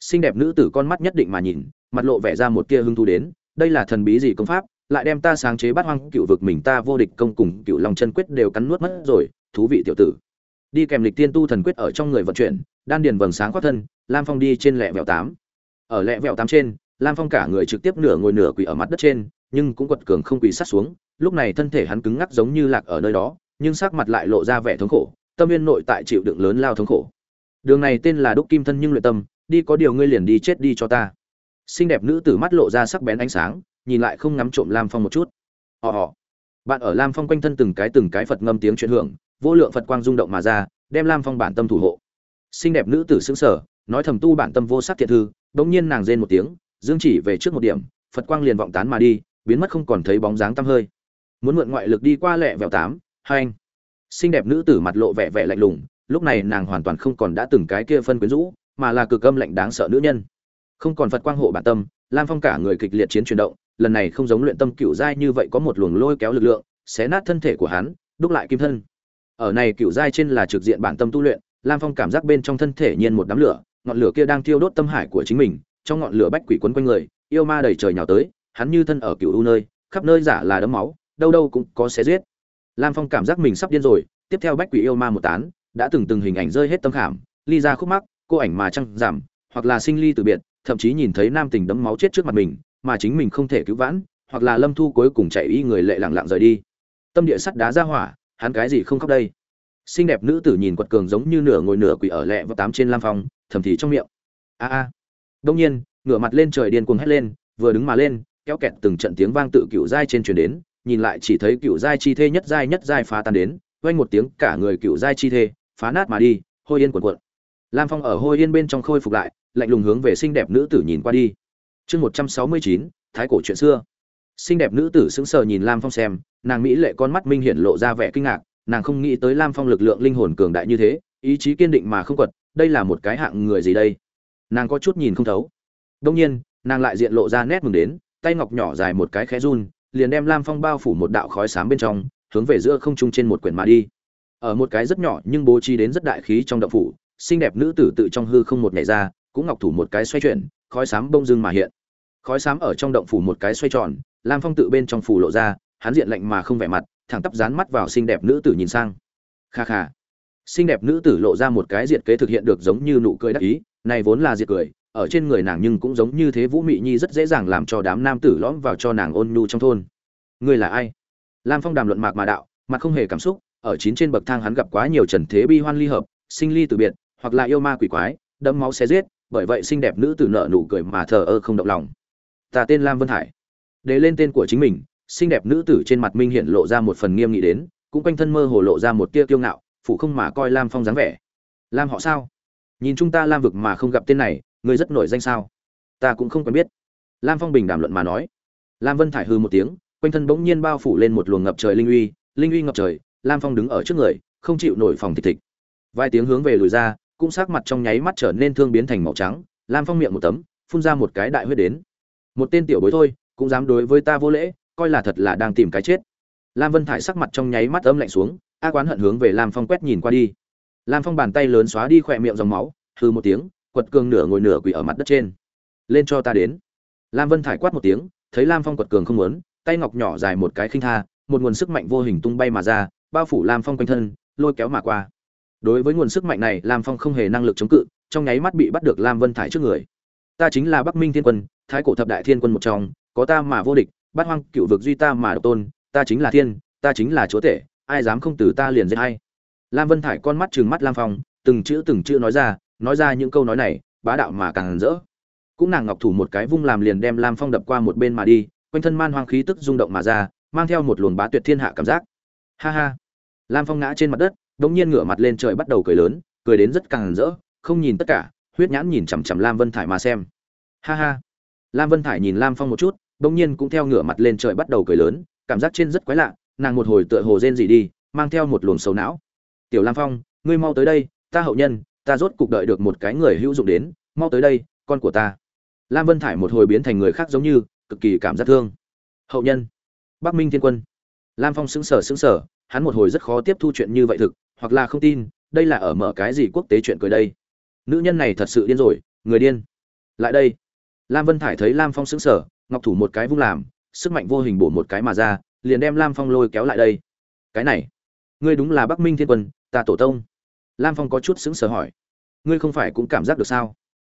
S1: Xinh đẹp nữ tử con mắt nhất định mà nhìn, mặt lộ vẻ ra một tia hứng thú đến, đây là thần bí gì công pháp lại đem ta sáng chế bát hoang cựu vực mình ta vô địch công cùng cựu long chân quyết đều cắn nuốt mất rồi, thú vị tiểu tử. Đi kèm lịch tiên tu thần quyết ở trong người vận chuyển, đan điền vầng sáng khoác thân, lam phong đi trên lẹ vẹo tám. Ở lẹ vẹo tám trên, lam phong cả người trực tiếp nửa ngồi nửa quỳ ở mặt đất trên, nhưng cũng quật cường không quỳ sát xuống, lúc này thân thể hắn cứng ngắc giống như lạc ở nơi đó, nhưng sắc mặt lại lộ ra vẻ thống khổ, tâm viên nội tại chịu đựng lớn lao thống khổ. Đường này tên là đúc kim thân nhưng luyện tâm, đi có điều ngươi liền đi chết đi cho ta. Xinh đẹp nữ tử mắt lộ ra sắc bén ánh sáng nhìn lại không ngắm trộm lam phong một chút. Họ họ. Bạn ở lam phong quanh thân từng cái từng cái phật ngâm tiếng chuyển hưởng, vô lượng phật quang rung động mà ra, đem lam phong bản tâm thủ hộ. Xinh đẹp nữ tử xứng sở nói thầm tu bản tâm vô sắc thiện thư, bỗng nhiên nàng rên một tiếng, dương chỉ về trước một điểm, phật quang liền vọng tán mà đi, biến mất không còn thấy bóng dáng tăm hơi. Muốn mượn ngoại lực đi qua lẹ vẹo tám, hai anh. Xinh đẹp nữ tử mặt lộ vẻ vẻ lạnh lùng, lúc này nàng hoàn toàn không còn đã từng cái kia phân quyến rũ, mà là cực âm lạnh đáng sợ nữ nhân không còn phật quang hộ bản tâm, lam phong cả người kịch liệt chiến chuyển động, lần này không giống luyện tâm cựu giai như vậy có một luồng lôi kéo lực lượng, xé nát thân thể của hắn, đúc lại kim thân. Ở này cựu giai trên là trực diện bản tâm tu luyện, lam phong cảm giác bên trong thân thể nhiên một đám lửa, ngọn lửa kia đang thiêu đốt tâm hải của chính mình, trong ngọn lửa bách quỷ quấn quanh người, yêu ma đầy trời nhào tới, hắn như thân ở cựu u nơi, khắp nơi giả là đấm máu, đâu đâu cũng có xé giết. Lam phong cảm giác mình sắp điên rồi, tiếp theo bách quỷ yêu ma một tán, đã từng từng hình ảnh rơi hết tâm khảm, ly ra khúc mắc, cô ảnh mà trăng giảm, hoặc là sinh ly từ biệt thậm chí nhìn thấy nam tình đấm máu chết trước mặt mình, mà chính mình không thể cứu vãn, hoặc là lâm thu cuối cùng chạy y người lệ lặng lặng rời đi. Tâm địa sắt đá ra hỏa, hắn cái gì không khóc đây? Xinh đẹp nữ tử nhìn quật cường giống như nửa ngồi nửa quỷ ở lẹ và tám trên lam phong, thầm thì trong miệng. A a. Đông nhiên, ngửa mặt lên trời điên cuồng hét lên, vừa đứng mà lên, kéo kẹt từng trận tiếng vang tự cựu giai trên truyền đến, nhìn lại chỉ thấy cựu giai chi thê nhất giai nhất giai phá tan đến, vang một tiếng cả người cựu giai chi thê, phá nát mà đi, hôi yên cuộn cuộn. Lam phong ở hôi yên bên trong khôi phục lại lạnh lùng hướng về xinh đẹp nữ tử nhìn qua đi. Chương một trăm sáu mươi chín, thái cổ chuyện xưa. Xinh đẹp nữ tử sững sờ nhìn lam phong xem, nàng mỹ lệ con mắt minh hiển lộ ra vẻ kinh ngạc, nàng không nghĩ tới lam phong lực lượng linh hồn cường đại như thế, ý chí kiên định mà không quật, đây là một cái hạng người gì đây? Nàng có chút nhìn không thấu. Đông nhiên, nàng lại diện lộ ra nét mừng đến, tay ngọc nhỏ dài một cái khẽ run, liền đem lam phong bao phủ một đạo khói xám bên trong, hướng về giữa không trung trên một quyển mà đi. Ở một cái rất nhỏ nhưng bố trí đến rất đại khí trong động phủ, xinh đẹp nữ tử tự trong hư không một nhảy ra cũng ngọc thủ một cái xoay chuyển, khói xám bông dưng mà hiện. Khói xám ở trong động phủ một cái xoay tròn, lam phong tự bên trong phủ lộ ra, hắn diện lạnh mà không vẻ mặt, thẳng tắp dán mắt vào xinh đẹp nữ tử nhìn sang. Kha kha. Xinh đẹp nữ tử lộ ra một cái diệt kế thực hiện được giống như nụ cười đắc ý, này vốn là diệt cười, ở trên người nàng nhưng cũng giống như thế vũ mị nhi rất dễ dàng làm cho đám nam tử lõm vào cho nàng ôn nhu trong thôn. Ngươi là ai? Lam phong đàm luận mạc mà đạo, mặt không hề cảm xúc, ở chín trên bậc thang hắn gặp quá nhiều trần thế bi hoan ly hợp, sinh ly từ biệt, hoặc là yêu ma quỷ quái, đẫm máu xé giết bởi vậy xinh đẹp nữ tử nợ nụ cười mà thờ ơ không động lòng. Ta tên lam vân hải. Để lên tên của chính mình, xinh đẹp nữ tử trên mặt minh hiện lộ ra một phần nghiêm nghị đến, cũng quanh thân mơ hồ lộ ra một tia kiêu ngạo phụ không mà coi lam phong dáng vẻ. Lam họ sao? Nhìn chúng ta lam vực mà không gặp tên này người rất nổi danh sao? Ta cũng không quen biết. Lam phong bình đàm luận mà nói. Lam vân thải hư một tiếng, quanh thân bỗng nhiên bao phủ lên một luồng ngập trời linh uy linh uy ngập trời, lam phong đứng ở trước người, không chịu nổi phòng thịt thịt. Vài tiếng hướng về lùi ra cũng sắc mặt trong nháy mắt trở nên thương biến thành màu trắng, lam phong miệng một tấm, phun ra một cái đại huyết đến. Một tên tiểu bối thôi, cũng dám đối với ta vô lễ, coi là thật là đang tìm cái chết. Lam vân thải sắc mặt trong nháy mắt âm lạnh xuống, a quán hận hướng về lam phong quét nhìn qua đi. Lam phong bàn tay lớn xóa đi khỏe miệng dòng máu hư một tiếng, quật cường nửa ngồi nửa quỳ ở mặt đất trên. Lên cho ta đến. Lam vân thải quát một tiếng, thấy lam phong quật cường không muốn, tay ngọc nhỏ dài một cái khinh tha, một nguồn sức mạnh vô hình tung bay mà ra, bao phủ lam phong quanh thân, lôi kéo mà qua đối với nguồn sức mạnh này, lam phong không hề năng lực chống cự, trong nháy mắt bị bắt được lam vân thải trước người. Ta chính là bắc minh thiên quân, thái cổ thập đại thiên quân một trong, có ta mà vô địch, bát hoang cựu vực duy ta mà độc tôn, ta chính là thiên, ta chính là chúa tể, ai dám không từ ta liền giết hay lam vân thải con mắt trừng mắt lam phong, từng chữ từng chữ nói ra nói ra những câu nói này, bá đạo mà càng rỡ. Cũng nàng ngọc thủ một cái vung làm liền đem lam phong đập qua một bên mà đi, quanh thân man hoang khí tức rung động mà ra, mang theo một luồng bá tuyệt thiên hạ cảm giác. Ha ha. Lam phong ngã trên mặt đất đông nhiên ngửa mặt lên trời bắt đầu cười lớn, cười đến rất càng rỡ, không nhìn tất cả, huyết nhãn nhìn chằm chằm lam vân thải mà xem. Ha ha. Lam vân thải nhìn lam phong một chút Đông nhiên cũng theo ngửa mặt lên trời bắt đầu cười lớn, cảm giác trên rất quái lạ, nàng một hồi tựa hồ rên gì đi, mang theo một luồng sầu não. Tiểu lam phong, ngươi mau tới đây, ta hậu nhân, ta rốt cục đợi được một cái người hữu dụng đến, mau tới đây, con của ta. Lam vân thải một hồi biến thành người khác giống như, cực kỳ cảm giác thương. Hậu nhân, bắc minh thiên quân. Lam phong sững sờ sững sờ, hắn một hồi rất khó tiếp thu chuyện như vậy thực hoặc là không tin, đây là ở mở cái gì quốc tế chuyện cười đây. Nữ nhân này thật sự điên rồi, người điên. Lại đây. Lam vân thải thấy lam phong sững sờ, ngọc thủ một cái vung làm, sức mạnh vô hình bổ một cái mà ra, liền đem lam phong lôi kéo lại đây. Cái này, ngươi đúng là bắc minh thiên quân, ta tổ tông. Lam phong có chút sững sờ hỏi. Ngươi không phải cũng cảm giác được sao?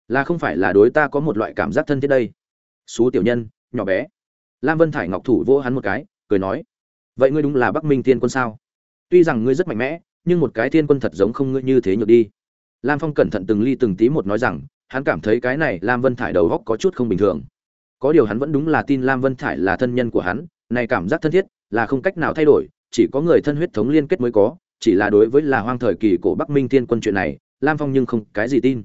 S1: Là không phải là đối ta có một loại cảm giác thân thiết đây? Xú tiểu nhân, nhỏ bé. Lam vân thải ngọc thủ vô hắn một cái, cười nói. Vậy ngươi đúng là bắc minh thiên quân sao? Tuy rằng ngươi rất mạnh mẽ nhưng một cái thiên quân thật giống không ngươi như thế nhược đi. Lam phong cẩn thận từng ly từng tí một nói rằng, hắn cảm thấy cái này lam vân thải đầu góc có chút không bình thường. Có điều hắn vẫn đúng là tin lam vân thải là thân nhân của hắn, này cảm giác thân thiết là không cách nào thay đổi, chỉ có người thân huyết thống liên kết mới có, chỉ là đối với là hoang thời kỳ cổ bắc minh thiên quân chuyện này, lam phong nhưng không cái gì tin.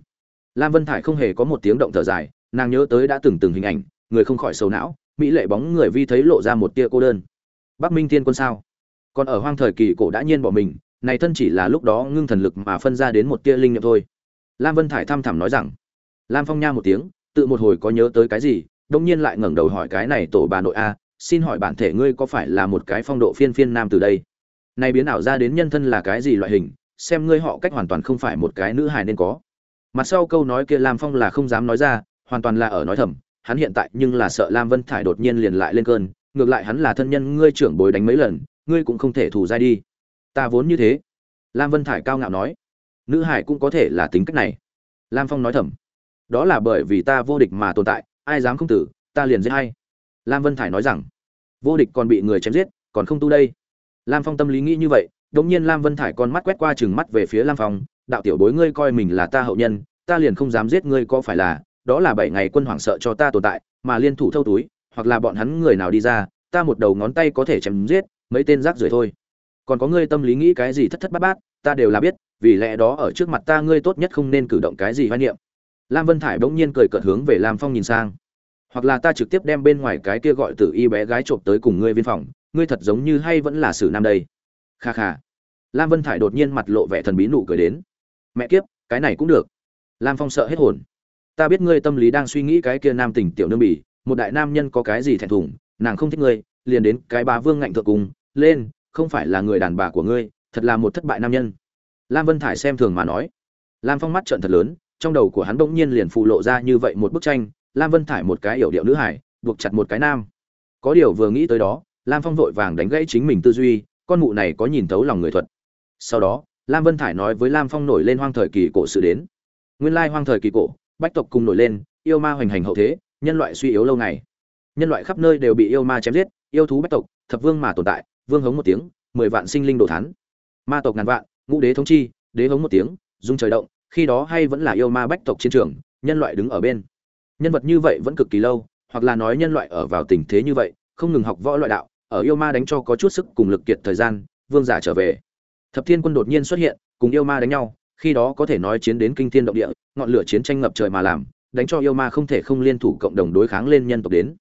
S1: Lam vân thải không hề có một tiếng động thở dài, nàng nhớ tới đã từng từng hình ảnh, người không khỏi sầu não, mỹ lệ bóng người vi thấy lộ ra một tia cô đơn. Bắc minh thiên quân sao? Còn ở hoang thời kỳ cổ đã nhiên bỏ mình này thân chỉ là lúc đó ngưng thần lực mà phân ra đến một tia linh nghiệm thôi. Lam vân thải thăm thẳm nói rằng, lam phong nha một tiếng, tự một hồi có nhớ tới cái gì đông nhiên lại ngẩng đầu hỏi cái này tổ bà nội a, xin hỏi bản thể ngươi có phải là một cái phong độ phiên phiên nam từ đây? Này biến ảo ra đến nhân thân là cái gì loại hình, xem ngươi họ cách hoàn toàn không phải một cái nữ hài nên có. Mặt sau câu nói kia lam phong là không dám nói ra, hoàn toàn là ở nói thầm, hắn hiện tại nhưng là sợ lam vân thải đột nhiên liền lại lên cơn, ngược lại hắn là thân nhân ngươi trưởng bối đánh mấy lần, ngươi cũng không thể thủ dai đi ta vốn như thế. Lam vân thải cao ngạo nói, nữ hải cũng có thể là tính cách này. Lam phong nói thầm, đó là bởi vì ta vô địch mà tồn tại, ai dám không tử, ta liền giết hay lam vân thải nói rằng, vô địch còn bị người chém giết, còn không tu đây. Lam phong tâm lý nghĩ như vậy đống nhiên lam vân thải con mắt quét qua chừng mắt về phía lam phong, đạo tiểu bối ngươi coi mình là ta hậu nhân, ta liền không dám giết ngươi có phải là, đó là bảy ngày quân hoảng sợ cho ta tồn tại, mà liên thủ thâu túi, hoặc là bọn hắn người nào đi ra, ta một đầu ngón tay có thể chém giết, mấy tên rác rưởi thôi còn có ngươi tâm lý nghĩ cái gì thất thất bát bát, ta đều là biết, vì lẽ đó ở trước mặt ta ngươi tốt nhất không nên cử động cái gì hoan niệm. Lam vân thải bỗng nhiên cười cợt hướng về lam phong nhìn sang. Hoặc là ta trực tiếp đem bên ngoài cái kia gọi tử y bé gái trộm tới cùng ngươi viên phòng, ngươi thật giống như hay vẫn là sử nam đây. Kha kha. Lam vân thải đột nhiên mặt lộ vẻ thần bí nụ cười đến. Mẹ kiếp, cái này cũng được. Lam phong sợ hết hồn. Ta biết ngươi tâm lý đang suy nghĩ cái kia nam tình tiểu nương bỉ, một đại nam nhân có cái gì thẹn thùng, nàng không thích ngươi, liền đến cái bà vương ngạnh thượng cùng, lên không phải là người đàn bà của ngươi, thật là một thất bại nam nhân. Lam vân thải xem thường mà nói. Lam phong mắt trợn thật lớn, trong đầu của hắn bỗng nhiên liền phụ lộ ra như vậy một bức tranh, lam vân thải một cái yểu điệu nữ hải, buộc chặt một cái nam. Có điều vừa nghĩ tới đó, lam phong vội vàng đánh gãy chính mình tư duy, con mụ này có nhìn thấu lòng người thuật. Sau đó, lam vân thải nói với lam phong nổi lên hoang thời kỳ cổ sự đến. Nguyên lai hoang thời kỳ cổ, bách tộc cùng nổi lên, yêu ma hoành hành hậu thế, nhân loại suy yếu lâu ngày. Nhân loại khắp nơi đều bị yêu ma chém giết, yêu thú bách tộc, thập vương mà tồn tại vương hống một tiếng, mười vạn sinh linh đồ thán. Ma tộc ngàn vạn, ngũ đế thống chi, đế hống một tiếng, dung trời động, khi đó hay vẫn là yêu ma bách tộc chiến trường, nhân loại đứng ở bên. Nhân vật như vậy vẫn cực kỳ lâu, hoặc là nói nhân loại ở vào tình thế như vậy, không ngừng học võ loại đạo, ở yêu ma đánh cho có chút sức cùng lực kiệt thời gian, vương giả trở về. Thập thiên quân đột nhiên xuất hiện, cùng yêu ma đánh nhau, khi đó có thể nói chiến đến kinh thiên động địa, ngọn lửa chiến tranh ngập trời mà làm, đánh cho yêu ma không thể không liên thủ cộng đồng đối kháng lên nhân tộc đến.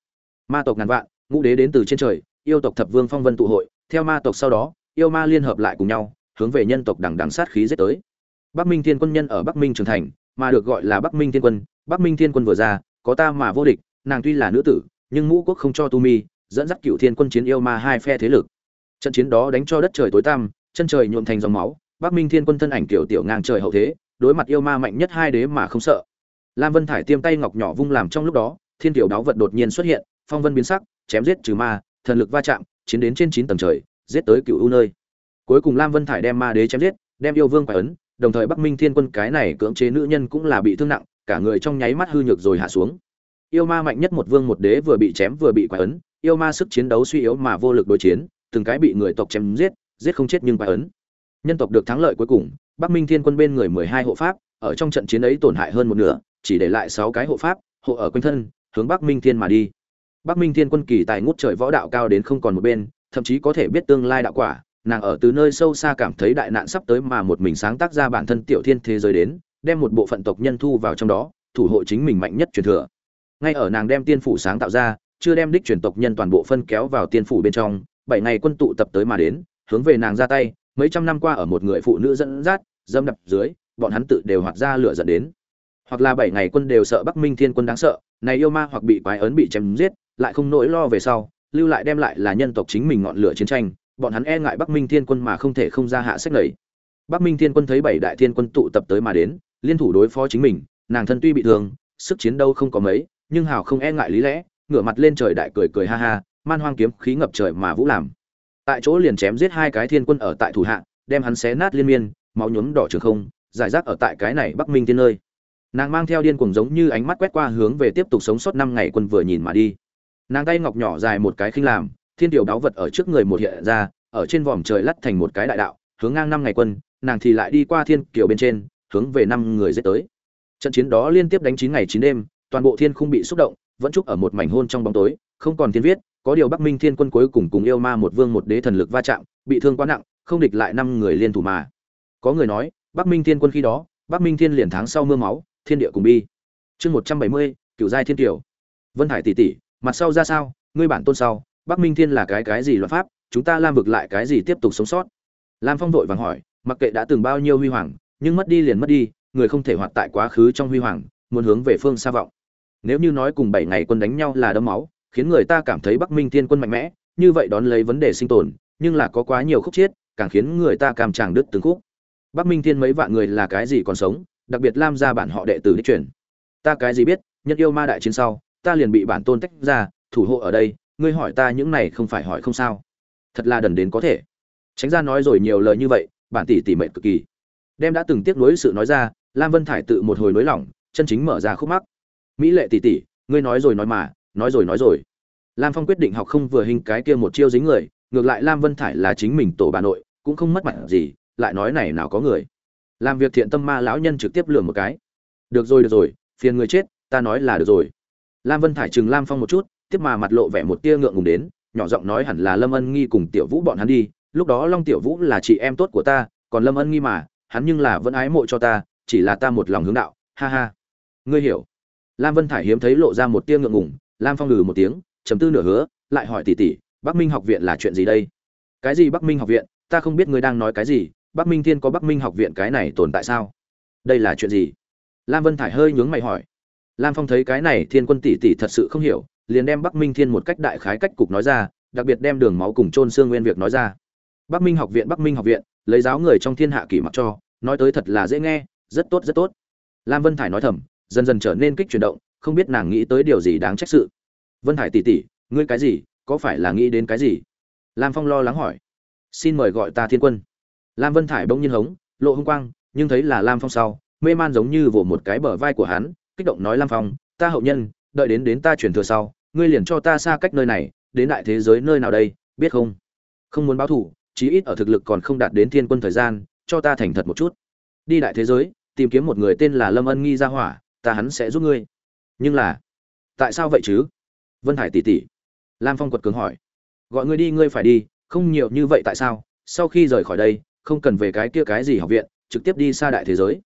S1: Ma tộc ngàn vạn, ngũ đế đến từ trên trời, yêu tộc thập vương phong vân tụ hội theo ma tộc sau đó, yêu ma liên hợp lại cùng nhau, hướng về nhân tộc đằng đằng sát khí giết tới. Bắc minh thiên quân nhân ở bắc minh trưởng thành, mà được gọi là bắc minh thiên quân, bắc minh thiên quân vừa ra, có ta mà vô địch, nàng tuy là nữ tử, nhưng ngũ quốc không cho tu mi, dẫn dắt cựu thiên quân chiến yêu ma hai phe thế lực. Trận chiến đó đánh cho đất trời tối tăm, chân trời nhuộm thành dòng máu, bắc minh thiên quân thân ảnh tiểu tiểu ngang trời hậu thế, đối mặt yêu ma mạnh nhất hai đế mà không sợ. Lam vân thải tiêm tay ngọc nhỏ vung làm trong lúc đó, thiên tiểu đáo vật đột nhiên xuất hiện, phong vân biến sắc, chém giết trừ ma, thần lực va chạm chiến đến trên chín tầng trời, giết tới cựu u nơi. Cuối cùng lam vân thải đem ma đế chém giết, đem yêu vương quả ấn, đồng thời bắc minh thiên quân cái này cưỡng chế nữ nhân cũng là bị thương nặng, cả người trong nháy mắt hư nhược rồi hạ xuống. Yêu ma mạnh nhất một vương một đế vừa bị chém vừa bị quả ấn, yêu ma sức chiến đấu suy yếu mà vô lực đối chiến, từng cái bị người tộc chém giết giết không chết nhưng quả ấn. Nhân tộc được thắng lợi cuối cùng, bắc minh thiên quân bên người mười hai hộ pháp, ở trong trận chiến ấy tổn hại hơn một nửa, chỉ để lại sáu cái hộ pháp, hộ ở quanh thân, hướng bắc minh thiên mà đi bắc minh thiên quân kỳ tài ngút trời võ đạo cao đến không còn một bên, thậm chí có thể biết tương lai đạo quả, nàng ở từ nơi sâu xa cảm thấy đại nạn sắp tới mà một mình sáng tác ra bản thân tiểu thiên thế giới đến, đem một bộ phận tộc nhân thu vào trong đó, thủ hộ chính mình mạnh nhất truyền thừa. Ngay ở nàng đem tiên phủ sáng tạo ra, chưa đem đích truyền tộc nhân toàn bộ phân kéo vào tiên phủ bên trong, bảy ngày quân tụ tập tới mà đến, hướng về nàng ra tay, mấy trăm năm qua ở một người phụ nữ dẫn dắt, dâm đập dưới, bọn hắn tự đều hoạt ra lửa giận đến. Hoặc là bảy ngày quân đều sợ bắc minh thiên quân đáng sợ, này yêu ma hoặc bị quái ấn bị chém giết lại không nỗi lo về sau, lưu lại đem lại là nhân tộc chính mình ngọn lửa chiến tranh, bọn hắn e ngại bắc minh thiên quân mà không thể không ra hạ sách lầy bắc minh thiên quân thấy bảy đại thiên quân tụ tập tới mà đến, liên thủ đối phó chính mình, nàng thân tuy bị thương, sức chiến đâu không có mấy, nhưng hào không e ngại lý lẽ, ngửa mặt lên trời đại cười cười ha ha, man hoang kiếm khí ngập trời mà vũ làm. Tại chỗ liền chém giết hai cái thiên quân ở tại thủ hạ, đem hắn xé nát liên miên, máu nhuốm đỏ trường không, giải rác ở tại cái này bắc minh thiên nơi. Nàng mang theo điên cuồng giống như ánh mắt quét qua hướng về tiếp tục sống sót năm ngày quân vừa nhìn mà đi nàng tay ngọc nhỏ dài một cái khinh làm, thiên tiểu đáo vật ở trước người một hiện ra, ở trên vòm trời lắt thành một cái đại đạo, hướng ngang năm ngày quân, nàng thì lại đi qua thiên kiều bên trên, hướng về năm người giết tới. Trận chiến đó liên tiếp đánh chín ngày chín đêm, toàn bộ thiên không bị xúc động, vẫn chúc ở một mảnh hôn trong bóng tối, không còn thiên viết, có điều bắc minh thiên quân cuối cùng cùng yêu ma một vương một đế thần lực va chạm, bị thương quá nặng, không địch lại năm người liên thủ mà. Có người nói, bắc minh thiên quân khi đó, bắc minh thiên liền tháng sau mưa máu, thiên địa cùng bi. Chương một trăm bảy mươi cựu giai thiên tiểu vân hải tỷ tỷ mặt sau ra sao? Ngươi bản tôn sau, bắc minh thiên là cái cái gì luật pháp? Chúng ta lam vực lại cái gì tiếp tục sống sót? Lam phong vội vàng hỏi, mặc kệ đã từng bao nhiêu huy hoàng, nhưng mất đi liền mất đi, người không thể hoạt tại quá khứ trong huy hoàng, muốn hướng về phương xa vọng. Nếu như nói cùng bảy ngày quân đánh nhau là đấm máu, khiến người ta cảm thấy bắc minh thiên quân mạnh mẽ, như vậy đón lấy vấn đề sinh tồn, nhưng là có quá nhiều khúc chiết càng khiến người ta cảm tràng đứt từng khúc. Bắc minh thiên mấy vạn người là cái gì còn sống? Đặc biệt lam ra bản họ đệ tử đích truyền. Ta cái gì biết? Nhất yêu ma đại chiến sau ta liền bị bản tôn tách ra, thủ hộ ở đây, ngươi hỏi ta những này không phải hỏi không sao. Thật là đần đến có thể. Tránh ra nói rồi nhiều lời như vậy, bản tỷ tỷ mệnh cực kỳ. Đem đã từng tiếc nuối sự nói ra, lam vân thải tự một hồi nối lỏng, chân chính mở ra khúc mắc. Mỹ lệ tỷ tỷ, ngươi nói rồi nói mà, nói rồi nói rồi. Lam phong quyết định học không vừa hình cái kia một chiêu dính người, ngược lại lam vân thải là chính mình tổ bà nội, cũng không mất mặt gì, lại nói này nào có người. Làm việc thiện tâm ma lão nhân trực tiếp lừa một cái. Được rồi được rồi, phiền người chết, ta nói là được rồi lam vân thải chừng lam phong một chút, tiếp mà mặt lộ vẻ một tia ngượng ngùng đến, nhỏ giọng nói hẳn là lâm ân nghi cùng tiểu vũ bọn hắn đi, lúc đó long tiểu vũ là chị em tốt của ta, còn lâm ân nghi mà, hắn nhưng là vẫn ái mộ cho ta, chỉ là ta một lòng hướng đạo, ha ha. Ngươi hiểu. Lam vân thải hiếm thấy lộ ra một tia ngượng ngùng, lam phong ngừ một tiếng, chấm tư nửa hứa, lại hỏi tỷ tỷ, bắc minh học viện là chuyện gì đây? Cái gì bắc minh học viện? Ta không biết ngươi đang nói cái gì, bắc minh thiên có bắc minh học viện cái này tồn tại sao? Đây là chuyện gì? Lam vân thải hơi nhướng mày hỏi lam phong thấy cái này thiên quân tỷ tỷ thật sự không hiểu, liền đem bắc minh thiên một cách đại khái cách cục nói ra, đặc biệt đem đường máu cùng trôn xương nguyên việc nói ra. Bắc minh học viện, bắc minh học viện, lấy giáo người trong thiên hạ kỳ mặc cho, nói tới thật là dễ nghe, rất tốt rất tốt. Lam vân thải nói thầm, dần dần trở nên kích chuyển động, không biết nàng nghĩ tới điều gì đáng trách sự. Vân thải tỷ tỷ, ngươi cái gì, có phải là nghĩ đến cái gì? Lam phong lo lắng hỏi. Xin mời gọi ta thiên quân. Lam vân thải bỗng nhiên hống, lộ hung quang, nhưng thấy là lam phong sau, mê man giống như vồ một cái bờ vai của hắn kích động nói lam phong, ta hậu nhân, đợi đến đến ta chuyển thừa sau, ngươi liền cho ta xa cách nơi này, đến đại thế giới nơi nào đây, biết không? Không muốn báo thủ chí ít ở thực lực còn không đạt đến thiên quân thời gian, cho ta thành thật một chút. Đi đại thế giới, tìm kiếm một người tên là lâm ân nghi ra hỏa, ta hắn sẽ giúp ngươi. Nhưng là, tại sao vậy chứ? Vân hải tỷ tỷ lam phong quật cường hỏi. Gọi ngươi đi, ngươi phải đi, không nhiều như vậy tại sao? Sau khi rời khỏi đây, không cần về cái kia cái gì học viện, trực tiếp đi xa đại thế giới.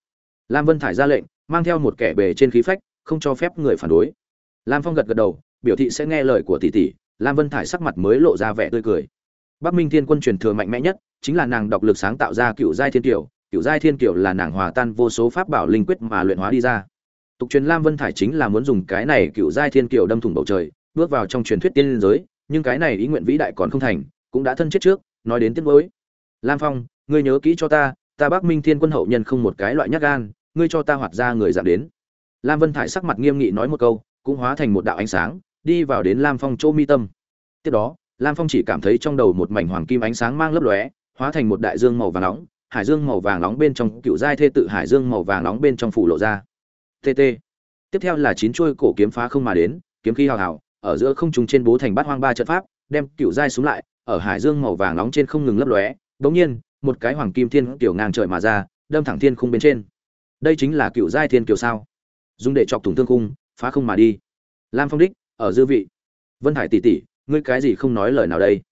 S1: Lam vân thải ra lệnh mang theo một kẻ bề trên khí phách, không cho phép người phản đối. Lam phong gật gật đầu, biểu thị sẽ nghe lời của tỷ tỷ. Lam vân thải sắc mặt mới lộ ra vẻ tươi cười. Bắc minh thiên quân truyền thừa mạnh mẽ nhất, chính là nàng độc lực sáng tạo ra cựu giai thiên kiều. Cựu giai thiên kiều là nàng hòa tan vô số pháp bảo linh quyết mà luyện hóa đi ra. Tục truyền lam vân thải chính là muốn dùng cái này cựu giai thiên kiều đâm thủng bầu trời, bước vào trong truyền thuyết tiên liên giới, nhưng cái này ý nguyện vĩ đại còn không thành, cũng đã thân chết trước, nói đến tiết mới lam phong, ngươi nhớ kỹ cho ta ta bắc minh thiên quân hậu nhân không một cái loại nhát gan ngươi cho ta hoạt ra người dạng đến. Lam vân thải sắc mặt nghiêm nghị nói một câu, cũng hóa thành một đạo ánh sáng, đi vào đến lam phong chỗ mi tâm. Tiếp đó, lam phong chỉ cảm thấy trong đầu một mảnh hoàng kim ánh sáng mang lấp lóe, hóa thành một đại dương màu vàng nóng, hải dương màu vàng nóng bên trong cựu giai thê tự hải dương màu vàng nóng bên trong phủ lộ ra. Tt tiếp theo là chín chuôi cổ kiếm phá không mà đến, kiếm khí hào hào, ở giữa không trung trên bố thành bát hoang ba trận pháp, đem cựu giai xuống lại, ở hải dương màu vàng nóng trên không ngừng lấp lóe bỗng nhiên, một cái hoàng kim thiên tiểu ngang trời mà ra, đâm thẳng thiên khung bên trên đây chính là cựu giai thiên kiều sao? Dùng để chọc thủng thương cung phá không mà đi. Lam phong đích, ở dư vị. Vân hải tỷ tỷ, ngươi cái gì không nói lời nào đây?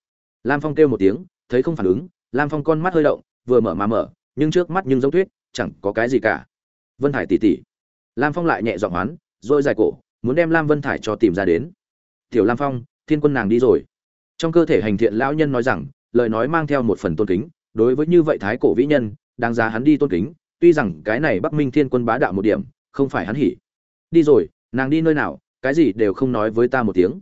S1: Lam phong kêu một tiếng, thấy không phản ứng, lam phong con mắt hơi động, vừa mở mà mở, nhưng trước mắt nhưng giống tuyết, chẳng có cái gì cả. Vân hải tỷ tỷ. Lam phong lại nhẹ giọng hoán, rồi dài cổ, muốn đem lam vân thải cho tìm ra đến. Tiểu lam phong, thiên quân nàng đi rồi. Trong cơ thể hành thiện lão nhân nói rằng, lời nói mang theo một phần tôn kính, đối với như vậy thái cổ vĩ nhân, đáng giá hắn đi tôn kính tuy rằng cái này bắc minh thiên quân bá đạo một điểm, không phải hắn hỉ. Đi rồi, nàng đi nơi nào, cái gì đều không nói với ta một tiếng.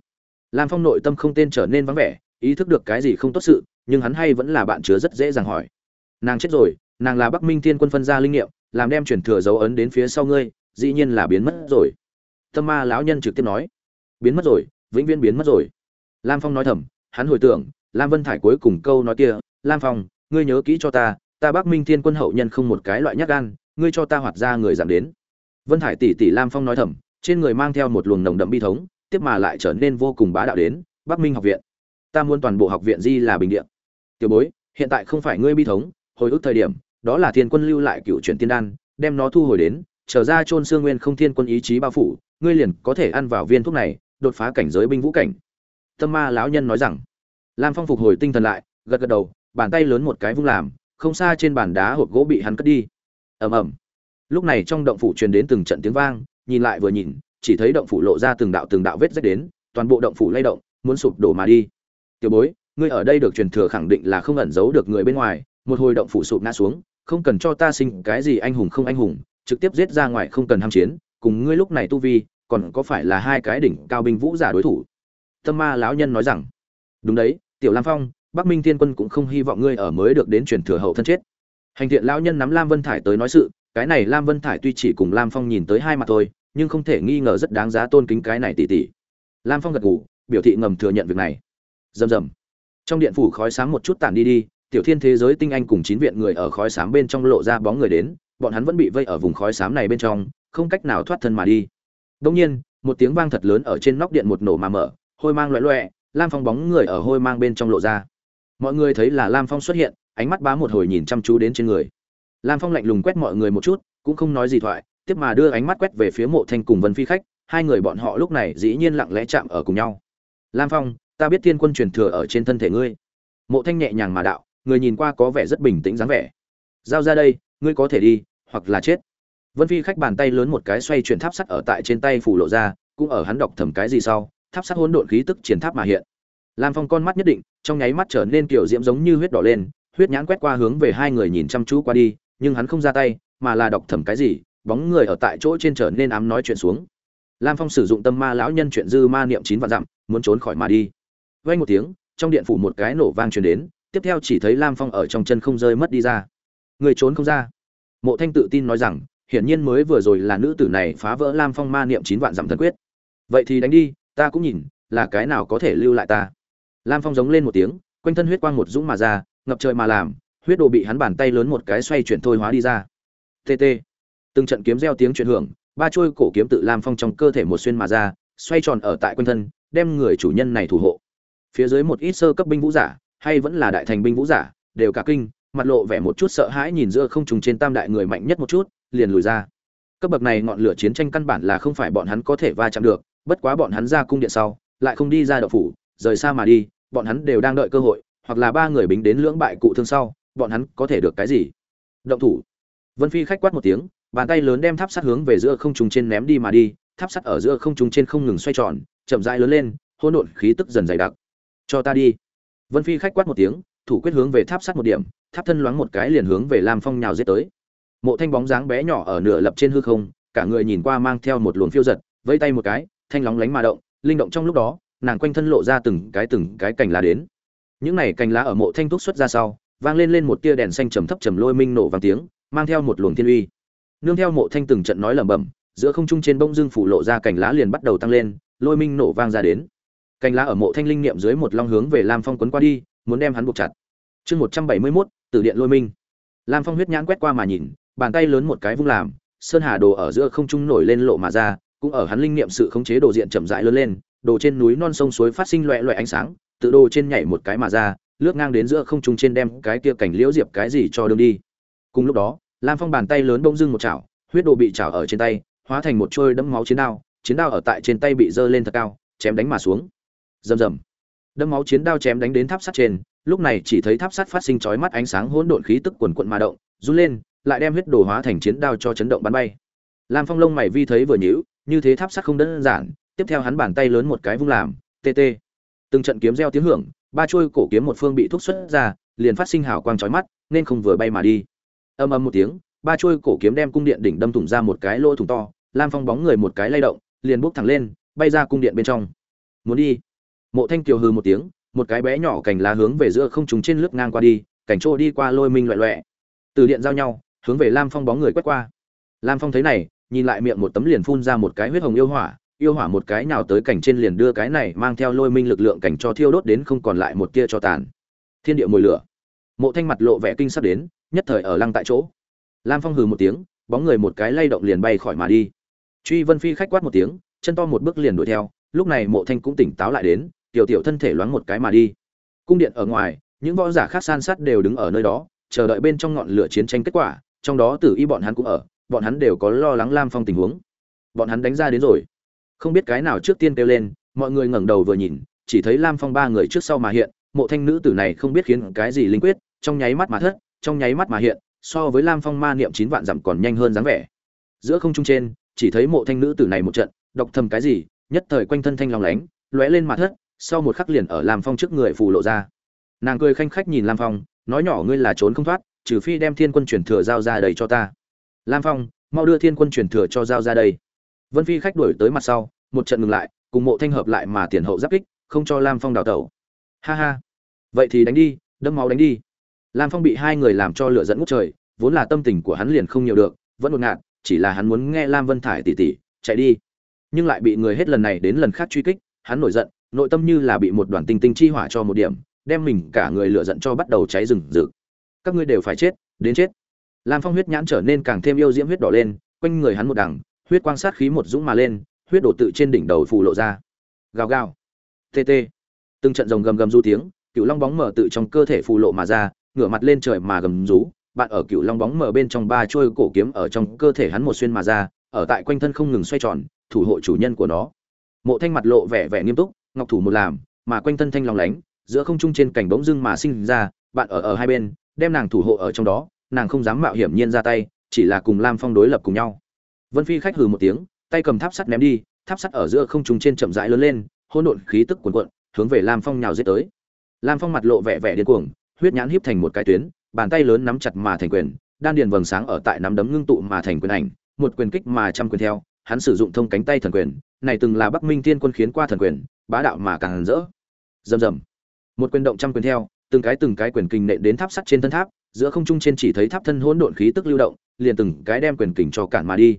S1: Lam phong nội tâm không tên trở nên vắng vẻ, ý thức được cái gì không tốt sự, nhưng hắn hay vẫn là bạn chứa rất dễ dàng hỏi. Nàng chết rồi, nàng là bắc minh thiên quân phân gia linh nghiệm, làm đem chuyển thừa dấu ấn đến phía sau ngươi, dĩ nhiên là biến mất rồi. Tâm ma lão nhân trực tiếp nói. Biến mất rồi, vĩnh viễn biến mất rồi. Lam phong nói thầm, hắn hồi tưởng, lam vân thải cuối cùng câu nói kia, lam phong, ngươi nhớ kỹ cho ta ta bắc minh thiên quân hậu nhân không một cái loại nhát gan, ngươi cho ta hoạt ra người giảm đến. Vân thải tỷ tỷ lam phong nói thầm, trên người mang theo một luồng nồng đậm bi thống, tiếp mà lại trở nên vô cùng bá đạo đến, bắc minh học viện. Ta muốn toàn bộ học viện di là bình điện tiểu bối, hiện tại không phải ngươi bi thống, hồi ức thời điểm, đó là thiên quân lưu lại cựu truyền tiên đan, đem nó thu hồi đến, trở ra chôn xương nguyên không thiên quân ý chí bao phủ, ngươi liền có thể ăn vào viên thuốc này, đột phá cảnh giới binh vũ cảnh. Tâm ma lão nhân nói rằng. Lam phong phục hồi tinh thần lại, gật gật đầu, bàn tay lớn một cái vung làm không xa trên bàn đá hộp gỗ bị hắn cất đi. Ầm ầm. Lúc này trong động phủ truyền đến từng trận tiếng vang, nhìn lại vừa nhìn, chỉ thấy động phủ lộ ra từng đạo từng đạo vết rách đến, toàn bộ động phủ lay động, muốn sụp đổ mà đi. Tiểu bối, ngươi ở đây được truyền thừa khẳng định là không ẩn giấu được người bên ngoài, một hồi động phủ sụp ngã xuống, không cần cho ta sinh cái gì anh hùng không anh hùng, trực tiếp giết ra ngoài không cần ham chiến, cùng ngươi lúc này tu vi, còn có phải là hai cái đỉnh cao binh vũ giả đối thủ? Tâm ma lão nhân nói rằng. Đúng đấy, tiểu lam phong bắc minh thiên quân cũng không hy vọng ngươi ở mới được đến truyền thừa hậu thân chết. Hành thiện lão nhân nắm lam vân thải tới nói sự, cái này lam vân thải tuy chỉ cùng lam phong nhìn tới hai mặt thôi, nhưng không thể nghi ngờ rất đáng giá tôn kính cái này tỷ tỷ. Lam phong gật gù, biểu thị ngầm thừa nhận việc này. Rầm rầm. Trong điện phủ khói sáng một chút tản đi đi, tiểu thiên thế giới tinh anh cùng chín viện người ở khói sáng bên trong lộ ra bóng người đến, bọn hắn vẫn bị vây ở vùng khói xám này bên trong, không cách nào thoát thân mà đi. Đông nhiên, một tiếng vang thật lớn ở trên nóc điện một nổ mà mở, hôi mang loẹ loẹ, lam phong bóng người ở hôi mang bên trong lộ ra mọi người thấy là lam phong xuất hiện, ánh mắt bá một hồi nhìn chăm chú đến trên người. Lam phong lạnh lùng quét mọi người một chút, cũng không nói gì thoại, tiếp mà đưa ánh mắt quét về phía mộ thanh cùng vân phi khách, hai người bọn họ lúc này dĩ nhiên lặng lẽ chạm ở cùng nhau. Lam phong, ta biết thiên quân truyền thừa ở trên thân thể ngươi. Mộ thanh nhẹ nhàng mà đạo, người nhìn qua có vẻ rất bình tĩnh dáng vẻ. Giao ra đây, ngươi có thể đi, hoặc là chết. Vân phi khách bàn tay lớn một cái xoay chuyển tháp sắt ở tại trên tay phủ lộ ra, cũng ở hắn đọc thầm cái gì sau, tháp sắt hỗn độn khí tức triển tháp mà hiện. Lam phong con mắt nhất định trong nháy mắt trở nên kiểu diễm giống như huyết đỏ lên, huyết nhãn quét qua hướng về hai người nhìn chăm chú qua đi, nhưng hắn không ra tay, mà là đọc thầm cái gì, bóng người ở tại chỗ trên trở nên ám nói chuyện xuống. Lam phong sử dụng tâm ma lão nhân chuyện dư ma niệm chín vạn dặm, muốn trốn khỏi mà đi. Vay một tiếng, trong điện phủ một cái nổ vang truyền đến, tiếp theo chỉ thấy lam phong ở trong chân không rơi mất đi ra. Người trốn không ra. Mộ thanh tự tin nói rằng, hiển nhiên mới vừa rồi là nữ tử này phá vỡ lam phong ma niệm chín vạn dặm thần quyết. Vậy thì đánh đi, ta cũng nhìn, là cái nào có thể lưu lại ta? Lam phong giống lên một tiếng, quanh thân huyết quang một dũng mà ra, ngập trời mà làm, huyết đồ bị hắn bàn tay lớn một cái xoay chuyển thôi hóa đi ra. Tt từng trận kiếm reo tiếng chuyển hưởng, ba chuôi cổ kiếm tự lam phong trong cơ thể một xuyên mà ra, xoay tròn ở tại quanh thân, đem người chủ nhân này thủ hộ. Phía dưới một ít sơ cấp binh vũ giả, hay vẫn là đại thành binh vũ giả, đều cả kinh, mặt lộ vẻ một chút sợ hãi nhìn giữa không trùng trên tam đại người mạnh nhất một chút, liền lùi ra. Cấp bậc này ngọn lửa chiến tranh căn bản là không phải bọn hắn có thể va chạm được, bất quá bọn hắn ra cung điện sau, lại không đi ra đậu phủ, rời xa mà đi bọn hắn đều đang đợi cơ hội, hoặc là ba người bính đến lưỡng bại cụ thương sau, bọn hắn có thể được cái gì? Động thủ. Vân phi khách quát một tiếng, bàn tay lớn đem tháp sắt hướng về giữa không trung trên ném đi mà đi, tháp sắt ở giữa không trung trên không ngừng xoay tròn, chậm rãi lớn lên, hỗn độn khí tức dần dày đặc. Cho ta đi. Vân phi khách quát một tiếng, thủ quyết hướng về tháp sắt một điểm, tháp thân loáng một cái liền hướng về lam phong nhào giết tới. Mộ thanh bóng dáng bé nhỏ ở nửa lập trên hư không, cả người nhìn qua mang theo một luồng phiêu giật, vẫy tay một cái, thanh lóng lánh mà động, linh động trong lúc đó nàng quanh thân lộ ra từng cái từng cái cành lá đến. Những này cành lá ở mộ thanh thuốc xuất ra sau, vang lên lên một tia đèn xanh trầm thấp trầm lôi minh nổ vang tiếng, mang theo một luồng thiên uy. Nương theo mộ thanh từng trận nói lẩm bẩm, giữa không trung trên bông dương phủ lộ ra cành lá liền bắt đầu tăng lên, lôi minh nổ vang ra đến. Cành lá ở mộ thanh linh niệm dưới một long hướng về lam phong quấn qua đi, muốn đem hắn buộc chặt. Chương một trăm bảy mươi mốt từ điện lôi minh. Lam phong huyết nhãn quét qua mà nhìn, bàn tay lớn một cái vung làm, sơn hà đồ ở giữa không trung nổi lên lộ mà ra, cũng ở hắn linh niệm sự khống chế đồ diện chậm rãi lớn lên đồ trên núi non sông suối phát sinh loẹ loẹ ánh sáng, tự đồ trên nhảy một cái mà ra, lướt ngang đến giữa không trung trên đem cái kia cảnh liễu diệp cái gì cho đường đi. Cùng lúc đó, lam phong bàn tay lớn bông dưng một chảo, huyết đồ bị chảo ở trên tay, hóa thành một trôi đẫm máu chiến đao chiến đao ở tại trên tay bị giơ lên thật cao, chém đánh mà xuống. Rầm rầm. Đâm máu chiến đao chém đánh đến tháp sắt trên, lúc này chỉ thấy tháp sắt phát sinh chói mắt ánh sáng hỗn độn khí tức quần quận mà động, run lên, lại đem huyết đồ hóa thành chiến đao cho chấn động bắn bay. Lam phong lông mày vi thấy vừa nhíu, như thế tháp sắt không đơn giản tiếp theo hắn bàn tay lớn một cái vung làm tt từng trận kiếm reo tiếng hưởng, ba chuôi cổ kiếm một phương bị thúc xuất ra, liền phát sinh hào quang chói mắt, nên không vừa bay mà đi. Âm âm một tiếng, ba chuôi cổ kiếm đem cung điện đỉnh đâm thủng ra một cái lỗ thủng to, lam phong bóng người một cái lay động, liền bốc thẳng lên, bay ra cung điện bên trong. Muốn đi? Mộ thanh kiều hư một tiếng, một cái bé nhỏ cành lá hướng về giữa không trùng trên lướt ngang qua đi cảnh trô đi qua lôi minh loẹ loẹ. Từ điện giao nhau, hướng về lam phong bóng người quét qua. Lam phong thấy này, nhìn lại miệng một tấm liền phun ra một cái huyết hồng yêu hỏa yêu hỏa một cái nào tới cảnh trên liền đưa cái này mang theo lôi minh lực lượng cảnh cho thiêu đốt đến không còn lại một tia cho tàn. Thiên địa mùi lửa. Mộ thanh mặt lộ vẻ kinh sắp đến, nhất thời ở lăng tại chỗ. Lam phong hừ một tiếng, bóng người một cái lay động liền bay khỏi mà đi. Truy vân phi khách quát một tiếng, chân to một bước liền đuổi theo, lúc này mộ thanh cũng tỉnh táo lại đến, tiểu tiểu thân thể loáng một cái mà đi. Cung điện ở ngoài, những võ giả khác san sát đều đứng ở nơi đó, chờ đợi bên trong ngọn lửa chiến tranh kết quả, trong đó tử y bọn hắn cũng ở, bọn hắn đều có lo lắng lam phong tình huống. Bọn hắn đánh ra đến rồi không biết cái nào trước tiên kêu lên, mọi người ngẩng đầu vừa nhìn, chỉ thấy lam phong ba người trước sau mà hiện, mộ thanh nữ tử này không biết khiến cái gì linh quyết, trong nháy mắt mà thất, trong nháy mắt mà hiện, so với lam phong ma niệm chín vạn dặm còn nhanh hơn dáng vẻ. Giữa không trung trên, chỉ thấy mộ thanh nữ tử này một trận đọc thầm cái gì, nhất thời quanh thân thanh lòng lánh, lóe lên mà thất, sau một khắc liền ở lam phong trước người phù lộ ra. Nàng cười khanh khách nhìn lam phong, nói nhỏ ngươi là trốn không thoát, trừ phi đem thiên quân truyền thừa giao ra đây cho ta. Lam phong, mau đưa thiên quân truyền thừa cho giao ra đây vân phi khách đuổi tới mặt sau, một trận ngừng lại, cùng mộ thanh hợp lại mà tiền hậu giáp kích, không cho lam phong đào tẩu. Ha ha. Vậy thì đánh đi, đâm máu đánh đi. Lam phong bị hai người làm cho lửa dẫn ngút trời, vốn là tâm tình của hắn liền không nhiều được, vẫn ngột ngạt, chỉ là hắn muốn nghe lam vân thải tỉ tỉ, chạy đi. Nhưng lại bị người hết lần này đến lần khác truy kích, hắn nổi giận, nội tâm như là bị một đoàn tinh tinh chi hỏa cho một điểm, đem mình cả người lửa giận cho bắt đầu cháy rừng rực. Các ngươi đều phải chết, đến chết. Lam phong huyết nhãn trở nên càng thêm yêu diễm huyết đỏ lên, quanh người hắn một đằng huyết quang sát khí một dũng mà lên huyết đổ tự trên đỉnh đầu phù lộ ra. Gào gào. Tê tê, từng trận rồng gầm gầm du tiếng cựu long bóng mở tự trong cơ thể phù lộ mà ra ngửa mặt lên trời mà gầm rú bạn ở cựu long bóng mở bên trong ba trôi cổ kiếm ở trong cơ thể hắn một xuyên mà ra ở tại quanh thân không ngừng xoay tròn thủ hộ chủ nhân của nó. Mộ thanh mặt lộ vẻ vẻ nghiêm túc ngọc thủ một làm mà quanh thân thanh long lánh giữa không trung trên cảnh bỗng dưng mà sinh ra bạn ở ở hai bên đem nàng thủ hộ ở trong đó nàng không dám mạo hiểm nhiên ra tay chỉ là cùng lam phong đối lập cùng nhau vân phi khách hừ một tiếng, tay cầm tháp sắt ném đi, tháp sắt ở giữa không trung trên chậm rãi lớn lên, hỗn độn khí tức cuồn cuộn, hướng về lam phong nhào giết tới. Lam phong mặt lộ vẻ vẻ điên cuồng, huyết nhãn híp thành một cái tuyến, bàn tay lớn nắm chặt mà thành quyền, đan điền vầng sáng ở tại nắm đấm ngưng tụ mà thành quyền ảnh, một quyền kích mà trăm quyền theo, hắn sử dụng thông cánh tay thần quyền, này từng là bắc minh thiên quân khiến qua thần quyền, bá đạo mà càng rỡ. Rầm rầm. Một quyền động trăm quyền theo, từng cái từng cái quyền kình nện đến tháp sắt trên thân tháp, giữa không trung trên chỉ thấy tháp thân hỗn độn khí tức lưu động, liền từng cái đem quyền kình cho cản mà đi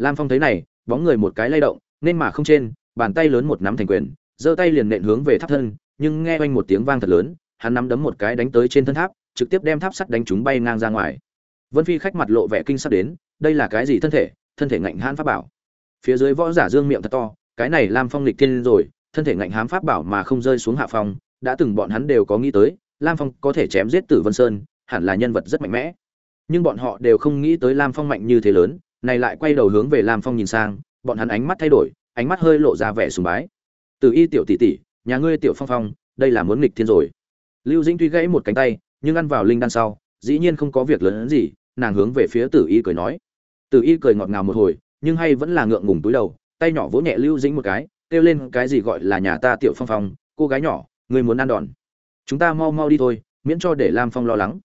S1: lam phong thấy này, bóng người một cái lay động, nên mà không trên, bàn tay lớn một nắm thành quyền, giơ tay liền nện hướng về tháp thân, nhưng nghe oanh một tiếng vang thật lớn, hắn nắm đấm một cái đánh tới trên thân tháp, trực tiếp đem tháp sắt đánh chúng bay ngang ra ngoài. Vân phi khách mặt lộ vẻ kinh sắc đến, đây là cái gì thân thể? Thân thể ngạnh hãn pháp bảo. Phía dưới võ giả dương miệng thật to, cái này lam phong lịch thiên rồi, thân thể ngạnh hám pháp bảo mà không rơi xuống hạ phong, đã từng bọn hắn đều có nghĩ tới, lam phong có thể chém giết tử vân sơn, hẳn là nhân vật rất mạnh mẽ. Nhưng bọn họ đều không nghĩ tới lam phong mạnh như thế lớn này lại quay đầu hướng về lam phong nhìn sang, bọn hắn ánh mắt thay đổi, ánh mắt hơi lộ ra vẻ sùng bái. Từ y tiểu tỷ tỷ, nhà ngươi tiểu phong phong, đây là muốn nghịch thiên rồi. Lưu dĩnh tuy gãy một cánh tay, nhưng ăn vào linh đan sau, dĩ nhiên không có việc lớn hơn gì, nàng hướng về phía tử y cười nói. Tử y cười ngọt ngào một hồi, nhưng hay vẫn là ngượng ngùng túi đầu, tay nhỏ vỗ nhẹ lưu dĩnh một cái, kêu lên cái gì gọi là nhà ta tiểu phong phong, cô gái nhỏ, ngươi muốn ăn đòn. Chúng ta mau mau đi thôi, miễn cho để lam phong lo lắng.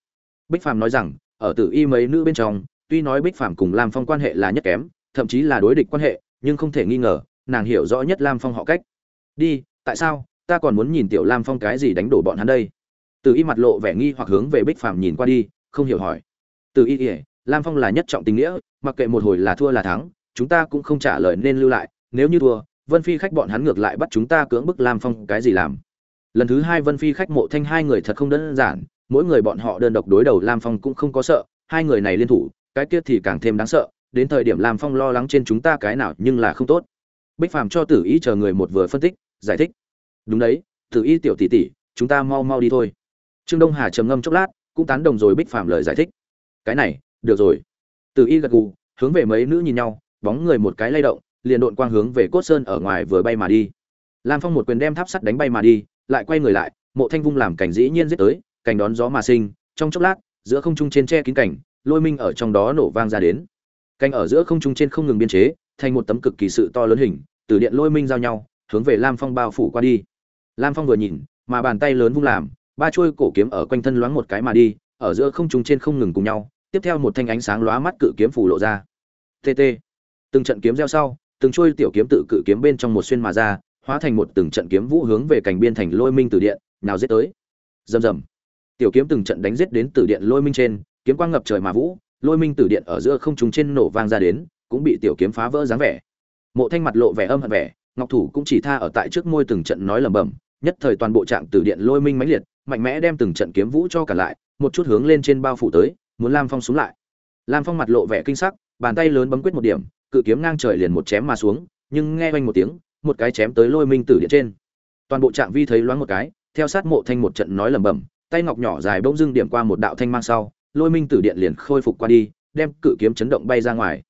S1: Bích phàm nói rằng, ở tử y mấy nữ bên trong tuy nói bích phàm cùng lam phong quan hệ là nhất kém, thậm chí là đối địch quan hệ, nhưng không thể nghi ngờ, nàng hiểu rõ nhất lam phong họ cách. Đi, tại sao? Ta còn muốn nhìn tiểu lam phong cái gì đánh đổ bọn hắn đây? Từ y mặt lộ vẻ nghi hoặc hướng về bích phàm nhìn qua đi, không hiểu hỏi. Từ y ỉa lam phong là nhất trọng tình nghĩa, mặc kệ một hồi là thua là thắng, chúng ta cũng không trả lời nên lưu lại, nếu như thua, vân phi khách bọn hắn ngược lại bắt chúng ta cưỡng bức lam phong cái gì làm? Lần thứ hai vân phi khách mộ thanh hai người thật không đơn giản, mỗi người bọn họ đơn độc đối đầu lam phong cũng không có sợ, hai người này liên thủ cái kia thì càng thêm đáng sợ, đến thời điểm lam phong lo lắng trên chúng ta cái nào nhưng là không tốt. Bích phàm cho tử ý chờ người một vừa phân tích, giải thích. Đúng đấy, tử ý tiểu tỷ tỷ, chúng ta mau mau đi thôi. Trương đông hà trầm ngâm chốc lát, cũng tán đồng rồi bích phàm lời giải thích. Cái này, được rồi. Tử y gật gù, hướng về mấy nữ nhìn nhau, bóng người một cái lay động, liền độn quang hướng về cốt sơn ở ngoài vừa bay mà đi. Lam phong một quyền đem tháp sắt đánh bay mà đi, lại quay người lại, mộ thanh vung làm cảnh dĩ nhiên giết tới, cảnh đón gió mà sinh, trong chốc lát, giữa không trung trên tre kín cảnh lôi minh ở trong đó nổ vang ra đến. Canh ở giữa không trung trên không ngừng biên chế, thành một tấm cực kỳ sự to lớn hình, từ điện lôi minh giao nhau, hướng về lam phong bao phủ qua đi. Lam phong vừa nhìn, mà bàn tay lớn vung làm, ba chuôi cổ kiếm ở quanh thân loáng một cái mà đi, ở giữa không trung trên không ngừng cùng nhau, tiếp theo một thanh ánh sáng lóa mắt cự kiếm phủ lộ ra. Tt từng trận kiếm gieo sau, từng chuôi tiểu kiếm tự cự kiếm bên trong một xuyên mà ra, hóa thành một từng trận kiếm vũ hướng về cảnh biên thành lôi minh từ điện, nào giết tới. Rầm rầm. Tiểu kiếm từng trận đánh giết đến từ điện lôi minh trên kiếm quang ngập trời mà vũ, lôi minh từ điện ở giữa không trung trên nổ vang ra đến, cũng bị tiểu kiếm phá vỡ dáng vẻ. Mộ thanh mặt lộ vẻ âm hận vẻ, ngọc thủ cũng chỉ tha ở tại trước môi từng trận nói lẩm bẩm, nhất thời toàn bộ trạng từ điện lôi minh mãnh liệt, mạnh mẽ đem từng trận kiếm vũ cho cả lại, một chút hướng lên trên bao phủ tới, muốn lam phong xuống lại. Lam phong mặt lộ vẻ kinh sắc, bàn tay lớn bấm quyết một điểm, cự kiếm ngang trời liền một chém mà xuống, nhưng nghe quanh một tiếng, một cái chém tới lôi minh tử điện trên. Toàn bộ trạng vi thấy loáng một cái, theo sát mộ thanh một trận nói lẩm bẩm, tay ngọc nhỏ dài bỗng dưng điểm qua một đạo thanh mang sau lôi minh tử điện liền khôi phục qua đi, đem cự kiếm chấn động bay ra ngoài.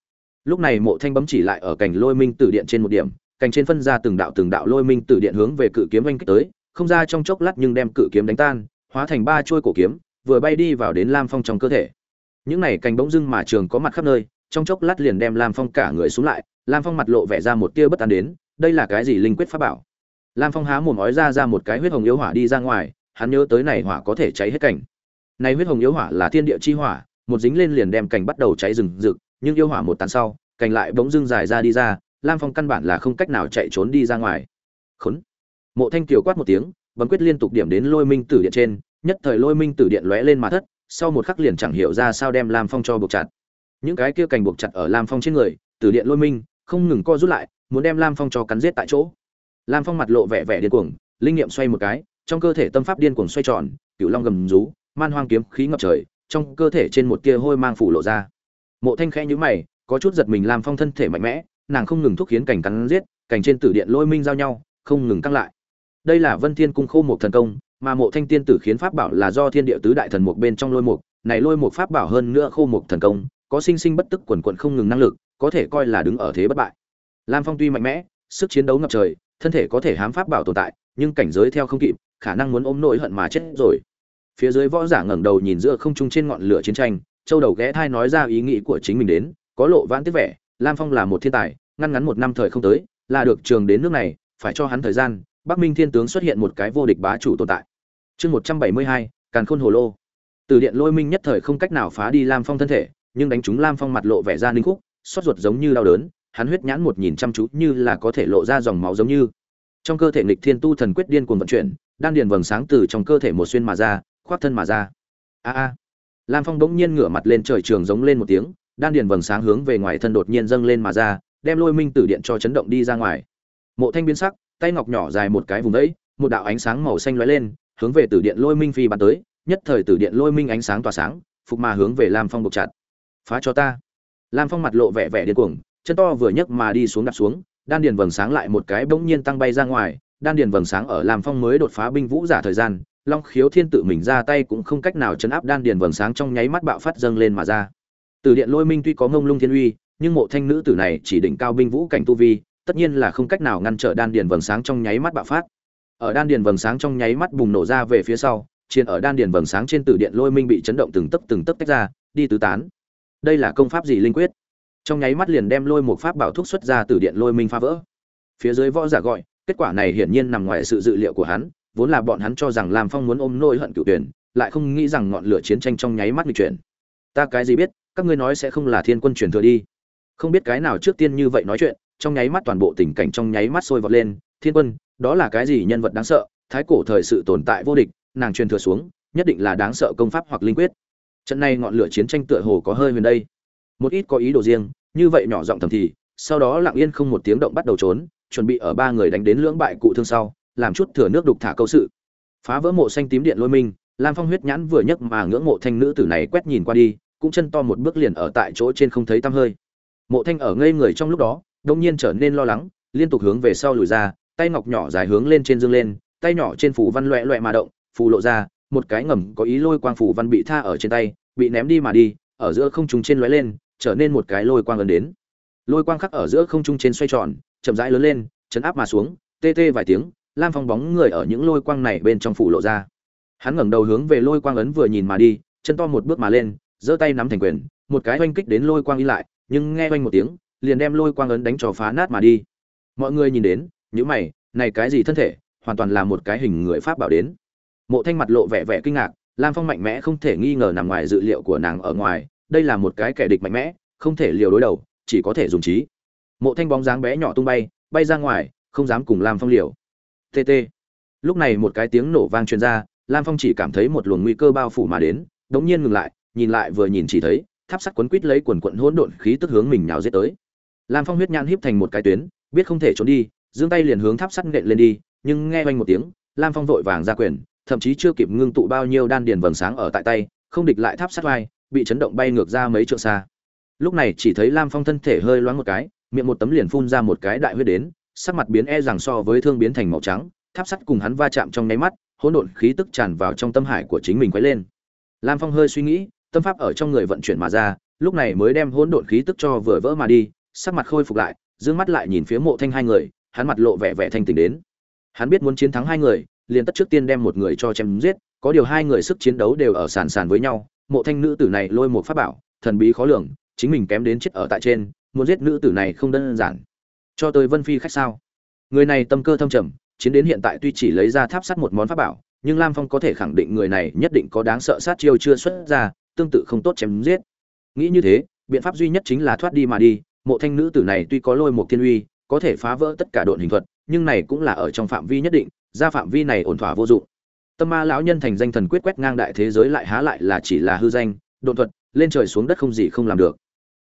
S1: Lúc này mộ thanh bấm chỉ lại ở cành lôi minh tử điện trên một điểm, cành trên phân ra từng đạo từng đạo lôi minh tử điện hướng về cự kiếm oanh kích tới, không ra trong chốc lát nhưng đem cự kiếm đánh tan, hóa thành ba chuôi cổ kiếm, vừa bay đi vào đến lam phong trong cơ thể. Những này cành bỗng dưng mà trường có mặt khắp nơi, trong chốc lát liền đem lam phong cả người xuống lại, lam phong mặt lộ vẻ ra một tia bất an đến, đây là cái gì linh quyết pháp bảo? Lam phong há mồm ói ra ra một cái huyết hồng yếu hỏa đi ra ngoài, hắn nhớ tới này hỏa có thể cháy hết cảnh này huyết hồng yếu hỏa là thiên địa chi hỏa, một dính lên liền đem cành bắt đầu cháy rừng rực, nhưng yêu hỏa một tàn sau cành lại bỗng dưng dài ra đi ra, lam phong căn bản là không cách nào chạy trốn đi ra ngoài. Khốn! Mộ thanh kiều quát một tiếng, bấm quyết liên tục điểm đến lôi minh tử điện trên, nhất thời lôi minh tử điện lóe lên mà thất, sau một khắc liền chẳng hiểu ra sao đem lam phong cho buộc chặt. Những cái kia cành buộc chặt ở lam phong trên người, tử điện lôi minh, không ngừng co rút lại, muốn đem lam phong cho cắn giết tại chỗ. Lam phong mặt lộ vẻ vẻ điên cuồng, linh nghiệm xoay một cái, trong cơ thể tâm pháp điên cuồng xoay tròn cựu long gầm rú man hoang kiếm khí ngập trời, trong cơ thể trên một tia hôi mang phủ lộ ra. Mộ thanh khẽ nhíu mày, có chút giật mình làm phong thân thể mạnh mẽ, nàng không ngừng thúc khiến cảnh cắn giết, cảnh trên tử điện lôi minh giao nhau, không ngừng căng lại. Đây là vân thiên cung khô một thần công, mà mộ thanh tiên tử khiến pháp bảo là do thiên địa tứ đại thần mục bên trong lôi mục, này lôi mục pháp bảo hơn nữa khô một thần công, có sinh sinh bất tức quần quận không ngừng năng lực, có thể coi là đứng ở thế bất bại. Lam phong tuy mạnh mẽ, sức chiến đấu ngập trời, thân thể có thể hám pháp bảo tồn tại, nhưng cảnh giới theo không kịp, khả năng muốn ôm nỗi hận mà chết rồi phía dưới võ giả ngẩng đầu nhìn giữa không trung trên ngọn lửa chiến tranh, châu đầu ghé thai nói ra ý nghĩ của chính mình đến, có lộ vãn tiếc vẻ, lam phong là một thiên tài, ngăn ngắn một năm thời không tới, là được trường đến nước này, phải cho hắn thời gian, bắc minh thiên tướng xuất hiện một cái vô địch bá chủ tồn tại. Chương một trăm bảy mươi hai, càn khôn hồ lô. Từ điện lôi minh nhất thời không cách nào phá đi lam phong thân thể, nhưng đánh trúng lam phong mặt lộ vẻ ra ninh khúc xót ruột giống như đau đớn, hắn huyết nhãn một nhìn chăm chú như là có thể lộ ra dòng máu giống như. Trong cơ thể nghịch thiên tu thần quyết điên cuồng vận chuyển, đan điền vầng sáng từ trong cơ thể một xuyên mà ra khoác thân mà ra. A a. Lam phong bỗng nhiên ngửa mặt lên trời trường giống lên một tiếng, đan điền vầng sáng hướng về ngoài thân đột nhiên dâng lên mà ra, đem lôi minh tử điện cho chấn động đi ra ngoài. Mộ thanh biến sắc, tay ngọc nhỏ dài một cái vùng đấy, một đạo ánh sáng màu xanh lóe lên, hướng về tử điện lôi minh phi bắn tới, nhất thời tử điện lôi minh ánh sáng tỏa sáng, phục mà hướng về lam phong buộc chặt. Phá cho ta. Lam phong mặt lộ vẻ vẻ điên cuồng, chân to vừa nhấc mà đi xuống đặt xuống, đan điền vầng sáng lại một cái bỗng nhiên tăng bay ra ngoài, đan điền vầng sáng ở lam phong mới đột phá binh vũ giả thời gian long khiếu thiên tự mình ra tay cũng không cách nào chấn áp đan điền vầng sáng trong nháy mắt bạo phát dâng lên mà ra. Từ điện lôi minh tuy có ngông lung thiên uy, nhưng mộ thanh nữ tử này chỉ đỉnh cao binh vũ cảnh tu vi, tất nhiên là không cách nào ngăn trở đan điền vầng sáng trong nháy mắt bạo phát. Ở đan điền vầng sáng trong nháy mắt bùng nổ ra về phía sau, chiến ở đan điền vầng sáng trên tử điện lôi minh bị chấn động từng tấc từng tấc tách ra, đi tứ tán. Đây là công pháp gì linh quyết? Trong nháy mắt liền đem lôi một pháp bảo thuốc xuất ra từ điện lôi minh phá vỡ. Phía dưới võ giả gọi, kết quả này hiển nhiên nằm ngoài sự dự liệu của hắn vốn là bọn hắn cho rằng Lam Phong muốn ôm nỗi hận cựu tuyển, lại không nghĩ rằng ngọn lửa chiến tranh trong nháy mắt bị chuyển. Ta cái gì biết, các ngươi nói sẽ không là thiên quân truyền thừa đi. Không biết cái nào trước tiên như vậy nói chuyện, trong nháy mắt toàn bộ tình cảnh trong nháy mắt sôi vọt lên, thiên quân, đó là cái gì nhân vật đáng sợ, thái cổ thời sự tồn tại vô địch, nàng truyền thừa xuống, nhất định là đáng sợ công pháp hoặc linh quyết. Trận này ngọn lửa chiến tranh tựa hồ có hơi huyền đây. Một ít có ý đồ riêng, như vậy nhỏ giọng thầm thì, sau đó lặng yên không một tiếng động bắt đầu trốn, chuẩn bị ở ba người đánh đến lưỡng bại cụ thương sau, làm chút thừa nước đục thả câu sự. Phá vỡ mộ xanh tím điện lôi minh, lam phong huyết nhãn vừa nhấc mà ngưỡng mộ thanh nữ tử này quét nhìn qua đi, cũng chân to một bước liền ở tại chỗ trên không thấy tăm hơi. Mộ thanh ở ngây người trong lúc đó, đông nhiên trở nên lo lắng, liên tục hướng về sau lùi ra, tay ngọc nhỏ dài hướng lên trên dương lên, tay nhỏ trên phủ văn loẹ loẹ mà động, phù lộ ra, một cái ngầm có ý lôi quang phủ văn bị tha ở trên tay, bị ném đi mà đi, ở giữa không trung trên lóe lên, trở nên một cái lôi quang gần đến. Lôi quang khắc ở giữa không trung trên xoay tròn, chậm rãi lớn lên, chấn áp mà xuống, tê tê vài tiếng lam phong bóng người ở những lôi quang này bên trong phủ lộ ra. Hắn ngẩng đầu hướng về lôi quang ấn vừa nhìn mà đi, chân to một bước mà lên, giơ tay nắm thành quyền, một cái oanh kích đến lôi quang đi lại, nhưng nghe oanh một tiếng, liền đem lôi quang ấn đánh cho phá nát mà đi. Mọi người nhìn đến những mày, này cái gì thân thể, hoàn toàn là một cái hình người pháp bảo đến. Mộ thanh mặt lộ vẻ vẻ kinh ngạc, lam phong mạnh mẽ không thể nghi ngờ nằm ngoài dự liệu của nàng ở ngoài, đây là một cái kẻ địch mạnh mẽ, không thể liều đối đầu, chỉ có thể dùng trí. Mộ thanh bóng dáng bé nhỏ tung bay bay ra ngoài, không dám cùng lam phong liều tt lúc này một cái tiếng nổ vang truyền ra, lam phong chỉ cảm thấy một luồng nguy cơ bao phủ mà đến, đống nhiên ngừng lại, nhìn lại vừa nhìn chỉ thấy, tháp sắt quấn quít lấy quần quận hỗn độn khí tức hướng mình nào giết tới. Lam phong huyết nhãn híp thành một cái tuyến, biết không thể trốn đi, giương tay liền hướng tháp sắt nện lên đi, nhưng nghe oanh một tiếng, lam phong vội vàng ra quyền, thậm chí chưa kịp ngưng tụ bao nhiêu đan điền vầng sáng ở tại tay, không địch lại tháp sắt vai, bị chấn động bay ngược ra mấy trượng xa. Lúc này chỉ thấy lam phong thân thể hơi loáng một cái, miệng một tấm liền phun ra một cái đại huyết đến sắc mặt biến e rằng so với thương biến thành màu trắng, tháp sắt cùng hắn va chạm trong nháy mắt, hỗn độn khí tức tràn vào trong tâm hải của chính mình quấy lên. Lam phong hơi suy nghĩ, tâm pháp ở trong người vận chuyển mà ra, lúc này mới đem hỗn độn khí tức cho vừa vỡ mà đi, sắc mặt khôi phục lại, dương mắt lại nhìn phía mộ thanh hai người, hắn mặt lộ vẻ vẻ thanh tỉnh đến. Hắn biết muốn chiến thắng hai người, liền tất trước tiên đem một người cho chém giết, có điều hai người sức chiến đấu đều ở sàn sàn với nhau, mộ thanh nữ tử này lôi một pháp bảo, thần bí khó lường, chính mình kém đến chết ở tại trên, muốn giết nữ tử này không đơn giản cho tới vân phi khách sao? Người này tâm cơ thâm trầm, chiến đến hiện tại tuy chỉ lấy ra tháp sắt một món pháp bảo, nhưng lam phong có thể khẳng định người này nhất định có đáng sợ sát chiêu chưa xuất ra, tương tự không tốt chém giết. Nghĩ như thế, biện pháp duy nhất chính là thoát đi mà đi, mộ thanh nữ tử này tuy có lôi một thiên uy, có thể phá vỡ tất cả độn hình thuật, nhưng này cũng là ở trong phạm vi nhất định ra phạm vi này ổn thỏa vô dụng. Tâm ma lão nhân thành danh thần quyết quét ngang đại thế giới lại há lại là chỉ là hư danh, độn thuật, lên trời xuống đất không gì không làm được.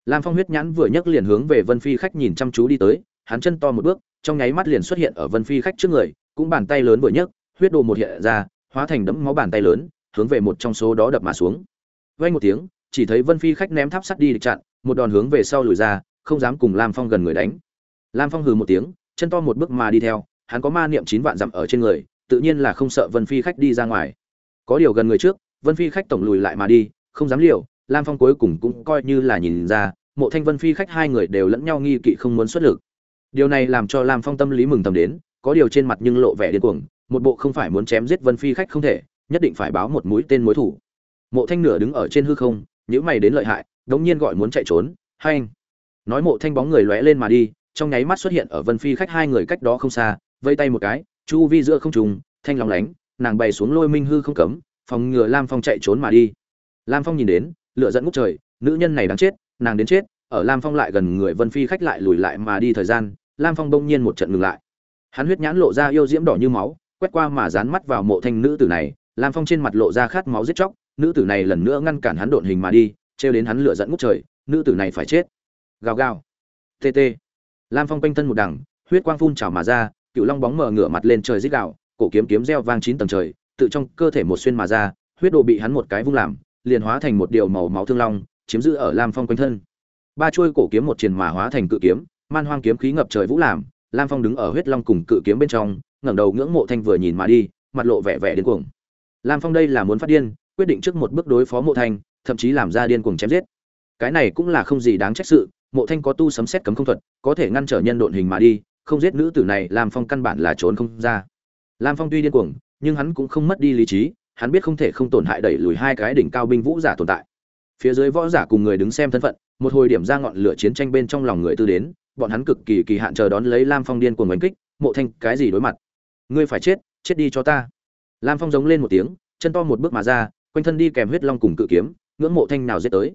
S1: Lam phong huyết nhãn vừa nhấc liền hướng về vân phi khách nhìn chăm chú đi tới hắn chân to một bước, trong nháy mắt liền xuất hiện ở vân phi khách trước người, cũng bàn tay lớn vừa nhấc, huyết đồ một hiện ra, hóa thành đẫm máu bàn tay lớn, hướng về một trong số đó đập mà xuống. Vay một tiếng, chỉ thấy vân phi khách ném tháp sắt đi địch chặn, một đòn hướng về sau lùi ra, không dám cùng lam phong gần người đánh. Lam phong hừ một tiếng, chân to một bước mà đi theo, hắn có ma niệm chín vạn dặm ở trên người, tự nhiên là không sợ vân phi khách đi ra ngoài. Có điều gần người trước, vân phi khách tổng lùi lại mà đi, không dám liều, lam phong cuối cùng cũng coi như là nhìn ra, mộ thanh vân phi khách hai người đều lẫn nhau nghi kỵ không muốn xuất lực điều này làm cho lam phong tâm lý mừng tầm đến, có điều trên mặt nhưng lộ vẻ điên cuồng, một bộ không phải muốn chém giết vân phi khách không thể, nhất định phải báo một mũi tên mối thủ. Mộ thanh nửa đứng ở trên hư không nhữ mày đến lợi hại, đống nhiên gọi muốn chạy trốn hay anh. Nói mộ thanh bóng người lóe lên mà đi, trong nháy mắt xuất hiện ở vân phi khách hai người cách đó không xa, vây tay một cái, chu vi giữa không trùng thanh lòng lánh, nàng bày xuống lôi minh hư không cấm, phòng ngừa lam phong chạy trốn mà đi. Lam phong nhìn đến lựa dẫn ngút trời, nữ nhân này đáng chết, nàng đến chết. Ở lam phong lại gần người vân phi khách lại lùi lại mà đi thời gian lam phong bỗng nhiên một trận ngừng lại. Hắn huyết nhãn lộ ra yêu diễm đỏ như máu, quét qua mà dán mắt vào mộ thanh nữ tử này, lam phong trên mặt lộ ra khát máu giết chóc, nữ tử này lần nữa ngăn cản hắn độn hình mà đi, trêu đến hắn lửa dẫn ngút trời, nữ tử này phải chết. Gào gào. Tt lam phong quanh thân một đằng, huyết quang phun trào mà ra, cựu long bóng mở ngửa mặt lên trời rít gạo cổ kiếm kiếm reo vang chín tầng trời, tự trong cơ thể một xuyên mà ra, huyết độ bị hắn một cái vung làm, liền hóa thành một điều màu máu thương long, chiếm giữ ở lam phong quanh thân. Ba chuôi cổ kiếm một triền mà hóa thành cự kiếm man hoang kiếm khí ngập trời vũ làm, lam phong đứng ở huyết long cùng cự kiếm bên trong, ngẩng đầu ngưỡng mộ thanh vừa nhìn mà đi, mặt lộ vẻ vẻ điên cuồng. Lam phong đây là muốn phát điên, quyết định trước một bước đối phó mộ thanh, thậm chí làm ra điên cuồng chém giết. Cái này cũng là không gì đáng trách sự, mộ thanh có tu sấm xét cấm không thuật, có thể ngăn trở nhân độn hình mà đi, không giết nữ tử này, lam phong căn bản là trốn không ra. Lam phong tuy điên cuồng, nhưng hắn cũng không mất đi lý trí, hắn biết không thể không tổn hại đẩy lùi hai cái đỉnh cao binh vũ giả tồn tại. Phía dưới võ giả cùng người đứng xem thân phận, một hồi điểm ra ngọn lửa chiến tranh bên trong lòng người tư đến bọn hắn cực kỳ kỳ hạn chờ đón lấy lam phong điên cuồng đánh kích, mộ thanh, cái gì đối mặt? Ngươi phải chết chết đi cho ta. Lam phong giống lên một tiếng, chân to một bước mà ra, quanh thân đi kèm huyết long cùng cự kiếm, ngưỡng mộ thanh nào giết tới.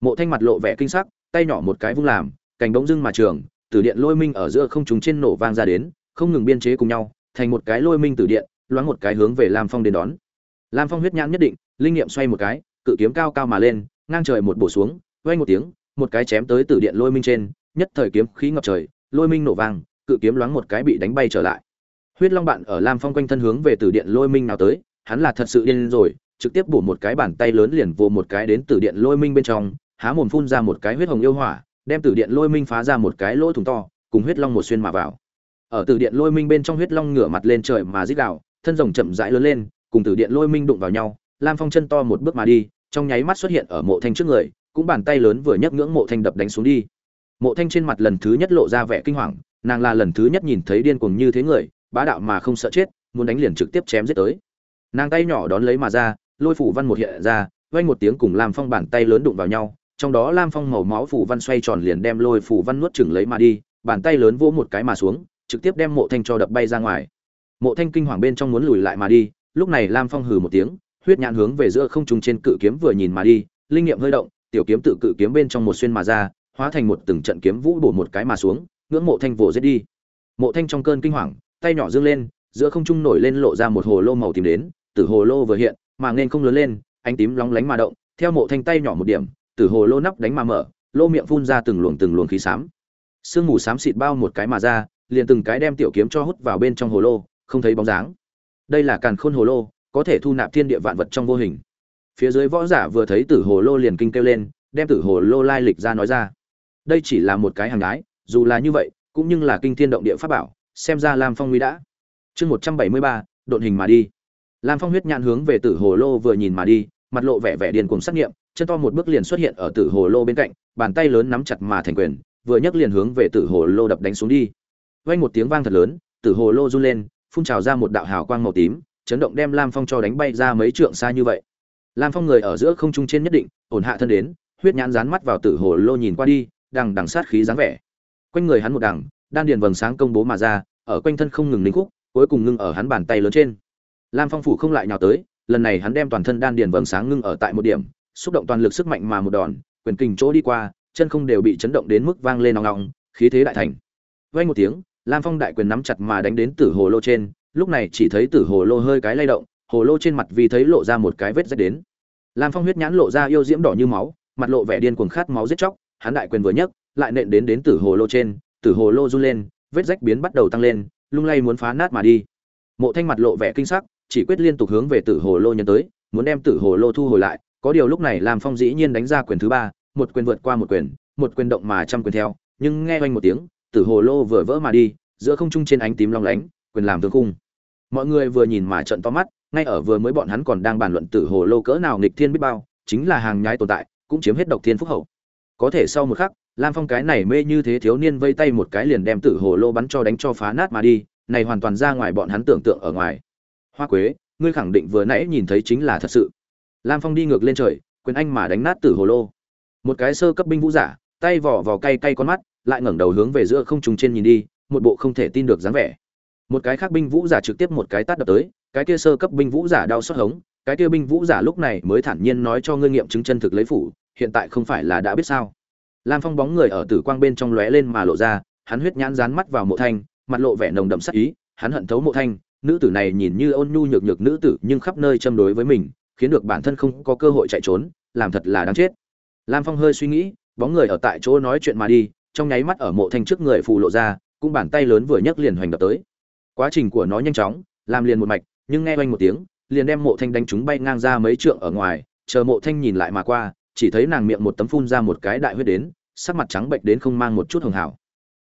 S1: Mộ thanh mặt lộ vẻ kinh sắc, tay nhỏ một cái vung làm, cành bóng dưng mà trường, tử điện lôi minh ở giữa không trùng trên nổ vang ra đến, không ngừng biên chế cùng nhau, thành một cái lôi minh tử điện, loáng một cái hướng về lam phong đến đón. Lam phong huyết nhãn nhất định, linh nghiệm xoay một cái, cự kiếm cao cao mà lên, ngang trời một bổ xuống, vang một tiếng, một cái chém tới tử điện lôi minh trên nhất thời kiếm khí ngập trời, lôi minh nổ vang, cự kiếm loáng một cái bị đánh bay trở lại. Huyết long bạn ở lam phong quanh thân hướng về tử điện lôi minh nào tới, hắn là thật sự điên rồi, trực tiếp bổ một cái bàn tay lớn liền vô một cái đến tử điện lôi minh bên trong, há mồm phun ra một cái huyết hồng yêu hỏa, đem tử điện lôi minh phá ra một cái lỗ thủng to, cùng huyết long một xuyên mà vào. Ở tử điện lôi minh bên trong huyết long ngửa mặt lên trời mà rít gào, thân rồng chậm rãi lớn lên, cùng tử điện lôi minh đụng vào nhau, lam phong chân to một bước mà đi, trong nháy mắt xuất hiện ở mộ thanh trước người, cũng bàn tay lớn vừa nhấc ngưỡng mộ thanh đập đánh xuống đi mộ thanh trên mặt lần thứ nhất lộ ra vẻ kinh hoàng, nàng là lần thứ nhất nhìn thấy điên cuồng như thế người, bá đạo mà không sợ chết, muốn đánh liền trực tiếp chém giết tới. Nàng tay nhỏ đón lấy mà ra, lôi phủ văn một hiện ra, vang một tiếng cùng lam phong bàn tay lớn đụng vào nhau, trong đó lam phong màu máu phủ văn xoay tròn liền đem lôi phủ văn nuốt chửng lấy mà đi, bàn tay lớn vỗ một cái mà xuống, trực tiếp đem mộ thanh cho đập bay ra ngoài. Mộ thanh kinh hoàng bên trong muốn lùi lại mà đi, lúc này lam phong hừ một tiếng, huyết nhãn hướng về giữa không trung trên cự kiếm vừa nhìn mà đi, linh nghiệm hơi động, tiểu kiếm tự cự kiếm bên trong một xuyên mà ra hóa thành một từng trận kiếm vũ bổ một cái mà xuống, ngưỡng mộ thanh vồ giết đi. Mộ thanh trong cơn kinh hoàng, tay nhỏ dương lên, giữa không trung nổi lên lộ ra một hồ lô màu tím đến, tử hồ lô vừa hiện, mà nên không lớn lên, ánh tím lóng lánh mà động, theo mộ thanh tay nhỏ một điểm, tử hồ lô nắp đánh mà mở, lô miệng phun ra từng luồng từng luồng khí xám. Sương mù xám xịt bao một cái mà ra, liền từng cái đem tiểu kiếm cho hút vào bên trong hồ lô, không thấy bóng dáng. Đây là càn khôn hồ lô, có thể thu nạp thiên địa vạn vật trong vô hình. Phía dưới võ giả vừa thấy tử hồ lô liền kinh kêu lên, đem tử hồ lô lai lịch ra nói ra đây chỉ là một cái hàng đái dù là như vậy, cũng nhưng là kinh thiên động địa pháp bảo, xem ra lam phong nguy đã. Chương một trăm bảy mươi ba, độn hình mà đi. Lam phong huyết nhãn hướng về tử hồ lô vừa nhìn mà đi, mặt lộ vẻ vẻ điên cuồng xác nghiệm, chân to một bước liền xuất hiện ở tử hồ lô bên cạnh, bàn tay lớn nắm chặt mà thành quyền, vừa nhấc liền hướng về tử hồ lô đập đánh xuống đi. Vang một tiếng vang thật lớn, tử hồ lô run lên, phun trào ra một đạo hào quang màu tím, chấn động đem lam phong cho đánh bay ra mấy trượng xa như vậy. Lam phong người ở giữa không trung trên nhất định, ổn hạ thân đến, huyết nhãn dán mắt vào tử hồ lô nhìn qua đi đằng đằng sát khí dáng vẻ. Quanh người hắn một đằng, đan điền vầng sáng công bố mà ra, ở quanh thân không ngừng lính khúc, cuối cùng ngưng ở hắn bàn tay lớn trên. Lam phong phủ không lại nhào tới, lần này hắn đem toàn thân đan điền vầng sáng ngưng ở tại một điểm, xúc động toàn lực sức mạnh mà một đòn, quyền kình chỗ đi qua, chân không đều bị chấn động đến mức vang lên nòng nòng, khí thế đại thành. Vang một tiếng, lam phong đại quyền nắm chặt mà đánh đến tử hồ lô trên, lúc này chỉ thấy tử hồ lô hơi cái lay động, hồ lô trên mặt vì thấy lộ ra một cái vết rách đến. Lam phong huyết nhãn lộ ra yêu diễm đỏ như máu, mặt lộ vẻ điên cuồng khát máu giết chóc hắn đại quyền vừa nhấc, lại nện đến đến tử hồ lô trên, tử hồ lô run lên, vết rách biến bắt đầu tăng lên, lung lay muốn phá nát mà đi. Mộ thanh mặt lộ vẻ kinh sắc, chỉ quyết liên tục hướng về tử hồ lô nhân tới, muốn đem tử hồ lô thu hồi lại, có điều lúc này làm phong dĩ nhiên đánh ra quyền thứ ba, một quyền vượt qua một quyền một quyền động mà trăm quyền theo, nhưng nghe oanh một tiếng, tử hồ lô vừa vỡ mà đi, giữa không trung trên ánh tím long lánh, quyền làm tương khung. Mọi người vừa nhìn mà trợn to mắt, ngay ở vừa mới bọn hắn còn đang bàn luận tử hồ lô cỡ nào nghịch thiên biết bao, chính là hàng nhái tồn tại, cũng chiếm hết độc thiên phúc hậu có thể sau một khắc, lam phong cái này mê như thế thiếu niên vây tay một cái liền đem tử hồ lô bắn cho đánh cho phá nát mà đi, này hoàn toàn ra ngoài bọn hắn tưởng tượng ở ngoài. Hoa quế, ngươi khẳng định vừa nãy nhìn thấy chính là thật sự. Lam phong đi ngược lên trời, quyền anh mà đánh nát tử hồ lô. Một cái sơ cấp binh vũ giả, tay vỏ vào cay cay con mắt, lại ngẩng đầu hướng về giữa không trùng trên nhìn đi, một bộ không thể tin được dáng vẻ. Một cái khác binh vũ giả trực tiếp một cái tát đập tới, cái kia sơ cấp binh vũ giả đau xót hống, cái kia binh vũ giả lúc này mới thản nhiên nói cho ngươi nghiệm chứng chân thực lấy phủ hiện tại không phải là đã biết sao? Lam phong bóng người ở tử quang bên trong lóe lên mà lộ ra, hắn huyết nhãn dán mắt vào mộ thanh, mặt lộ vẻ nồng đậm sắc ý, hắn hận thấu mộ thanh, nữ tử này nhìn như ôn nhu nhược nhược nữ tử nhưng khắp nơi châm đối với mình, khiến được bản thân không có cơ hội chạy trốn, làm thật là đáng chết. Lam phong hơi suy nghĩ, bóng người ở tại chỗ nói chuyện mà đi, trong nháy mắt ở mộ thanh trước người phù lộ ra, cũng bàn tay lớn vừa nhấc liền hoành đập tới. Quá trình của nó nhanh chóng, làm liền một mạch, nhưng nghe oanh một tiếng, liền đem mộ thanh đánh chúng bay ngang ra mấy trượng ở ngoài, chờ mộ thanh nhìn lại mà qua chỉ thấy nàng miệng một tấm phun ra một cái đại huyết đến, sắc mặt trắng bệnh đến không mang một chút hường hảo.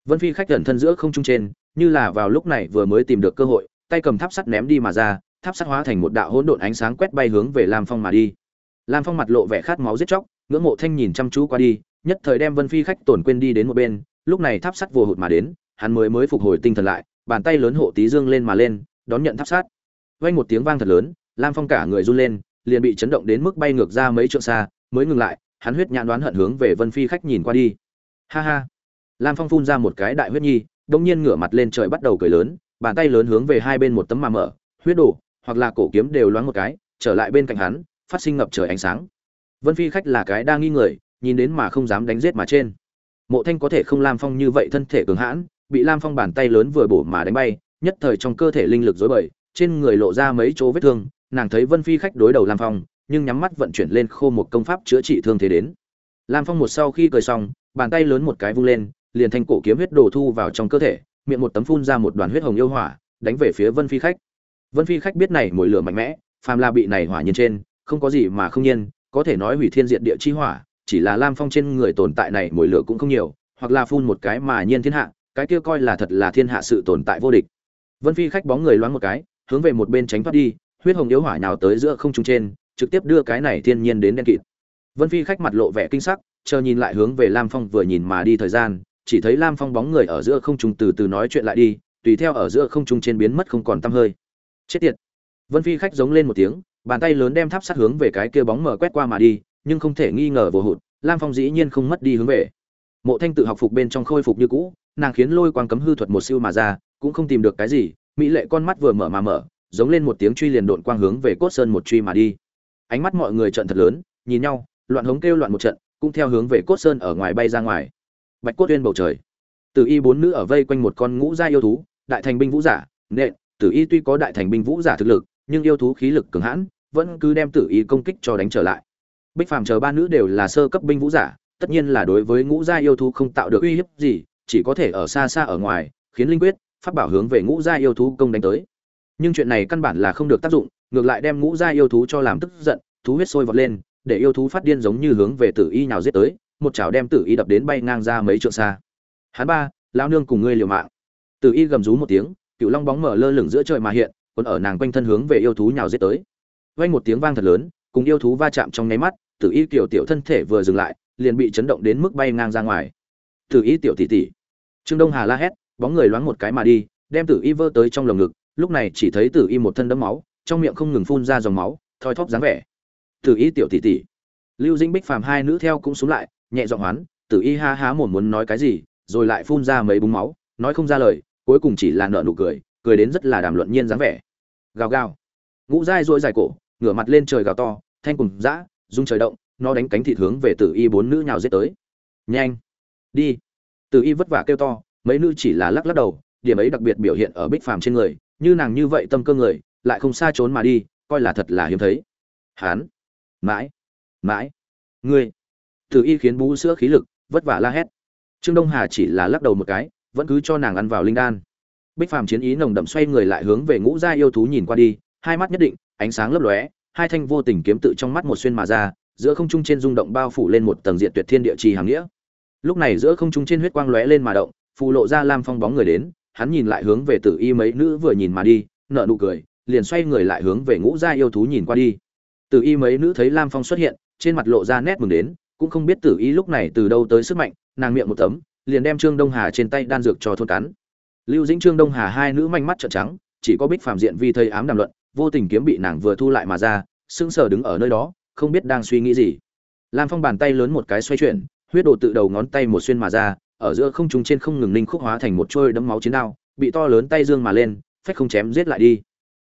S1: Vân phi khách gần thân giữa không trung trên, như là vào lúc này vừa mới tìm được cơ hội, tay cầm tháp sắt ném đi mà ra, tháp sắt hóa thành một đạo hỗn độn ánh sáng quét bay hướng về lam phong mà đi. Lam phong mặt lộ vẻ khát máu giết chóc, ngưỡng mộ thanh nhìn chăm chú qua đi, nhất thời đem vân phi khách tổn quên đi đến một bên, lúc này tháp sắt vừa hụt mà đến, hắn mới mới phục hồi tinh thần lại, bàn tay lớn hộ tí dương lên mà lên, đón nhận tháp sắt. Vang một tiếng vang thật lớn, lam phong cả người run lên, liền bị chấn động đến mức bay ngược ra mấy trượng xa mới ngừng lại, hắn huyết nhãn đoán hận hướng về vân phi khách nhìn qua đi. Ha ha. Lam phong phun ra một cái đại huyết nhi đông nhiên ngửa mặt lên trời bắt đầu cười lớn, bàn tay lớn hướng về hai bên một tấm mà mở, huyết đổ hoặc là cổ kiếm đều loáng một cái, trở lại bên cạnh hắn, phát sinh ngập trời ánh sáng. Vân phi khách là cái đang nghi người, nhìn đến mà không dám đánh giết mà trên. Mộ thanh có thể không lam phong như vậy thân thể cường hãn, bị lam phong bàn tay lớn vừa bổ mà đánh bay, nhất thời trong cơ thể linh lực dối bời, trên người lộ ra mấy chỗ vết thương, nàng thấy vân phi khách đối đầu lam phong nhưng nhắm mắt vận chuyển lên khô một công pháp chữa trị thương thế đến. Lam phong một sau khi cười xong, bàn tay lớn một cái vung lên, liền thanh cổ kiếm huyết đồ thu vào trong cơ thể, miệng một tấm phun ra một đoàn huyết hồng yêu hỏa, đánh về phía vân phi khách. Vân phi khách biết này mồi lửa mạnh mẽ, phàm la bị này hỏa nhiên trên, không có gì mà không nhiên, có thể nói hủy thiên diệt địa chi hỏa, chỉ là lam phong trên người tồn tại này mồi lửa cũng không nhiều, hoặc là phun một cái mà nhiên thiên hạ, cái kia coi là thật là thiên hạ sự tồn tại vô địch. Vân phi khách bóng người loáng một cái, hướng về một bên tránh thoát đi, huyết hồng yếu hỏa nhào tới giữa không trung trên trực tiếp đưa cái này thiên nhiên đến đen kịt. Vân phi khách mặt lộ vẻ kinh sắc, chờ nhìn lại hướng về lam phong vừa nhìn mà đi thời gian, chỉ thấy lam phong bóng người ở giữa không trung từ từ nói chuyện lại đi, tùy theo ở giữa không trung trên biến mất không còn tăm hơi. Chết tiệt. Vân phi khách giống lên một tiếng, bàn tay lớn đem tháp sát hướng về cái kia bóng mở quét qua mà đi, nhưng không thể nghi ngờ vô hụt, lam phong dĩ nhiên không mất đi hướng về. Mộ thanh tự học phục bên trong khôi phục như cũ, nàng khiến lôi quang cấm hư thuật một siêu mà ra, cũng không tìm được cái gì, mỹ lệ con mắt vừa mở mà mở, giống lên một tiếng truy liền độn quang hướng về cốt sơn một truy mà đi ánh mắt mọi người trận thật lớn, nhìn nhau, loạn hống kêu loạn một trận, cũng theo hướng về cốt sơn ở ngoài bay ra ngoài. Bạch cốt uyên bầu trời. Tử y bốn nữ ở vây quanh một con ngũ gia yêu thú, đại thành binh vũ giả, nện, tử y tuy có đại thành binh vũ giả thực lực, nhưng yêu thú khí lực cường hãn, vẫn cứ đem tử y công kích cho đánh trở lại. Bích phàm chờ ba nữ đều là sơ cấp binh vũ giả, tất nhiên là đối với ngũ gia yêu thú không tạo được uy hiếp gì, chỉ có thể ở xa xa ở ngoài, khiến linh quyết phát bảo hướng về ngũ gia yêu thú công đánh tới. Nhưng chuyện này căn bản là không được tác dụng ngược lại đem ngũ gia yêu thú cho làm tức giận, thú huyết sôi vọt lên, để yêu thú phát điên giống như hướng về tử y nhào giết tới, một chảo đem tử y đập đến bay ngang ra mấy trượng xa. Hắn ba, lão nương cùng ngươi liều mạng. Tử y gầm rú một tiếng, cựu long bóng mở lơ lửng giữa trời mà hiện, còn ở nàng quanh thân hướng về yêu thú nhào giết tới. Vang một tiếng vang thật lớn, cùng yêu thú va chạm trong nháy mắt, tử y tiểu tiểu thân thể vừa dừng lại, liền bị chấn động đến mức bay ngang ra ngoài. Tử y tiểu tỷ tỷ. Trương đông hà la hét, bóng người loáng một cái mà đi, đem tử y vơ tới trong lồng ngực, lúc này chỉ thấy tử y một thân đẫm máu trong miệng không ngừng phun ra dòng máu, thoi thóp dáng vẻ. Tử y tiểu tỷ tỷ. Lưu dĩnh bích phàm hai nữ theo cũng xuống lại, nhẹ giọng hoán tử y ha há mồm muốn nói cái gì? Rồi lại phun ra mấy búng máu, nói không ra lời, cuối cùng chỉ là nợ nụ cười cười đến rất là đàm luận nhiên dáng vẻ. Gào gào. Ngũ dai dỗi dài cổ, ngửa mặt lên trời gào to, thanh cùng dã, rung trời động, nó đánh cánh thịt hướng về tử y bốn nữ nhào giết tới. Nhanh, đi. Tử y vất vả kêu to, mấy nữ chỉ là lắc lắc đầu, điểm ấy đặc biệt biểu hiện ở bích phàm trên người, như nàng như vậy tâm cơ người lại không xa trốn mà đi, coi là thật là hiếm thấy. Hán. Mãi. Mãi. Ngươi. Tử y khiến bú sữa khí lực, vất vả la hét. Trương đông hà chỉ là lắc đầu một cái, vẫn cứ cho nàng ăn vào linh đan. Bích phàm chiến ý nồng đậm xoay người lại hướng về ngũ gia yêu thú nhìn qua đi, hai mắt nhất định, ánh sáng lấp lóe, hai thanh vô tình kiếm tự trong mắt một xuyên mà ra, giữa không trung trên rung động bao phủ lên một tầng diện tuyệt thiên địa trì hàng nghĩa. Lúc này giữa không trung trên huyết quang lóe lên mà động, phù lộ ra lam phong bóng người đến, hắn nhìn lại hướng về tử y mấy nữ vừa nhìn mà đi nợ nụ cười liền xoay người lại hướng về ngũ gia yêu thú nhìn qua đi. Tử y mấy nữ thấy lam phong xuất hiện, trên mặt lộ ra nét mừng đến, cũng không biết tử y lúc này từ đâu tới sức mạnh, nàng miệng một tấm, liền đem trương đông hà trên tay đan dược cho thôn cắn. Lưu dĩnh trương đông hà hai nữ manh mắt trợn trắng, chỉ có bích phạm diện vi thầy ám đàm luận, vô tình kiếm bị nàng vừa thu lại mà ra, sững sờ đứng ở nơi đó, không biết đang suy nghĩ gì. Lam phong bàn tay lớn một cái xoay chuyển, huyết đồ tự đầu ngón tay một xuyên mà ra, ở giữa không trung trên không ngừng ninh khúc hóa thành một trôi đấm máu chiến đao, bị to lớn tay dương mà lên, phách không chém giết lại đi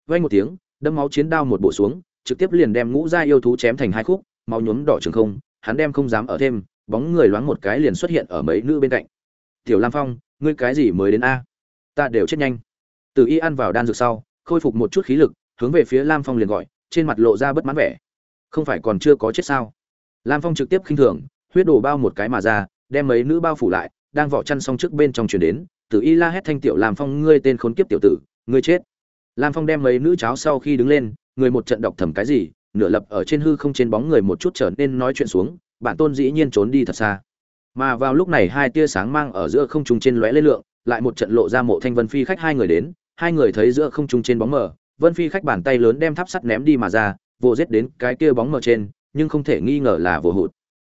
S1: vang một tiếng đâm máu chiến đao một bộ xuống, trực tiếp liền đem ngũ gia yêu thú chém thành hai khúc, máu nhuốm đỏ trường không, hắn đem không dám ở thêm, bóng người loáng một cái liền xuất hiện ở mấy nữ bên cạnh. Tiểu lam phong, ngươi cái gì mới đến a? Ta đều chết nhanh. Từ y ăn vào đan dược sau, khôi phục một chút khí lực, hướng về phía lam phong liền gọi, trên mặt lộ ra bất mãn vẻ. Không phải còn chưa có chết sao? Lam phong trực tiếp khinh thường, huyết đổ bao một cái mà ra, đem mấy nữ bao phủ lại, đang vỏ chăn xong trước bên trong truyền đến, từ y la hét thanh tiểu lam phong, ngươi tên khốn kiếp tiểu tử, ngươi chết lam phong đem mấy nữ cháo sau khi đứng lên, người một trận đọc thầm cái gì, nửa lập ở trên hư không trên bóng người một chút trở nên nói chuyện xuống, bản tôn dĩ nhiên trốn đi thật xa. Mà vào lúc này hai tia sáng mang ở giữa không trung trên lóe lên lượng, lại một trận lộ ra mộ thanh vân phi khách hai người đến, hai người thấy giữa không trung trên bóng mờ, vân phi khách bàn tay lớn đem tháp sắt ném đi mà ra, vô giết đến cái kia bóng mờ trên, nhưng không thể nghi ngờ là vô hụt.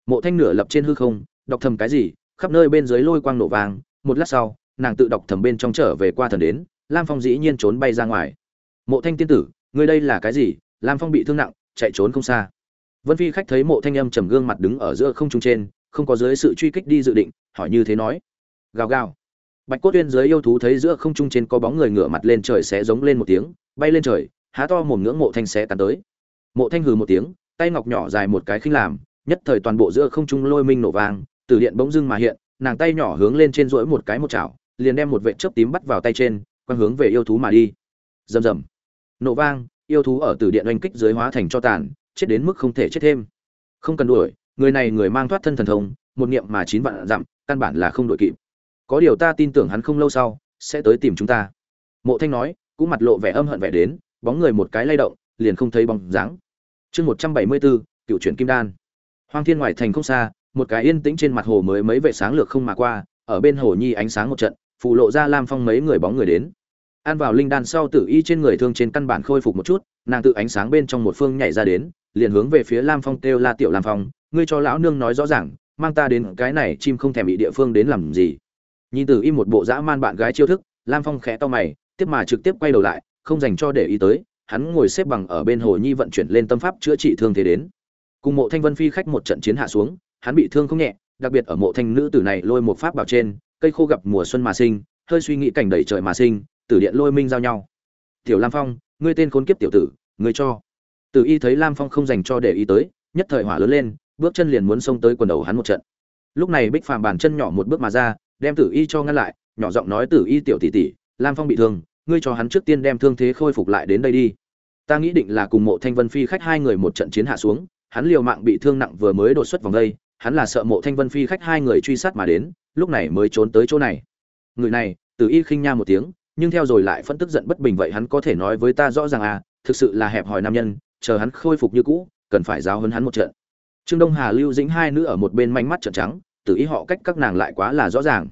S1: Mộ thanh nửa lập trên hư không, đọc thầm cái gì, khắp nơi bên dưới lôi quang nổ vàng một lát sau, nàng tự đọc thầm bên trong trở về qua thần đến lam phong dĩ nhiên trốn bay ra ngoài. Mộ thanh tiên tử người đây là cái gì? Lam phong bị thương nặng, chạy trốn không xa. Vân phi khách thấy mộ thanh âm trầm gương mặt đứng ở giữa không trung trên, không có dưới sự truy kích đi dự định, hỏi như thế nói. Gào gào. Bạch cốt tuyên dưới yêu thú thấy giữa không trung trên có bóng người ngửa mặt lên trời sẽ giống lên một tiếng, bay lên trời, há to mồm ngưỡng mộ thanh sẽ tàn tới. Mộ thanh hừ một tiếng, tay ngọc nhỏ dài một cái khinh làm, nhất thời toàn bộ giữa không trung lôi minh nổ vang, từ điện bỗng dưng mà hiện, nàng tay nhỏ hướng lên trên rỗi một cái một chảo, liền đem một vệ chớp tím bắt vào tay trên quang hướng về yêu thú mà đi. Rầm rầm. Nổ vang, yêu thú ở từ điện oanh kích dưới hóa thành cho tàn, chết đến mức không thể chết thêm. Không cần đuổi, người này người mang thoát thân thần thông, một niệm mà chín vạn dặm, căn bản là không đội kịp. Có điều ta tin tưởng hắn không lâu sau, sẽ tới tìm chúng ta. Mộ thanh nói, cũng mặt lộ vẻ âm hận vẻ đến, bóng người một cái lay động, liền không thấy bóng dáng. Chương một trăm bảy mươi bốn, cựu chuyển kim đan. Hoang thiên ngoài thành không xa, một cái yên tĩnh trên mặt hồ mới mấy vệ sáng lược không mà qua, ở bên hồ nhi ánh sáng một trận phụ lộ ra lam phong mấy người bóng người đến. Ăn vào linh đan sau tử y trên người thương trên căn bản khôi phục một chút, nàng tự ánh sáng bên trong một phương nhảy ra đến, liền hướng về phía lam phong kêu la, tiểu lam phong, ngươi cho lão nương nói rõ ràng, mang ta đến cái này chim không thèm bị địa phương đến làm gì? Nhìn tử y một bộ dã man bạn gái chiêu thức, lam phong khẽ to mày, tiếp mà trực tiếp quay đầu lại, không dành cho để ý tới, hắn ngồi xếp bằng ở bên hồ nhi vận chuyển lên tâm pháp chữa trị thương thế đến. Cùng mộ thanh vân phi khách một trận chiến hạ xuống, hắn bị thương không nhẹ, đặc biệt ở mộ thanh nữ tử này lôi một pháp bảo trên cây khô gặp mùa xuân mà sinh, hơi suy nghĩ cảnh đầy trời mà sinh, tử điện lôi minh giao nhau. Tiểu lam phong, ngươi tên khốn kiếp tiểu tử, ngươi cho. Tử y thấy lam phong không dành cho để ý tới, nhất thời hỏa lớn lên, bước chân liền muốn xông tới quần đầu hắn một trận. Lúc này bích phàm bàn chân nhỏ một bước mà ra, đem tử y cho ngăn lại, nhỏ giọng nói tử y tiểu tỷ tỷ, lam phong bị thương, ngươi cho hắn trước tiên đem thương thế khôi phục lại đến đây đi. Ta nghĩ định là cùng mộ thanh vân phi khách hai người một trận chiến hạ xuống, hắn liều mạng bị thương nặng vừa mới đột xuất vòng đây, hắn là sợ mộ thanh vân phi khách hai người truy sát mà đến lúc này mới trốn tới chỗ này. Người này, từ y khinh nha một tiếng, nhưng theo rồi lại phân tức giận bất bình vậy hắn có thể nói với ta rõ ràng à thực sự là hẹp hòi nam nhân, chờ hắn khôi phục như cũ, cần phải giáo hơn hắn một trận. Trương đông hà, lưu dĩnh hai nữ ở một bên manh mắt trợn trắng tự ý họ cách các nàng lại quá là rõ ràng.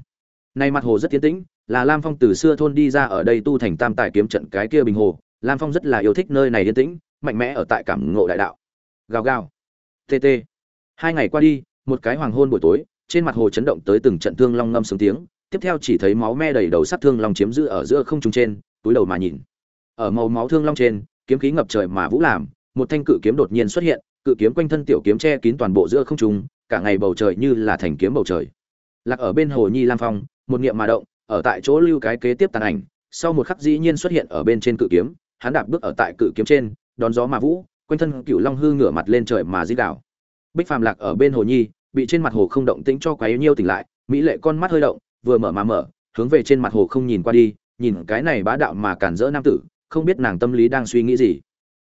S1: Nay mặt hồ rất tiến tĩnh, là lam phong từ xưa thôn đi ra ở đây tu thành tam tài kiếm trận cái kia bình hồ, lam phong rất là yêu thích nơi này yên tĩnh, mạnh mẽ ở tại cảm ngộ đại đạo. Gào gào. Tt hai ngày qua đi, một cái hoàng hôn buổi tối trên mặt hồ chấn động tới từng trận thương long ngâm sướng tiếng, tiếp theo chỉ thấy máu me đầy đầu sát thương long chiếm giữ ở giữa không trung trên, túi đầu mà nhìn. Ở màu máu thương long trên, kiếm khí ngập trời mà vũ làm, một thanh cự kiếm đột nhiên xuất hiện, cự kiếm quanh thân tiểu kiếm che kín toàn bộ giữa không trung, cả ngày bầu trời như là thành kiếm bầu trời. Lạc ở bên hồ nhi lam phong, một niệm mà động, ở tại chỗ lưu cái kế tiếp tàn ảnh, sau một khắc dĩ nhiên xuất hiện ở bên trên cự kiếm, hắn đạp bước ở tại cự kiếm trên, đón gió mà vũ, quanh thân cựu long hư ngửa mặt lên trời mà dít đảo bích phàm lạc ở bên hồ nhi bị trên mặt hồ không động tĩnh cho quá yếu nhiêu tỉnh lại, mỹ lệ con mắt hơi động, vừa mở mà mở, hướng về trên mặt hồ không nhìn qua đi, nhìn cái này bá đạo mà cản rỡ nam tử, không biết nàng tâm lý đang suy nghĩ gì.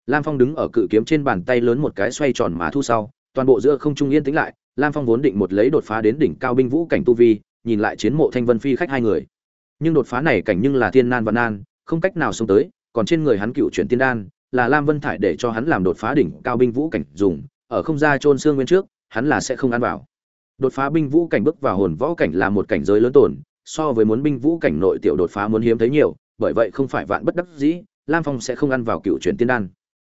S1: Lam phong đứng ở cự kiếm trên bàn tay lớn một cái xoay tròn mà thu sau, toàn bộ giữa không trung yên tĩnh lại, lam phong vốn định một lấy đột phá đến đỉnh cao binh vũ cảnh tu vi, nhìn lại chiến mộ thanh vân phi khách hai người. Nhưng đột phá này cảnh nhưng là thiên nan và nan, không cách nào sống tới, còn trên người hắn cựu chuyển tiên đan, là lam vân thải để cho hắn làm đột phá đỉnh cao binh vũ cảnh dùng, ở không ra trôn xương nguyên trước hắn là sẽ không ăn vào. Đột phá binh vũ cảnh bước vào hồn võ cảnh là một cảnh giới lớn tổn so với muốn binh vũ cảnh nội tiểu đột phá muốn hiếm thấy nhiều, bởi vậy không phải vạn bất đắc dĩ, lam phong sẽ không ăn vào cựu chuyển tiên đan.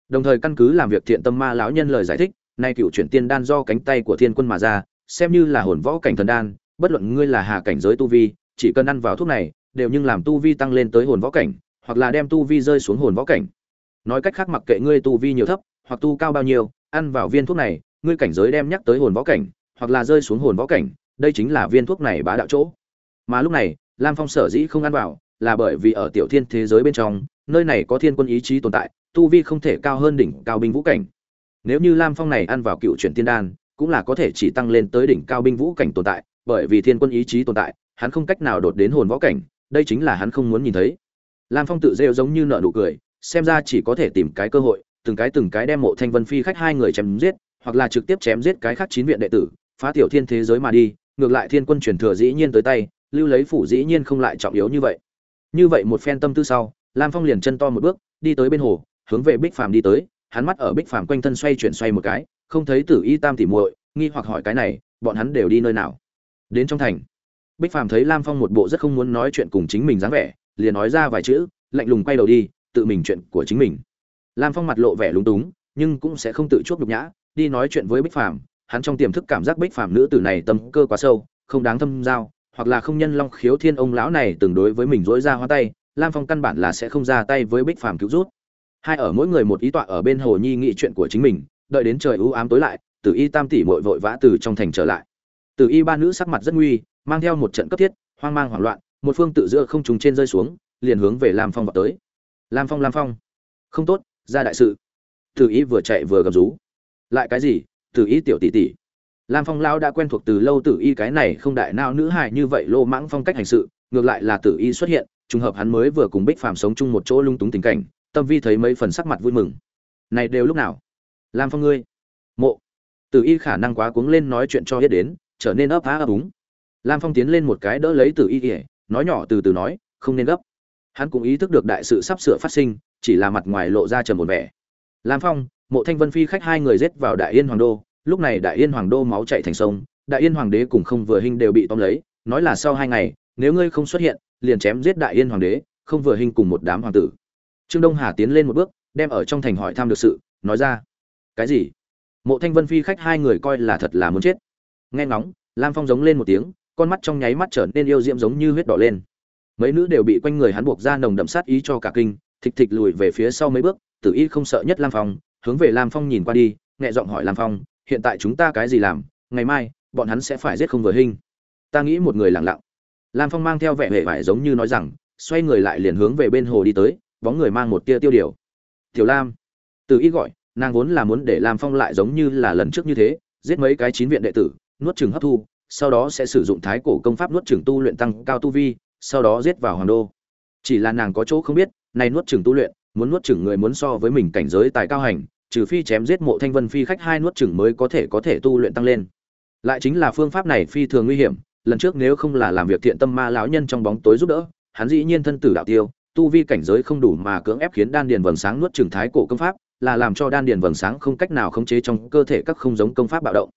S1: Đồng thời căn cứ làm việc thiện tâm ma lão nhân lời giải thích, nay cựu chuyển tiên đan do cánh tay của thiên quân mà ra, xem như là hồn võ cảnh thần đan, bất luận ngươi là hạ cảnh giới tu vi, chỉ cần ăn vào thuốc này, đều nhưng làm tu vi tăng lên tới hồn võ cảnh, hoặc là đem tu vi rơi xuống hồn võ cảnh. Nói cách khác mặc kệ ngươi tu vi nhiều thấp, hoặc tu cao bao nhiêu, ăn vào viên thuốc này ngươi cảnh giới đem nhắc tới hồn võ cảnh, hoặc là rơi xuống hồn võ cảnh, đây chính là viên thuốc này bá đạo chỗ. Mà lúc này, lam phong sở dĩ không ăn vào, là bởi vì ở tiểu thiên thế giới bên trong, nơi này có thiên quân ý chí tồn tại, tu vi không thể cao hơn đỉnh cao binh vũ cảnh. Nếu như lam phong này ăn vào cựu chuyển tiên đan, cũng là có thể chỉ tăng lên tới đỉnh cao binh vũ cảnh tồn tại, bởi vì thiên quân ý chí tồn tại, hắn không cách nào đột đến hồn võ cảnh, đây chính là hắn không muốn nhìn thấy. Lam phong tự rêu giống như nợ nụ cười, xem ra chỉ có thể tìm cái cơ hội, từng cái từng cái đem mộ thanh vân phi khách hai người chém giết hoặc là trực tiếp chém giết cái khác chín viện đệ tử, phá tiểu thiên thế giới mà đi, ngược lại thiên quân truyền thừa dĩ nhiên tới tay, lưu lấy phủ dĩ nhiên không lại trọng yếu như vậy. Như vậy một phen tâm tư sau, lam phong liền chân to một bước, đi tới bên hồ, hướng về bích phàm đi tới, hắn mắt ở bích phàm quanh thân xoay chuyển xoay một cái, không thấy tử y tam tỉ muội, nghi hoặc hỏi cái này, bọn hắn đều đi nơi nào? Đến trong thành. Bích phàm thấy lam phong một bộ rất không muốn nói chuyện cùng chính mình dáng vẻ, liền nói ra vài chữ, lạnh lùng quay đầu đi, tự mình chuyện của chính mình. Lam phong mặt lộ vẻ lúng túng, nhưng cũng sẽ không tự chuốc nhục nhã đi nói chuyện với bích phàm, hắn trong tiềm thức cảm giác bích phàm nữ tử này tâm cơ quá sâu, không đáng thâm giao, hoặc là không nhân long khiếu thiên ông lão này từng đối với mình dối ra hoa tay, lam phong căn bản là sẽ không ra tay với bích phàm cứu rút. Hai ở mỗi người một ý tọa ở bên hồ nhi nghị chuyện của chính mình, đợi đến trời u ám tối lại, tử y tam tỷ mội vội vã từ trong thành trở lại. Tử y ba nữ sắc mặt rất nguy, mang theo một trận cấp thiết, hoang mang hoảng loạn, một phương tự giữa không trùng trên rơi xuống, liền hướng về lam phong vào tới. Lam phong lam phong. Không tốt, ra đại sự. Tử y vừa chạy vừa gầm rú lại cái gì? Tử y tiểu tỷ tỷ. Lam phong lao đã quen thuộc từ lâu tử y cái này không đại nao nữ hài như vậy lô mãng phong cách hành sự, ngược lại là tử y xuất hiện, trùng hợp hắn mới vừa cùng bích phàm sống chung một chỗ lung túng tình cảnh, tâm vi thấy mấy phần sắc mặt vui mừng. Này đều lúc nào? Lam phong ngươi. Mộ. Tử y khả năng quá cuống lên nói chuyện cho hết đến, trở nên ấp á ấp úng. Lam phong tiến lên một cái đỡ lấy tử y ỉa nói nhỏ từ từ nói, không nên gấp. Hắn cũng ý thức được đại sự sắp sửa phát sinh, chỉ là mặt ngoài lộ ra trầm một vẻ. Lam phong mộ thanh vân phi khách hai người giết vào đại yên hoàng đô lúc này đại yên hoàng đô máu chạy thành sông đại yên hoàng đế cùng không vừa hình đều bị tóm lấy nói là sau hai ngày nếu ngươi không xuất hiện liền chém giết đại yên hoàng đế không vừa hình cùng một đám hoàng tử trương đông hà tiến lên một bước đem ở trong thành hỏi thăm được sự nói ra cái gì mộ thanh vân phi khách hai người coi là thật là muốn chết nghe ngóng lam phong giống lên một tiếng con mắt trong nháy mắt trở nên yêu diễm giống như huyết đỏ lên mấy nữ đều bị quanh người hắn buộc ra nồng đậm sát ý cho cả kinh thịch thịch lùi về phía sau mấy bước tử y không sợ nhất lam phong hướng về lam phong nhìn qua đi, nhẹ giọng hỏi lam phong, hiện tại chúng ta cái gì làm? Ngày mai, bọn hắn sẽ phải giết không vừa hình. Ta nghĩ một người lặng lặng. Lam phong mang theo vẻ hệ vải giống như nói rằng, xoay người lại liền hướng về bên hồ đi tới, bóng người mang một tia tiêu điều. Tiểu lam. Từ ý gọi, nàng vốn là muốn để lam phong lại giống như là lần trước như thế, giết mấy cái chín viện đệ tử, nuốt chừng hấp thu, sau đó sẽ sử dụng thái cổ công pháp nuốt chừng tu luyện tăng cao tu vi, sau đó giết vào hoàng đô. Chỉ là nàng có chỗ không biết, này nuốt chừng tu luyện muốn nuốt chửng người muốn so với mình cảnh giới tài cao hành, trừ phi chém giết mộ thanh vân phi khách hai nuốt chửng mới có thể có thể tu luyện tăng lên. Lại chính là phương pháp này phi thường nguy hiểm, lần trước nếu không là làm việc thiện tâm ma lão nhân trong bóng tối giúp đỡ, hắn dĩ nhiên thân tử đạo tiêu, tu vi cảnh giới không đủ mà cưỡng ép khiến đan điền vầng sáng nuốt chửng thái cổ công pháp, là làm cho đan điền vầng sáng không cách nào khống chế trong cơ thể các không giống công pháp bạo động.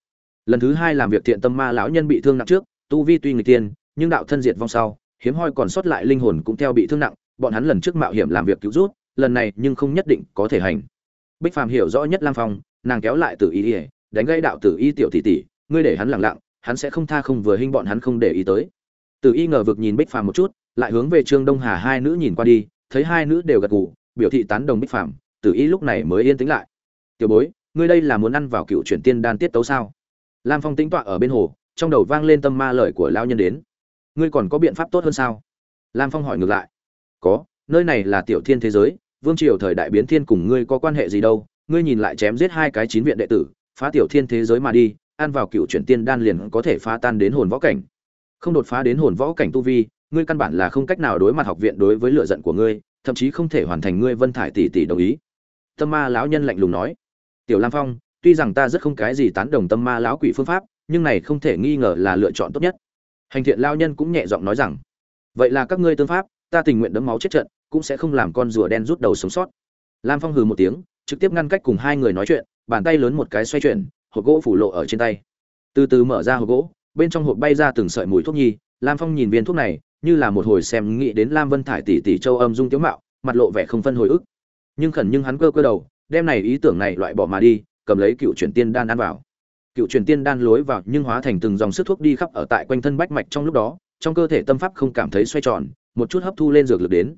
S1: Lần thứ hai làm việc thiện tâm ma lão nhân bị thương nặng trước, tu vi tuy người tiên, nhưng đạo thân diệt vong sau, hiếm hoi còn sót lại linh hồn cũng theo bị thương nặng, bọn hắn lần trước mạo hiểm làm việc cứu rút lần này nhưng không nhất định có thể hành. Bích phàm hiểu rõ nhất lam phong, nàng kéo lại từ y ỉa đánh gây đạo tử y tiểu tỷ tỷ, ngươi để hắn lặng lặng, hắn sẽ không tha không vừa hình bọn hắn không để ý tới. Tử y ngờ vực nhìn bích phàm một chút, lại hướng về trương đông hà hai nữ nhìn qua đi, thấy hai nữ đều gật gù, biểu thị tán đồng bích phàm, tử y lúc này mới yên tĩnh lại. Tiểu bối, ngươi đây là muốn ăn vào cựu chuyển tiên đan tiết tấu sao? Lam phong tĩnh tọa ở bên hồ, trong đầu vang lên tâm ma lời của lao nhân đến. Ngươi còn có biện pháp tốt hơn sao? Lam phong hỏi ngược lại. Có nơi này là tiểu thiên thế giới, vương triều thời đại biến thiên cùng ngươi có quan hệ gì đâu, ngươi nhìn lại chém giết hai cái chín viện đệ tử, phá tiểu thiên thế giới mà đi, ăn vào cựu chuyển tiên đan liền có thể phá tan đến hồn võ cảnh. Không đột phá đến hồn võ cảnh tu vi, ngươi căn bản là không cách nào đối mặt học viện đối với lựa giận của ngươi, thậm chí không thể hoàn thành ngươi vân thải tỷ tỷ đồng ý. Tâm ma lão nhân lạnh lùng nói. Tiểu lam phong, tuy rằng ta rất không cái gì tán đồng tâm ma lão quỷ phương pháp, nhưng này không thể nghi ngờ là lựa chọn tốt nhất. Hành thiện lao nhân cũng nhẹ giọng nói rằng, vậy là các ngươi tương pháp, ta tình nguyện đấm máu chết trận cũng sẽ không làm con rùa đen rút đầu sống sót. Lam phong hừ một tiếng, trực tiếp ngăn cách cùng hai người nói chuyện, bàn tay lớn một cái xoay chuyển, hộp gỗ phủ lộ ở trên tay. Từ từ mở ra hộp gỗ, bên trong hộp bay ra từng sợi mùi thuốc nhi, lam phong nhìn viên thuốc này, như là một hồi xem nghĩ đến lam vân thải tỷ tỷ châu âm dung tiếu mạo, mặt lộ vẻ không phân hồi ức. Nhưng khẩn nhưng hắn cơ cơ đầu, đem này ý tưởng này loại bỏ mà đi, cầm lấy cựu chuyển tiên đan ăn vào. Cựu truyền tiên đan lối vào nhưng hóa thành từng dòng sức thuốc đi khắp ở tại quanh thân bách mạch trong lúc đó, trong cơ thể tâm pháp không cảm thấy xoay tròn, một chút hấp thu lên dược lực đến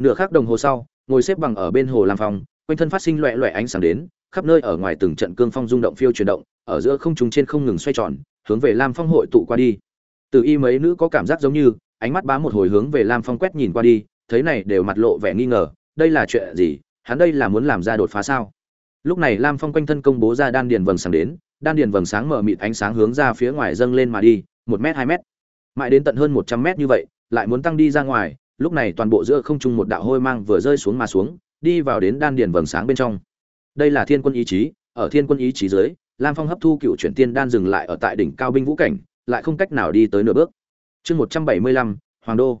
S1: nửa khắc đồng hồ sau, ngồi xếp bằng ở bên hồ làm phòng, quanh thân phát sinh loẹ loẹ ánh sáng đến, khắp nơi ở ngoài từng trận cương phong rung động phiêu chuyển động, ở giữa không trung trên không ngừng xoay tròn, hướng về lam phong hội tụ qua đi. Từ y mấy nữ có cảm giác giống như, ánh mắt bá một hồi hướng về lam phong quét nhìn qua đi, thấy này đều mặt lộ vẻ nghi ngờ, đây là chuyện gì, hắn đây là muốn làm ra đột phá sao? Lúc này lam phong quanh thân công bố ra đan điền vầng sáng đến, đan điền vầng sáng mở mịt ánh sáng hướng ra phía ngoài dâng lên mà đi, một m hai m mãi đến tận hơn một trăm m như vậy, lại muốn tăng đi ra ngoài lúc này toàn bộ giữa không trung một đạo hôi mang vừa rơi xuống mà xuống, đi vào đến đan điền vầng sáng bên trong. Đây là thiên quân ý chí, ở thiên quân ý chí dưới, lam phong hấp thu cựu chuyển tiên đan dừng lại ở tại đỉnh cao binh vũ cảnh, lại không cách nào đi tới nửa bước. Chương một trăm bảy mươi lăm, hoàng đô.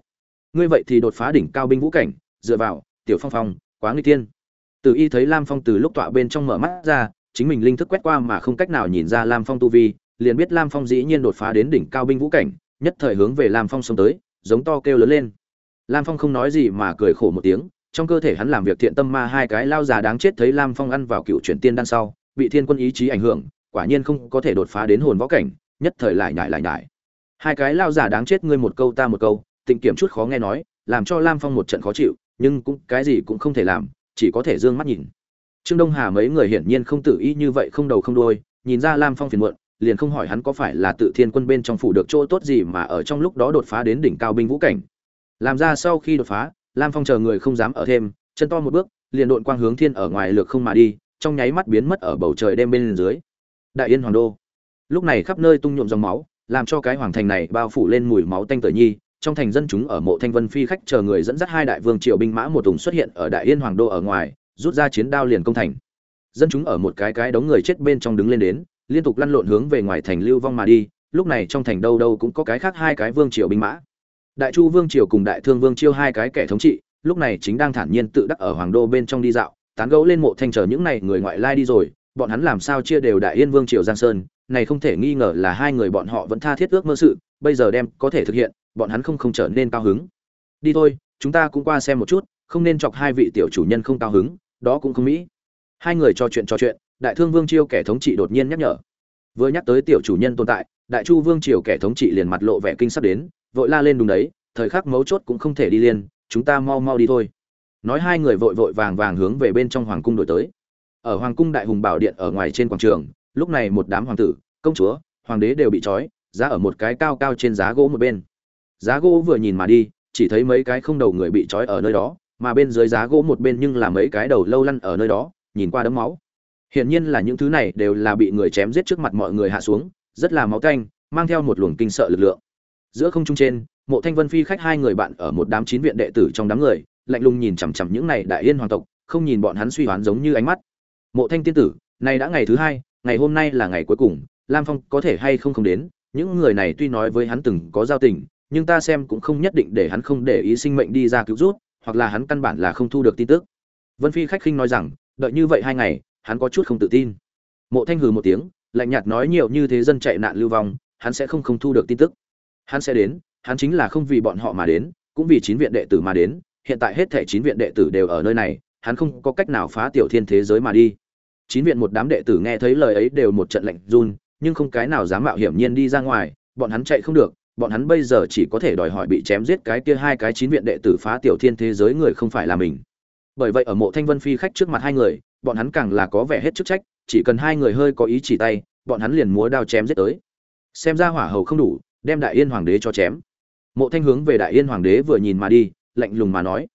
S1: Ngươi vậy thì đột phá đỉnh cao binh vũ cảnh, dựa vào, tiểu phong phong, quá nguy tiên từ y thấy lam phong từ lúc tọa bên trong mở mắt ra, chính mình linh thức quét qua mà không cách nào nhìn ra lam phong tu vi, liền biết lam phong dĩ nhiên đột phá đến đỉnh cao binh vũ cảnh, nhất thời hướng về lam phong xông tới, giống to kêu lớn lên lam phong không nói gì mà cười khổ một tiếng, trong cơ thể hắn làm việc thiện tâm ma hai cái lao già đáng chết thấy lam phong ăn vào cựu chuyển tiên đan sau, bị thiên quân ý chí ảnh hưởng, quả nhiên không có thể đột phá đến hồn võ cảnh, nhất thời lại nhải lại nhải hai cái lao già đáng chết ngươi một câu ta một câu, tịnh kiểm chút khó nghe nói, làm cho lam phong một trận khó chịu, nhưng cũng cái gì cũng không thể làm, chỉ có thể d ư ơ n g mắt nhìn. Trương đông hà mấy người hiển nhiên không tự ý như vậy không đầu không đôi nhìn ra lam phong phiền muộn, liền không hỏi hắn có phải là tự thiên quân bên trong phủ được chỗ tốt gì mà ở trong lúc đó đột phá đến đỉnh cao binh vũ cảnh làm ra sau khi đột phá, lam phong chờ người không dám ở thêm, chân to một bước, liền đội quang hướng thiên ở ngoài lược không mà đi, trong nháy mắt biến mất ở bầu trời đêm bên dưới. Đại yên hoàng đô. Lúc này khắp nơi tung nhuộm dòng máu, làm cho cái hoàng thành này bao phủ lên mùi máu tanh tử nhi, trong thành dân chúng ở mộ thanh vân phi khách chờ người dẫn dắt hai đại vương triều binh mã một tùng xuất hiện ở đại yên hoàng đô ở ngoài, rút ra chiến đao liền công thành. Dân chúng ở một cái cái đống người chết bên trong đứng lên đến, liên tục lăn lộn hướng về ngoài thành lưu vong mà đi, lúc này trong thành đâu đâu cũng có cái khác hai cái vương triều binh mã đại chu vương triều cùng đại thương vương chiêu hai cái kẻ thống trị, lúc này chính đang thản nhiên tự đắc ở hoàng đô bên trong đi dạo, tán gẫu lên mộ thanh chờ những này người ngoại lai đi rồi, bọn hắn làm sao chia đều đại yên vương triều giang sơn, này không thể nghi ngờ là hai người bọn họ vẫn tha thiết ước mơ sự, bây giờ đem có thể thực hiện, bọn hắn không không trở nên cao hứng. Đi thôi, chúng ta cũng qua xem một chút, không nên chọc hai vị tiểu chủ nhân không cao hứng, đó cũng không mỹ. Hai người trò chuyện trò chuyện, đại thương vương triều kẻ thống trị đột nhiên nhắc nhở. Vừa nhắc tới tiểu chủ nhân tồn tại, đại chu vương triều kẻ thống trị liền mặt lộ vẻ kinh sắp đến vội la lên đúng đấy, thời khắc mấu chốt cũng không thể đi liền, chúng ta mau mau đi thôi. Nói hai người vội vội vàng vàng hướng về bên trong hoàng cung đổi tới. Ở hoàng cung đại hùng bảo điện ở ngoài trên quảng trường, lúc này một đám hoàng tử, công chúa, hoàng đế đều bị trói, giá ở một cái cao cao trên giá gỗ một bên. Giá gỗ vừa nhìn mà đi, chỉ thấy mấy cái không đầu người bị trói ở nơi đó, mà bên dưới giá gỗ một bên nhưng là mấy cái đầu lâu lăn ở nơi đó, nhìn qua đấm máu. Hiển nhiên là những thứ này đều là bị người chém giết trước mặt mọi người hạ xuống, rất là máu tanh, mang theo một luồng kinh sợ lực lượng giữa không trung trên, mộ thanh vân phi khách hai người bạn ở một đám chín viện đệ tử trong đám người, lạnh lùng nhìn chằm chằm những này đại yên hoàng tộc, không nhìn bọn hắn suy đoán giống như ánh mắt. Mộ thanh tiên tử, này đã ngày thứ hai, ngày hôm nay là ngày cuối cùng, lam phong có thể hay không không đến? Những người này tuy nói với hắn từng có giao tình, nhưng ta xem cũng không nhất định để hắn không để ý sinh mệnh đi ra cứu rút hoặc là hắn căn bản là không thu được tin tức. Vân phi khách khinh nói rằng, đợi như vậy hai ngày, hắn có chút không tự tin. Mộ thanh hừ một tiếng, lạnh nhạt nói nhiều như thế dân chạy nạn lưu vong, hắn sẽ không không thu được tin tức hắn sẽ đến, hắn chính là không vì bọn họ mà đến, cũng vì chín viện đệ tử mà đến, hiện tại hết thảy chín viện đệ tử đều ở nơi này, hắn không có cách nào phá tiểu thiên thế giới mà đi. Chín viện một đám đệ tử nghe thấy lời ấy đều một trận lạnh run, nhưng không cái nào dám mạo hiểm nhiên đi ra ngoài, bọn hắn chạy không được, bọn hắn bây giờ chỉ có thể đòi hỏi bị chém giết cái kia hai cái chín viện đệ tử phá tiểu thiên thế giới người không phải là mình. Bởi vậy ở mộ thanh vân phi khách trước mặt hai người, bọn hắn càng là có vẻ hết chức trách, chỉ cần hai người hơi có ý chỉ tay, bọn hắn liền múa đao chém giết tới. Xem ra hỏa hầu không đủ đem đại yên hoàng đế cho chém. Mộ thanh hướng về đại yên hoàng đế vừa nhìn mà đi, lạnh lùng mà nói.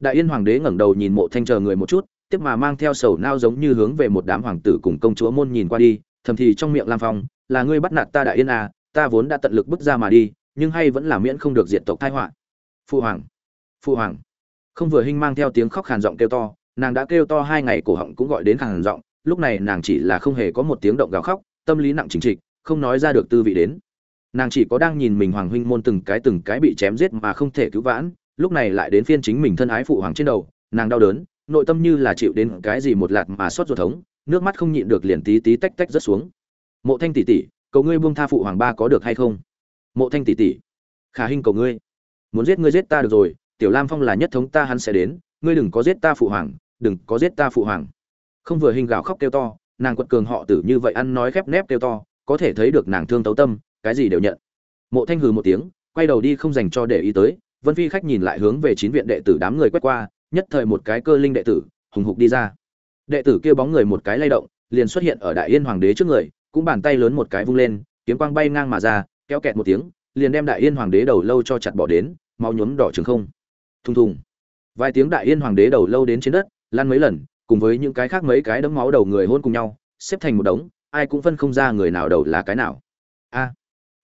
S1: Đại yên hoàng đế ngẩng đầu nhìn mộ thanh chờ người một chút, tiếp mà mang theo sầu nao giống như hướng về một đám hoàng tử cùng công chúa môn nhìn qua đi, thầm thì trong miệng lam phong, là ngươi bắt nạt ta đại yên à ta vốn đã tận lực bước ra mà đi, nhưng hay vẫn là miễn không được diện tộc thai họa. Phụ hoàng phụ hoàng. Không vừa hinh mang theo tiếng khóc khàn giọng kêu to, nàng đã kêu to hai ngày cổ họng cũng gọi đến khàn giọng, lúc này nàng chỉ là không hề có một tiếng động gào khóc, tâm lý nặng chính trịch, không nói ra được tư vị đến nàng chỉ có đang nhìn mình hoàng huynh môn từng cái từng cái bị chém giết mà không thể cứu vãn, lúc này lại đến phiên chính mình thân ái phụ hoàng trên đầu, nàng đau đớn, nội tâm như là chịu đến cái gì một lạt mà xót ruột thống, nước mắt không nhịn được liền tí tí tách tách rất xuống. Mộ thanh tỷ tỷ, cầu ngươi buông tha phụ hoàng ba có được hay không? Mộ thanh tỷ tỷ, khả hình cầu ngươi. Muốn giết ngươi giết ta được rồi, tiểu lam phong là nhất thống ta hắn sẽ đến, ngươi đừng có giết ta phụ hoàng, đừng có giết ta phụ hoàng. Không vừa hình gào khóc kêu to, nàng quật cường họ tử như vậy ăn nói khép nép kêu to, có thể thấy được nàng thương tấu tâm cái gì đều nhận. Mộ thanh hừ một tiếng, quay đầu đi không dành cho để ý tới, vân phi khách nhìn lại hướng về chín viện đệ tử đám người quét qua, nhất thời một cái cơ linh đệ tử, hùng hục đi ra. Đệ tử kia bóng người một cái lay động, liền xuất hiện ở đại yên hoàng đế trước người, cũng bàn tay lớn một cái vung lên, kiếm quang bay ngang mà ra, kéo kẹt một tiếng, liền đem đại yên hoàng đế đầu lâu cho chặt bỏ đến, máu nhuốm đỏ trường không. Thùng thùng. Vài tiếng đại yên hoàng đế đầu lâu đến trên đất, lăn mấy lần, cùng với những cái khác mấy cái đấm máu đầu người hôn cùng nhau, xếp thành một đống, ai cũng phân không ra người nào đầu là cái nào. A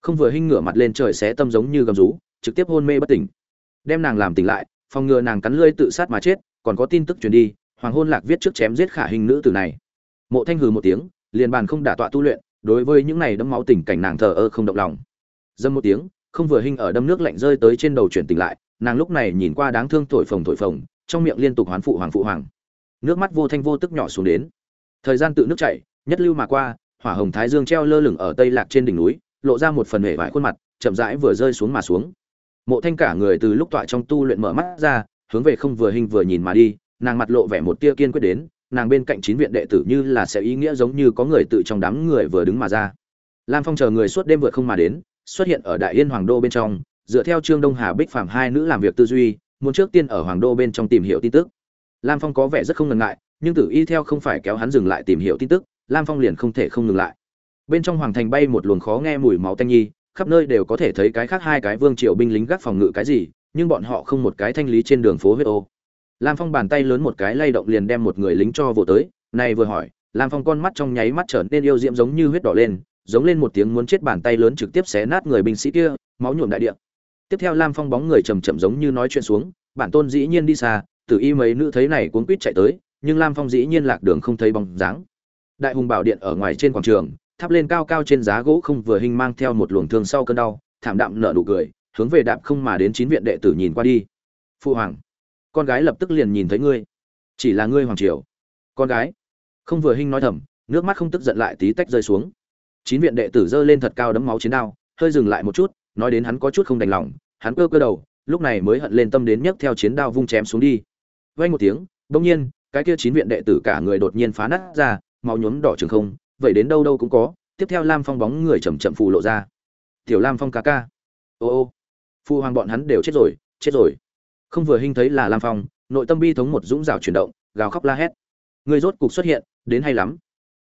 S1: không vừa hinh ngửa mặt lên trời xé tâm giống như gầm rú, trực tiếp hôn mê bất tỉnh. Đem nàng làm tỉnh lại, phòng ngừa nàng cắn lưỡi tự sát mà chết, còn có tin tức truyền đi, hoàng hôn lạc viết trước chém giết khả hình nữ tử này. Mộ thanh hừ một tiếng, liền bàn không đả tọa tu luyện, đối với những này đấm máu tình cảnh nàng thờ ơ không động lòng. Dâm một tiếng, không vừa hinh ở đâm nước lạnh rơi tới trên đầu chuyển tỉnh lại, nàng lúc này nhìn qua đáng thương thổi phồng thổi phồng, trong miệng liên tục hoán phụ hoàng phụ hoàng. Nước mắt vô thanh vô tức nhỏ xuống đến. Thời gian tự nước chảy, nhất lưu mà qua, hỏa hồng thái dương treo lơ lửng ở tây lạc trên đỉnh núi lộ ra một phần hệ vải khuôn mặt, chậm rãi vừa rơi xuống mà xuống. Mộ thanh cả người từ lúc tọa trong tu luyện mở mắt ra, hướng về không vừa hình vừa nhìn mà đi, nàng mặt lộ vẻ một tia kiên quyết đến, nàng bên cạnh chín viện đệ tử như là sẽ ý nghĩa giống như có người tự trong đám người vừa đứng mà ra. Lam phong chờ người suốt đêm vượt không mà đến, xuất hiện ở đại yên hoàng đô bên trong, dựa theo trương đông hà bích phạm hai nữ làm việc tư duy, muốn trước tiên ở hoàng đô bên trong tìm hiểu tin tức. Lam phong có vẻ rất không ngần ngại, nhưng tử y theo không phải kéo hắn dừng lại tìm hiểu tin tức, lam phong liền không thể không ngừng lại bên trong hoàng thành bay một luồng khó nghe mùi máu tanh nhi, khắp nơi đều có thể thấy cái khác hai cái vương triều binh lính gác phòng ngự cái gì, nhưng bọn họ không một cái thanh lý trên đường phố huyết ô. Lam phong bàn tay lớn một cái lay động liền đem một người lính cho vỗ tới, này vừa hỏi, lam phong con mắt trong nháy mắt trở nên yêu diễm giống như huyết đỏ lên, giống lên một tiếng muốn chết bàn tay lớn trực tiếp xé nát người binh sĩ kia, máu nhuộm đại địa. Tiếp theo lam phong bóng người chầm chậm giống như nói chuyện xuống, bản tôn dĩ nhiên đi xa tử y mấy nữ thấy này cuốn quýt chạy tới, nhưng lam phong dĩ nhiên lạc đường không thấy bóng dáng. Đại hùng bảo điện ở ngoài trên quảng trường thắp lên cao cao trên giá gỗ không vừa hình mang theo một luồng thương sau cơn đau, thảm đạm nở nụ cười, hướng về đạp không mà đến chín viện đệ tử nhìn qua đi. Phụ hoàng, con gái lập tức liền nhìn thấy ngươi. Chỉ là ngươi hoàng triều. Con gái, không vừa hình nói thầm, nước mắt không tức giận lại tí tách rơi xuống. Chín viện đệ tử giơ lên thật cao đấm máu chiến đao, hơi dừng lại một chút, nói đến hắn có chút không đành lòng, hắn cơ cơ đầu, lúc này mới hận lên tâm đến nhấc theo chiến đao vung chém xuống đi. Vay một tiếng, bỗng nhiên, cái kia chín viện đệ tử cả người đột nhiên phá nát ra, máu nhuốm đỏ trường không vậy đến đâu đâu cũng có, tiếp theo lam phong bóng người chầm chậm phù lộ ra. Tiểu lam phong ca ca. Ô ô. Phu hoàng bọn hắn đều chết rồi chết rồi. Không vừa hình thấy là lam phong, nội tâm bi thống một dũng rào chuyển động, gào khóc la hét. Người rốt cục xuất hiện, đến hay lắm.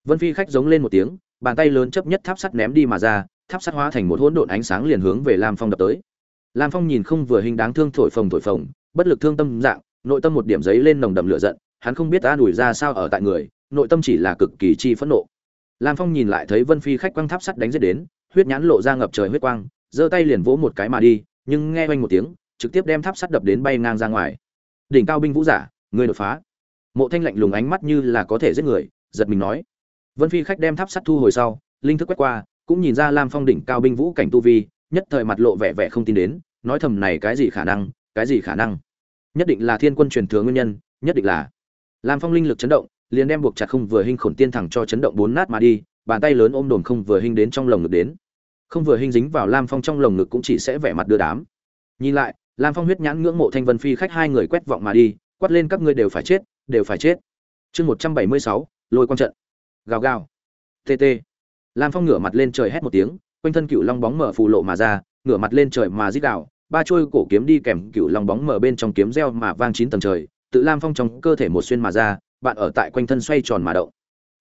S1: Vân phi khách giống lên một tiếng, bàn tay lớn chấp nhất tháp sắt ném đi mà ra, tháp sắt hóa thành một hỗn độn ánh sáng liền hướng về lam phong đập tới. Lam phong nhìn không vừa hình đáng thương thổi phồng thổi phồng, bất lực thương tâm dạng, nội tâm một điểm giấy lên nồng đậm lửa giận, hắn không biết ta đùi ra sao ở tại người, nội tâm chỉ là cực kỳ chi phẫn nộ lam phong nhìn lại thấy vân phi khách quang tháp sắt đánh giết đến, huyết nhãn lộ ra ngập trời huyết quang, giơ tay liền vỗ một cái mà đi, nhưng nghe vang một tiếng, trực tiếp đem tháp sắt đập đến bay ngang ra ngoài. Đỉnh cao binh vũ giả, người đột phá. Mộ thanh lạnh lùng ánh mắt như là có thể giết người, giật mình nói. Vân phi khách đem tháp sắt thu hồi sau, linh thức quét qua, cũng nhìn ra lam phong đỉnh cao binh vũ cảnh tu vi, nhất thời mặt lộ vẻ vẻ không tin đến, nói thầm này cái gì khả năng, cái gì khả năng? Nhất định là thiên quân truyền thừa nguyên nhân, nhất định là. Lam phong linh lực chấn động liền đem buộc chặt không vừa hình khổn tiên thẳng cho chấn động bốn nát mà đi, bàn tay lớn ôm đồm không vừa hình đến trong lồng ngực đến. Không vừa hình dính vào lam phong trong lồng ngực cũng chỉ sẽ vẻ mặt đưa đám. Nhìn lại, lam phong huyết nhãn ngưỡng mộ thanh vân phi khách hai người quét vọng mà đi, quát lên các ngươi đều phải chết, đều phải chết. Chương một trăm bảy mươi sáu, lôi quang trận. Gào gào. Tt lam phong ngửa mặt lên trời hét một tiếng, quanh thân cựu long bóng mở phù lộ mà ra, ngửa mặt lên trời mà dít đạo ba trôi cổ kiếm đi kèm cựu long bóng mở bên trong kiếm reo mà vang chín tầng trời, tự lam phong trong cơ thể một xuyên mà ra bạn ở tại quanh thân xoay tròn mà động.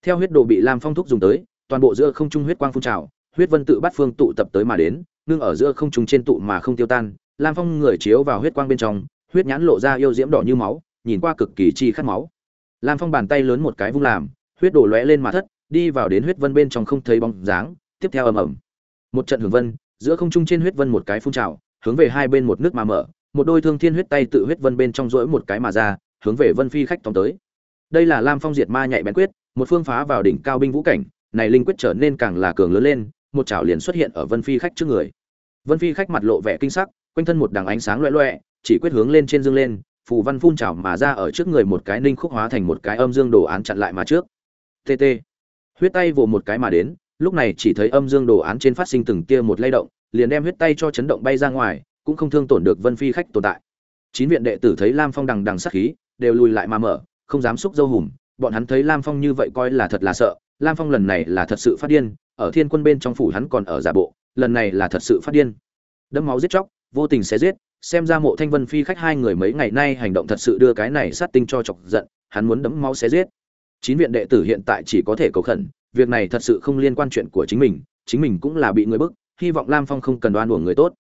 S1: Theo huyết đồ bị lam phong thúc dùng tới, toàn bộ giữa không trung huyết quang phun trào, huyết vân tự bắt phương tụ tập tới mà đến nương ở giữa không trung trên tụ mà không tiêu tan, lam phong người chiếu vào huyết quang bên trong, huyết nhãn lộ ra yêu diễm đỏ như máu, nhìn qua cực kỳ chi khát máu. Lam phong bàn tay lớn một cái vung làm, huyết đổ lóe lên mà thất, đi vào đến huyết vân bên trong không thấy bóng dáng, tiếp theo ầm ầm. Một trận hưởng vân, giữa không trung trên huyết vân một cái phun trào, hướng về hai bên một nước mà mở, một đôi thương thiên huyết tay tự huyết vân bên trong rỗi một cái mà ra, hướng về vân phi khách tóm tới đây là lam phong diệt ma nhạy bén quyết, một phương phá vào đỉnh cao binh vũ cảnh, này linh quyết trở nên càng là cường lớn lên, một chảo liền xuất hiện ở vân phi khách trước người. Vân phi khách mặt lộ vẻ kinh sắc, quanh thân một đằng ánh sáng loẹ loẹ, chỉ quyết hướng lên trên dương lên, phù văn phun trào mà ra ở trước người một cái ninh khúc hóa thành một cái âm dương đồ án chặn lại mà trước. Tt huyết tay vồ một cái mà đến, lúc này chỉ thấy âm dương đồ án trên phát sinh từng tia một lay động, liền đem huyết tay cho chấn động bay ra ngoài, cũng không thương tổn được vân phi khách tồn tại. Chín viện đệ tử thấy lam phong đằng đằng sắc khí, đều lùi lại mà mở không dám xúc dâu hùm, bọn hắn thấy lam phong như vậy coi là thật là sợ, lam phong lần này là thật sự phát điên, ở thiên quân bên trong phủ hắn còn ở giả bộ, lần này là thật sự phát điên. Đẫm máu giết chóc, vô tình sẽ giết, xem ra mộ thanh vân phi khách hai người mấy ngày nay hành động thật sự đưa cái này sát tinh cho chọc giận, hắn muốn đẫm máu sẽ giết. Chín viện đệ tử hiện tại chỉ có thể cầu khẩn, việc này thật sự không liên quan chuyện của chính mình chính mình cũng là bị người bức, hy vọng lam phong không cần đoan uổng người tốt.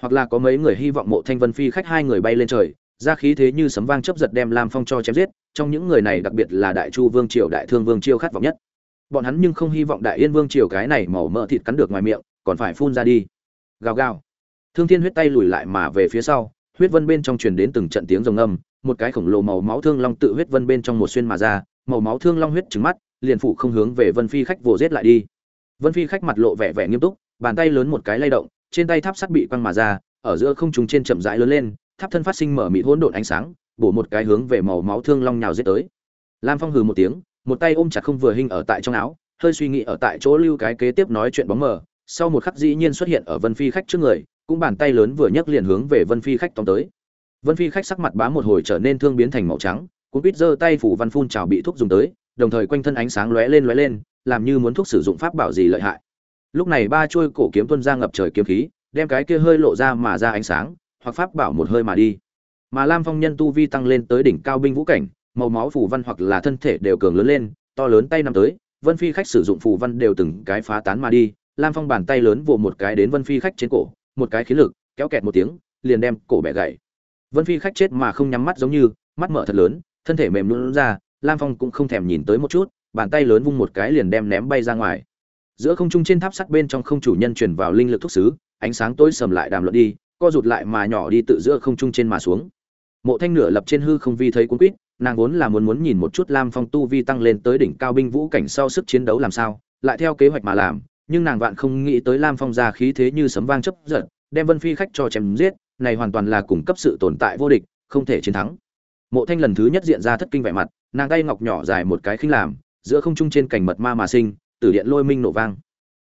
S1: Hoặc là có mấy người hy vọng mộ thanh vân phi khách hai người bay lên trời, ra khí thế như sấm vang chấp giật đem lam phong cho chém giết trong những người này đặc biệt là đại chu vương triều, đại thương vương chiêu khát vọng nhất. Bọn hắn nhưng không hy vọng đại yên vương triều cái này màu mỡ thịt cắn được ngoài miệng, còn phải phun ra đi. Gào gào. Thương thiên huyết tay lùi lại mà về phía sau, huyết vân bên trong truyền đến từng trận tiếng rồng âm, một cái khổng lồ màu máu thương long tự huyết vân bên trong một xuyên mà ra, màu máu thương long huyết trứng mắt, liền phụ không hướng về vân phi khách vồ giết lại đi. Vân phi khách mặt lộ vẻ vẻ nghiêm túc, bàn tay lớn một cái lay động, trên tay tháp sắt bị quăng mà ra, ở giữa không trùng trên chậm rãi lớn lên, tháp thân phát sinh mở mịt hỗn độn ánh sáng bổ một cái hướng về màu máu thương long nhào giết tới. Lam phong hừ một tiếng, một tay ôm chặt không vừa hình ở tại trong áo, hơi suy nghĩ ở tại chỗ lưu cái kế tiếp nói chuyện bóng mờ. Sau một khắc dĩ nhiên xuất hiện ở vân phi khách trước người, cũng bàn tay lớn vừa nhấc liền hướng về vân phi khách tóm tới. Vân phi khách sắc mặt bá một hồi trở nên thương biến thành màu trắng cũng biết giơ tay phủ văn phun trào bị thuốc dùng tới, đồng thời quanh thân ánh sáng lóe lên lóe lên, làm như muốn thuốc sử dụng pháp bảo gì lợi hại. Lúc này ba chuôi cổ kiếm tuân ra ngập trời kiếm khí, đem cái kia hơi lộ ra mà ra ánh sáng, hoặc pháp bảo một hơi mà đi mà lam phong nhân tu vi tăng lên tới đỉnh cao binh vũ cảnh, màu máu phù văn hoặc là thân thể đều cường lớn lên, to lớn tay nằm tới, vân phi khách sử dụng phù văn đều từng cái phá tán mà đi, lam phong bàn tay lớn vồ một cái đến vân phi khách trên cổ, một cái khí lực, kéo kẹt một tiếng, liền đem cổ bẻ gãy. Vân phi khách chết mà không nhắm mắt giống như, mắt mở thật lớn, thân thể mềm luôn ra, lam phong cũng không thèm nhìn tới một chút, bàn tay lớn vung một cái liền đem ném bay ra ngoài. Giữa không trung trên tháp sắt bên trong không chủ nhân truyền vào linh lực thúc xứ, ánh sáng tối sầm lại đàm luận đi, co rụt lại mà nhỏ đi tự giữa không trung trên mà xuống mộ thanh nửa lập trên hư không vi thấy cuốn quýt, nàng vốn là muốn muốn nhìn một chút lam phong tu vi tăng lên tới đỉnh cao binh vũ cảnh sau sức chiến đấu làm sao, lại theo kế hoạch mà làm, nhưng nàng vạn không nghĩ tới lam phong ra khí thế như sấm vang chấp giật, đem vân phi khách cho chém giết, này hoàn toàn là cung cấp sự tồn tại vô địch, không thể chiến thắng. Mộ thanh lần thứ nhất diện ra thất kinh vẻ mặt, nàng tay ngọc nhỏ dài một cái khinh làm, giữa không trung trên cảnh mật ma mà sinh, tử điện lôi minh nổ vang.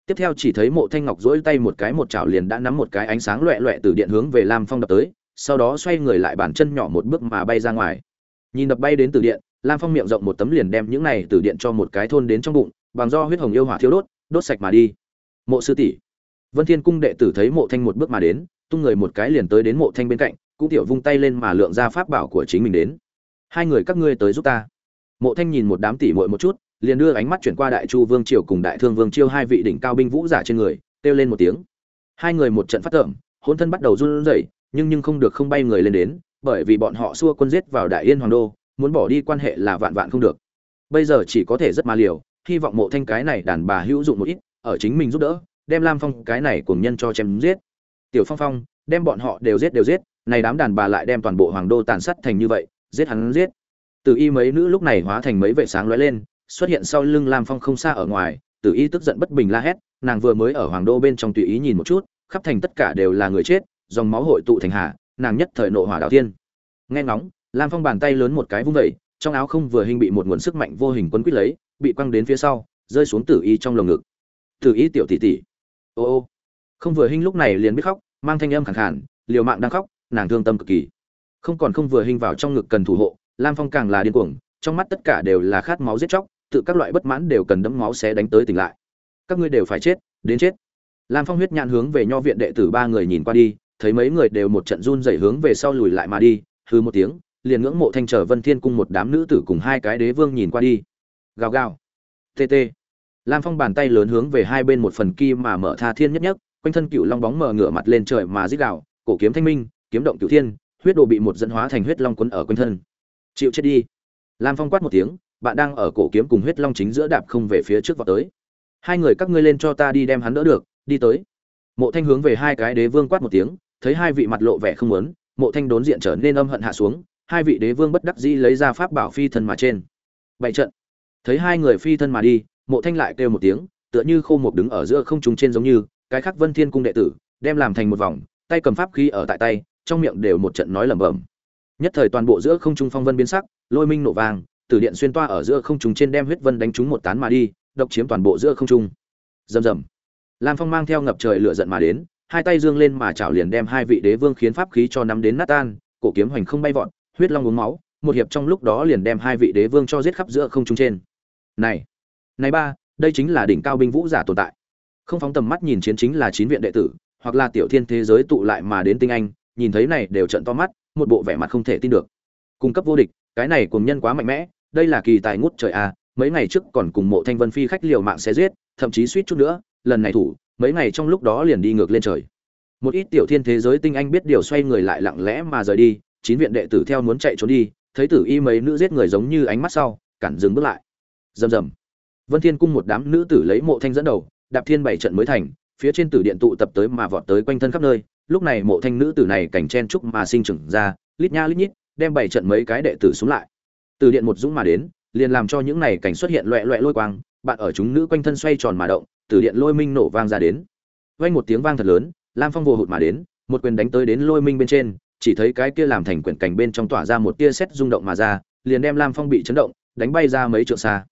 S1: Tiếp theo chỉ thấy mộ thanh ngọc dỗi tay một cái một chảo liền đã nắm một cái ánh sáng loẹ loẹ từ điện hướng về lam phong đập tới sau đó xoay người lại bàn chân nhỏ một bước mà bay ra ngoài. Nhìn đập bay đến từ điện, lam phong miệng rộng một tấm liền đem những này từ điện cho một cái thôn đến trong bụng, bằng do huyết hồng yêu hỏa thiếu đốt đốt sạch mà đi. Mộ sư tỷ. Vân thiên cung đệ tử thấy mộ thanh một bước mà đến, tung người một cái liền tới đến mộ thanh bên cạnh, cũng tiểu vung tay lên mà lượng ra pháp bảo của chính mình đến. Hai người các ngươi tới giúp ta. Mộ thanh nhìn một đám tỷ muội một chút, liền đưa ánh mắt chuyển qua đại chu vương triều cùng đại thương vương chiêu hai vị đỉnh cao binh vũ giả trên người, kêu lên một tiếng. Hai người một trận phát tởm hôn thân bắt đầu run rẩy nhưng nhưng không được không bay người lên đến, bởi vì bọn họ xua quân giết vào đại yên hoàng đô, muốn bỏ đi quan hệ là vạn vạn không được. Bây giờ chỉ có thể rất ma liều, hy vọng mộ thanh cái này đàn bà hữu dụng một ít, ở chính mình giúp đỡ, đem lam phong cái này cùng nhân cho chém giết. Tiểu phong phong, đem bọn họ đều giết đều giết, này đám đàn bà lại đem toàn bộ hoàng đô tàn sát thành như vậy, giết hắn giết. Từ y mấy nữ lúc này hóa thành mấy vệ sáng lóe lên, xuất hiện sau lưng lam phong không xa ở ngoài từ y tức giận bất bình la hét, nàng vừa mới ở hoàng đô bên trong tùy ý nhìn một chút, khắp thành tất cả đều là người chết dòng máu hội tụ thành hạ nàng nhất thời nộ hỏa đạo tiên nghe ngóng, lam phong bàn tay lớn một cái vung vẩy trong áo không vừa hình bị một nguồn sức mạnh vô hình quấn quýt lấy, bị quăng đến phía sau, rơi xuống tử y trong lồng ngực. Tử y tiểu tỷ tỷ. Ô ô. Không vừa hình lúc này liền biết khóc, mang thanh âm khẳng khản liều mạng đang khóc, nàng thương tâm cực kỳ. Không còn không vừa hình vào trong ngực cần thủ hộ, lam phong càng là điên cuồng, trong mắt tất cả đều là khát máu giết chóc, tự các loại bất mãn đều cần đấm máu xé đánh tới tỉnh lại. Các ngươi đều phải chết, đến chết. Lam phong huyết nhạn hướng về nho viện đệ tử ba người nhìn qua đi thấy mấy người đều một trận run rẩy hướng về sau lùi lại mà đi, hừ một tiếng, liền ngưỡng mộ thanh trở vân thiên cung một đám nữ tử cùng hai cái đế vương nhìn qua đi. Gào gào. Tt lam phong bàn tay lớn hướng về hai bên một phần kim mà mở tha thiên nhất nhất, quanh thân cựu long bóng mở ngửa mặt lên trời mà rít gào, cổ kiếm thanh minh, kiếm động cửu thiên, huyết đồ bị một dẫn hóa thành huyết long quấn ở quanh thân. Chịu chết đi. Lam phong quát một tiếng, bạn đang ở cổ kiếm cùng huyết long chính giữa đạp không về phía trước vọt tới. Hai người các ngươi lên cho ta đi đem hắn đỡ được, đi tới. Mộ thanh hướng về hai cái đế vương quát một tiếng thấy hai vị mặt lộ vẻ không muốn, mộ thanh đốn diện trở nên âm hận hạ xuống, hai vị đế vương bất đắc dĩ lấy ra pháp bảo phi thân mà trên. Bảy trận. Thấy hai người phi thân mà đi, mộ thanh lại kêu một tiếng, tựa như khô mục đứng ở giữa không trung trên giống như, cái khắc vân thiên cung đệ tử, đem làm thành một vòng, tay cầm pháp khí ở tại tay, trong miệng đều một trận nói lẩm bẩm. Nhất thời toàn bộ giữa không trung phong vân biến sắc, lôi minh nổ vàng tử điện xuyên toa ở giữa không trung trên đem huyết vân đánh trúng một tán mà đi, độc chiếm toàn bộ giữa không trung. Rầm rầm. Lam phong mang theo ngập trời lửa giận mà đến hai tay dương lên mà chảo liền đem hai vị đế vương khiến pháp khí cho nắm đến nát tan, cổ kiếm hoành không bay vọt, huyết long uống máu, một hiệp trong lúc đó liền đem hai vị đế vương cho giết khắp giữa không trung trên. Này này ba, đây chính là đỉnh cao binh vũ giả tồn tại. Không phóng tầm mắt nhìn chiến chính là chín viện đệ tử, hoặc là tiểu thiên thế giới tụ lại mà đến tinh anh, nhìn thấy này đều trận to mắt, một bộ vẻ mặt không thể tin được. Cung cấp vô địch, cái này cùng nhân quá mạnh mẽ, đây là kỳ tài ngút trời a mấy ngày trước còn cùng mộ thanh vân phi khách liều mạng sẽ giết, thậm chí suýt chút nữa, lần này thủ mấy ngày trong lúc đó liền đi ngược lên trời. Một ít tiểu thiên thế giới tinh anh biết điều xoay người lại lặng lẽ mà rời đi, chín viện đệ tử theo muốn chạy trốn đi, thấy tử y mấy nữ giết người giống như ánh mắt sau, cản dừng bước lại. Rầm rầm. Vân thiên cung một đám nữ tử lấy mộ thanh dẫn đầu, đạp thiên bảy trận mới thành, phía trên tử điện tụ tập tới mà vọt tới quanh thân khắp nơi. Lúc này mộ thanh nữ tử này cảnh chen trúc mà sinh trưởng ra, lít nha lít nhít, đem bảy trận mấy cái đệ tử xuống lại. Từ điện một dũng mà đến, liền làm cho những này cảnh xuất hiện loẹ loẹ lôi quang, bạn ở chúng nữ quanh thân xoay tròn mà động từ điện lôi minh nổ vang ra đến. Vang một tiếng vang thật lớn, lam phong vô hụt mà đến, một quyền đánh tới đến lôi minh bên trên, chỉ thấy cái kia làm thành quyển cảnh bên trong tỏa ra một tia sét rung động mà ra, liền đem lam phong bị chấn động, đánh bay ra mấy trượng xa.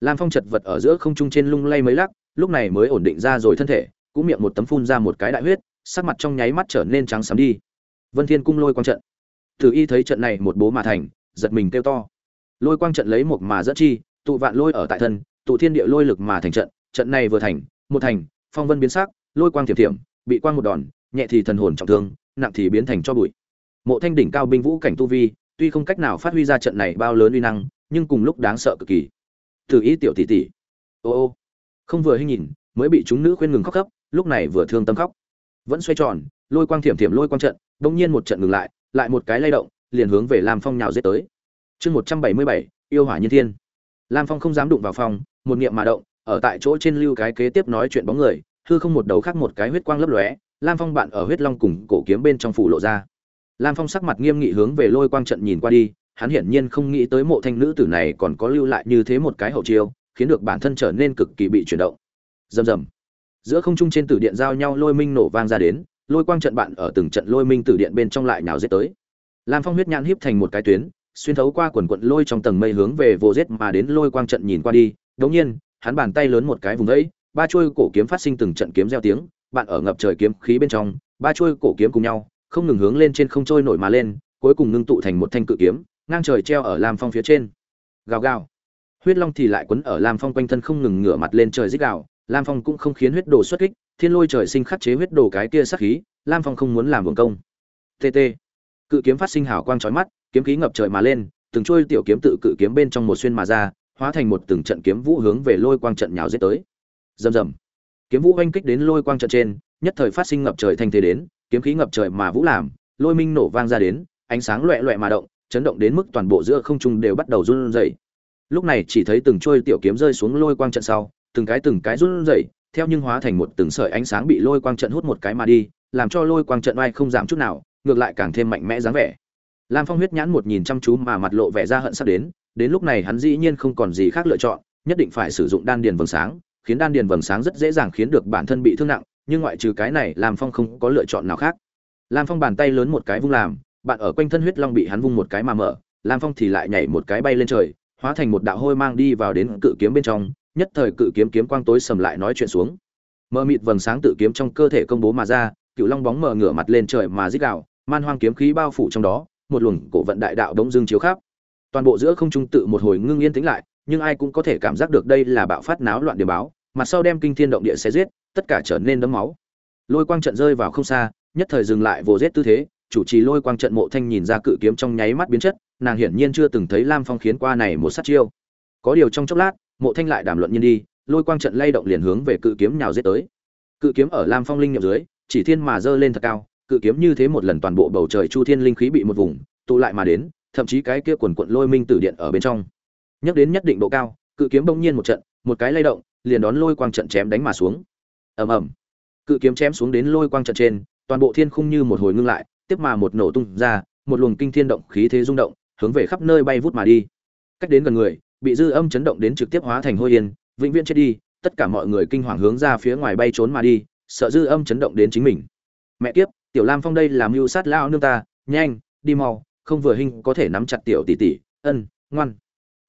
S1: Lam phong chật vật ở giữa không trung trên lung lay mấy lắc, lúc này mới ổn định ra rồi thân thể, cũng miệng một tấm phun ra một cái đại huyết, sắc mặt trong nháy mắt trở nên trắng xám đi. Vân thiên cung lôi quang trận. Thử y thấy trận này một bố mà thành, giật mình kêu to. Lôi quang trận lấy một mà dẫn chi, tụ vạn lôi ở tại thân, tụ thiên địa lôi lực mà thành trận trận này vừa thành, một thành, phong vân biến sắc, lôi quang thiểm thiểm, bị quang một đòn, nhẹ thì thần hồn trọng thương, nặng thì biến thành cho bụi. Mộ thanh đỉnh cao binh vũ cảnh tu vi, tuy không cách nào phát huy ra trận này bao lớn uy năng, nhưng cùng lúc đáng sợ cực kỳ. Từ ý tiểu tỷ tỷ. Ô ô. Không vừa hay nhìn, mới bị chúng nữ khuyên ngừng khóc khóc, lúc này vừa thương tâm khóc. Vẫn xoay tròn, lôi quang thiểm thiểm lôi quang trận đung nhiên một trận ngừng lại lại một cái lay động, liền hướng về lam phong nhào giết tới. Chương một trăm bảy mươi bảy, yêu hỏa nhân thiên. Lam phong không dám đụng vào phòng, một niệm mà động ở tại chỗ trên lưu cái kế tiếp nói chuyện bóng người, hư không một đầu khác một cái huyết quang lấp lóe, lam phong bạn ở huyết long cùng cổ kiếm bên trong phủ lộ ra. Lam phong sắc mặt nghiêm nghị hướng về lôi quang trận nhìn qua đi, hắn hiển nhiên không nghĩ tới mộ thanh nữ tử này còn có lưu lại như thế một cái hậu chiêu, khiến được bản thân trở nên cực kỳ bị chuyển động. Rầm rầm. Giữa không trung trên tử điện giao nhau lôi minh nổ vang ra đến, lôi quang trận bạn ở từng trận lôi minh tử điện bên trong lại nhào dết tới. Lam phong huyết nhãn híp thành một cái tuyến, xuyên thấu qua quần quận lôi trong tầng mây hướng về vô giết mà đến lôi quang trận nhìn qua đi đống nhiên hắn bàn tay lớn một cái vùng ấy ba chuôi cổ kiếm phát sinh từng trận kiếm gieo tiếng, bạn ở ngập trời kiếm khí bên trong, ba chuôi cổ kiếm cùng nhau, không ngừng hướng lên trên không trôi nổi mà lên, cuối cùng ngưng tụ thành một thanh cự kiếm, ngang trời treo ở lam phong phía trên. Gào gào. Huyết long thì lại quấn ở lam phong quanh thân không ngừng ngửa mặt lên trời rít gào, lam phong cũng không khiến huyết đồ xuất kích, thiên lôi trời sinh khắc chế huyết đồ cái kia sát khí, lam phong không muốn làm uổng công. Tt cự kiếm phát sinh hào quang chói mắt, kiếm khí ngập trời mà lên, từng trôi tiểu kiếm tự cự kiếm bên trong một xuyên mà ra hóa thành một từng trận kiếm vũ hướng về lôi quang trận nhào giết tới. Rầm rầm. Kiếm vũ oanh kích đến lôi quang trận trên, nhất thời phát sinh ngập trời thanh thế đến, kiếm khí ngập trời mà vũ làm, lôi minh nổ vang ra đến, ánh sáng loẹt loẹt mà động, chấn động đến mức toàn bộ giữa không trung đều bắt đầu run rẩy. Lúc này chỉ thấy từng trôi tiểu kiếm rơi xuống lôi quang trận sau, từng cái từng cái run rẩy, theo nhưng hóa thành một từng sợi ánh sáng bị lôi quang trận hút một cái mà đi, làm cho lôi quang trận oai không giảm chút nào, ngược lại càng thêm mạnh mẽ dáng vẻ. Lam phong huyết nhãn một nhìn chăm chú mà mặt lộ vẻ ra hận sắp đến đến lúc này hắn dĩ nhiên không còn gì khác lựa chọn nhất định phải sử dụng đan điền vầng sáng khiến đan điền vầng sáng rất dễ dàng khiến được bản thân bị thương nặng nhưng ngoại trừ cái này lam phong không có lựa chọn nào khác. Lam phong bàn tay lớn một cái vung làm bạn ở quanh thân huyết long bị hắn vung một cái mà mở lam phong thì lại nhảy một cái bay lên trời hóa thành một đạo hôi mang đi vào đến cự kiếm bên trong nhất thời cự kiếm kiếm quang tối sầm lại nói chuyện xuống. Mờ mịt vầng sáng tự kiếm trong cơ thể công bố mà ra cựu long bóng mở ngửa mặt lên trời mà rít gào, man hoang kiếm khí bao phủ trong đó một luồng cổ vận đại đạo đống dương chiếu khắp toàn bộ giữa không trung tự một hồi ngưng yên tĩnh lại, nhưng ai cũng có thể cảm giác được đây là bạo phát náo loạn điểm báo mặt sau đem kinh thiên động địa sẽ giết, tất cả trở nên đấm máu. Lôi quang trận rơi vào không xa, nhất thời dừng lại vồ giết tư thế, chủ trì lôi quang trận mộ thanh nhìn ra cự kiếm trong nháy mắt biến chất, nàng hiển nhiên chưa từng thấy lam phong khiến qua này một sát chiêu. Có điều trong chốc lát, mộ thanh lại đàm luận nhiên đi, lôi quang trận lay động liền hướng về cự kiếm nhào giết tới. Cự kiếm ở lam phong linh nhậm dưới, chỉ thiên mà dơ lên thật cao, cự kiếm như thế một lần toàn bộ bầu trời chu thiên linh khí bị một vùng, tụ lại mà đến thậm chí cái kia quần quận lôi minh tử điện ở bên trong. Nhắc đến nhất định độ cao, cự kiếm bỗng nhiên một trận, một cái lay động, liền đón lôi quang trận chém đánh mà xuống. Ầm ầm. Cự kiếm chém xuống đến lôi quang trận trên, toàn bộ thiên khung như một hồi ngưng lại, tiếp mà một nổ tung ra, một luồng kinh thiên động khí thế rung động, hướng về khắp nơi bay vút mà đi. Cách đến gần người, bị dư âm chấn động đến trực tiếp hóa thành hôi yên, vĩnh viễn chết đi, tất cả mọi người kinh hoàng hướng ra phía ngoài bay trốn mà đi, sợ dư âm chấn động đến chính mình. Mẹ kiếp, tiểu lam phong đây làm mưu sát lao nương ta, nhanh, đi mau không vừa hình có thể nắm chặt tiểu tỷ tỷ, ân, ngoan.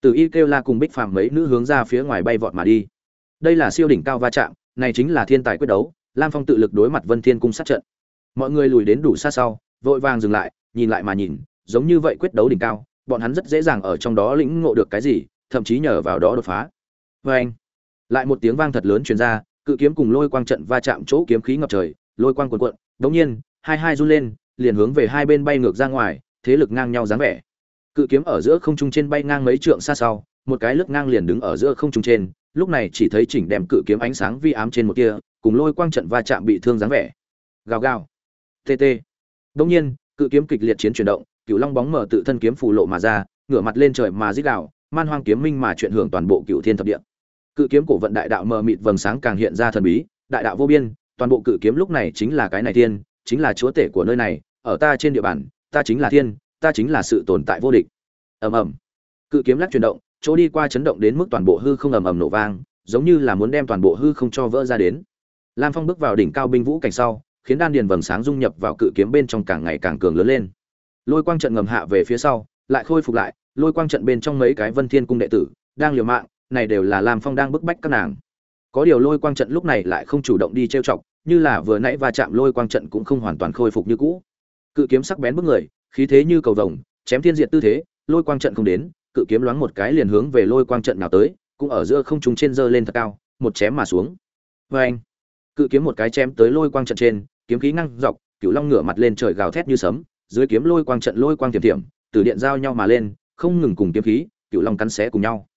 S1: Từ y kêu la cùng bích phàm mấy nữ hướng ra phía ngoài bay vọt mà đi. Đây là siêu đỉnh cao va chạm, này chính là thiên tài quyết đấu, lam phong tự lực đối mặt vân thiên cung sát trận. Mọi người lùi đến đủ xa sau, vội vàng dừng lại, nhìn lại mà nhìn, giống như vậy quyết đấu đỉnh cao, bọn hắn rất dễ dàng ở trong đó lĩnh ngộ được cái gì, thậm chí nhờ vào đó đột phá. Vê anh, lại một tiếng vang thật lớn truyền ra, cự kiếm cùng lôi quang trận va chạm chỗ kiếm khí ngập trời, lôi quang cuồn cuộn đống nhiên, hai hai run lên, liền hướng về hai bên bay ngược ra ngoài thế lực ngang nhau dáng vẻ. Cự kiếm ở giữa không trung trên bay ngang mấy trượng xa sau, một cái lướt ngang liền đứng ở giữa không trung trên, lúc này chỉ thấy chỉnh đem cự kiếm ánh sáng vi ám trên một kia, cùng lôi quang trận va chạm bị thương dáng vẻ. Gào gào. Tt đông nhiên, cự kiếm kịch liệt chiến chuyển động cựu long bóng mở tự thân kiếm phù lộ mà ra, ngửa mặt lên trời mà dích đạo man hoang kiếm minh mà chuyển hưởng toàn bộ cựu thiên thập địa. Cự kiếm cổ vận đại đạo mờ mịt vầng sáng càng hiện ra thần bí, đại đạo vô biên, toàn bộ cự kiếm lúc này chính là cái này thiên chính là chúa tể của nơi này, ở ta trên địa bàn ta chính là thiên, ta chính là sự tồn tại vô địch. Ầm ầm. Cự kiếm lắc chuyển động, chỗ đi qua chấn động đến mức toàn bộ hư không ầm ầm nổ vang, giống như là muốn đem toàn bộ hư không cho vỡ ra đến. Lam phong bước vào đỉnh cao binh vũ cảnh sau, khiến đan điền vầng sáng dung nhập vào cự kiếm bên trong càng ngày càng cường lớn lên. Lôi quang trận ngầm hạ về phía sau, lại khôi phục lại, lôi quang trận bên trong mấy cái vân thiên cung đệ tử, đang liều mạng, này đều là lam phong đang bức bách các nàng. Có điều lôi quang trận lúc này lại không chủ động đi trêu chọc, như là vừa nãy va chạm lôi quang trận cũng không hoàn toàn khôi phục như cũ cự kiếm sắc bén bước người, khí thế như cầu vồng, chém thiên diện tư thế, lôi quang trận không đến, cự kiếm loáng một cái liền hướng về lôi quang trận nào tới, cũng ở giữa không trung trên dơ lên thật cao, một chém mà xuống. Vê anh, cự kiếm một cái chém tới lôi quang trận trên, kiếm khí ngăng dọc cựu long ngửa mặt lên trời gào thét như sấm, dưới kiếm lôi quang trận lôi quang tiềm tiềm, từ điện giao nhau mà lên, không ngừng cùng kiếm khí cựu long cắn xé cùng nhau.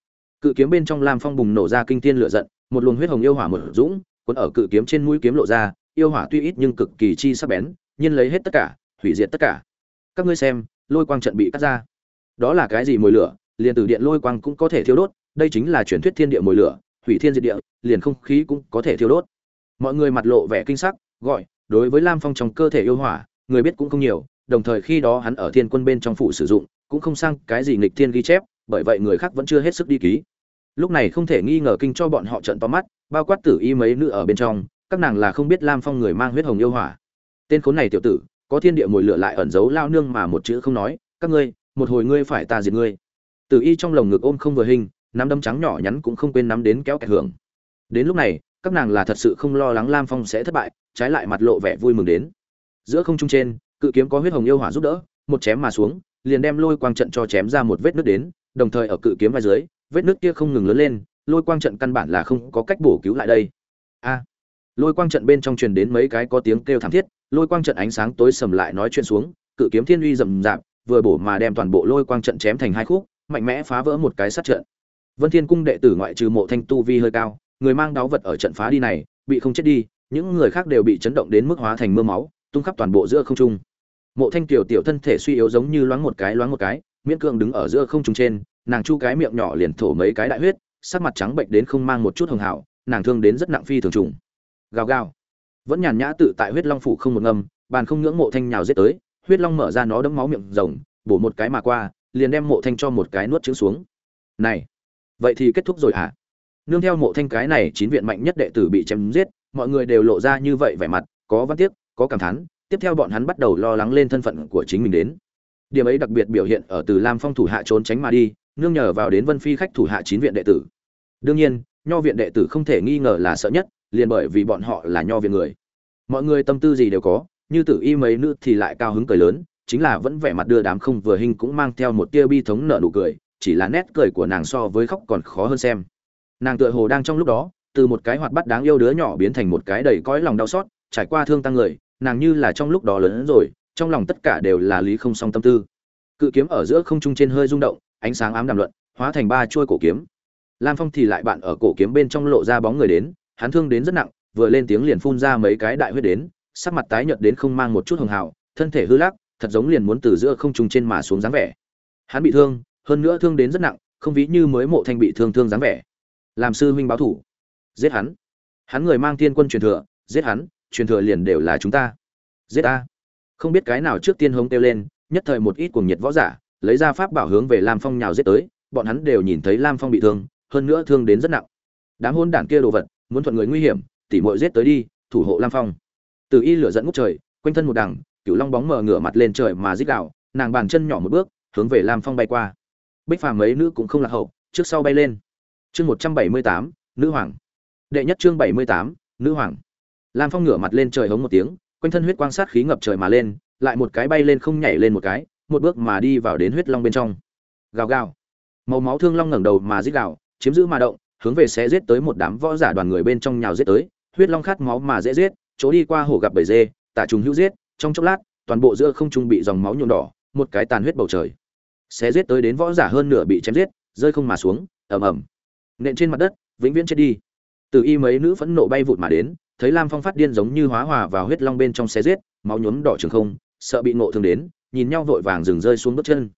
S1: Cự kiếm bên trong lam phong bùng nổ ra kinh thiên lửa giận, một luồng huyết hồng yêu hỏa một dũng, cuốn ở cự kiếm trên mũi kiếm lộ ra, yêu hỏa tuy ít nhưng cực kỳ chi sắc bén, nhiên lấy hết tất cả hủy diệt tất cả. Các ngươi xem, lôi quang trận bị cắt ra. Đó là cái gì mồi lửa? Liền từ điện lôi quang cũng có thể thiêu đốt, đây chính là truyền thuyết thiên địa mồi lửa, hủy thiên diệt địa, liền không khí cũng có thể thiêu đốt. Mọi người mặt lộ vẻ kinh sắc, gọi, đối với lam phong trong cơ thể yêu hỏa, người biết cũng không nhiều, đồng thời khi đó hắn ở thiên quân bên trong phủ sử dụng, cũng không sang cái gì nghịch thiên ghi chép, bởi vậy người khác vẫn chưa hết sức đi ký. Lúc này không thể nghi ngờ kinh cho bọn họ trận to mắt, bao quát tử y mấy nữ ở bên trong, các nàng là không biết lam phong người mang huyết hồng yêu hỏa. Tên khốn này tiểu tử có thiên địa mùi lửa lại ẩn giấu lao nương mà một chữ không nói, các ngươi, một hồi ngươi phải ta diệt ngươi. Tử y trong lồng ngực ôm không vừa hình, nắm đấm trắng nhỏ nhắn cũng không quên nắm đến kéo kẹt hưởng. Đến lúc này, các nàng là thật sự không lo lắng lam phong sẽ thất bại, trái lại mặt lộ vẻ vui mừng đến. Giữa không trung trên, cự kiếm có huyết hồng yêu hỏa giúp đỡ, một chém mà xuống, liền đem lôi quang trận cho chém ra một vết nước đến, đồng thời ở cự kiếm vai dưới, vết nước kia không ngừng lớn lên, lôi quang trận căn bản là không có cách bổ cứu lại đây. A! Lôi quang trận bên trong truyền đến mấy cái có tiếng kêu thảm thiết lôi quang trận ánh sáng tối sầm lại nói chuyện xuống, cự kiếm thiên uy rầm rạp, vừa bổ mà đem toàn bộ lôi quang trận chém thành hai khúc, mạnh mẽ phá vỡ một cái sát trận. Vân thiên cung đệ tử ngoại trừ mộ thanh tu vi hơi cao, người mang đáo vật ở trận phá đi này, bị không chết đi, những người khác đều bị chấn động đến mức hóa thành mưa máu, tung khắp toàn bộ giữa không trung. Mộ thanh tiểu tiểu thân thể suy yếu giống như loáng một cái loáng một cái, miễn cưỡng đứng ở giữa không trung trên, nàng chu cái miệng nhỏ liền thổ mấy cái đại huyết, sắc mặt trắng bệnh đến không mang một chút hường hảo nàng thương đến rất nặng phi thường trùng. Gào gào vẫn nhàn nhã tự tại huyết long phủ không một ngâm, bàn không ngưỡng mộ thanh nhào giết tới, huyết long mở ra nó đấm máu miệng rồng, bổ một cái mà qua, liền đem mộ thanh cho một cái nuốt trứng xuống. Này, vậy thì kết thúc rồi hả? Nương theo mộ thanh cái này chín viện mạnh nhất đệ tử bị chém giết, mọi người đều lộ ra như vậy vẻ mặt, có văn tiếc, có cảm thán, tiếp theo bọn hắn bắt đầu lo lắng lên thân phận của chính mình đến. Điểm ấy đặc biệt biểu hiện ở từ lam phong thủ hạ trốn tránh mà đi, nương nhờ vào đến vân phi khách thủ hạ chín viện đệ tử. Đương nhiên, nho viện đệ tử không thể nghi ngờ là sợ nhất liền bởi vì bọn họ là nho viện người. Mọi người tâm tư gì đều có, như tử y mấy nữ thì lại cao hứng cười lớn, chính là vẫn vẻ mặt đưa đám không vừa hình cũng mang theo một tia bi thống nợ nụ cười, chỉ là nét cười của nàng so với khóc còn khó hơn xem. Nàng tựa hồ đang trong lúc đó, từ một cái hoạt bát đáng yêu đứa nhỏ biến thành một cái đầy cõi lòng đau xót, trải qua thương tăng người, nàng như là trong lúc đó lớn hơn rồi, trong lòng tất cả đều là lý không song tâm tư. Cự kiếm ở giữa không trung trên hơi rung động, ánh sáng ám đàm luận, hóa thành ba chuôi cổ kiếm. Lam phong thì lại bạn ở cổ kiếm bên trong lộ ra bóng người đến hắn thương đến rất nặng, vừa lên tiếng liền phun ra mấy cái đại huyết đến, sắc mặt tái nhợt đến không mang một chút hồng hào, thân thể hư lắc, thật giống liền muốn từ giữa không trung trên mà xuống dáng vẻ. Hắn bị thương, hơn nữa thương đến rất nặng, không ví như mới mộ thanh bị thương thương dáng vẻ. Làm sư huynh báo thủ. Giết hắn. Hắn người mang tiên quân truyền thừa, giết hắn, truyền thừa liền đều là chúng ta. Giết ta. Không biết cái nào trước tiên hống kêu lên, nhất thời một ít cuồng nhiệt võ giả, lấy ra pháp bảo hướng về lam phong nhào giết tới, bọn hắn đều nhìn thấy lam phong bị thương, hơn nữa thương đến rất nặng. Đám hôn đản kia đồ vật muốn thuận người nguy hiểm, tỉ mội giết tới đi, thủ hộ lam phong. Từ y lửa dẫn ngút trời, quanh thân một đằng cựu long bóng mờ ngửa mặt lên trời mà dích đạo nàng bàn chân nhỏ một bước, hướng về lam phong bay qua. Bích phàm mấy nữ cũng không lạc hậu, trước sau bay lên. Chương một trăm bảy mươi tám, nữ hoàng. Đệ nhất chương bảy mươi tám, nữ hoàng. Lam phong ngửa mặt lên trời hống một tiếng, quanh thân huyết quang sát khí ngập trời mà lên, lại một cái bay lên không nhảy lên một cái, một bước mà đi vào đến huyết long bên trong. Gào gào. Màu máu thương long ngẩng đầu mà dích gào, chiếm giữ mà động hướng về sẽ giết tới một đám võ giả đoàn người bên trong nhào giết tới, huyết long khát máu mà dễ giết, chỗ đi qua hổ gặp bầy dê, tả trùng hữu giết, trong chốc lát, toàn bộ giữa không trung bị dòng máu nhuộm đỏ, một cái tàn huyết bầu trời. Sẽ giết tới đến võ giả hơn nửa bị chém giết, rơi không mà xuống, ầm ầm. Nện trên mặt đất, vĩnh viễn chết đi. Từ y mấy nữ phẫn nộ bay vụt mà đến, thấy lam phong phát điên giống như hóa hòa vào huyết long bên trong xé giết, máu nhuốm đỏ trường không, sợ bị nộ thương đến, nhìn nhau vội vàng dừng rơi xuống bước chân.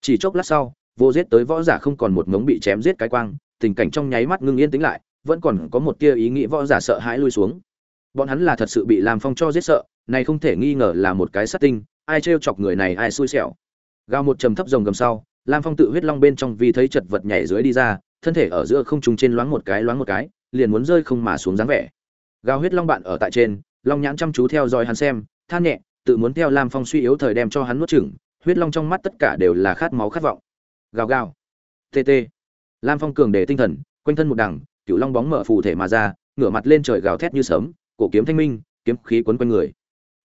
S1: Chỉ chốc lát sau, vô giết tới võ giả không còn một ngống bị chém giết cái quang tình cảnh trong nháy mắt ngưng yên tĩnh lại, vẫn còn có một tia ý nghĩ võ giả sợ hãi lui xuống. Bọn hắn là thật sự bị lam phong cho giết sợ, này không thể nghi ngờ là một cái sát tinh, ai trêu chọc người này ai xui xẻo. Gào một trầm thấp rồng gầm sau, lam phong tự huyết long bên trong vì thấy chật vật nhảy dưới đi ra, thân thể ở giữa không trung trên loáng một cái loáng một cái, liền muốn rơi không mà xuống dáng vẻ. Gào huyết long bạn ở tại trên, long nhãn chăm chú theo dõi hắn xem, than nhẹ, tự muốn theo lam phong suy yếu thời đem cho hắn nuốt chửng, huyết long trong mắt tất cả đều là khát máu khát vọng. Gào gào. Tt lam phong cường đề tinh thần, quanh thân một đằng cựu long bóng mở phù thể mà ra, ngửa mặt lên trời gào thét như sấm, cổ kiếm thanh minh, kiếm khí quấn quanh người.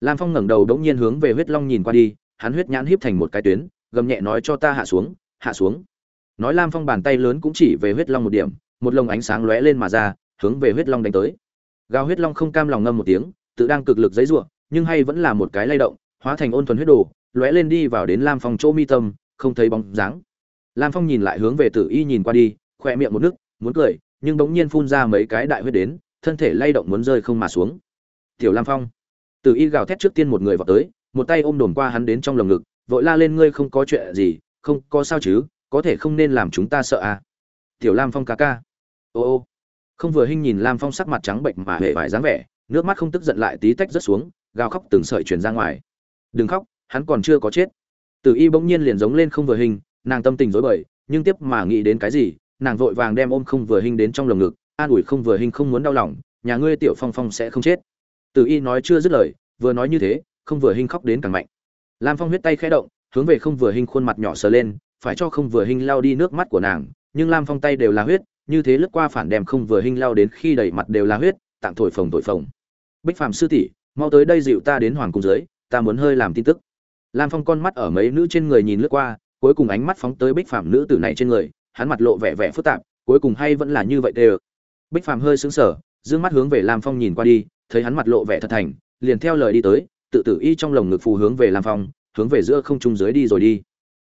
S1: Lam phong ngẩng đầu đống nhiên hướng về huyết long nhìn qua đi, hắn huyết nhãn híp thành một cái tuyến, gầm nhẹ nói cho ta hạ xuống hạ xuống. Nói lam phong bàn tay lớn cũng chỉ về huyết long một điểm, một lồng ánh sáng lóe lên mà ra, hướng về huyết long đánh tới. Gào huyết long không cam lòng ngâm một tiếng, tự đang cực lực giấy giụa, nhưng hay vẫn là một cái lay động, hóa thành ôn thuần huyết đồ, lóe lên đi vào đến lam phong chỗ mi tâm, không thấy bóng dáng lam phong nhìn lại hướng về tử y nhìn qua đi khoe miệng một nước, muốn cười, nhưng bỗng nhiên phun ra mấy cái đại huyết đến, thân thể lay động muốn rơi không mà xuống. Tiểu lam phong. Tử y gào thét trước tiên một người vào tới, một tay ôm đồn qua hắn đến trong lồng ngực, vội la lên ngươi không có chuyện gì, không, có sao chứ, có thể không nên làm chúng ta sợ à? Tiểu lam phong ca ca. Ô ô. Không vừa hinh nhìn lam phong sắc mặt trắng bệnh mà hề vải dáng vẻ, nước mắt không tức giận lại tí tách rất xuống, gào khóc từng sợi truyền ra ngoài. Đừng khóc, hắn còn chưa có chết. Tử y bỗng nhiên liền giống lên không vừa hình nàng tâm tình rối bời, nhưng tiếp mà nghĩ đến cái gì, nàng vội vàng đem ôm không vừa hình đến trong lồng ngực, an ủi không vừa hình không muốn đau lòng, nhà ngươi tiểu phong phong sẽ không chết. Từ y nói chưa dứt lời, vừa nói như thế, không vừa hình khóc đến càng mạnh. Lam phong huyết tay khẽ động, hướng về không vừa hình khuôn mặt nhỏ sờ lên, phải cho không vừa hình lao đi nước mắt của nàng, nhưng lam phong tay đều là huyết, như thế lướt qua phản đem không vừa hình lao đến khi đầy mặt đều là huyết tặng thổi phồng thổi phồng. Bích phạm sư tỷ, mau tới đây dịu ta đến hoàng cung dưới, ta muốn hơi làm tin tức. Lam phong con mắt ở mấy nữ trên người nhìn lướt qua cuối cùng ánh mắt phóng tới bích phạm nữ tử này trên người, hắn mặt lộ vẻ vẻ phức tạp, cuối cùng hay vẫn là như vậy tê bích phạm hơi sững sờ, dương mắt hướng về lam phong nhìn qua đi, thấy hắn mặt lộ vẻ thật thành, liền theo lời đi tới, tự tử y trong lồng ngực phù hướng về lam phong, hướng về giữa không trung dưới đi rồi đi.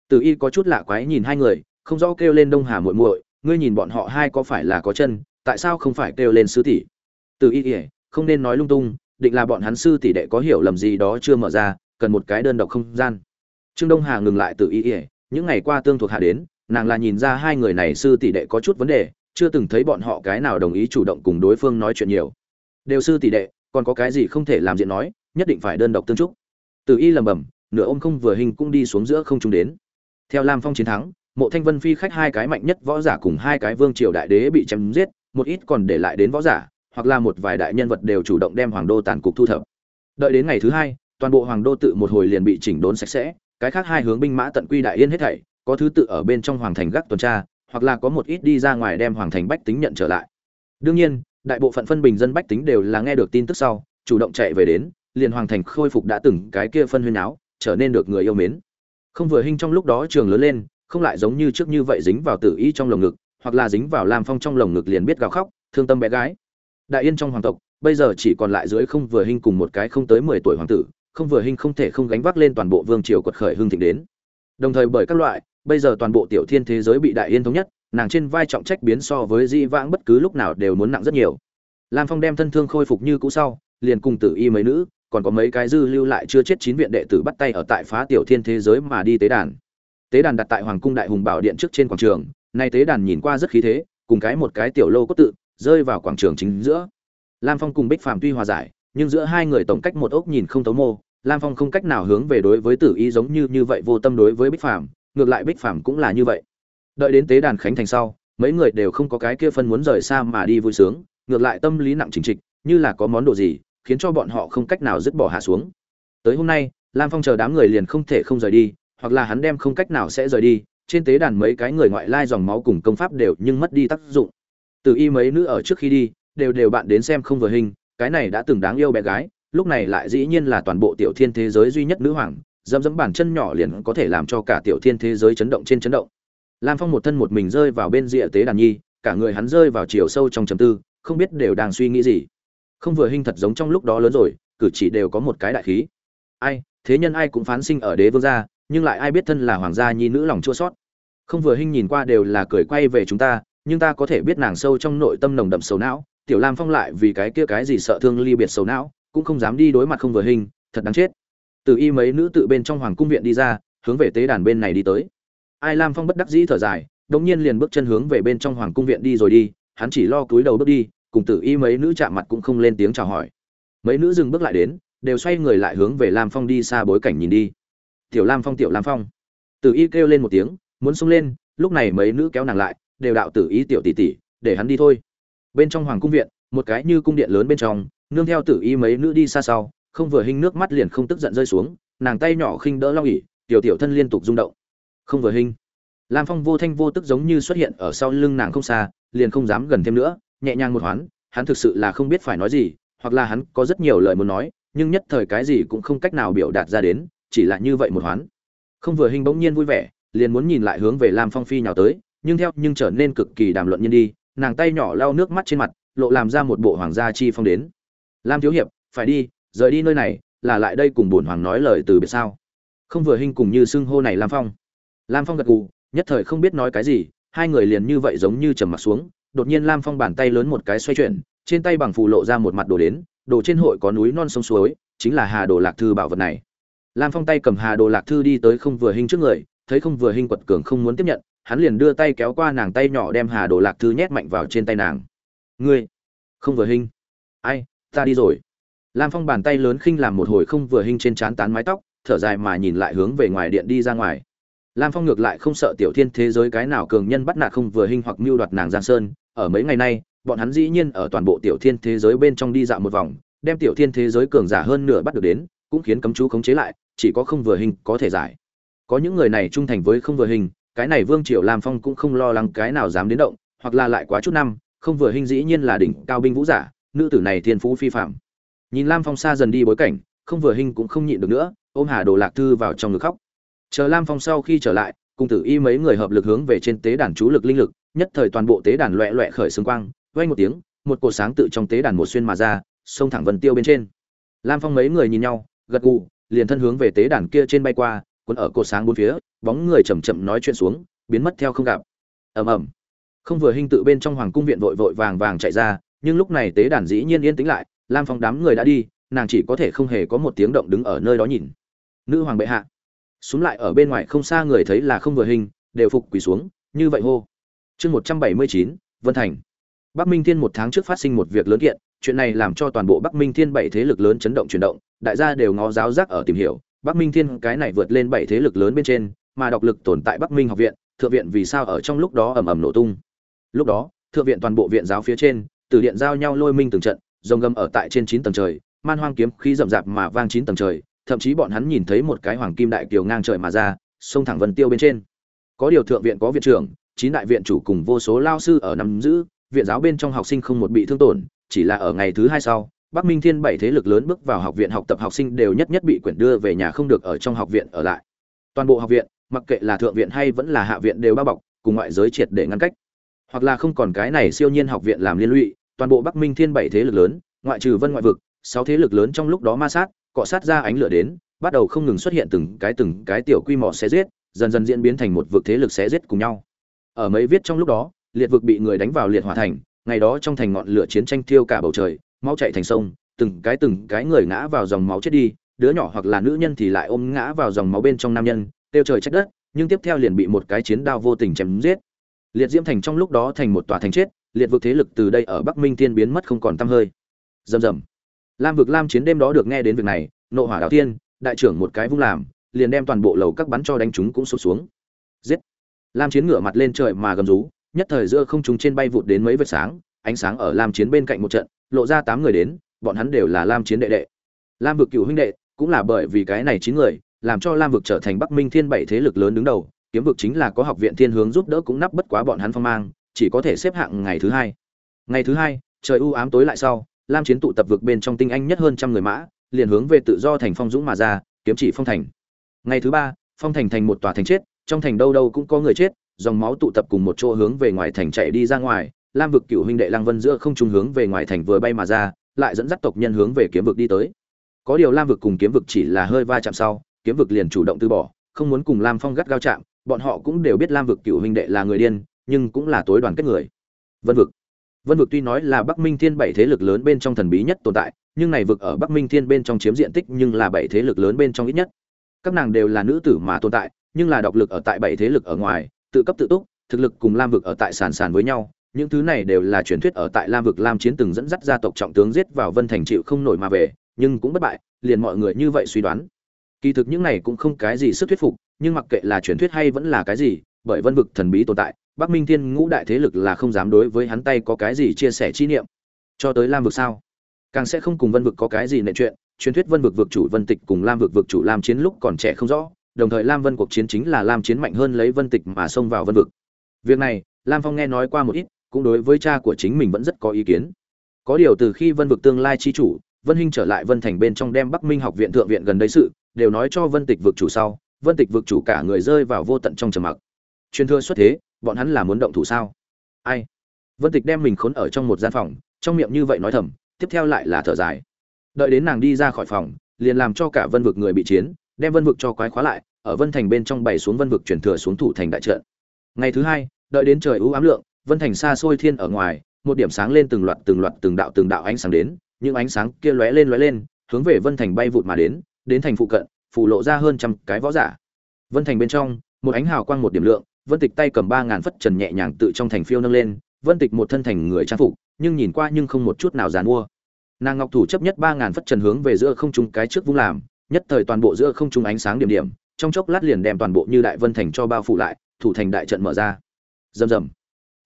S1: Tử y có chút lạ quái nhìn hai người, không rõ kêu lên đông hà muội muội, ngươi nhìn bọn họ hai có phải là có chân, tại sao không phải kêu lên sư tỷ? Tử y ỉa không nên nói lung tung, định là bọn hắn sư tỷ đệ có hiểu lầm gì đó chưa mở ra, cần một cái đơn độc không gian. Trương đông hà ngừng lại tự y ỉa những ngày qua tương thuộc hạ đến, nàng là nhìn ra hai người này sư tỷ đệ có chút vấn đề, chưa từng thấy bọn họ cái nào đồng ý chủ động cùng đối phương nói chuyện nhiều. Đều sư tỷ đệ, còn có cái gì không thể làm diện nói, nhất định phải đơn độc tương trúc. Từ y lầm bầm, nửa ôm không vừa hình cũng đi xuống giữa không trung đến. Theo lam phong chiến thắng, mộ thanh vân phi khách hai cái mạnh nhất võ giả cùng hai cái vương triều đại đế bị chém giết, một ít còn để lại đến võ giả, hoặc là một vài đại nhân vật đều chủ động đem hoàng đô tàn cục thu thập. Đợi đến ngày thứ hai, toàn bộ hoàng đô tự một hồi liền bị chỉnh đốn sạch sẽ cái khác hai hướng binh mã tận quy đại yên hết thảy, có thứ tự ở bên trong hoàng thành gác tuần tra, hoặc là có một ít đi ra ngoài đem hoàng thành bách tính nhận trở lại. Đương nhiên, đại bộ phận phân bình dân bách tính đều là nghe được tin tức sau, chủ động chạy về đến, liền hoàng thành khôi phục đã từng cái kia phân huyên áo, trở nên được người yêu mến. Không vừa hình trong lúc đó trường lớn lên, không lại giống như trước như vậy dính vào tử y trong lồng ngực, hoặc là dính vào lam phong trong lồng ngực liền biết gào khóc, thương tâm bé gái. Đại yên trong hoàng tộc, bây giờ chỉ còn lại dưới không vừa hình cùng một cái không tới mười tuổi hoàng tử không vừa hình không thể không gánh vác lên toàn bộ vương triều quật khởi hưng thịnh đến. Đồng thời bởi các loại, bây giờ toàn bộ tiểu thiên thế giới bị đại yên thống nhất, nàng trên vai trọng trách biến so với di vãng bất cứ lúc nào đều muốn nặng rất nhiều. Lam phong đem thân thương khôi phục như cũ sau, liền cùng tử y mấy nữ, còn có mấy cái dư lưu lại chưa chết chín viện đệ tử bắt tay ở tại phá tiểu thiên thế giới mà đi tế đàn. Tế đàn đặt tại hoàng cung đại hùng bảo điện trước trên quảng trường, nay tế đàn nhìn qua rất khí thế, cùng cái một cái tiểu lô cốt tự, rơi vào quảng trường chính giữa. Lam phong cùng bích phàm tuy hòa giải nhưng giữa hai người tổng cách một ốc nhìn không tấu mô. Lam phong không cách nào hướng về đối với tử y giống như như vậy, vô tâm đối với bích phàm, ngược lại bích phàm cũng là như vậy. Đợi đến tế đàn khánh thành sau, mấy người đều không có cái kia phân muốn rời xa mà đi vui sướng, ngược lại tâm lý nặng chính trịch, như là có món đồ gì, khiến cho bọn họ không cách nào dứt bỏ hạ xuống. Tới hôm nay, lam phong chờ đám người liền không thể không rời đi, hoặc là hắn đem không cách nào sẽ rời đi, trên tế đàn mấy cái người ngoại lai dòng máu cùng công pháp đều nhưng mất đi tác dụng. Từ y mấy nữ ở trước khi đi, đều đều bạn đến xem không vừa hình cái này đã từng đáng yêu bé gái, lúc này lại dĩ nhiên là toàn bộ tiểu thiên thế giới duy nhất nữ hoàng, dẫm dẫm bản chân nhỏ liền có thể làm cho cả tiểu thiên thế giới chấn động trên chấn động. Lam phong một thân một mình rơi vào bên rìa tế đàn nhi, cả người hắn rơi vào chiều sâu trong trầm tư, không biết đều đang suy nghĩ gì. Không vừa hình thật giống trong lúc đó lớn rồi, cử chỉ đều có một cái đại khí. Ai, thế nhân ai cũng phán sinh ở đế vương gia, nhưng lại ai biết thân là hoàng gia nhi nữ lòng chua sót không vừa hình nhìn qua đều là cười quay về chúng ta, nhưng ta có thể biết nàng sâu trong nội tâm nồng đậm sầu não tiểu lam phong lại vì cái kia cái gì sợ thương ly biệt sầu não, cũng không dám đi đối mặt không vừa hình, thật đáng chết. Từ y mấy nữ tự bên trong hoàng cung viện đi ra, hướng về tế đàn bên này đi tới. Ai lam phong bất đắc dĩ thở dài đống nhiên liền bước chân hướng về bên trong hoàng cung viện đi rồi đi, hắn chỉ lo cúi đầu bước đi, cùng tử y mấy nữ chạm mặt cũng không lên tiếng chào hỏi. Mấy nữ dừng bước lại đến, đều xoay người lại hướng về lam phong đi xa bối cảnh nhìn đi. Tiểu lam phong, tiểu lam phong. Tử y kêu lên một tiếng, muốn xông lên, lúc này mấy nữ kéo nàng lại, đều đạo tử y tiểu tỷ tỷ, để hắn đi thôi bên trong hoàng cung viện, một cái như cung điện lớn bên trong, nương theo tử y mấy nữ đi xa sau, không vừa hình nước mắt liền không tức giận rơi xuống, nàng tay nhỏ khinh đỡ long ỉ tiểu tiểu thân liên tục rung động. Không vừa hình. Lam phong vô thanh vô tức giống như xuất hiện ở sau lưng nàng không xa, liền không dám gần thêm nữa, nhẹ nhàng một hoán, hắn thực sự là không biết phải nói gì, hoặc là hắn có rất nhiều lời muốn nói, nhưng nhất thời cái gì cũng không cách nào biểu đạt ra đến, chỉ là như vậy một hoán. Không vừa hình bỗng nhiên vui vẻ, liền muốn nhìn lại hướng về lam phong phi nhào tới, nhưng theo nhưng trở nên cực kỳ đàm luận nhân đi nàng tay nhỏ lau nước mắt trên mặt, lộ làm ra một bộ hoàng gia chi phong đến. Lam thiếu hiệp, phải đi, rời đi nơi này, là lại đây cùng bổn hoàng nói lời từ biệt sao? Không vừa hình cùng như xưng hô này lam phong. Lam phong gật gù, nhất thời không biết nói cái gì, hai người liền như vậy giống như trầm mặt xuống, đột nhiên lam phong bàn tay lớn một cái xoay chuyển, trên tay bằng phù lộ ra một mặt đồ đến, đồ trên hội có núi non sông suối, chính là hà đồ lạc thư bảo vật này. Lam phong tay cầm hà đồ lạc thư đi tới không vừa hình trước người, thấy không vừa hình quật cường không muốn tiếp nhận hắn liền đưa tay kéo qua nàng tay nhỏ đem hà đồ lạc thư nhét mạnh vào trên tay nàng. Ngươi, không vừa hình. Ai, ta đi rồi. Lam phong bàn tay lớn khinh làm một hồi không vừa hình trên trán tán mái tóc, thở dài mà nhìn lại hướng về ngoài điện đi ra ngoài. Lam phong ngược lại không sợ tiểu thiên thế giới cái nào cường nhân bắt nạt không vừa hình hoặc mưu đoạt nàng giang sơn. Ở mấy ngày nay, bọn hắn dĩ nhiên ở toàn bộ tiểu thiên thế giới bên trong đi dạo một vòng, đem tiểu thiên thế giới cường giả hơn nửa bắt được đến, cũng khiến cấm chú khống chế lại, chỉ có không vừa hình có thể giải. Có những người này trung thành với không vừa hình cái này vương triều lam phong cũng không lo lắng cái nào dám đến động, hoặc là lại quá chút năm, không vừa hình dĩ nhiên là đỉnh cao binh vũ giả, nữ tử này thiên phú phi phạm nhìn lam phong xa dần đi bối cảnh, không vừa hình cũng không nhịn được nữa, ôm hà đồ lạc thư vào trong ngực khóc. Chờ lam phong sau khi trở lại, cùng tử y mấy người hợp lực hướng về trên tế đàn chú lực linh lực, nhất thời toàn bộ tế đàn loẹ loẹ khởi xương quang, vang một tiếng, một cột sáng tự trong tế đàn một xuyên mà ra xông thẳng vân tiêu bên trên. Lam phong mấy người nhìn nhau, gật gù, liền thân hướng về tế đàn kia trên bay qua cuốn ở cột sáng bốn phía, bóng người chậm chậm nói chuyện xuống, biến mất theo không gặp. Ầm ầm. Không vừa hình tự bên trong hoàng cung viện vội vội vàng vàng chạy ra, nhưng lúc này tế đàn dĩ nhiên yên tĩnh lại, lam phong đám người đã đi, nàng chỉ có thể không hề có một tiếng động đứng ở nơi đó nhìn. Nữ hoàng bệ hạ. Xuống lại ở bên ngoài không xa người thấy là không vừa hình, đều phục quỳ xuống, như vậy hô. Chương một trăm bảy mươi chín, vân thành. Bắc minh thiên một tháng trước phát sinh một việc lớn kiện, chuyện này làm cho toàn bộ bắc minh thiên bảy thế lực lớn chấn động chuyển động, đại gia đều ngó giáo giác ở tìm hiểu bắc minh thiên cái này vượt lên bảy thế lực lớn bên trên, mà độc lực tồn tại bắc minh học viện, thượng viện vì sao ở trong lúc đó ầm ầm nổ tung? Lúc đó, thượng viện toàn bộ viện giáo phía trên, từ điện giao nhau lôi minh từng trận, rồng gầm ở tại trên chín tầng trời, man hoang kiếm khí rậm rạp mà vang chín tầng trời, thậm chí bọn hắn nhìn thấy một cái hoàng kim đại kiều ngang trời mà ra, xông thẳng vân tiêu bên trên. Có điều thượng viện có viện trưởng, chín đại viện chủ cùng vô số lao sư ở nằm giữ, viện giáo bên trong học sinh không một bị thương tổn, chỉ là ở ngày thứ hai sau bắc minh thiên bảy thế lực lớn bước vào học viện học tập học sinh đều nhất nhất bị quyển đưa về nhà không được ở trong học viện ở lại. Toàn bộ học viện, mặc kệ là thượng viện hay vẫn là hạ viện đều bao bọc, cùng ngoại giới triệt để ngăn cách. Hoặc là không còn cái này siêu nhiên học viện làm liên lụy, toàn bộ bắc minh thiên bảy thế lực lớn, ngoại trừ vân ngoại vực, sáu thế lực lớn trong lúc đó ma sát, cọ sát ra ánh lửa đến, bắt đầu không ngừng xuất hiện từng cái từng cái tiểu quy mô xé giết, dần dần diễn biến thành một vực thế lực xé giết cùng nhau. Ở mấy viết trong lúc đó, liệt vực bị người đánh vào liệt hỏa thành, ngày đó trong thành ngọn lửa chiến tranh thiêu cả bầu trời máu chạy thành sông, từng cái từng cái người ngã vào dòng máu chết đi, đứa nhỏ hoặc là nữ nhân thì lại ôm ngã vào dòng máu bên trong nam nhân tiêu trời trách đất, nhưng tiếp theo liền bị một cái chiến đao vô tình chém giết. Liệt diễm thành trong lúc đó thành một tòa thành chết, liệt vực thế lực từ đây ở bắc minh tiên biến mất không còn tăm hơi. Rầm rầm. Lam vực lam chiến đêm đó được nghe đến việc này, nộ hỏa đạo tiên đại trưởng một cái vung làm, liền đem toàn bộ lầu các bắn cho đánh chúng cũng sụp xuống. Giết. Lam chiến ngửa mặt lên trời mà gầm rú, nhất thời giữa không trung trên bay vụt đến mấy vệt sáng, ánh sáng ở lam chiến bên cạnh một trận lộ ra tám người đến, bọn hắn đều là lam chiến đệ đệ. Lam vực cựu huynh đệ cũng là bởi vì cái này chín người, làm cho lam vực trở thành bắc minh thiên bảy thế lực lớn đứng đầu, kiếm vực chính là có học viện thiên hướng giúp đỡ cũng nắp bất quá bọn hắn phong mang, chỉ có thể xếp hạng ngày thứ hai. Ngày thứ hai, trời u ám tối lại sau, lam chiến tụ tập vực bên trong tinh anh nhất hơn trăm người mã, liền hướng về tự do thành phong dũng mà ra, kiếm chỉ phong thành. Ngày thứ ba, phong thành thành một tòa thành chết, trong thành đâu đâu cũng có người chết, dòng máu tụ tập cùng một chỗ hướng về ngoài thành chạy đi ra ngoài lam vực cựu huynh đệ lang vân giữa không trung hướng về ngoài thành vừa bay mà ra, lại dẫn dắt tộc nhân hướng về kiếm vực đi tới. Có điều lam vực cùng kiếm vực chỉ là hơi va chạm sau, kiếm vực liền chủ động từ bỏ, không muốn cùng lam phong gắt gao chạm, bọn họ cũng đều biết lam vực cựu huynh đệ là người điên, nhưng cũng là tối đoàn kết người. Vân vực. Vân vực tuy nói là bắc minh thiên bảy thế lực lớn bên trong thần bí nhất tồn tại, nhưng này vực ở bắc minh thiên bên trong chiếm diện tích nhưng là bảy thế lực lớn bên trong ít nhất. Các nàng đều là nữ tử mà tồn tại, nhưng là độc lực ở tại bảy thế lực ở ngoài, tự cấp tự túc, thực lực cùng lam vực ở tại sàn sàn với nhau những thứ này đều là truyền thuyết ở tại lam vực lam chiến từng dẫn dắt gia tộc trọng tướng giết vào vân thành chịu không nổi mà về, nhưng cũng bất bại, liền mọi người như vậy suy đoán. Kỳ thực những này cũng không cái gì sức thuyết phục, nhưng mặc kệ là truyền thuyết hay vẫn là cái gì, bởi vân vực thần bí tồn tại, bắc minh thiên ngũ đại thế lực là không dám đối với hắn tay có cái gì chia sẻ chi niệm. Cho tới lam vực sao? Càng sẽ không cùng vân vực có cái gì nệ chuyện, truyền thuyết vân vực vực chủ vân tịch cùng lam vực vực chủ lam chiến lúc còn trẻ không rõ, đồng thời lam vân cuộc chiến chính là lam chiến mạnh hơn lấy vân tịch mà xông vào vân vực. Việc này, lam phong nghe nói qua một ít cũng đối với cha của chính mình vẫn rất có ý kiến. Có điều từ khi vân vực tương lai chi chủ, vân hinh trở lại vân thành bên trong đem bắc minh học viện thượng viện gần đây sự, đều nói cho vân tịch vực chủ sau, vân tịch vực chủ cả người rơi vào vô tận trong trầm mặc. Truyền thừa xuất thế, bọn hắn là muốn động thủ sao? Ai? Vân tịch đem mình khốn ở trong một gian phòng, trong miệng như vậy nói thầm, tiếp theo lại là thở dài. Đợi đến nàng đi ra khỏi phòng, liền làm cho cả vân vực người bị chiến, đem vân vực cho quái khóa lại, ở vân thành bên trong bày xuống vân vực truyền thừa xuống thủ thành đại trận. Ngày thứ hai, đợi đến trời u ám lượng vân thành xa xôi thiên ở ngoài, một điểm sáng lên từng loạt từng loạt từng đạo từng đạo ánh sáng đến, những ánh sáng kia lóe lên lóe lên, hướng về vân thành bay vụt mà đến đến thành phụ cận phủ lộ ra hơn trăm cái võ giả. Vân thành bên trong, một ánh hào quang một điểm lượng, vân tịch tay cầm ba ngàn phất trần nhẹ nhàng tự trong thành phiêu nâng lên, vân tịch một thân thành người trang phục, nhưng nhìn qua nhưng không một chút nào dàn mua. Nàng ngọc thủ chấp nhất ba ngàn phất trần hướng về giữa không trung cái trước vung làm, nhất thời toàn bộ giữa không trung ánh sáng điểm điểm, trong chốc lát liền đem toàn bộ như đại vân thành cho bao phủ lại, thủ thành đại trận mở ra. Rầm rầm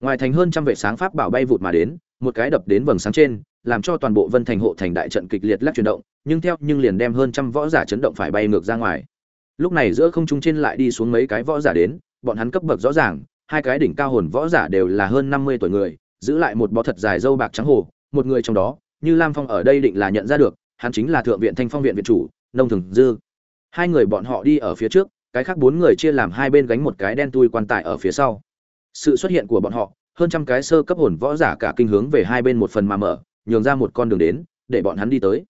S1: ngoài thành hơn trăm vệ sáng pháp bảo bay vụt mà đến, một cái đập đến vầng sáng trên, làm cho toàn bộ vân thành hộ thành đại trận kịch liệt lắc chuyển động, nhưng theo, nhưng liền đem hơn trăm võ giả chấn động phải bay ngược ra ngoài. Lúc này giữa không trung trên lại đi xuống mấy cái võ giả đến, bọn hắn cấp bậc rõ ràng, hai cái đỉnh cao hồn võ giả đều là hơn năm mươi tuổi người, giữ lại một bó thật dài dâu bạc trắng hồ, một người trong đó, như lam phong ở đây định là nhận ra được, hắn chính là thượng viện thanh phong viện viện chủ, nông thường dư. Hai người bọn họ đi ở phía trước, cái khác bốn người chia làm hai bên gánh một cái đen tui quan tài ở phía sau sự xuất hiện của bọn họ, hơn trăm cái sơ cấp hồn võ giả cả kinh hướng về hai bên một phần mà mở, nhường ra một con đường đến, để bọn hắn đi tới.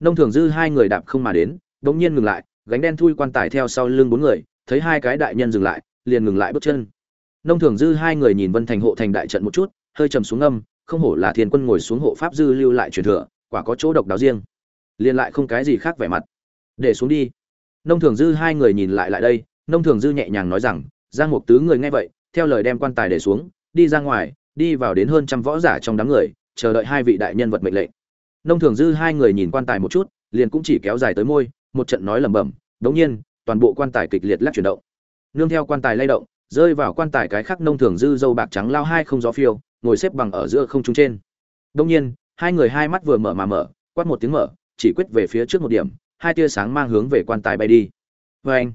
S1: Nông thường dư hai người đạp không mà đến, đống nhiên ngừng lại, gánh đen thui quan tài theo sau lưng bốn người, thấy hai cái đại nhân dừng lại, liền ngừng lại bước chân. Nông thường dư hai người nhìn vân thành hộ thành đại trận một chút, hơi trầm xuống âm không hổ là thiên quân ngồi xuống hộ pháp dư lưu lại truyền thừa, quả có chỗ độc đáo riêng. Liền lại không cái gì khác vẻ mặt. Để xuống đi. Nông thường dư hai người nhìn lại lại đây, nông thường dư nhẹ nhàng nói rằng, giang mục tứ người nghe vậy theo lời đem quan tài để xuống, đi ra ngoài, đi vào đến hơn trăm võ giả trong đám người, chờ đợi hai vị đại nhân vật mệnh lệnh. Nông thường dư hai người nhìn quan tài một chút, liền cũng chỉ kéo dài tới môi, một trận nói lẩm bẩm, đống nhiên, toàn bộ quan tài kịch liệt lắc chuyển động. Nương theo quan tài lay động, rơi vào quan tài cái khác nông thường dư dâu bạc trắng lao hai không gió phiêu, ngồi xếp bằng ở giữa không trung trên. Đống nhiên, hai người hai mắt vừa mở mà mở, quát một tiếng mở, chỉ quyết về phía trước một điểm, hai tia sáng mang hướng về quan tài bay đi. Vê anh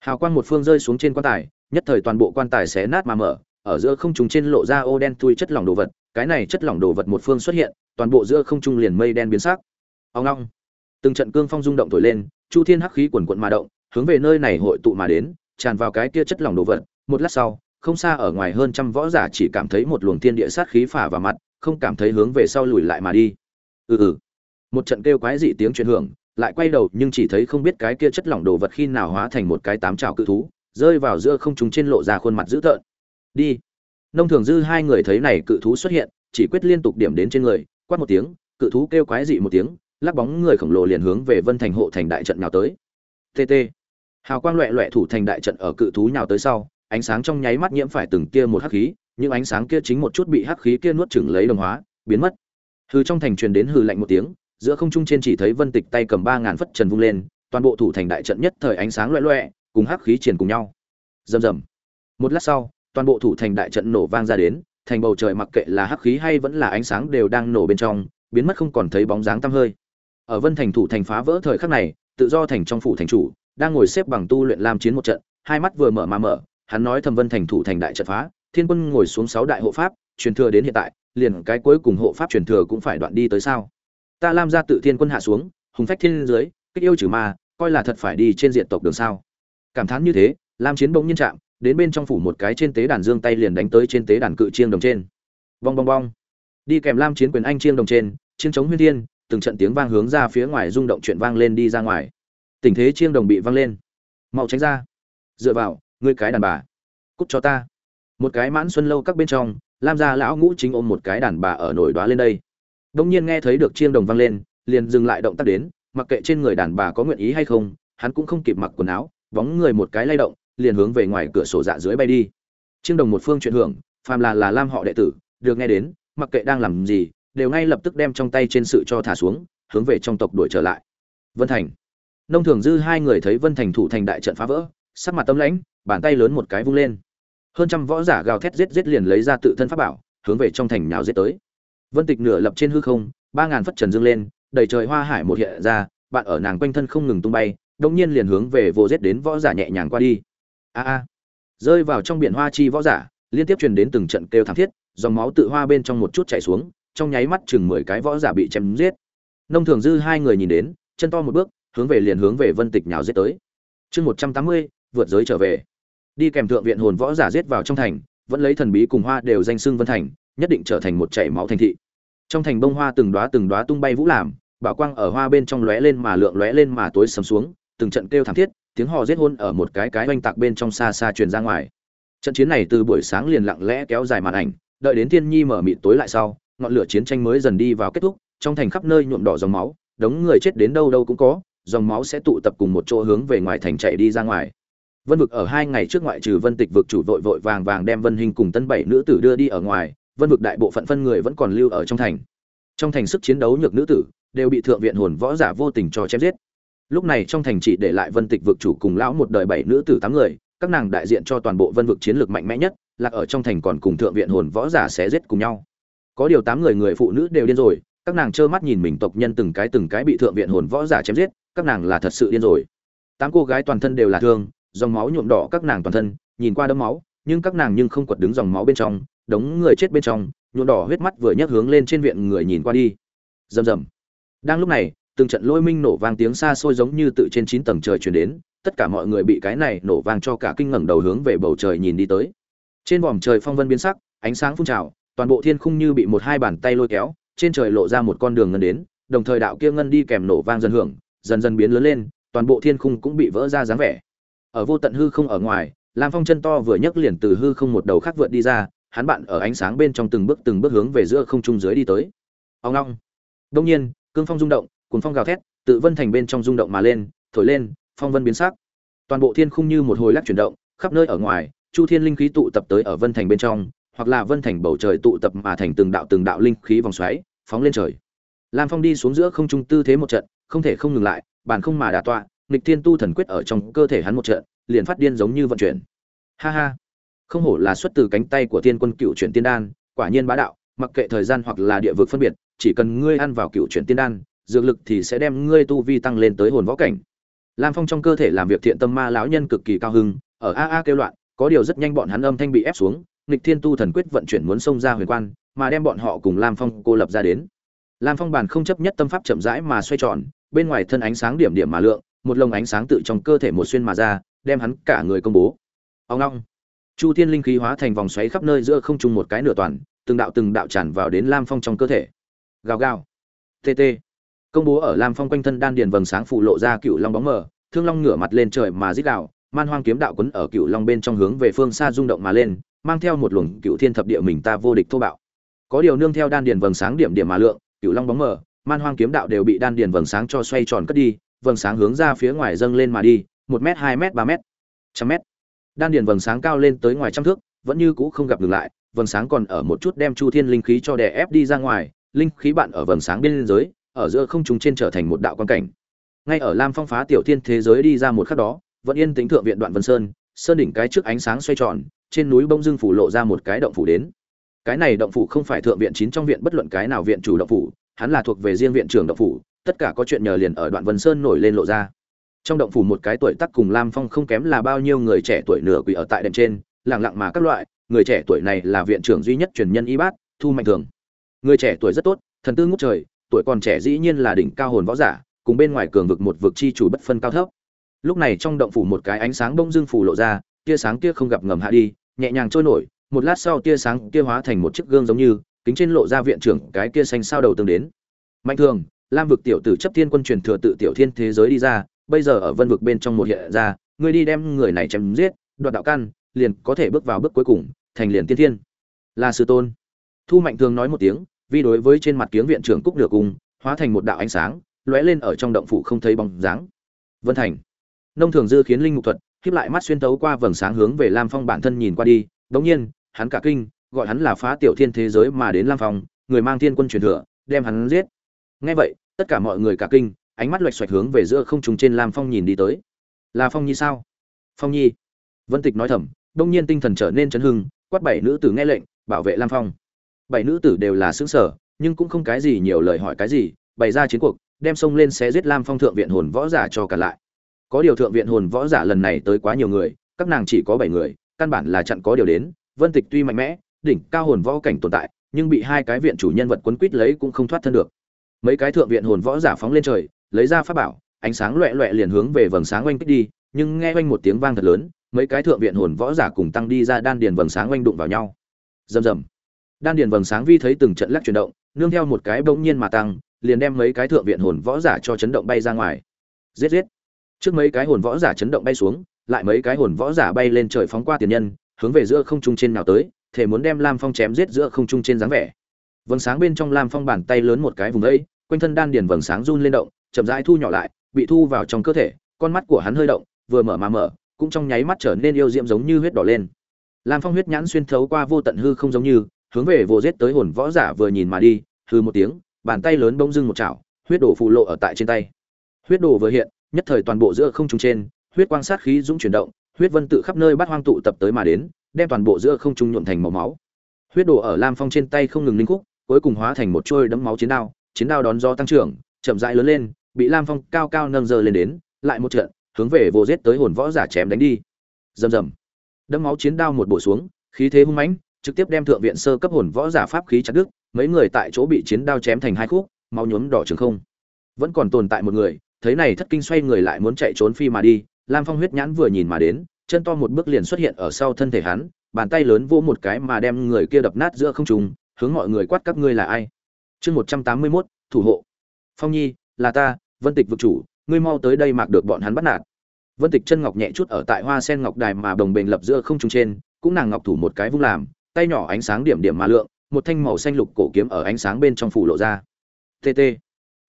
S1: hào quang một phương rơi xuống trên quan tài nhất thời toàn bộ quan tài xé nát mà mở, ở giữa không trung trên lộ ra ô đen thui chất lỏng đồ vật, cái này chất lỏng đồ vật một phương xuất hiện, toàn bộ giữa không trung liền mây đen biến sắc. Ông long, từng trận cương phong rung động thổi lên, chu thiên hắc khí quần quận mà động, hướng về nơi này hội tụ mà đến, tràn vào cái kia chất lỏng đồ vật. Một lát sau, không xa ở ngoài hơn trăm võ giả chỉ cảm thấy một luồng thiên địa sát khí phả vào mặt, không cảm thấy hướng về sau lùi lại mà đi. Ừ ừ. Một trận kêu quái dị tiếng truyền hưởng, lại quay đầu nhưng chỉ thấy không biết cái kia chất lỏng đồ vật khi nào hóa thành một cái tám trào cự thú rơi vào giữa không trung trên lộ ra khuôn mặt dữ tợn. Đi. Nông thường dư hai người thấy này cự thú xuất hiện, chỉ quyết liên tục điểm đến trên người, quát một tiếng, cự thú kêu quái dị một tiếng, lắc bóng người khổng lồ liền hướng về vân thành hộ thành đại trận nhào tới. Tt hào quang loẹt loẹt thủ thành đại trận ở cự thú nhào tới sau, ánh sáng trong nháy mắt nhiễm phải từng kia một hắc khí, những ánh sáng kia chính một chút bị hắc khí kia nuốt chửng lấy đồng hóa, biến mất. Hư trong thành truyền đến hư lạnh một tiếng, giữa không trung trên chỉ thấy vân tịch tay cầm ba ngàn phất trần vung lên, toàn bộ thủ thành đại trận nhất thời ánh sáng loẹt loẹt cùng hắc khí truyền cùng nhau. Rầm rầm. Một lát sau, toàn bộ thủ thành đại trận nổ vang ra đến, thành bầu trời mặc kệ là hắc khí hay vẫn là ánh sáng đều đang nổ bên trong, biến mất không còn thấy bóng dáng tăm hơi. Ở vân thành thủ thành phá vỡ thời khắc này, tự do thành trong phủ thành chủ, đang ngồi xếp bằng tu luyện làm chiến một trận, hai mắt vừa mở mà mở, hắn nói thầm vân thành thủ thành đại trận phá, thiên quân ngồi xuống sáu đại hộ pháp, truyền thừa đến hiện tại, liền cái cuối cùng hộ pháp truyền thừa cũng phải đoạn đi tới sao? Ta lam ra tự thiên quân hạ xuống, hùng phách thiên dưới kích yêu trừ ma, coi là thật phải đi trên diện tộc đường sao? Cảm thán như thế, lam chiến bỗng nhiên chạm, đến bên trong phủ một cái trên tế đàn dương tay liền đánh tới trên tế đàn cự chiêng đồng trên. Bong bong bong. Đi kèm lam chiến quyền anh chiêng đồng trên, chiêng chống huyên thiên, từng trận tiếng vang hướng ra phía ngoài rung động chuyện vang lên đi ra ngoài. Tình thế chiêng đồng bị vang lên. Mau tránh ra. Dựa vào, ngươi cái đàn bà. Cút cho ta. Một cái mãn xuân lâu các bên trong, lam gia lão ngũ chính ôm một cái đàn bà ở nổi đoá lên đây. Đông nhiên nghe thấy được chiêng đồng vang lên, liền dừng lại động tác đến, mặc kệ trên người đàn bà có nguyện ý hay không, hắn cũng không kịp mặc quần áo bóng người một cái lay động, liền hướng về ngoài cửa sổ dạ dưới bay đi. Trương đồng một phương chuyển hưởng, phàm là là lam họ đệ tử, được nghe đến, mặc kệ đang làm gì, đều ngay lập tức đem trong tay trên sự cho thả xuống, hướng về trong tộc đuổi trở lại. Vân thành. Nông thường dư hai người thấy vân thành thủ thành đại trận phá vỡ, sắc mặt tâm lãnh, bàn tay lớn một cái vung lên. Hơn trăm võ giả gào thét giết giết liền lấy ra tự thân pháp bảo, hướng về trong thành nhào giết tới. Vân tịch nửa lập trên hư không, ba ngàn phất trần dương lên, đầy trời hoa hải một hiện ra, bạn ở nàng quanh thân không ngừng tung bay đông nhiên liền hướng về vô giết đến võ giả nhẹ nhàng qua đi. A a. Rơi vào trong biển hoa chi võ giả, liên tiếp truyền đến từng trận kêu thảm thiết, dòng máu tự hoa bên trong một chút chảy xuống, trong nháy mắt chừng mười cái võ giả bị chém giết. Nông thường dư hai người nhìn đến, chân to một bước, hướng về liền hướng về vân tịch nhào giết tới. Chương một trăm tám mươi, vượt giới trở về. Đi kèm thượng viện hồn võ giả giết vào trong thành, vẫn lấy thần bí cùng hoa đều danh xưng vân thành, nhất định trở thành một chảy máu thành thị. Trong thành bông hoa từng đóa từng đóa tung bay vũ làm, bảo quang ở hoa bên trong lóe lên mà lượng lóe lên mà tối sầm xuống từng trận kêu thảm thiết, tiếng hò giết hôn ở một cái cái oanh tạc bên trong xa xa truyền ra ngoài. Trận chiến này từ buổi sáng liền lặng lẽ kéo dài màn ảnh, đợi đến thiên nhi mở mịt tối lại sau, ngọn lửa chiến tranh mới dần đi vào kết thúc, trong thành khắp nơi nhuộm đỏ dòng máu, đống người chết đến đâu đâu cũng có, dòng máu sẽ tụ tập cùng một chỗ hướng về ngoài thành chạy đi ra ngoài. Vân vực ở hai ngày trước ngoại trừ vân tịch vực chủ vội vội vàng vàng đem vân hình cùng tân bảy nữ tử đưa đi ở ngoài, vân vực đại bộ phận phân người vẫn còn lưu ở trong thành. Trong thành sức chiến đấu nhược nữ tử đều bị thượng viện hồn võ giả vô tình cho chém giết lúc này trong thành chỉ để lại vân tịch vực chủ cùng lão một đời bảy nữ tử tám người, các nàng đại diện cho toàn bộ vân vực chiến lược mạnh mẽ nhất, lạc ở trong thành còn cùng thượng viện hồn võ giả sẽ giết cùng nhau. Có điều tám người người phụ nữ đều điên rồi, các nàng trơ mắt nhìn mình tộc nhân từng cái từng cái bị thượng viện hồn võ giả chém giết, các nàng là thật sự điên rồi. Tám cô gái toàn thân đều là thương, dòng máu nhuộm đỏ các nàng toàn thân, nhìn qua đấm máu, nhưng các nàng nhưng không quật đứng dòng máu bên trong, đống người chết bên trong, nhuộm đỏ huyết mắt vừa nhấc hướng lên trên viện người nhìn qua đi. Rầm rầm. Đang lúc này từng trận lôi minh nổ vang tiếng xa xôi giống như tự trên chín tầng trời truyền đến, tất cả mọi người bị cái này nổ vang cho cả kinh ngẩng đầu hướng về bầu trời nhìn đi tới. Trên vòm trời phong vân biến sắc, ánh sáng phun trào, toàn bộ thiên khung như bị một hai bàn tay lôi kéo, trên trời lộ ra một con đường ngân đến, đồng thời đạo kia ngân đi kèm nổ vang dần hưởng, dần dần biến lớn lên, toàn bộ thiên khung cũng bị vỡ ra dáng vẻ. Ở vô tận hư không ở ngoài, lam phong chân to vừa nhấc liền từ hư không một đầu khác vượt đi ra, hắn bạn ở ánh sáng bên trong từng bước từng bước hướng về giữa không trung dưới đi tới. Ông long. Đông nhiên, cương phong rung động cuốn phong gào thét, tự vân thành bên trong rung động mà lên, thổi lên, phong vân biến sắc. Toàn bộ thiên khung như một hồi lắc chuyển động, khắp nơi ở ngoài, chu thiên linh khí tụ tập tới ở vân thành bên trong, hoặc là vân thành bầu trời tụ tập mà thành từng đạo từng đạo linh khí vòng xoáy, phóng lên trời. Lam phong đi xuống giữa không trung tư thế một trận, không thể không ngừng lại, bàn không mà đà tọa, nghịch thiên tu thần quyết ở trong cơ thể hắn một trận, liền phát điên giống như vận chuyển. Ha ha. Không hổ là xuất từ cánh tay của tiên quân cựu chuyển tiên đan, quả nhiên bá đạo, mặc kệ thời gian hoặc là địa vực phân biệt, chỉ cần ngươi ăn vào cựu chuyển tiên đan dược lực thì sẽ đem ngươi tu vi tăng lên tới hồn võ cảnh. Lam phong trong cơ thể làm việc thiện tâm ma lão nhân cực kỳ cao hưng, ở a a kêu loạn, có điều rất nhanh bọn hắn âm thanh bị ép xuống, nghịch thiên tu thần quyết vận chuyển muốn xông ra huyền quan, mà đem bọn họ cùng lam phong cô lập ra đến. Lam phong bàn không chấp nhất tâm pháp chậm rãi mà xoay tròn, bên ngoài thân ánh sáng điểm điểm mà lượng, một lồng ánh sáng tự trong cơ thể một xuyên mà ra, đem hắn cả người công bố. Ông long chu thiên linh khí hóa thành vòng xoáy khắp nơi giữa không trung một cái nửa toàn, từng đạo từng đạo tràn vào đến lam phong trong cơ thể. Gào gào. Tt công bố ở lam phong quanh thân đan điền vầng sáng phụ lộ ra cựu long bóng mờ, thương long ngửa mặt lên trời mà dít đạo man hoang kiếm đạo quấn ở cựu long bên trong hướng về phương xa rung động mà lên, mang theo một luồng cựu thiên thập địa mình ta vô địch thô bạo. Có điều nương theo đan điền vầng sáng điểm điểm mà lượng, cựu long bóng mờ, man hoang kiếm đạo đều bị đan điền vầng sáng cho xoay tròn cất đi, vầng sáng hướng ra phía ngoài dâng lên mà đi, một m hai m ba m trăm m đan điền vầng sáng cao lên tới ngoài trăm thước, vẫn như cũ không gặp ngừng lại, vầng sáng còn ở một chút đem chu thiên linh khí cho đè ép đi ra ngoài, linh khí bạn ở vầng sáng bên dưới ở giữa không trung trên trở thành một đạo quan cảnh. Ngay ở lam phong phá tiểu thiên thế giới đi ra một khắc đó, vẫn yên tĩnh thượng viện đoạn vân sơn sơn đỉnh cái trước ánh sáng xoay tròn, trên núi bông dương phủ lộ ra một cái động phủ đến. Cái này động phủ không phải thượng viện chín trong viện bất luận cái nào viện chủ động phủ, hắn là thuộc về riêng viện trưởng động phủ, tất cả có chuyện nhờ liền ở đoạn vân sơn nổi lên lộ ra. Trong động phủ một cái tuổi tác cùng lam phong không kém là bao nhiêu người trẻ tuổi nửa quỷ ở tại đệm trên, lặng lặng mà các loại, người trẻ tuổi này là viện trưởng duy nhất truyền nhân y bát, thu mạnh thường. Người trẻ tuổi rất tốt, thần tư ngút trời tuổi còn trẻ dĩ nhiên là đỉnh cao hồn võ giả, cùng bên ngoài cường vực một vực chi chủ bất phân cao thấp. Lúc này trong động phủ một cái ánh sáng bông dưng phủ lộ ra, tia sáng kia không gặp ngầm hạ đi, nhẹ nhàng trôi nổi, một lát sau tia sáng kia hóa thành một chiếc gương giống như, kính trên lộ ra viện trưởng cái kia xanh sao đầu tương đến. Mạnh thường, lam vực tiểu tử chấp thiên quân truyền thừa tự tiểu thiên thế giới đi ra, bây giờ ở vân vực bên trong một hiện ra, ngươi đi đem người này chém giết, đoạt đạo căn, liền có thể bước vào bước cuối cùng, thành liền tiên thiên. Là sư tôn. Thu mạnh thường nói một tiếng vì đối với trên mặt kiếng viện trưởng cúc nửa cung, hóa thành một đạo ánh sáng, lóe lên ở trong động phủ không thấy bóng dáng. Vân thành. Nông thường dư khiến linh mục thuật, khiếp lại mắt xuyên tấu qua vầng sáng hướng về lam phong bản thân nhìn qua đi. Đống nhiên, hắn cả kinh, gọi hắn là phá tiểu thiên thế giới mà đến lam phong, người mang thiên quân truyền thừa, đem hắn giết. Ngay vậy, tất cả mọi người cả kinh, ánh mắt loạch xoạch hướng về giữa không trùng trên lam phong nhìn đi tới. Là phong nhi sao? Phong nhi. Vân tịch nói thầm đông nhiên tinh thần trở nên chấn hưng, quát bảy nữ tử nghe lệnh, bảo vệ lam phong bảy nữ tử đều là xứng sở nhưng cũng không cái gì nhiều lời hỏi cái gì, bày ra chiến cuộc, đem sông lên sẽ giết lam phong thượng viện hồn võ giả cho cả lại. Có điều thượng viện hồn võ giả lần này tới quá nhiều người, các nàng chỉ có bảy người, căn bản là chặn có điều đến, vân tịch tuy mạnh mẽ, đỉnh cao hồn võ cảnh tồn tại, nhưng bị hai cái viện chủ nhân vật quấn quýt lấy cũng không thoát thân được. Mấy cái thượng viện hồn võ giả phóng lên trời, lấy ra pháp bảo, ánh sáng loẹ loẹ liền hướng về vầng sáng oanh kích đi, nhưng nghe oanh một tiếng vang thật lớn, mấy cái thượng viện hồn võ giả cùng tăng đi ra đan điền vầng sáng oanh đụng vào nhau. Rầm rầm đan điền vầng sáng vi thấy từng trận lắc chuyển động, nương theo một cái bỗng nhiên mà tăng, liền đem mấy cái thượng viện hồn võ giả cho chấn động bay ra ngoài. Giết giết. Trước mấy cái hồn võ giả chấn động bay xuống, lại mấy cái hồn võ giả bay lên trời phóng qua tiền nhân, hướng về giữa không trung trên nào tới thể muốn đem lam phong chém giết giữa không trung trên dáng vẻ. Vầng sáng bên trong lam phong bàn tay lớn một cái vùng ấy quanh thân đan điền vầng sáng run lên động, chậm rãi thu nhỏ lại, bị thu vào trong cơ thể, con mắt của hắn hơi động, vừa mở mà mở, cũng trong nháy mắt trở nên yêu diễm giống như huyết đỏ lên. Lam phong huyết nhãn xuyên thấu qua vô tận hư không giống như hướng về vô giết tới hồn võ giả vừa nhìn mà đi hư một tiếng, bàn tay lớn bỗng dưng một chảo, huyết đổ phù lộ ở tại trên tay. Huyết đổ vừa hiện, nhất thời toàn bộ giữa không trung trên, huyết quang sát khí dũng chuyển động, huyết vân tự khắp nơi bắt hoang tụ tập tới mà đến, đem toàn bộ giữa không trung nhuộm thành màu máu. Huyết đổ ở lam phong trên tay không ngừng linh khúc, cuối cùng hóa thành một trôi đấm máu chiến đao chiến đao đón gió tăng trưởng, chậm rãi lớn lên, bị lam phong cao cao nâng giờ lên đến, lại một trận, hướng về vô giết tới hồn võ giả chém đánh đi. Rầm rầm. Đấm máu chiến đao một bổ xuống, khí thế hung mãnh trực tiếp đem thượng viện sơ cấp hồn võ giả pháp khí chặt đứt, mấy người tại chỗ bị chiến đao chém thành hai khúc, máu nhuốm đỏ trường không. Vẫn còn tồn tại một người, thấy này thất kinh xoay người lại muốn chạy trốn phi mà đi, lam phong huyết nhãn vừa nhìn mà đến, chân to một bước liền xuất hiện ở sau thân thể hắn, bàn tay lớn vô một cái mà đem người kia đập nát giữa không trung, hướng mọi người quát các ngươi là ai? Chương một trăm tám mươi mốt, thủ hộ. Phong nhi, là ta, vân tịch vực chủ, ngươi mau tới đây mạc được bọn hắn bắt nạt. Vân tịch chân ngọc nhẹ chút ở tại hoa sen ngọc đài mà đồng bền lập giữa không trung trên, cũng nàng ngọc thủ một cái vung làm tay nhỏ ánh sáng điểm điểm mà lượng, một thanh màu xanh lục cổ kiếm ở ánh sáng bên trong phủ lộ ra. Tt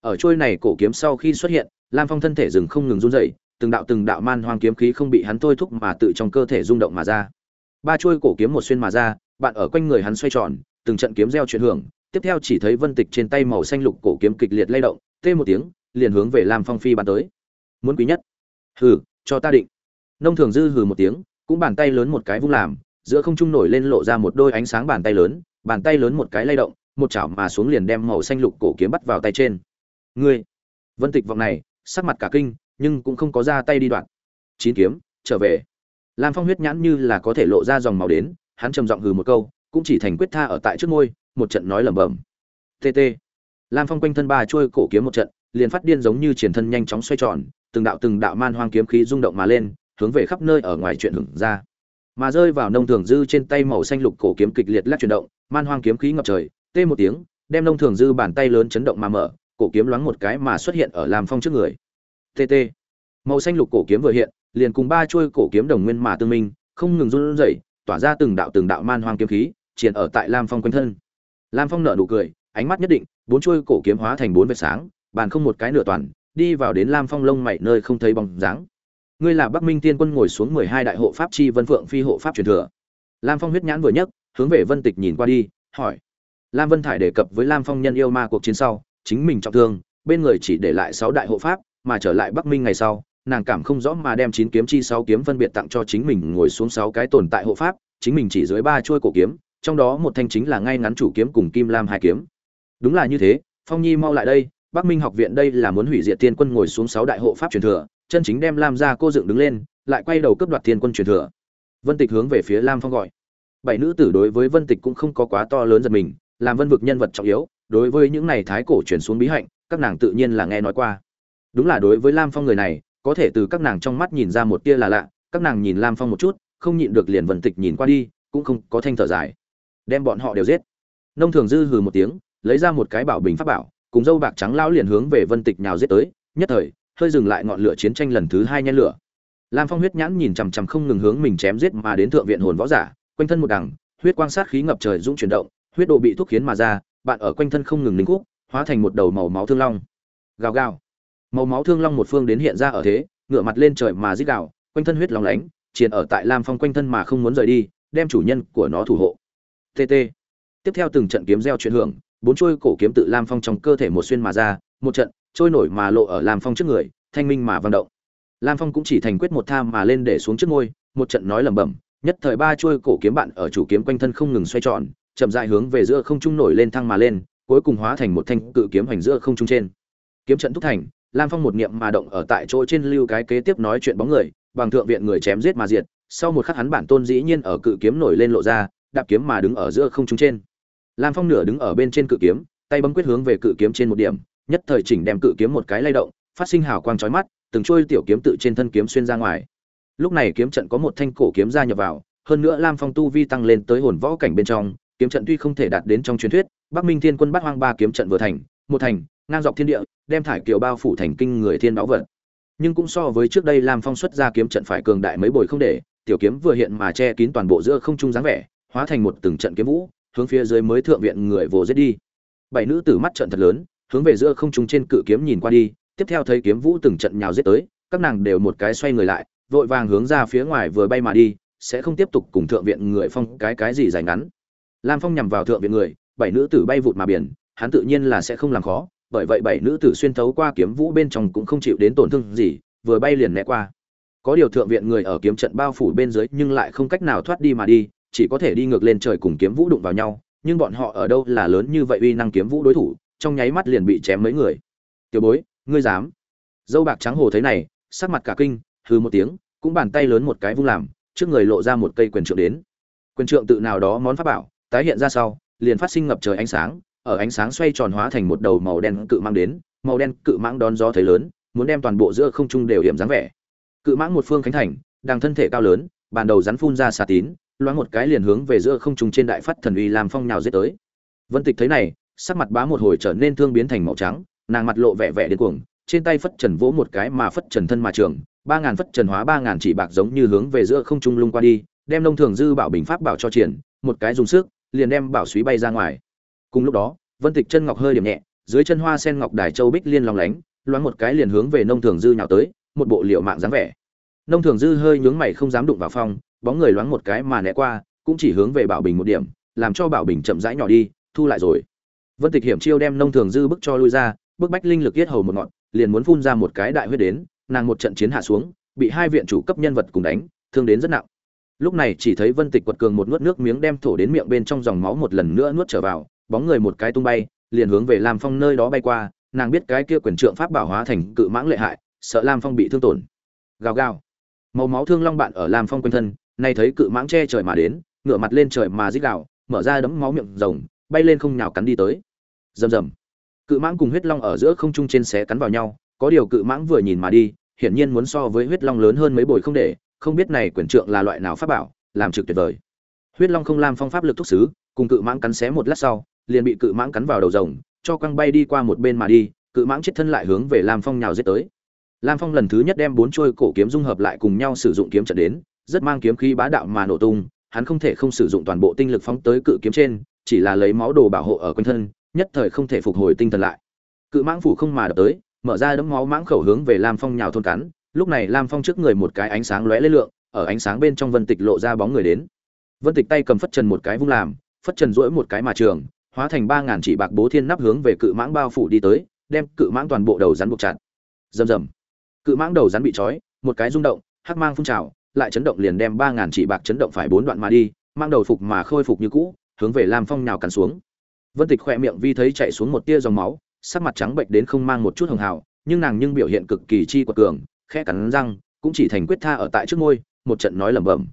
S1: ở chuôi này cổ kiếm sau khi xuất hiện, lam phong thân thể dừng không ngừng run rẩy, từng đạo từng đạo man hoang kiếm khí không bị hắn thôi thúc mà tự trong cơ thể rung động mà ra. Ba chuôi cổ kiếm một xuyên mà ra, bạn ở quanh người hắn xoay tròn, từng trận kiếm reo chuyển hưởng, tiếp theo chỉ thấy vân tịch trên tay màu xanh lục cổ kiếm kịch liệt lay động, tê một tiếng, liền hướng về lam phong phi bắn tới. Muốn quý nhất. Hừ, cho ta định. Nông thường dư hừ một tiếng, cũng bàn tay lớn một cái vung làm giữa không trung nổi lên lộ ra một đôi ánh sáng bàn tay lớn, bàn tay lớn một cái lay động, một chảo mà xuống liền đem màu xanh lục cổ kiếm bắt vào tay trên. Ngươi! Vân tịch vọng này, sắc mặt cả kinh, nhưng cũng không có ra tay đi đoạn. Chín kiếm, trở về. Lam phong huyết nhãn như là có thể lộ ra dòng màu đến, hắn trầm giọng hừ một câu, cũng chỉ thành quyết tha ở tại trước môi một trận nói lẩm bẩm. Tt lam phong quanh thân ba trôi cổ kiếm một trận, liền phát điên giống như triển thân nhanh chóng xoay tròn, từng đạo từng đạo man hoang kiếm khí rung động mà lên, hướng về khắp nơi ở ngoài chuyện hưởng ra mà rơi vào nông thường dư trên tay màu xanh lục cổ kiếm kịch liệt lắc chuyển động, man hoang kiếm khí ngập trời, tê một tiếng, đem nông thường dư bàn tay lớn chấn động mà mở, cổ kiếm loáng một cái mà xuất hiện ở làm phong trước người. Tt màu xanh lục cổ kiếm vừa hiện, liền cùng ba chuôi cổ kiếm đồng nguyên mà tương minh, không ngừng run rẩy, tỏa ra từng đạo từng đạo man hoang kiếm khí, triển ở tại lam phong quanh thân. Lam phong nở nụ cười, ánh mắt nhất định, bốn chuôi cổ kiếm hóa thành bốn vệt sáng, bàn không một cái nửa toàn, đi vào đến lam phong lông mảy nơi không thấy bóng dáng ngươi là bắc minh tiên quân ngồi xuống mười hai đại hộ pháp chi vân phượng phi hộ pháp truyền thừa. Lam phong huyết nhãn vừa nhấc, hướng về vân tịch nhìn qua đi, hỏi. Lam vân thải đề cập với lam phong nhân yêu ma cuộc chiến sau, chính mình trọng thương, bên người chỉ để lại sáu đại hộ pháp, mà trở lại bắc minh ngày sau, nàng cảm không rõ mà đem chín kiếm chi sáu kiếm phân biệt tặng cho chính mình ngồi xuống sáu cái tồn tại hộ pháp, chính mình chỉ dưới ba chuôi cổ kiếm, trong đó một thanh chính là ngay ngắn chủ kiếm cùng kim lam hai kiếm. Đúng là như thế, phong nhi mau lại đây, bắc minh học viện đây là muốn hủy diệt tiên quân ngồi xuống sáu đại hộ pháp truyền thừa chân chính đem lam gia cô dựng đứng lên, lại quay đầu cướp đoạt Thiên quân truyền thừa. Vân tịch hướng về phía lam phong gọi. Bảy nữ tử đối với vân tịch cũng không có quá to lớn giật mình, làm vân vực nhân vật trọng yếu, đối với những này thái cổ chuyển xuống bí hạnh, các nàng tự nhiên là nghe nói qua. Đúng là đối với lam phong người này, có thể từ các nàng trong mắt nhìn ra một tia là lạ, các nàng nhìn lam phong một chút, không nhịn được liền vân tịch nhìn qua đi, cũng không có thanh thở dài. Đem bọn họ đều giết. Nông thường dư hừ một tiếng, lấy ra một cái bảo bình pháp bảo, cùng dâu bạc trắng lão liền hướng về vân tịch nhào giết tới, nhất thời hơi dừng lại ngọn lửa chiến tranh lần thứ hai nhen lửa. Lam phong huyết nhãn nhìn chằm chằm không ngừng hướng mình chém giết mà đến thượng viện hồn võ giả, quanh thân một đằng, huyết quang sát khí ngập trời dũng chuyển động, huyết độ bị thuốc khiến mà ra, bạn ở quanh thân không ngừng lính khúc, hóa thành một đầu màu máu thương long. Gào gào. Màu máu thương long một phương đến hiện ra ở thế ngựa mặt lên trời mà rít gào, quanh thân huyết long lánh, triền ở tại lam phong quanh thân mà không muốn rời đi, đem chủ nhân của nó thủ hộ. Tt tiếp theo từng trận kiếm gieo chuyển hưởng, bốn chuôi cổ kiếm tự lam phong trong cơ thể một xuyên mà ra, một trận trôi nổi mà lộ ở lam phong trước người, thanh minh mà vang động. Lam phong cũng chỉ thành quyết một tham mà lên để xuống trước ngôi, một trận nói lẩm bẩm, nhất thời ba chuôi cổ kiếm bạn ở chủ kiếm quanh thân không ngừng xoay tròn, chậm rãi hướng về giữa không trung nổi lên thăng mà lên, cuối cùng hóa thành một thanh cự kiếm hành giữa không trung trên. Kiếm trận thúc thành, lam phong một niệm mà động ở tại chỗ trên lưu cái kế tiếp nói chuyện bóng người, bằng thượng viện người chém giết mà diệt, sau một khắc hắn bản tôn dĩ nhiên ở cự kiếm nổi lên lộ ra, đạp kiếm mà đứng ở giữa không trung trên. Lam phong nửa đứng ở bên trên cự kiếm, tay bấm quyết hướng về cự kiếm trên một điểm nhất thời chỉnh đem cự kiếm một cái lay động, phát sinh hào quang chói mắt, từng trôi tiểu kiếm tự trên thân kiếm xuyên ra ngoài. Lúc này kiếm trận có một thanh cổ kiếm ra nhập vào, hơn nữa lam phong tu vi tăng lên tới hồn võ cảnh bên trong, kiếm trận tuy không thể đạt đến trong truyền thuyết, bắc minh thiên quân bắt hoang ba kiếm trận vừa thành, một thành, ngang dọc thiên địa, đem thải kiều bao phủ thành kinh người thiên báu vật. Nhưng cũng so với trước đây lam phong xuất ra kiếm trận phải cường đại mấy bồi không để, tiểu kiếm vừa hiện mà che kín toàn bộ giữa không trung dáng vẻ, hóa thành một từng trận kiếm vũ, hướng phía dưới mới thượng viện người vồ giết đi. Bảy nữ tử mắt trận thật lớn hướng về giữa không trung trên cự kiếm nhìn qua đi, tiếp theo thấy kiếm vũ từng trận nhào giết tới, các nàng đều một cái xoay người lại, vội vàng hướng ra phía ngoài vừa bay mà đi, sẽ không tiếp tục cùng thượng viện người phong cái cái gì dài ngắn. Lam phong nhằm vào thượng viện người, bảy nữ tử bay vụt mà biển, hắn tự nhiên là sẽ không làm khó, bởi vậy bảy nữ tử xuyên thấu qua kiếm vũ bên trong cũng không chịu đến tổn thương gì, vừa bay liền né qua. Có điều thượng viện người ở kiếm trận bao phủ bên dưới nhưng lại không cách nào thoát đi mà đi, chỉ có thể đi ngược lên trời cùng kiếm vũ đụng vào nhau, nhưng bọn họ ở đâu là lớn như vậy uy năng kiếm vũ đối thủ trong nháy mắt liền bị chém mấy người. Tiểu bối, ngươi dám? Dâu bạc trắng hồ thấy này, sắc mặt cả kinh, hừ một tiếng, cũng bàn tay lớn một cái vung làm, trước người lộ ra một cây quyền trượng đến. Quyền trượng tự nào đó món pháp bảo, tái hiện ra sau, liền phát sinh ngập trời ánh sáng, ở ánh sáng xoay tròn hóa thành một đầu màu đen cự mang đến, màu đen cự mãng đón gió thấy lớn, muốn đem toàn bộ giữa không trung đều hiểm dáng vẻ. Cự mãng một phương khánh thành, đang thân thể cao lớn, bàn đầu rắn phun ra xà tín, loáng một cái liền hướng về giữa không trung trên đại phát thần uy làm phong nhào giết tới. Vân tịch thấy này sắc mặt bá một hồi trở nên thương biến thành màu trắng, nàng mặt lộ vẻ vẻ điên cuồng, trên tay phất trần vỗ một cái mà phất trần thân mà trường, ba ngàn phất trần hóa ba ngàn chỉ bạc giống như hướng về giữa không trung lung qua đi, đem nông thường dư bảo bình pháp bảo cho triển, một cái dùng sức, liền đem bảo suý bay ra ngoài. Cùng lúc đó, vân tịch chân ngọc hơi điểm nhẹ, dưới chân hoa sen ngọc đài châu bích liên lòng lánh, loáng một cái liền hướng về nông thường dư nhào tới, một bộ liệu mạng dáng vẻ. Nông thường dư hơi nhướng mày không dám đụng vào phong, bóng người loáng một cái mà né qua, cũng chỉ hướng về bảo bình một điểm, làm cho bảo bình chậm rãi nhỏ đi, thu lại rồi vân tịch hiểm chiêu đem nông thường dư bức cho lui ra, bức bách linh lực giết hầu một ngọn, liền muốn phun ra một cái đại huyết đến, nàng một trận chiến hạ xuống, bị hai viện chủ cấp nhân vật cùng đánh, thương đến rất nặng. Lúc này chỉ thấy vân tịch quật cường một nuốt nước miếng đem thổ đến miệng bên trong dòng máu một lần nữa nuốt trở vào, bóng người một cái tung bay, liền hướng về lam phong nơi đó bay qua, nàng biết cái kia quyền trượng pháp bảo hóa thành cự mãng lệ hại, sợ lam phong bị thương tổn. Gào gào. Màu máu thương long bạn ở lam phong quanh thân, nay thấy cự mãng che trời mà đến, ngửa mặt lên trời mà rít gào, mở ra đấm máu miệng rồng bay lên không nhào cắn đi tới. Rầm rầm. Cự mãng cùng huyết long ở giữa không trung trên xé cắn vào nhau, có điều cự mãng vừa nhìn mà đi, hiển nhiên muốn so với huyết long lớn hơn mấy bồi không để, không biết này quyển trượng là loại nào pháp bảo, làm trực tuyệt vời. Huyết long không làm phong pháp lực thúc xứ, cùng cự mãng cắn xé một lát sau, liền bị cự mãng cắn vào đầu rồng, cho quăng bay đi qua một bên mà đi, cự mãng chết thân lại hướng về lam phong nhào giết tới. Lam phong lần thứ nhất đem bốn trôi cổ kiếm dung hợp lại cùng nhau sử dụng kiếm trận đến, rất mang kiếm khí bá đạo mà nổ tung, hắn không thể không sử dụng toàn bộ tinh lực phóng tới cự kiếm trên chỉ là lấy máu đồ bảo hộ ở quanh thân, nhất thời không thể phục hồi tinh thần lại. Cự mãng phủ không mà đập tới, mở ra đấm máu mãng khẩu hướng về lam phong nhào thôn cắn, lúc này lam phong trước người một cái ánh sáng lóe lên lượng, ở ánh sáng bên trong vân tịch lộ ra bóng người đến. Vân tịch tay cầm phất trần một cái vung làm, phất trần rỗi một cái mà trường, hóa thành ba ngàn chỉ bạc bố thiên nắp hướng về cự mãng bao phủ đi tới, đem cự mãng toàn bộ đầu rắn buộc chặt. Rầm rầm. Cự mãng đầu rắn bị trói, một cái rung động, hắc mang phun trào, lại chấn động liền đem ba ngàn chỉ bạc chấn động phải bốn đoạn mà đi, mang đầu phục mà khôi phục như cũ hướng về lam phong nhào cắn xuống. Vân tịch khỏe miệng vi thấy chạy xuống một tia dòng máu, sắc mặt trắng bệnh đến không mang một chút hồng hào, nhưng nàng nhưng biểu hiện cực kỳ chi quật cường, khẽ cắn răng, cũng chỉ thành quyết tha ở tại trước ngôi một trận nói lẩm bẩm.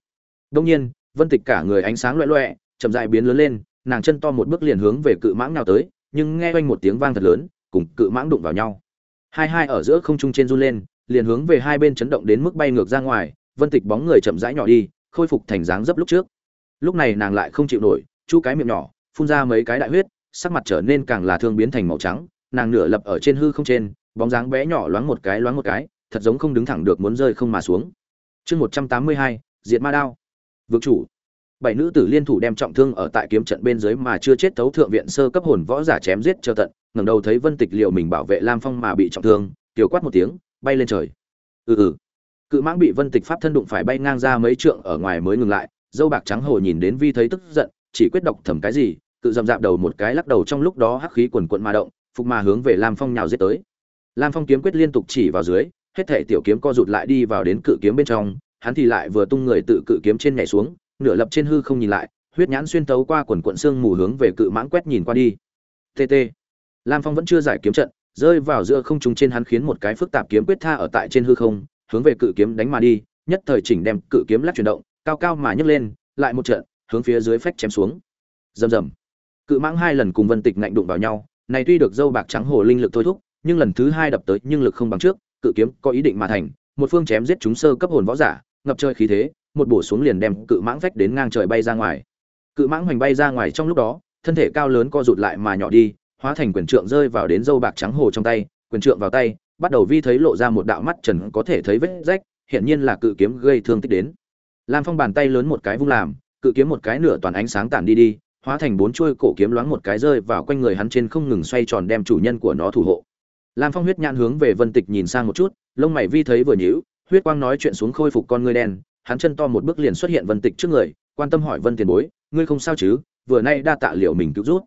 S1: Đông nhiên, vân tịch cả người ánh sáng loẹ loẹ, chậm dại biến lớn lên, nàng chân to một bước liền hướng về cự mãng nào tới, nhưng nghe oanh một tiếng vang thật lớn, cùng cự mãng đụng vào nhau. Hai hai ở giữa không trung trên run lên, liền hướng về hai bên chấn động đến mức bay ngược ra ngoài, vân tịch bóng người chậm rãi nhỏ đi, khôi phục thành dáng dấp lúc trước. Lúc này nàng lại không chịu nổi chu cái miệng nhỏ, phun ra mấy cái đại huyết, sắc mặt trở nên càng là thương biến thành màu trắng, nàng nửa lập ở trên hư không trên, bóng dáng bé nhỏ loáng một cái loáng một cái, thật giống không đứng thẳng được muốn rơi không mà xuống. Chương một trăm tám mươi hai, diệt ma đao. Vực chủ. Bảy nữ tử liên thủ đem trọng thương ở tại kiếm trận bên dưới mà chưa chết thấu thượng viện sơ cấp hồn võ giả chém giết cho tận, ngẩng đầu thấy vân tịch liệu mình bảo vệ lam phong mà bị trọng thương, tiểu quát một tiếng, bay lên trời. Ừ ừ. Cự mãng bị vân tịch pháp thân đụng phải bay ngang ra mấy trượng ở ngoài mới ngừng lại, dâu bạc trắng hồ nhìn đến vi thấy tức giận chỉ quyết đọc thầm cái gì, cự dậm dạp đầu một cái lắc đầu trong lúc đó hắc khí quần quận mà động, phục mà hướng về lam phong nhào giết tới. Lam phong kiếm quyết liên tục chỉ vào dưới, hết thể tiểu kiếm co rụt lại đi vào đến cự kiếm bên trong, hắn thì lại vừa tung người tự cự kiếm trên nhảy xuống, nửa lập trên hư không nhìn lại, huyết nhãn xuyên tấu qua quần quận xương mù hướng về cự mãng quét nhìn qua đi. Tt lam phong vẫn chưa giải kiếm trận, rơi vào giữa không trung trên hắn khiến một cái phức tạp kiếm quyết tha ở tại trên hư không, hướng về cự kiếm đánh mà đi, nhất thời chỉnh đem cự kiếm lắc chuyển động, cao cao mà nhấc lên, lại một trận hướng phía dưới phách chém xuống. Rầm rầm. Cự mãng hai lần cùng vân tịch ngạnh đụng vào nhau, này tuy được dâu bạc trắng hồ linh lực thôi thúc, nhưng lần thứ hai đập tới nhưng lực không bằng trước, cự kiếm có ý định mà thành, một phương chém giết chúng sơ cấp hồn võ giả, ngập trời khí thế, một bổ xuống liền đem cự mãng vách đến ngang trời bay ra ngoài. Cự mãng hoành bay ra ngoài trong lúc đó, thân thể cao lớn co rụt lại mà nhỏ đi, hóa thành quyền trượng rơi vào đến dâu bạc trắng hồ trong tay, quyền trượng vào tay, bắt đầu vi thấy lộ ra một đạo mắt trần có thể thấy vết rách hiện nhiên là cự kiếm gây thương tích đến. Lam phong bàn tay lớn một cái vung làm cự kiếm một cái nửa toàn ánh sáng tản đi đi, hóa thành bốn chuôi cổ kiếm loáng một cái rơi vào quanh người hắn trên không ngừng xoay tròn đem chủ nhân của nó thủ hộ. Lam phong huyết nhãn hướng về vân tịch nhìn sang một chút, lông mày vi thấy vừa nhíu, huyết quang nói chuyện xuống khôi phục con ngươi đen, hắn chân to một bước liền xuất hiện vân tịch trước người, quan tâm hỏi vân tiền bối, ngươi không sao chứ? Vừa nay đa tạ liệu mình cứu rút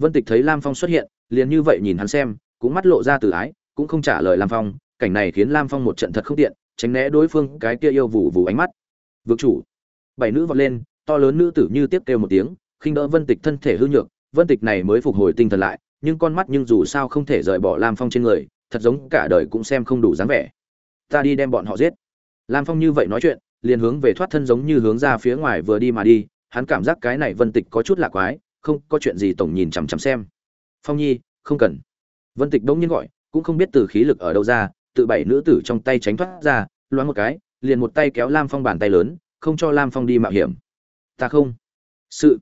S1: vân tịch thấy lam phong xuất hiện, liền như vậy nhìn hắn xem, cũng mắt lộ ra từ ái, cũng không trả lời lam phong, cảnh này khiến lam phong một trận thật không tiện, tránh né đối phương cái kia yêu vụ vụ ánh mắt. Vực chủ. Bảy nữ vọt lên to lớn nữ tử như tiếp kêu một tiếng, khinh đỡ vân tịch thân thể hư nhược, vân tịch này mới phục hồi tinh thần lại, nhưng con mắt nhưng dù sao không thể rời bỏ lam phong trên người, thật giống cả đời cũng xem không đủ dáng vẻ. Ta đi đem bọn họ giết. Lam phong như vậy nói chuyện, liền hướng về thoát thân giống như hướng ra phía ngoài vừa đi mà đi, hắn cảm giác cái này vân tịch có chút lạ quái, không có chuyện gì tổng nhìn chằm chằm xem. Phong nhi, không cần. Vân tịch đông nhiên gọi, cũng không biết từ khí lực ở đâu ra, tự bảy nữ tử trong tay tránh thoát ra, loáng một cái, liền một tay kéo lam phong bàn tay lớn, không cho lam phong đi mạo hiểm ta không. Sự.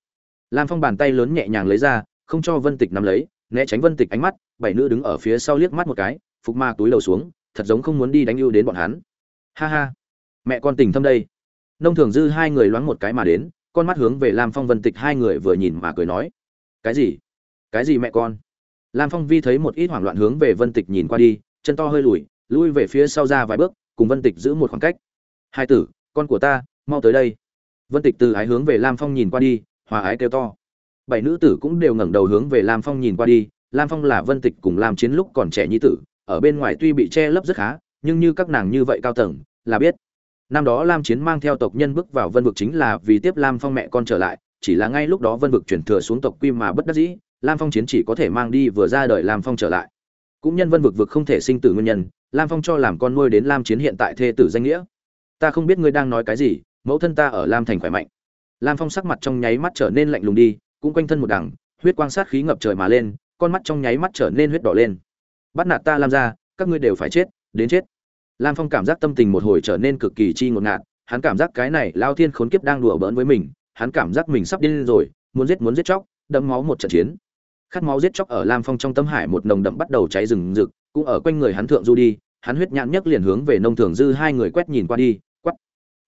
S1: Lam phong bàn tay lớn nhẹ nhàng lấy ra, không cho vân tịch nắm lấy, né tránh vân tịch ánh mắt, bảy nữ đứng ở phía sau liếc mắt một cái, phục ma túi đầu xuống, thật giống không muốn đi đánh ưu đến bọn hắn. Ha ha. Mẹ con tình thâm đây. Nông thường dư hai người loáng một cái mà đến, con mắt hướng về lam phong vân tịch hai người vừa nhìn mà cười nói. Cái gì? Cái gì mẹ con? Lam phong vi thấy một ít hoảng loạn hướng về vân tịch nhìn qua đi, chân to hơi lùi, lui về phía sau ra vài bước, cùng vân tịch giữ một khoảng cách. Hai tử, con của ta, mau tới đây vân tịch từ ái hướng về lam phong nhìn qua đi, hòa ái kêu to. Bảy nữ tử cũng đều ngẩng đầu hướng về lam phong nhìn qua đi, lam phong là vân tịch cùng lam chiến lúc còn trẻ nhi tử, ở bên ngoài tuy bị che lấp rất khá, nhưng như các nàng như vậy cao tầng, là biết. Năm đó lam chiến mang theo tộc nhân bước vào vân vực chính là vì tiếp lam phong mẹ con trở lại, chỉ là ngay lúc đó vân vực chuyển thừa xuống tộc quy mà bất đắc dĩ, lam phong chiến chỉ có thể mang đi vừa ra đời lam phong trở lại. Cũng nhân vân vực vực không thể sinh tử nguyên nhân, lam phong cho làm con nuôi đến lam chiến hiện tại thê tử danh nghĩa. Ta không biết ngươi đang nói cái gì mẫu thân ta ở lam thành khỏe mạnh. Lam phong sắc mặt trong nháy mắt trở nên lạnh lùng đi, cũng quanh thân một đằng, huyết quang sát khí ngập trời mà lên, con mắt trong nháy mắt trở nên huyết đỏ lên. Bắt nạt ta lam ra các ngươi đều phải chết, đến chết. Lam phong cảm giác tâm tình một hồi trở nên cực kỳ chi ngột ngạt, hắn cảm giác cái này lao thiên khốn kiếp đang đùa bỡn với mình, hắn cảm giác mình sắp điên rồi, muốn giết muốn giết chóc, đẫm máu một trận chiến. Khát máu giết chóc ở lam phong trong tâm hải một nồng đậm bắt đầu cháy rừng rực, cũng ở quanh người hắn thượng du đi, hắn huyết nhãn nhất liền hướng về nông thường dư hai người quét nhìn qua đi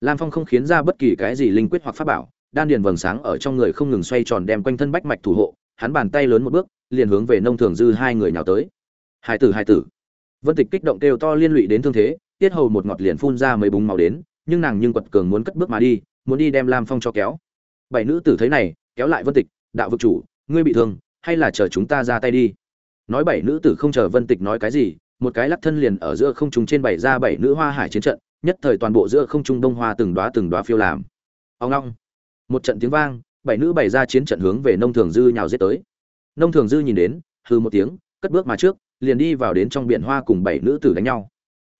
S1: lam phong không khiến ra bất kỳ cái gì linh quyết hoặc pháp bảo, đan điền vầng sáng ở trong người không ngừng xoay tròn đem quanh thân bách mạch thủ hộ, hắn bàn tay lớn một bước, liền hướng về nông thường dư hai người nhào tới. Hai tử hai tử. Vân tịch kích động kêu to liên lụy đến thương thế, tiết hầu một ngọt liền phun ra mấy búng màu đến, nhưng nàng nhưng quật cường muốn cất bước mà đi, muốn đi đem lam phong cho kéo. Bảy nữ tử thấy này, kéo lại vân tịch, đạo vực chủ, ngươi bị thương, hay là chờ chúng ta ra tay đi? Nói bảy nữ tử không chờ vân tịch nói cái gì, một cái lắc thân liền ở giữa không trung trên bảy ra bảy nữ hoa hải chiến trận nhất thời toàn bộ giữa không trung đông hoa từng đóa từng đóa phiêu làm. Ông long một trận tiếng vang, bảy nữ bày ra chiến trận hướng về nông thường dư nhào giết tới. Nông thường dư nhìn đến hư một tiếng, cất bước mà trước, liền đi vào đến trong biển hoa cùng bảy nữ tử đánh nhau.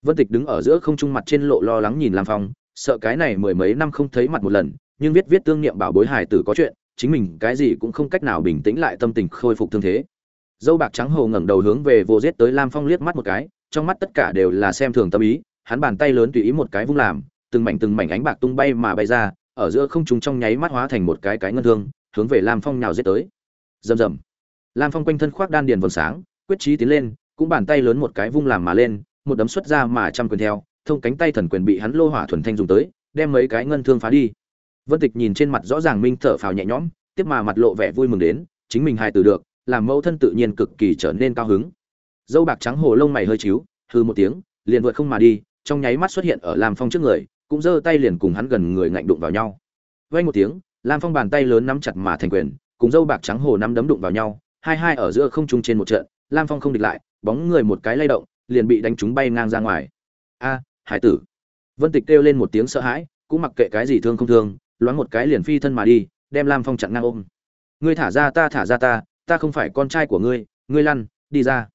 S1: Vân tịch đứng ở giữa không trung mặt trên lộ lo lắng nhìn làm phòng sợ cái này mười mấy năm không thấy mặt một lần, nhưng viết viết tương niệm bảo bối hải tử có chuyện, chính mình cái gì cũng không cách nào bình tĩnh lại tâm tình khôi phục thương thế. Dâu bạc trắng hồ ngẩng đầu hướng về vô giết tới lam phong liếc mắt một cái, trong mắt tất cả đều là xem thường tâm ý hắn bàn tay lớn tùy ý một cái vung làm, từng mảnh từng mảnh ánh bạc tung bay mà bay ra, ở giữa không trung trong nháy mắt hóa thành một cái cái ngân thương, hướng về lam phong nhào giết tới. Rầm rầm. Lam phong quanh thân khoác đan điền vầng sáng, quyết chí tiến lên, cũng bàn tay lớn một cái vung làm mà lên, một đấm xuất ra mà trăm quyền theo, thông cánh tay thần quyền bị hắn lô hỏa thuần thanh dùng tới, đem mấy cái ngân thương phá đi. Vân tịch nhìn trên mặt rõ ràng minh thở phào nhẹ nhõm, tiếp mà mặt lộ vẻ vui mừng đến, chính mình hài tử được, làm mẫu thân tự nhiên cực kỳ trở nên cao hứng. Dâu bạc trắng hồ lông mày hơi chíu hừ một tiếng, liền vượt không mà đi trong nháy mắt xuất hiện ở lam phong trước người, cũng giơ tay liền cùng hắn gần người ngạnh đụng vào nhau. Vay một tiếng, lam phong bàn tay lớn nắm chặt mà thành quyền, cùng dâu bạc trắng hồ nắm đấm đụng vào nhau, hai hai ở giữa không trung trên một trận, lam phong không địch lại, bóng người một cái lay động, liền bị đánh trúng bay ngang ra ngoài. A, hải tử. Vân tịch kêu lên một tiếng sợ hãi, cũng mặc kệ cái gì thương không thương, loáng một cái liền phi thân mà đi, đem lam phong chặn ngang ôm. Ngươi thả ra ta, thả ra ta ta không phải con trai của ngươi ngươi lăn, đi ra.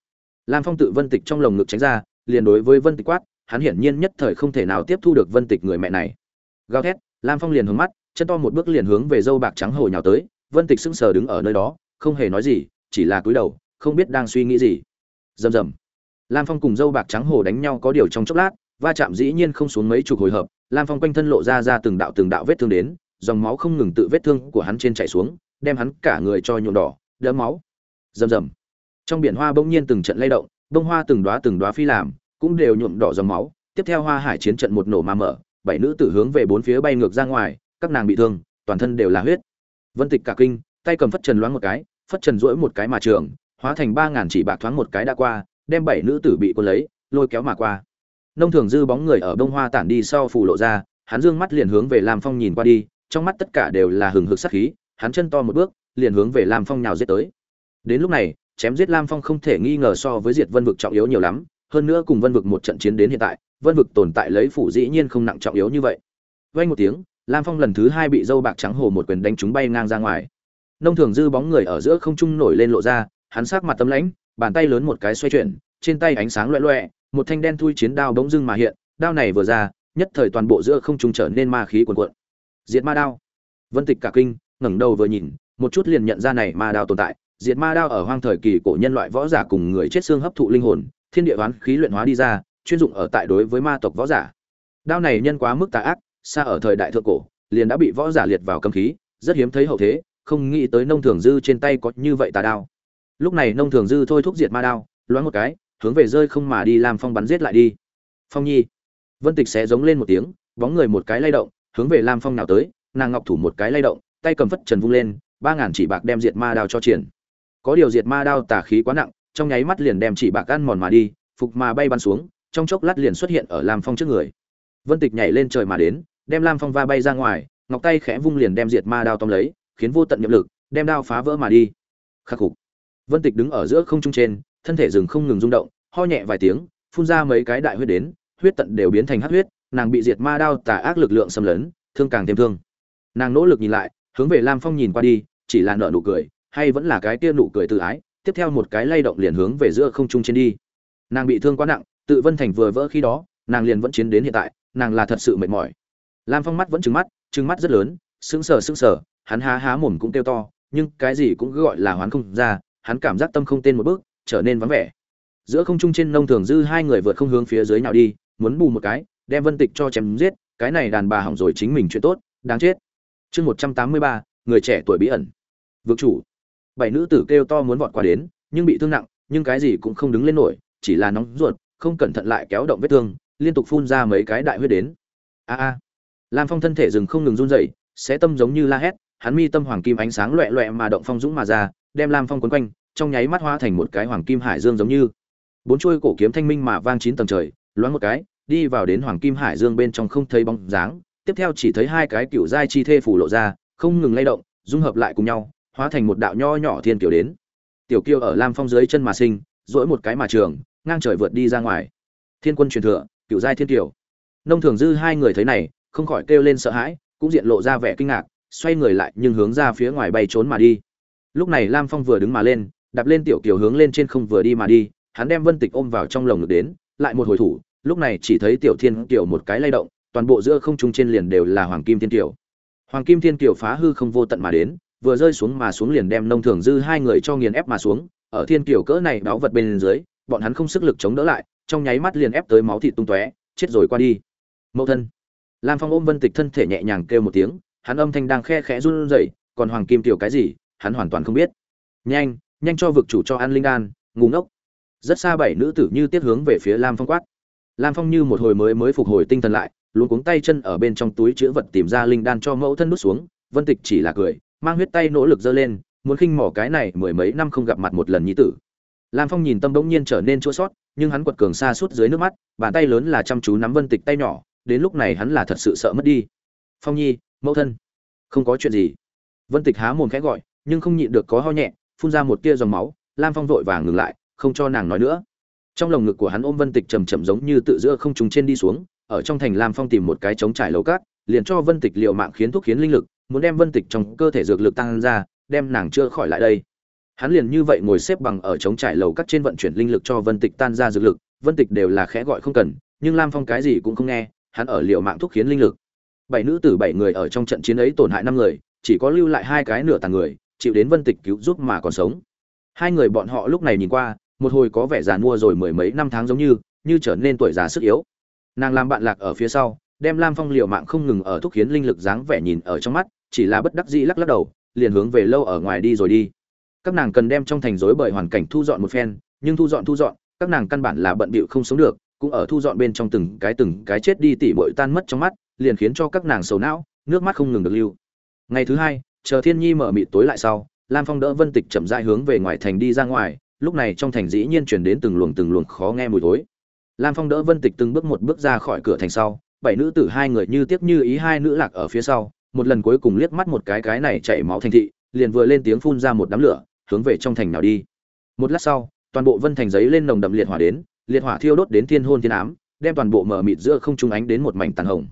S1: Lam phong tự vân tịch trong lồng ngực tránh ra, liền đối với vân tịch quát hắn hiển nhiên nhất thời không thể nào tiếp thu được vân tịch người mẹ này. Gào thét, lam phong liền hướng mắt, chân to một bước liền hướng về dâu bạc trắng hồ nhào tới, vân tịch sững sờ đứng ở nơi đó, không hề nói gì, chỉ là cúi đầu, không biết đang suy nghĩ gì. Rầm rầm. Lam phong cùng dâu bạc trắng hồ đánh nhau có điều trong chốc lát, va chạm dĩ nhiên không xuống mấy chục hồi hợp, lam phong quanh thân lộ ra ra từng đạo từng đạo vết thương đến, dòng máu không ngừng tự vết thương của hắn trên chảy xuống, đem hắn cả người cho nhuộm đỏ đỡ máu. Rầm rầm. Trong biển hoa bỗng nhiên từng trận lay động, bông hoa từng đóa từng đóa phi làm cũng đều nhuộm đỏ dòng máu. Tiếp theo hoa hải chiến trận một nổ mà mở, bảy nữ tử hướng về bốn phía bay ngược ra ngoài, các nàng bị thương, toàn thân đều là huyết. Vân tịch cả kinh, tay cầm phất trần loáng một cái, phất trần rỗi một cái mà trường, hóa thành ba ngàn chỉ bạc thoáng một cái đã qua, đem bảy nữ tử bị quân lấy, lôi kéo mà qua. Nông thường dư bóng người ở bông hoa tản đi sau phủ lộ ra, hắn dương mắt liền hướng về lam phong nhìn qua đi, trong mắt tất cả đều là hừng hực sắc khí, hắn chân to một bước, liền hướng về lam phong nhào giết tới. Đến lúc này, chém giết lam phong không thể nghi ngờ so với diệt vân vực trọng yếu nhiều lắm hơn nữa cùng vân vực một trận chiến đến hiện tại, vân vực tồn tại lấy phủ dĩ nhiên không nặng trọng yếu như vậy. Vay một tiếng, lam phong lần thứ hai bị dâu bạc trắng hồ một quyền đánh trúng bay ngang ra ngoài. Nông thường dư bóng người ở giữa không trung nổi lên lộ ra, hắn sắc mặt tấm lãnh, bàn tay lớn một cái xoay chuyển, trên tay ánh sáng loẹ loẹ, một thanh đen thui chiến đao bỗng dưng mà hiện, đao này vừa ra, nhất thời toàn bộ giữa không trung trở nên ma khí cuồn cuộn. Diệt ma đao. Vân tịch cả kinh, ngẩng đầu vừa nhìn, một chút liền nhận ra này ma đao tồn tại. Diệt ma đao ở hoang thời kỳ cổ nhân loại võ giả cùng người chết xương hấp thụ linh hồn thiên địa oán khí luyện hóa đi ra, chuyên dụng ở tại đối với ma tộc võ giả. Đao này nhân quá mức tà ác, xa ở thời đại thượng cổ, liền đã bị võ giả liệt vào cấm khí, rất hiếm thấy hậu thế, không nghĩ tới nông thường dư trên tay có như vậy tà đao. Lúc này nông thường dư thôi thúc diệt ma đao, loáng một cái, hướng về rơi không mà đi làm phong bắn giết lại đi. Phong nhi. Vân tịch sẽ giống lên một tiếng, bóng người một cái lay động, hướng về lam phong nào tới, nàng ngọc thủ một cái lay động, tay cầm phất trần vung lên, ba ngàn chỉ bạc đem diệt ma đao cho triển. Có điều diệt ma đao tà khí quá nặng trong nháy mắt liền đem chỉ bạc ăn mòn mà đi, phục mà bay bắn xuống, trong chốc lát liền xuất hiện ở lam phong trước người. Vân tịch nhảy lên trời mà đến, đem lam phong va bay ra ngoài, ngọc tay khẽ vung liền đem diệt ma đao tóm lấy, khiến vô tận nhiệm lực, đem đao phá vỡ mà đi. Khắc phục vân tịch đứng ở giữa không trung trên, thân thể rừng không ngừng rung động, ho nhẹ vài tiếng, phun ra mấy cái đại huyết đến, huyết tận đều biến thành hắc huyết, nàng bị diệt ma đao tà ác lực lượng xâm lấn, thương càng thêm thương. Nàng nỗ lực nhìn lại, hướng về lam phong nhìn qua đi, chỉ là nở nụ cười, hay vẫn là cái kia nụ cười tự ái tiếp theo một cái lay động liền hướng về giữa không trung trên đi. Nàng bị thương quá nặng, tự vân thành vừa vỡ khi đó, nàng liền vẫn chiến đến hiện tại, nàng là thật sự mệt mỏi. Lam phong mắt vẫn trừng mắt trừng mắt rất lớn, sững sờ sững sờ, hắn há há mồm cũng kêu to, nhưng cái gì cũng cứ gọi là hoán không ra, hắn cảm giác tâm không tên một bước, trở nên vắng vẻ. Giữa không trung trên nông thường dư hai người vượt không hướng phía dưới nào đi, muốn bù một cái, đem vân tịch cho chém giết, cái này đàn bà hỏng rồi chính mình chuyện tốt, đáng chết. Chương một trăm tám mươi ba, người trẻ tuổi bí ẩn. Vực chủ bảy nữ tử kêu to muốn vọt qua đến, nhưng bị thương nặng, nhưng cái gì cũng không đứng lên nổi, chỉ là nóng ruột, không cẩn thận lại kéo động vết thương, liên tục phun ra mấy cái đại huyết đến. A a. Lam phong thân thể dừng không ngừng run rẩy sẽ tâm giống như la hét, hắn mi tâm hoàng kim ánh sáng loẹ loẹ mà động phong dũng mà ra, đem lam phong quấn quanh, trong nháy mắt hóa thành một cái hoàng kim hải dương giống như. Bốn chuôi cổ kiếm thanh minh mà vang chín tầng trời, loáng một cái, đi vào đến hoàng kim hải dương bên trong không thấy bóng dáng, tiếp theo chỉ thấy hai cái cựu giai chi thê phủ lộ ra, không ngừng lay động, dung hợp lại cùng nhau hóa thành một đạo nho nhỏ thiên kiều đến. Tiểu kiêu ở lam phong dưới chân mà sinh dỗi một cái mà trường, ngang trời vượt đi ra ngoài. Thiên quân truyền thừa cựu giai thiên kiều. Nông thường dư hai người thấy này, không khỏi kêu lên sợ hãi, cũng diện lộ ra vẻ kinh ngạc, xoay người lại nhưng hướng ra phía ngoài bay trốn mà đi. Lúc này lam phong vừa đứng mà lên, đạp lên tiểu kiều hướng lên trên không vừa đi mà đi, hắn đem vân tịch ôm vào trong lồng ngực đến, lại một hồi thủ, lúc này chỉ thấy tiểu thiên kiều một cái lay động, toàn bộ giữa không trung trên liền đều là hoàng kim thiên kiều. Hoàng kim thiên kiều phá hư không vô tận mà đến vừa rơi xuống mà xuống liền đem nông thường dư hai người cho nghiền ép mà xuống, ở thiên kiều cỡ này đáo vật bên dưới, bọn hắn không sức lực chống đỡ lại, trong nháy mắt liền ép tới máu thịt tung tóe, chết rồi qua đi. Mẫu thân. Lam phong ôm vân tịch thân thể nhẹ nhàng kêu một tiếng, hắn âm thanh đang khe khẽ run rẩy, còn hoàng kim tiểu cái gì, hắn hoàn toàn không biết. Nhanh nhanh cho vực chủ cho ăn linh đan ngủ ngốc. Rất xa bảy nữ tử như tiết hướng về phía lam phong quát. Lam phong như một hồi mới mới phục hồi tinh thần lại luôn cuống tay chân ở bên trong túi chữ vật tìm ra linh đan cho mẫu thân nút xuống, vân tịch chỉ là cười mang huyết tay nỗ lực giơ lên, muốn khinh mỏ cái này mười mấy năm không gặp mặt một lần nhi tử. Lam phong nhìn tâm bỗng nhiên trở nên chua sót, nhưng hắn quật cường xa suốt dưới nước mắt, bàn tay lớn là chăm chú nắm vân tịch tay nhỏ, đến lúc này hắn là thật sự sợ mất đi. Phong nhi, mẫu thân, không có chuyện gì. Vân tịch há mồm khẽ gọi, nhưng không nhịn được có ho nhẹ, phun ra một tia dòng máu, lam phong vội vàng ngừng lại, không cho nàng nói nữa. Trong lồng ngực của hắn ôm vân tịch chầm chậm giống như tự giữa không trùng trên đi xuống, ở trong thành lam phong tìm một cái trống trải lầu cát, liền cho vân tịch liệu mạng khiến thuốc khiến linh lực muốn đem vân tịch trong cơ thể dược lực tăng ra, đem nàng chưa khỏi lại đây. Hắn liền như vậy ngồi xếp bằng ở trống trải lầu cắt trên vận chuyển linh lực cho vân tịch tan ra dược lực, vân tịch đều là khẽ gọi không cần, nhưng lam phong cái gì cũng không nghe, hắn ở liệu mạng thúc khiến linh lực. Bảy nữ tử bảy người ở trong trận chiến ấy tổn hại năm người, chỉ có lưu lại hai cái nửa tàn người, chịu đến vân tịch cứu giúp mà còn sống. Hai người bọn họ lúc này nhìn qua, một hồi có vẻ già mua rồi mười mấy năm tháng giống như như trở nên tuổi già sức yếu. Nàng làm bạn lạc ở phía sau, đem lam phong liệu mạng không ngừng ở thúc khiến linh lực dáng vẻ nhìn ở trong mắt chỉ là bất đắc dĩ lắc lắc đầu, liền hướng về lâu ở ngoài đi rồi đi. Các nàng cần đem trong thành rối bởi hoàn cảnh thu dọn một phen, nhưng thu dọn thu dọn, các nàng căn bản là bận bịu không sống được, cũng ở thu dọn bên trong từng cái từng cái chết đi tỉ bội tan mất trong mắt, liền khiến cho các nàng sầu não, nước mắt không ngừng được lưu. Ngày thứ hai, chờ thiên nhi mở mịt tối lại sau, lam phong đỡ vân tịch chậm rãi hướng về ngoài thành đi ra ngoài, lúc này trong thành dĩ nhiên chuyển đến từng luồng từng luồng khó nghe mùi thối. Lam phong đỡ vân tịch từng bước một bước ra khỏi cửa thành sau, bảy nữ tử hai người như tiếc như ý hai nữ lạc ở phía sau một lần cuối cùng liếc mắt một cái cái này chảy máu thành thị, liền vừa lên tiếng phun ra một đám lửa, hướng về trong thành nào đi. Một lát sau, toàn bộ vân thành giấy lên nồng đậm liệt hỏa đến, liệt hỏa thiêu đốt đến thiên hôn thiên ám, đem toàn bộ mở mịt giữa không trung ánh đến một mảnh tàn hồng.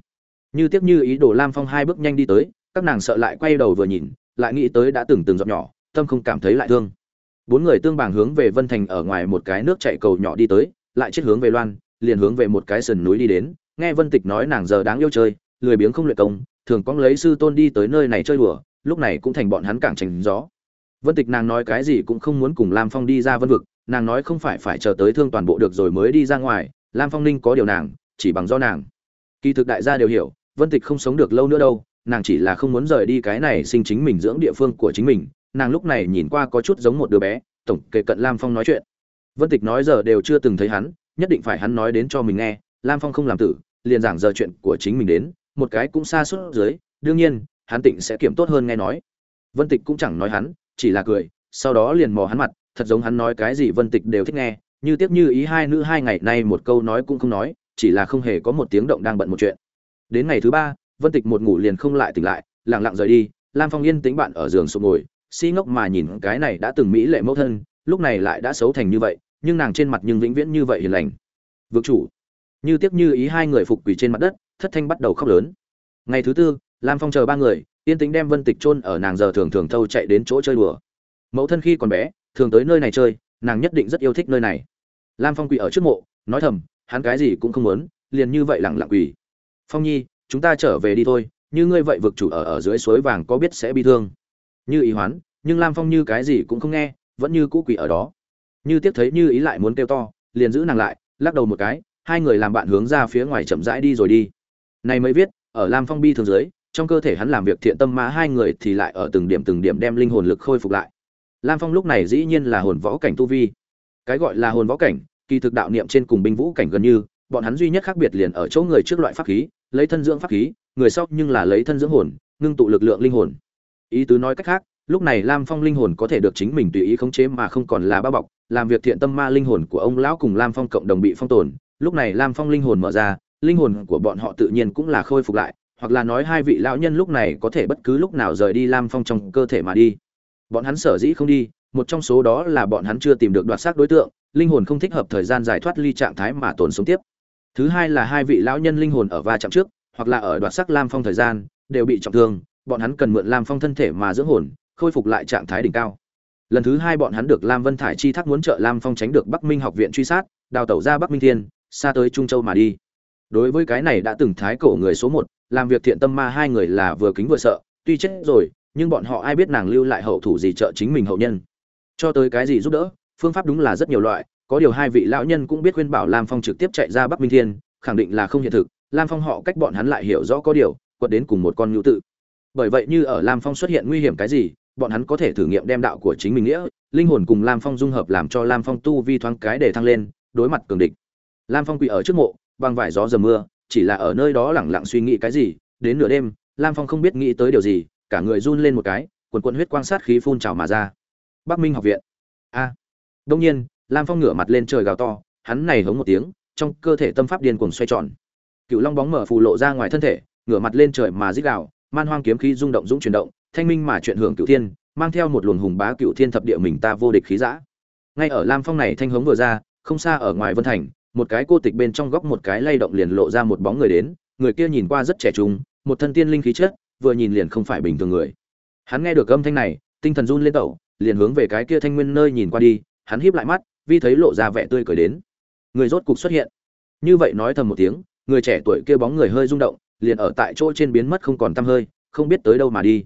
S1: Như tiếc như ý đồ lam phong hai bước nhanh đi tới, các nàng sợ lại quay đầu vừa nhìn, lại nghĩ tới đã từng từng giọt nhỏ, tâm không cảm thấy lại thương. Bốn người tương bằng hướng về vân thành ở ngoài một cái nước chảy cầu nhỏ đi tới, lại chết hướng về loan, liền hướng về một cái sườn núi đi đến, nghe vân tịch nói nàng giờ đáng yêu chơi, lười biếng không luyện công thường có lấy sư tôn đi tới nơi này chơi đùa, lúc này cũng thành bọn hắn cảng tránh gió. Vân tịch nàng nói cái gì cũng không muốn cùng lam phong đi ra vân vực, nàng nói không phải phải chờ tới thương toàn bộ được rồi mới đi ra ngoài, lam phong ninh có điều nàng, chỉ bằng do nàng. Kỳ thực đại gia đều hiểu, vân tịch không sống được lâu nữa đâu, nàng chỉ là không muốn rời đi cái này sinh chính mình dưỡng địa phương của chính mình, nàng lúc này nhìn qua có chút giống một đứa bé, tổng kể cận lam phong nói chuyện. Vân tịch nói giờ đều chưa từng thấy hắn, nhất định phải hắn nói đến cho mình nghe, lam phong không làm tử, liền giảng giờ chuyện của chính mình đến một cái cũng xa suốt dưới, đương nhiên, hắn tịnh sẽ kiểm tốt hơn nghe nói. Vân tịch cũng chẳng nói hắn, chỉ là cười, sau đó liền mò hắn mặt, thật giống hắn nói cái gì vân tịch đều thích nghe, như tiếp như ý hai nữ hai ngày nay một câu nói cũng không nói, chỉ là không hề có một tiếng động đang bận một chuyện. Đến ngày thứ ba, vân tịch một ngủ liền không lại tỉnh lại lẳng lặng rời đi, lam phong yên tính bạn ở giường sụp ngồi, si ngốc mà nhìn cái này đã từng mỹ lệ mẫu thân, lúc này lại đã xấu thành như vậy, nhưng nàng trên mặt nhưng vĩnh viễn như vậy hiền lành. Vực chủ, như tiếc như ý hai người phục quỳ trên mặt đất thất thanh bắt đầu khóc lớn. Ngày thứ tư, lam phong chờ ba người, yên tính đem vân tịch chôn ở nàng giờ thường thường thâu chạy đến chỗ chơi đùa. Mẫu thân khi còn bé, thường tới nơi này chơi, nàng nhất định rất yêu thích nơi này. Lam phong quỳ ở trước mộ, nói thầm, hắn cái gì cũng không muốn, liền như vậy lặng lặng quỳ. Phong nhi, chúng ta trở về đi thôi, như ngươi vậy vực chủ ở ở dưới suối vàng có biết sẽ bị thương. Như ý hoán, nhưng lam phong như cái gì cũng không nghe, vẫn như cũ quỳ ở đó. Như tiếp thấy như ý lại muốn kêu to, liền giữ nàng lại, lắc đầu một cái, hai người làm bạn hướng ra phía ngoài chậm rãi đi rồi đi này mới viết, ở lam phong bi thường dưới, trong cơ thể hắn làm việc thiện tâm ma hai người thì lại ở từng điểm từng điểm đem linh hồn lực khôi phục lại. Lam phong lúc này dĩ nhiên là hồn võ cảnh tu vi. Cái gọi là hồn võ cảnh, kỳ thực đạo niệm trên cùng binh vũ cảnh gần như, bọn hắn duy nhất khác biệt liền ở chỗ người trước loại pháp khí, lấy thân dưỡng pháp khí, người sau nhưng là lấy thân dưỡng hồn, ngưng tụ lực lượng linh hồn. Ý tứ nói cách khác, lúc này lam phong linh hồn có thể được chính mình tùy ý khống chế mà không còn là bao bọc, làm việc thiện tâm ma linh hồn của ông lão cùng lam phong cộng đồng bị phong tồn. Lúc này lam phong linh hồn mở ra linh hồn của bọn họ tự nhiên cũng là khôi phục lại, hoặc là nói hai vị lão nhân lúc này có thể bất cứ lúc nào rời đi lam phong trong cơ thể mà đi. Bọn hắn sở dĩ không đi, một trong số đó là bọn hắn chưa tìm được đoạt xác đối tượng, linh hồn không thích hợp thời gian giải thoát ly trạng thái mà tồn sống tiếp. Thứ hai là hai vị lão nhân linh hồn ở va chạm trước, hoặc là ở đoạt xác lam phong thời gian, đều bị trọng thương, bọn hắn cần mượn lam phong thân thể mà dưỡng hồn, khôi phục lại trạng thái đỉnh cao. Lần thứ hai bọn hắn được lam vân thải chi thác muốn trợ lam phong tránh được bắc minh học viện truy sát, đào tẩu ra bắc minh thiên, xa tới trung châu mà đi đối với cái này đã từng thái cổ người số một, làm việc thiện tâm ma hai người là vừa kính vừa sợ, tuy chết rồi, nhưng bọn họ ai biết nàng lưu lại hậu thủ gì trợ chính mình hậu nhân. Cho tới cái gì giúp đỡ, phương pháp đúng là rất nhiều loại, có điều hai vị lão nhân cũng biết khuyên bảo lam phong trực tiếp chạy ra bắc minh thiên, khẳng định là không hiện thực, lam phong họ cách bọn hắn lại hiểu rõ có điều, quật đến cùng một con ngữ tự. Bởi vậy như ở lam phong xuất hiện nguy hiểm cái gì, bọn hắn có thể thử nghiệm đem đạo của chính mình nghĩa, linh hồn cùng lam phong dung hợp làm cho lam phong tu vi thoáng cái để thăng lên, đối mặt cường địch. Lam phong quỳ ở trước mộ bằng vải gió dầm mưa, chỉ là ở nơi đó lẳng lặng suy nghĩ cái gì, đến nửa đêm, lam phong không biết nghĩ tới điều gì, cả người run lên một cái, quần quần huyết quang sát khí phun trào mà ra. Bắc minh học viện. A. Đông nhiên, lam phong ngửa mặt lên trời gào to, hắn này hống một tiếng, trong cơ thể tâm pháp điên cuồng xoay tròn. Cựu long bóng mở phù lộ ra ngoài thân thể, ngửa mặt lên trời mà rít gào, man hoang kiếm khí rung động dũng chuyển động, thanh minh mà chuyện hưởng cựu thiên, mang theo một luồng hùng bá cựu thiên thập địa mình ta vô địch khí dã. Ngay ở lam phong này thanh hống vừa ra, không xa ở ngoài vân thành một cái cô tịch bên trong góc một cái lay động liền lộ ra một bóng người đến, người kia nhìn qua rất trẻ trung, một thân tiên linh khí chất, vừa nhìn liền không phải bình thường người. Hắn nghe được âm thanh này, tinh thần run lên tẩu, liền hướng về cái kia thanh nguyên nơi nhìn qua đi, hắn híp lại mắt, vi thấy lộ ra vẻ tươi cười đến. Người rốt cục xuất hiện. Như vậy nói thầm một tiếng, người trẻ tuổi kia bóng người hơi rung động, liền ở tại chỗ trên biến mất không còn tăm hơi, không biết tới đâu mà đi.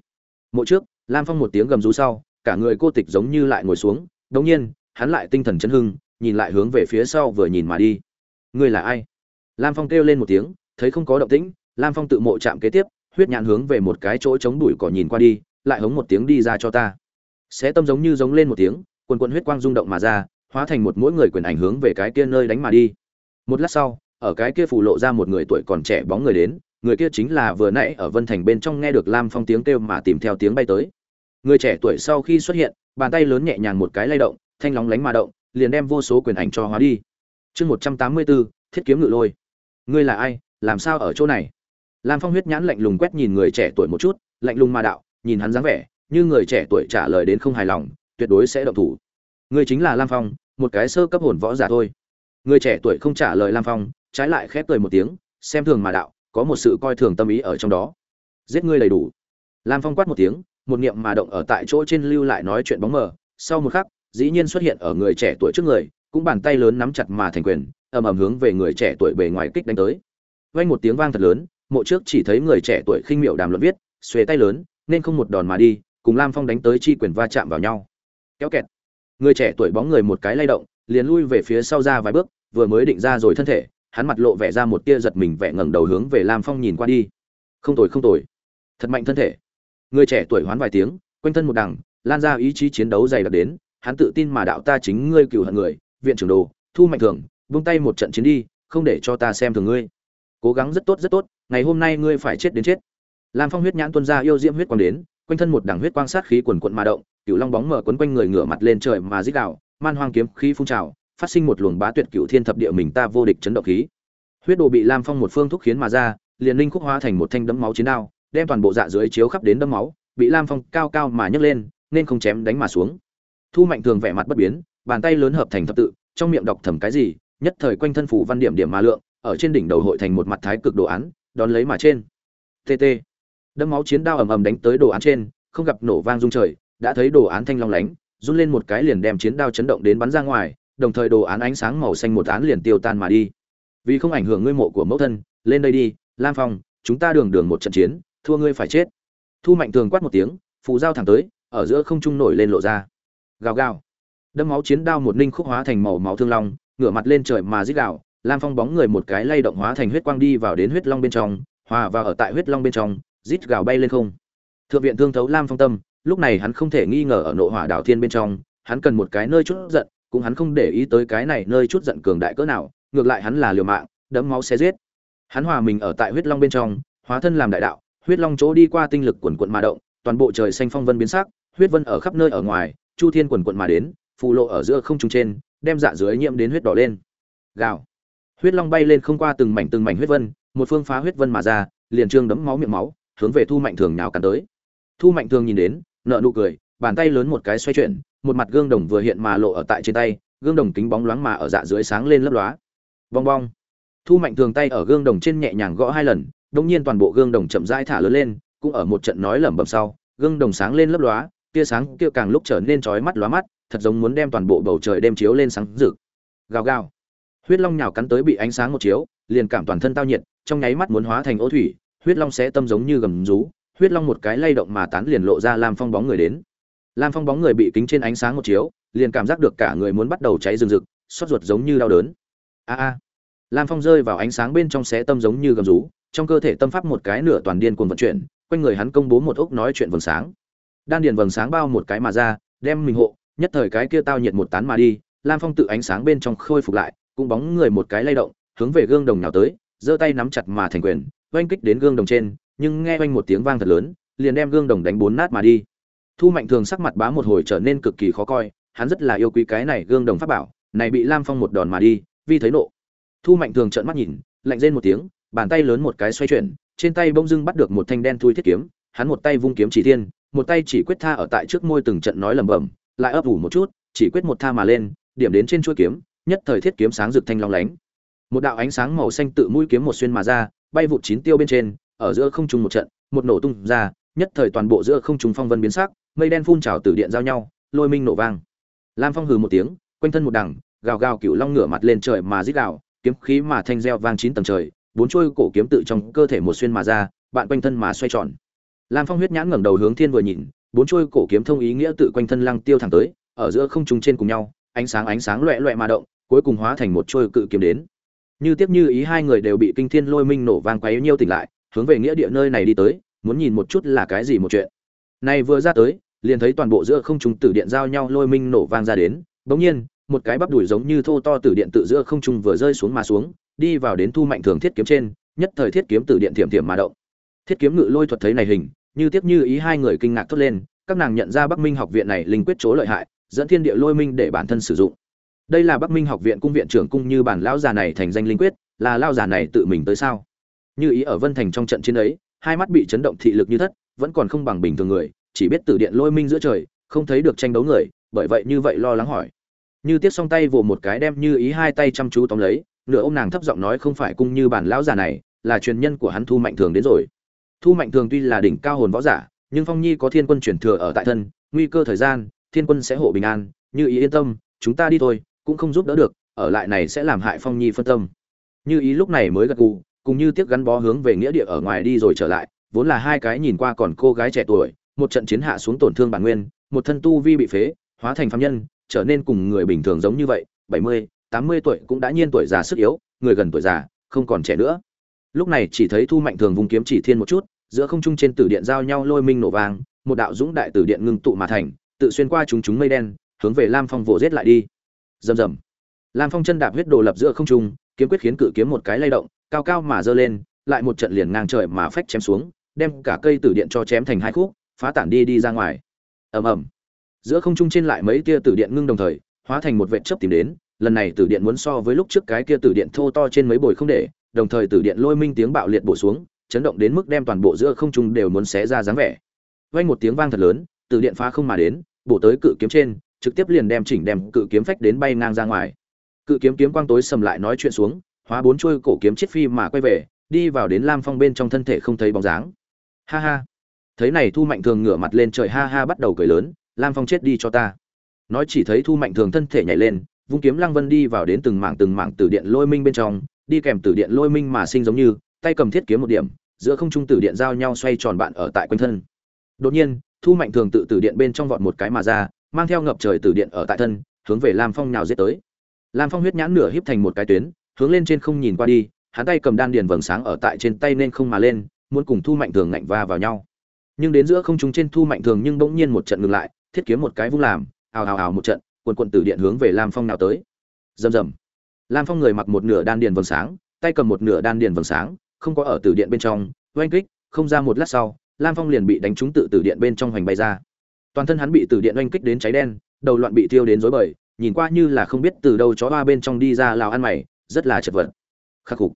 S1: Mộ trước, lam phong một tiếng gầm rú sau, cả người cô tịch giống như lại ngồi xuống, đống nhiên, hắn lại tinh thần chấn hưng nhìn lại hướng về phía sau vừa nhìn mà đi. Ngươi là ai? Lam phong kêu lên một tiếng, thấy không có động tĩnh, lam phong tự mộ chạm kế tiếp, huyết nhãn hướng về một cái chỗ chống đuổi cỏ nhìn qua đi, lại hống một tiếng đi ra cho ta. Sẽ tâm giống như giống lên một tiếng, quần quần huyết quang rung động mà ra, hóa thành một mỗi người quyền ảnh hướng về cái kia nơi đánh mà đi. Một lát sau, ở cái kia phủ lộ ra một người tuổi còn trẻ bóng người đến, người kia chính là vừa nãy ở vân thành bên trong nghe được lam phong tiếng kêu mà tìm theo tiếng bay tới. Người trẻ tuổi sau khi xuất hiện, bàn tay lớn nhẹ nhàng một cái lay động, thanh lóng lánh mà động liền đem vô số quyền ảnh cho hóa đi. Chương một trăm tám mươi bốn thiết kiếm ngự lôi. Ngươi là ai? Làm sao ở chỗ này? Lam phong huyết nhãn lạnh lùng quét nhìn người trẻ tuổi một chút, lạnh lùng mà đạo, nhìn hắn dáng vẻ, như người trẻ tuổi trả lời đến không hài lòng, tuyệt đối sẽ động thủ. Ngươi chính là lam phong, một cái sơ cấp hồn võ giả thôi. Người trẻ tuổi không trả lời lam phong, trái lại khép cười một tiếng, xem thường mà đạo, có một sự coi thường tâm ý ở trong đó. Giết ngươi đầy đủ. Lam phong quát một tiếng, một niệm mà động ở tại chỗ trên lưu lại nói chuyện bóng mờ, sau một khắc dĩ nhiên xuất hiện ở người trẻ tuổi trước người, cũng bàn tay lớn nắm chặt mà thành quyền, ầm ầm hướng về người trẻ tuổi bề ngoài kích đánh tới. Vang một tiếng vang thật lớn, mộ trước chỉ thấy người trẻ tuổi khinh miệu đàm luận viết, xuề tay lớn, nên không một đòn mà đi, cùng lam phong đánh tới chi quyền va chạm vào nhau. Kéo kẹt. Người trẻ tuổi bóng người một cái lay động, liền lui về phía sau ra vài bước, vừa mới định ra rồi thân thể, hắn mặt lộ vẻ ra một tia giật mình vẻ ngẩng đầu hướng về lam phong nhìn qua đi. Không tồi không tồi. Thật mạnh thân thể. Người trẻ tuổi hoán vài tiếng, quanh thân một đằng, lan ra ý chí chiến đấu dày đặc đến hắn tự tin mà đạo ta chính ngươi cửu hận người, viện trưởng đồ, thu mạnh thường vung tay một trận chiến đi, không để cho ta xem thường ngươi. Cố gắng rất tốt rất tốt, ngày hôm nay ngươi phải chết đến chết. Lam phong huyết nhãn tuân ra yêu diễm huyết quang đến, quanh thân một đằng huyết quang sát khí quần quận mà động cửu long bóng mở quấn quanh người ngửa mặt lên trời mà rít đạo man hoang kiếm khí phun trào, phát sinh một luồng bá tuyệt cửu thiên thập địa mình ta vô địch chấn động khí. Huyết đồ bị lam phong một phương thúc khiến mà ra, liền linh khúc hóa thành một thanh đấm máu chiến đao, đem toàn bộ dạ dưới chiếu khắp đến đấm máu, bị lam phong cao cao mà nhấc lên, nên không chém đánh mà xuống thu mạnh thường vẻ mặt bất biến, bàn tay lớn hợp thành thập tự, trong miệng đọc thầm cái gì, nhất thời quanh thân phủ văn điểm điểm mà lượng, ở trên đỉnh đầu hội thành một mặt thái cực đồ án, đón lấy mà trên. Tt đâm máu chiến đao ầm ầm đánh tới đồ án trên, không gặp nổ vang rung trời, đã thấy đồ án thanh long lánh, run lên một cái liền đem chiến đao chấn động đến bắn ra ngoài, đồng thời đồ án ánh sáng màu xanh một án liền tiêu tan mà đi. Vì không ảnh hưởng ngươi mộ của mẫu thân, lên đây đi, lam phong, chúng ta đường đường một trận chiến, thua ngươi phải chết. Thu mạnh thường quát một tiếng, phù dao thẳng tới, ở giữa không trung nổi lên lộ ra gào gào. Đâm máu chiến đao một ninh khúc hóa thành màu máu thương long, ngửa mặt lên trời mà rít gào, lam phong bóng người một cái lay động hóa thành huyết quang đi vào đến huyết long bên trong, hòa vào ở tại huyết long bên trong, rít gào bay lên không. Thượng viện thương thấu lam phong tâm, lúc này hắn không thể nghi ngờ ở nội hỏa đảo thiên bên trong, hắn cần một cái nơi chút giận, cũng hắn không để ý tới cái này nơi chút giận cường đại cỡ nào, ngược lại hắn là liều mạng đẫm máu xé giết. Hắn hòa mình ở tại huyết long bên trong, hóa thân làm đại đạo, huyết long chỗ đi qua tinh lực quần quận mà động, toàn bộ trời xanh phong vân biến sắc, huyết vân ở khắp nơi ở ngoài chu thiên quần quận mà đến, phù lộ ở giữa không trung trên, đem dạ dưới nhiễm đến huyết đỏ lên. Gào. Huyết long bay lên không qua từng mảnh từng mảnh huyết vân, một phương phá huyết vân mà ra, liền trương đấm máu miệng máu, hướng về thu mạnh thường nhào cắn tới. Thu mạnh thường nhìn đến nợ nụ cười, bàn tay lớn một cái xoay chuyển, một mặt gương đồng vừa hiện mà lộ ở tại trên tay, gương đồng kính bóng loáng mà ở dạ dưới sáng lên lấp lóa. Bong bong. Thu mạnh thường tay ở gương đồng trên nhẹ nhàng gõ hai lần đông nhiên toàn bộ gương đồng chậm rãi thả lớn lên, cũng ở một trận nói lẩm bẩm sau, gương đồng sáng lên lấp lóa tia sáng kia càng lúc trở nên chói mắt lóa mắt, thật giống muốn đem toàn bộ bầu trời đem chiếu lên sáng rực. Gào gào. Huyết long nhào cắn tới bị ánh sáng một chiếu, liền cảm toàn thân tao nhiệt, trong nháy mắt muốn hóa thành ô thủy, huyết long sẽ tâm giống như gầm rú, huyết long một cái lay động mà tán liền lộ ra lam phong bóng người đến. Lam phong bóng người bị kính trên ánh sáng một chiếu, liền cảm giác được cả người muốn bắt đầu cháy rừng rực xót ruột giống như đau đớn. A a. Lam phong rơi vào ánh sáng bên trong xé tâm giống như gầm rú, trong cơ thể tâm pháp một cái nửa toàn điên cuồng vận chuyển, quanh người hắn công bố một ốc nói chuyện vầng sáng đan điền vầng sáng bao một cái mà ra, đem mình hộ, nhất thời cái kia tao nhiệt một tán mà đi, lam phong tự ánh sáng bên trong khôi phục lại, cũng bóng người một cái lay động, hướng về gương đồng nào tới, giơ tay nắm chặt mà thành quyền, oanh kích đến gương đồng trên, nhưng nghe oanh một tiếng vang thật lớn, liền đem gương đồng đánh bốn nát mà đi. Thu mạnh thường sắc mặt bá một hồi trở nên cực kỳ khó coi, hắn rất là yêu quý cái này gương đồng pháp bảo, này bị lam phong một đòn mà đi vi thấy nộ. Thu mạnh thường trợn mắt nhìn, lạnh rên một tiếng, bàn tay lớn một cái xoay chuyển, trên tay bông dưng bắt được một thanh đen thui thiết kiếm, hắn một tay vung kiếm chỉ thiên một tay chỉ quyết tha ở tại trước môi từng trận nói lẩm bẩm, lại ấp ủ một chút, chỉ quyết một tha mà lên, điểm đến trên chuôi kiếm, nhất thời thiết kiếm sáng rực thanh long lánh. Một đạo ánh sáng màu xanh tự mũi kiếm một xuyên mà ra, bay vụt chín tiêu bên trên, ở giữa không trung một trận, một nổ tung ra, nhất thời toàn bộ giữa không trung phong vân biến sắc, mây đen phun trào từ điện giao nhau, lôi minh nổ vang. Lam phong hừ một tiếng, quanh thân một đằng, gào gào cựu long ngửa mặt lên trời mà rít gào, kiếm khí mà thanh reo vang chín tầng trời, bốn chuôi cổ kiếm tự trong cơ thể một xuyên mà ra, bạn quanh thân mà xoay tròn lam phong huyết nhãn ngẩng đầu hướng thiên vừa nhìn, bốn chuôi cổ kiếm thông ý nghĩa tự quanh thân lăng tiêu thẳng tới, ở giữa không trung trên cùng nhau, ánh sáng ánh sáng loẹ loẹ mà động, cuối cùng hóa thành một chuôi cự kiếm đến. Như tiếp như ý hai người đều bị kinh thiên lôi minh nổ vang quấy nhiêu tỉnh lại, hướng về nghĩa địa nơi này đi tới, muốn nhìn một chút là cái gì một chuyện. Này vừa ra tới, liền thấy toàn bộ giữa không trung tử điện giao nhau lôi minh nổ vang ra đến, bỗng nhiên, một cái bắp đùi giống như thô to tử điện tự giữa không trung vừa rơi xuống mà xuống, đi vào đến thu mạnh thường thiết kiếm trên, nhất thời thiết kiếm tử điện thiểm thiểm mà động. Thiết kiếm ngự lôi thuật thấy này hình như tiếc như ý hai người kinh ngạc thốt lên, các nàng nhận ra bắc minh học viện này linh quyết chỗ lợi hại, dẫn thiên địa lôi minh để bản thân sử dụng. Đây là bắc minh học viện cung viện trưởng cung như bản lão già này thành danh linh quyết, là lao già này tự mình tới sao? Như ý ở vân thành trong trận chiến ấy, hai mắt bị chấn động thị lực như thất, vẫn còn không bằng bình thường người, chỉ biết từ điện lôi minh giữa trời, không thấy được tranh đấu người, bởi vậy như vậy lo lắng hỏi. Như tiếc song tay vồ một cái đem như ý hai tay chăm chú tóm lấy, nửa ông nàng thấp giọng nói không phải cung như bản lão già này, là truyền nhân của hắn thu mạnh thường đến rồi thu mạnh thường tuy là đỉnh cao hồn võ giả, nhưng phong nhi có thiên quân chuyển thừa ở tại thân, nguy cơ thời gian, thiên quân sẽ hộ bình an. Như ý yên tâm, chúng ta đi thôi, cũng không giúp đỡ được, ở lại này sẽ làm hại phong nhi phân tâm. Như ý lúc này mới gật gù, cùng như tiếc gắn bó hướng về nghĩa địa ở ngoài đi rồi trở lại. Vốn là hai cái nhìn qua còn cô gái trẻ tuổi, một trận chiến hạ xuống tổn thương bản nguyên, một thân tu vi bị phế, hóa thành phạm nhân, trở nên cùng người bình thường giống như vậy. Bảy mươi, tám mươi tuổi cũng đã nhiên tuổi già sức yếu, người gần tuổi già, không còn trẻ nữa lúc này chỉ thấy thu mạnh thường vùng kiếm chỉ thiên một chút, giữa không trung trên tử điện giao nhau lôi minh nổ vàng một đạo dũng đại tử điện ngưng tụ mà thành, tự xuyên qua chúng chúng mây đen, hướng về lam phong vồ giết lại đi. Rầm rầm. Lam phong chân đạp huyết đồ lập giữa không trung, kiếm quyết khiến cự kiếm một cái lay động, cao cao mà giơ lên, lại một trận liền ngang trời mà phách chém xuống, đem cả cây tử điện cho chém thành hai khúc, phá tản đi đi ra ngoài. Ầm ầm. Giữa không trung trên lại mấy tia tử điện ngưng đồng thời, hóa thành một vệt chớp tìm đến, lần này tử điện muốn so với lúc trước cái kia tử điện thô to trên mấy bồi không để đồng thời từ điện lôi minh tiếng bạo liệt bổ xuống, chấn động đến mức đem toàn bộ giữa không trung đều muốn xé ra dáng vẻ. Vang một tiếng vang thật lớn từ điện phá không mà đến, bổ tới cự kiếm trên, trực tiếp liền đem chỉnh đem cự kiếm phách đến bay ngang ra ngoài. Cự kiếm kiếm quang tối sầm lại nói chuyện xuống, hóa bốn chuôi cổ kiếm chết phi mà quay về, đi vào đến lam phong bên trong thân thể không thấy bóng dáng. Ha ha. Thấy này thu mạnh thường ngửa mặt lên trời ha ha bắt đầu cười lớn, lam phong chết đi cho ta. Nói chỉ thấy thu mạnh thường thân thể nhảy lên, vung kiếm lăng vân đi vào đến từng mảng từng mảng từ điện lôi minh bên trong đi kèm tử điện lôi minh mà sinh giống như, tay cầm thiết kiếm một điểm, giữa không trung tử điện giao nhau xoay tròn bạn ở tại quanh thân. Đột nhiên, thu mạnh thường tự tử điện bên trong vọt một cái mà ra, mang theo ngập trời tử điện ở tại thân, hướng về lam phong nào giết tới. Lam phong huyết nhãn nửa híp thành một cái tuyến, hướng lên trên không nhìn qua đi, hắn tay cầm đan điền vầng sáng ở tại trên tay nên không mà lên, muốn cùng thu mạnh thường ngạnh va vào nhau. Nhưng đến giữa không trung trên thu mạnh thường nhưng bỗng nhiên một trận ngừng lại, thiết kiếm một cái vung làm, ào ào ào một trận quần quần tử điện hướng về lam phong nào tới. Rầm rầm lam phong người mặc một nửa đan điền vầng sáng, tay cầm một nửa đan điền vầng sáng, không có ở tử điện bên trong, oanh kích, không ra một lát sau, lam phong liền bị đánh trúng tự tử điện bên trong hoành bay ra. Toàn thân hắn bị tử điện oanh kích đến cháy đen, đầu loạn bị tiêu đến rối bời, nhìn qua như là không biết từ đâu chó ba bên trong đi ra lào ăn mày, rất là chật vật. Khắc phục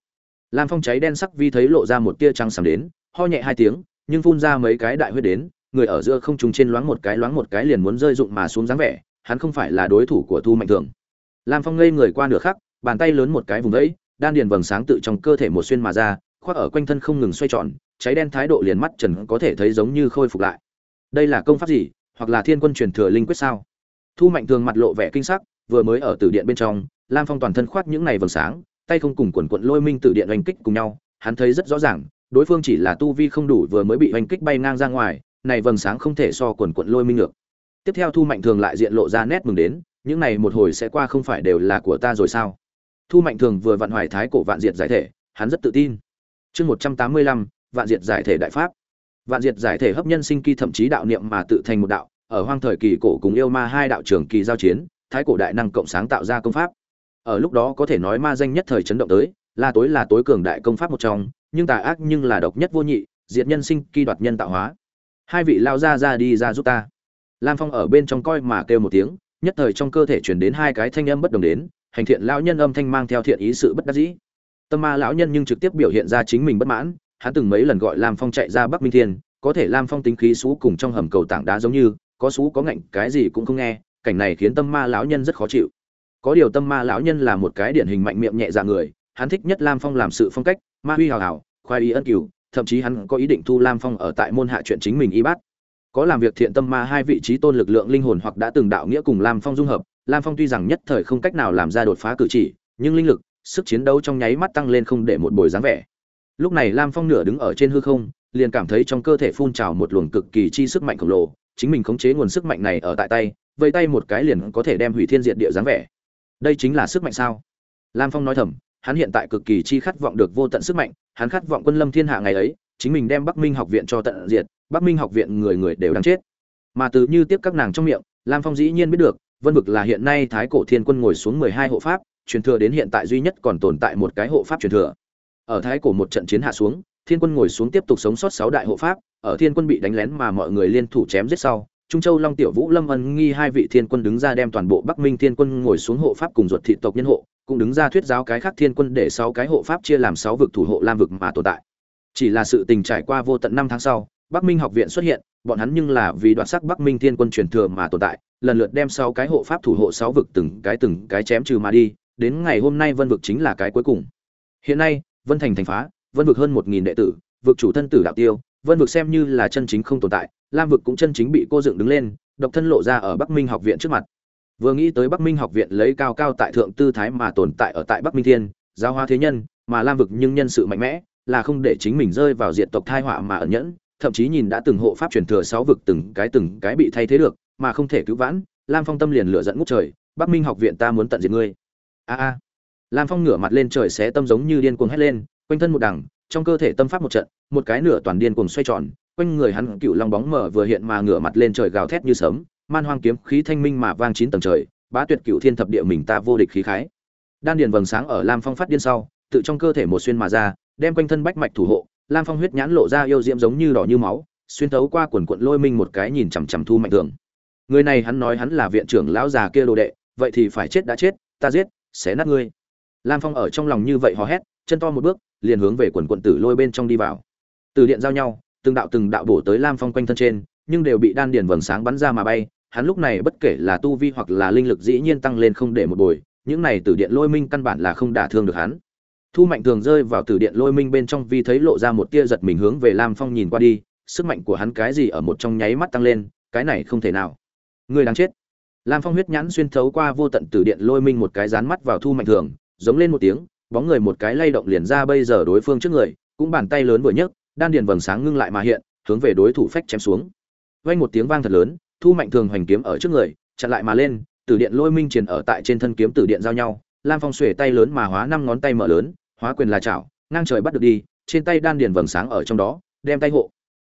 S1: lam phong cháy đen sắc vi thấy lộ ra một tia trăng sầm đến, ho nhẹ hai tiếng, nhưng phun ra mấy cái đại huyết đến, người ở giữa không trùng trên loáng một cái loáng một cái liền muốn rơi dụng mà xuống dáng vẻ, hắn không phải là đối thủ của thu mạnh thường. Lam phong ngây người qua nửa khắc bàn tay lớn một cái vùng đấy đan điền vầng sáng tự trong cơ thể một xuyên mà ra, khoác ở quanh thân không ngừng xoay tròn, cháy đen thái độ liền mắt trần có thể thấy giống như khôi phục lại. Đây là công pháp gì? Hoặc là thiên quân truyền thừa linh quyết sao? Thu mạnh thường mặt lộ vẻ kinh sắc, vừa mới ở tử điện bên trong, lam phong toàn thân khoác những này vầng sáng, tay không cùng quần quận lôi minh tử điện oanh kích cùng nhau, hắn thấy rất rõ ràng, đối phương chỉ là tu vi không đủ vừa mới bị oanh kích bay ngang ra ngoài, này vầng sáng không thể so quần quận lôi minh được tiếp theo thu mạnh thường lại diện lộ ra nét mừng đến, những này một hồi sẽ qua không phải đều là của ta rồi sao? Thu mạnh thường vừa vạn hoài thái cổ vạn diệt giải thể, hắn rất tự tin. Chương một trăm tám mươi lăm, vạn diệt giải thể đại pháp. Vạn diệt giải thể hấp nhân sinh kỳ thậm chí đạo niệm mà tự thành một đạo, ở hoang thời kỳ cổ cùng yêu ma hai đạo trưởng kỳ giao chiến, thái cổ đại năng cộng sáng tạo ra công pháp. Ở lúc đó có thể nói ma danh nhất thời chấn động tới, là tối là tối cường đại công pháp một trong, nhưng tà ác nhưng là độc nhất vô nhị, diệt nhân sinh kỳ đoạt nhân tạo hóa. Hai vị lao ra ra đi ra giúp ta. Lam phong ở bên trong coi mà kêu một tiếng, nhất thời trong cơ thể chuyển đến hai cái thanh âm bất đồng đến hành thiện lão nhân âm thanh mang theo thiện ý sự bất đắc dĩ. Tâm ma lão nhân nhưng trực tiếp biểu hiện ra chính mình bất mãn, hắn từng mấy lần gọi lam phong chạy ra bắc minh thiên, có thể lam phong tính khí xú cùng trong hầm cầu tảng đá giống như, có xú có ngạnh, cái gì cũng không nghe, cảnh này khiến tâm ma lão nhân rất khó chịu. Có điều tâm ma lão nhân là một cái điển hình mạnh miệng nhẹ dạ người, hắn thích nhất lam phong làm sự phong cách, ma huy hào hào, khoai ý ân cửu thậm chí hắn có ý định thu lam phong ở tại môn hạ chuyện chính mình y bát. Có làm việc thiện tâm ma hai vị trí tôn lực lượng linh hồn hoặc đã từng đạo nghĩa cùng lam phong dung hợp lam phong tuy rằng nhất thời không cách nào làm ra đột phá cử chỉ, nhưng linh lực, sức chiến đấu trong nháy mắt tăng lên không để một bồi dáng vẻ. Lúc này lam phong nửa đứng ở trên hư không, liền cảm thấy trong cơ thể phun trào một luồng cực kỳ chi sức mạnh khổng lồ, chính mình khống chế nguồn sức mạnh này ở tại tay, vây tay một cái liền có thể đem hủy thiên diệt địa dáng vẻ. Đây chính là sức mạnh sao? Lam phong nói thầm, hắn hiện tại cực kỳ chi khát vọng được vô tận sức mạnh, hắn khát vọng quân lâm thiên hạ ngày ấy, chính mình đem bắc minh học viện cho tận diệt, bắc minh học viện người người đều đang chết. Mà từ như tiếp các nàng trong miệng, lam phong dĩ nhiên biết được vân vực là hiện nay thái cổ thiên quân ngồi xuống mười hai hộ pháp, truyền thừa đến hiện tại duy nhất còn tồn tại một cái hộ pháp truyền thừa. Ở thái cổ một trận chiến hạ xuống, thiên quân ngồi xuống tiếp tục sống sót sáu đại hộ pháp, ở thiên quân bị đánh lén mà mọi người liên thủ chém giết sau, trung châu long tiểu vũ lâm ân nghi hai vị thiên quân đứng ra đem toàn bộ bắc minh thiên quân ngồi xuống hộ pháp cùng ruột thị tộc nhân hộ, cũng đứng ra thuyết giáo cái khác thiên quân để sáu cái hộ pháp chia làm sáu vực thủ hộ lam vực mà tồn tại. Chỉ là sự tình trải qua vô tận năm tháng sau bắc minh học viện xuất hiện, bọn hắn nhưng là vì đoạt sắc bắc minh thiên quân truyền thừa mà tồn tại, lần lượt đem sáu cái hộ pháp thủ hộ sáu vực từng cái từng cái chém trừ mà đi, đến ngày hôm nay vân vực chính là cái cuối cùng. Hiện nay, vân thành thành phá, vân vực hơn một nghìn đệ tử, vực chủ thân tử đạo tiêu, vân vực xem như là chân chính không tồn tại, lam vực cũng chân chính bị cô dựng đứng lên, độc thân lộ ra ở bắc minh học viện trước mặt. Vừa nghĩ tới bắc minh học viện lấy cao cao tại thượng tư thái mà tồn tại ở tại bắc minh thiên, giáo hóa thế nhân, mà lam vực nhưng nhân sự mạnh mẽ, là không để chính mình rơi vào diện tộc thai họa mà ẩn nhẫn thậm chí nhìn đã từng hộ pháp truyền thừa sáu vực từng cái từng cái bị thay thế được, mà không thể cứu vãn, lam phong tâm liền lửa giận ngút trời, bắc minh học viện ta muốn tận diệt ngươi. A a. Lam phong ngửa mặt lên trời xé tâm giống như điên cuồng hét lên, quanh thân một đằng, trong cơ thể tâm pháp một trận, một cái nửa toàn điên cuồng xoay tròn, quanh người hắn cựu long bóng mở vừa hiện mà ngửa mặt lên trời gào thét như sớm man hoang kiếm khí thanh minh mà vang chín tầng trời, bá tuyệt cựu thiên thập địa mình ta vô địch khí khái. Đan điền vầng sáng ở lam phong phát điên sau, tự trong cơ thể một xuyên mà ra, đem quanh thân bách mạch thủ hộ lam phong huyết nhãn lộ ra yêu diễm giống như đỏ như máu, xuyên thấu qua quần quận lôi minh một cái nhìn chằm chằm thu mạnh thường. Người này hắn nói hắn là viện trưởng lão già kia đồ đệ, vậy thì phải chết đã chết, ta giết, xé nát ngươi. Lam phong ở trong lòng như vậy hò hét, chân to một bước, liền hướng về quần quận tử lôi bên trong đi vào. Từ điện giao nhau, từng đạo từng đạo bổ tới lam phong quanh thân trên, nhưng đều bị đan điền vầng sáng bắn ra mà bay. Hắn lúc này bất kể là tu vi hoặc là linh lực dĩ nhiên tăng lên không để một bồi, những này từ điện lôi minh căn bản là không đả thương được hắn thu mạnh thường rơi vào từ điện lôi minh bên trong vì thấy lộ ra một tia giật mình hướng về lam phong nhìn qua đi, sức mạnh của hắn cái gì ở một trong nháy mắt tăng lên, cái này không thể nào. Người đáng chết. Lam phong huyết nhãn xuyên thấu qua vô tận từ điện lôi minh một cái dán mắt vào thu mạnh thường, giống lên một tiếng, bóng người một cái lay động liền ra bây giờ đối phương trước người, cũng bàn tay lớn vừa nhấc, đan điền vầng sáng ngưng lại mà hiện, hướng về đối thủ phách chém xuống. Vang một tiếng vang thật lớn, thu mạnh thường hoành kiếm ở trước người, chặn lại mà lên, tử điện lôi minh truyền ở tại trên thân kiếm tử điện giao nhau, lam phong xuề tay lớn mà hóa năm ngón tay mở lớn hóa quyền là chảo, ngang trời bắt được đi, trên tay đan điền vầng sáng ở trong đó, đem tay hộ.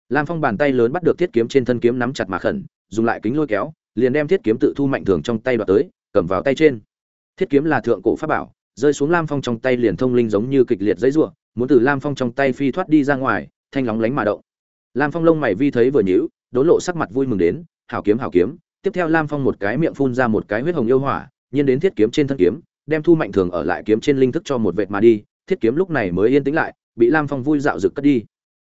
S1: Lam phong bàn tay lớn bắt được thiết kiếm trên thân kiếm nắm chặt mà khẩn, dùng lại kính lôi kéo, liền đem thiết kiếm tự thu mạnh thường trong tay đoạt tới, cầm vào tay trên. Thiết kiếm là thượng cổ pháp bảo, rơi xuống lam phong trong tay liền thông linh giống như kịch liệt giấy ruộng muốn từ lam phong trong tay phi thoát đi ra ngoài, thanh lóng lánh mà động. Lam phong lông mày vi thấy vừa nhíu, đốn lộ sắc mặt vui mừng đến, hảo kiếm hảo kiếm. Tiếp theo lam phong một cái miệng phun ra một cái huyết hồng yêu hỏa, nhiên đến thiết kiếm trên thân kiếm, đem thu mạnh thường ở lại kiếm trên linh thức cho một vệt mà đi thiết kiếm lúc này mới yên tĩnh lại, bị lam phong vui dạo rực cất đi.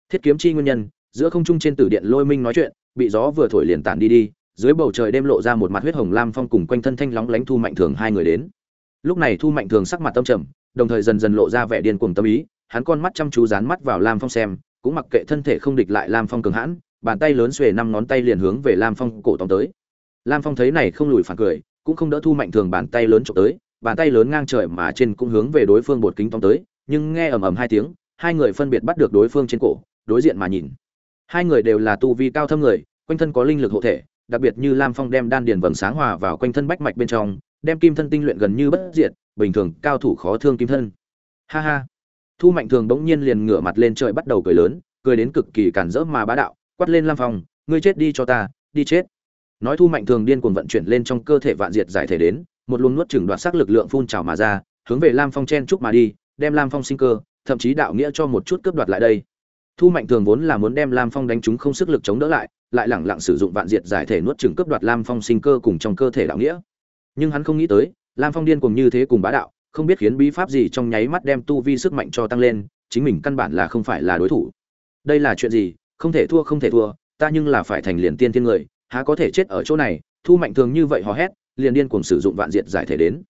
S1: Thiết kiếm chi nguyên nhân, giữa không trung trên tử điện lôi minh nói chuyện, bị gió vừa thổi liền tản đi đi, dưới bầu trời đêm lộ ra một mặt huyết hồng lam phong cùng quanh thân thanh lóng lánh thu mạnh thường hai người đến. Lúc này thu mạnh thường sắc mặt tâm trầm, đồng thời dần dần lộ ra vẻ điên cuồng tâm ý, hắn con mắt chăm chú dán mắt vào lam phong xem, cũng mặc kệ thân thể không địch lại lam phong cường hãn, bàn tay lớn xuề năm ngón tay liền hướng về lam phong cổ tóm tới. Lam phong thấy này không lùi phản cười, cũng không đỡ thu mạnh thường bàn tay lớn trộm tới, bàn tay lớn ngang trời mà trên cũng hướng về đối phương bột kính tóm tới nhưng nghe ầm ầm hai tiếng, hai người phân biệt bắt được đối phương trên cổ, đối diện mà nhìn. Hai người đều là tu vi cao thâm người, quanh thân có linh lực hộ thể, đặc biệt như lam phong đem đan điền vầng sáng hòa vào quanh thân bách mạch bên trong, đem kim thân tinh luyện gần như bất diệt, bình thường cao thủ khó thương kim thân. Ha ha. Thu mạnh thường bỗng nhiên liền ngửa mặt lên trời bắt đầu cười lớn, cười đến cực kỳ cản rỡ mà bá đạo, quát lên lam phong, ngươi chết đi cho ta, đi chết. Nói thu mạnh thường điên cuồng vận chuyển lên trong cơ thể vạn diệt giải thể đến, một luồng nuốt chửng đoạt sắc lực lượng phun trào mà ra, hướng về lam phong chen chúc mà đi đem lam phong sinh cơ, thậm chí đạo nghĩa cho một chút cướp đoạt lại đây. Thu mạnh thường vốn là muốn đem lam phong đánh chúng không sức lực chống đỡ lại lại lẳng lặng sử dụng vạn diệt giải thể nuốt chửng cướp đoạt lam phong sinh cơ cùng trong cơ thể đạo nghĩa. Nhưng hắn không nghĩ tới, lam phong điên cuồng như thế cùng bá đạo, không biết khiến bí pháp gì trong nháy mắt đem tu vi sức mạnh cho tăng lên, chính mình căn bản là không phải là đối thủ. Đây là chuyện gì? Không thể thua, không thể thua, ta nhưng là phải thành liền tiên thiên người, há có thể chết ở chỗ này? Thu mạnh thường như vậy hò hét, liền điên cuồng sử dụng vạn diệt giải thể đến.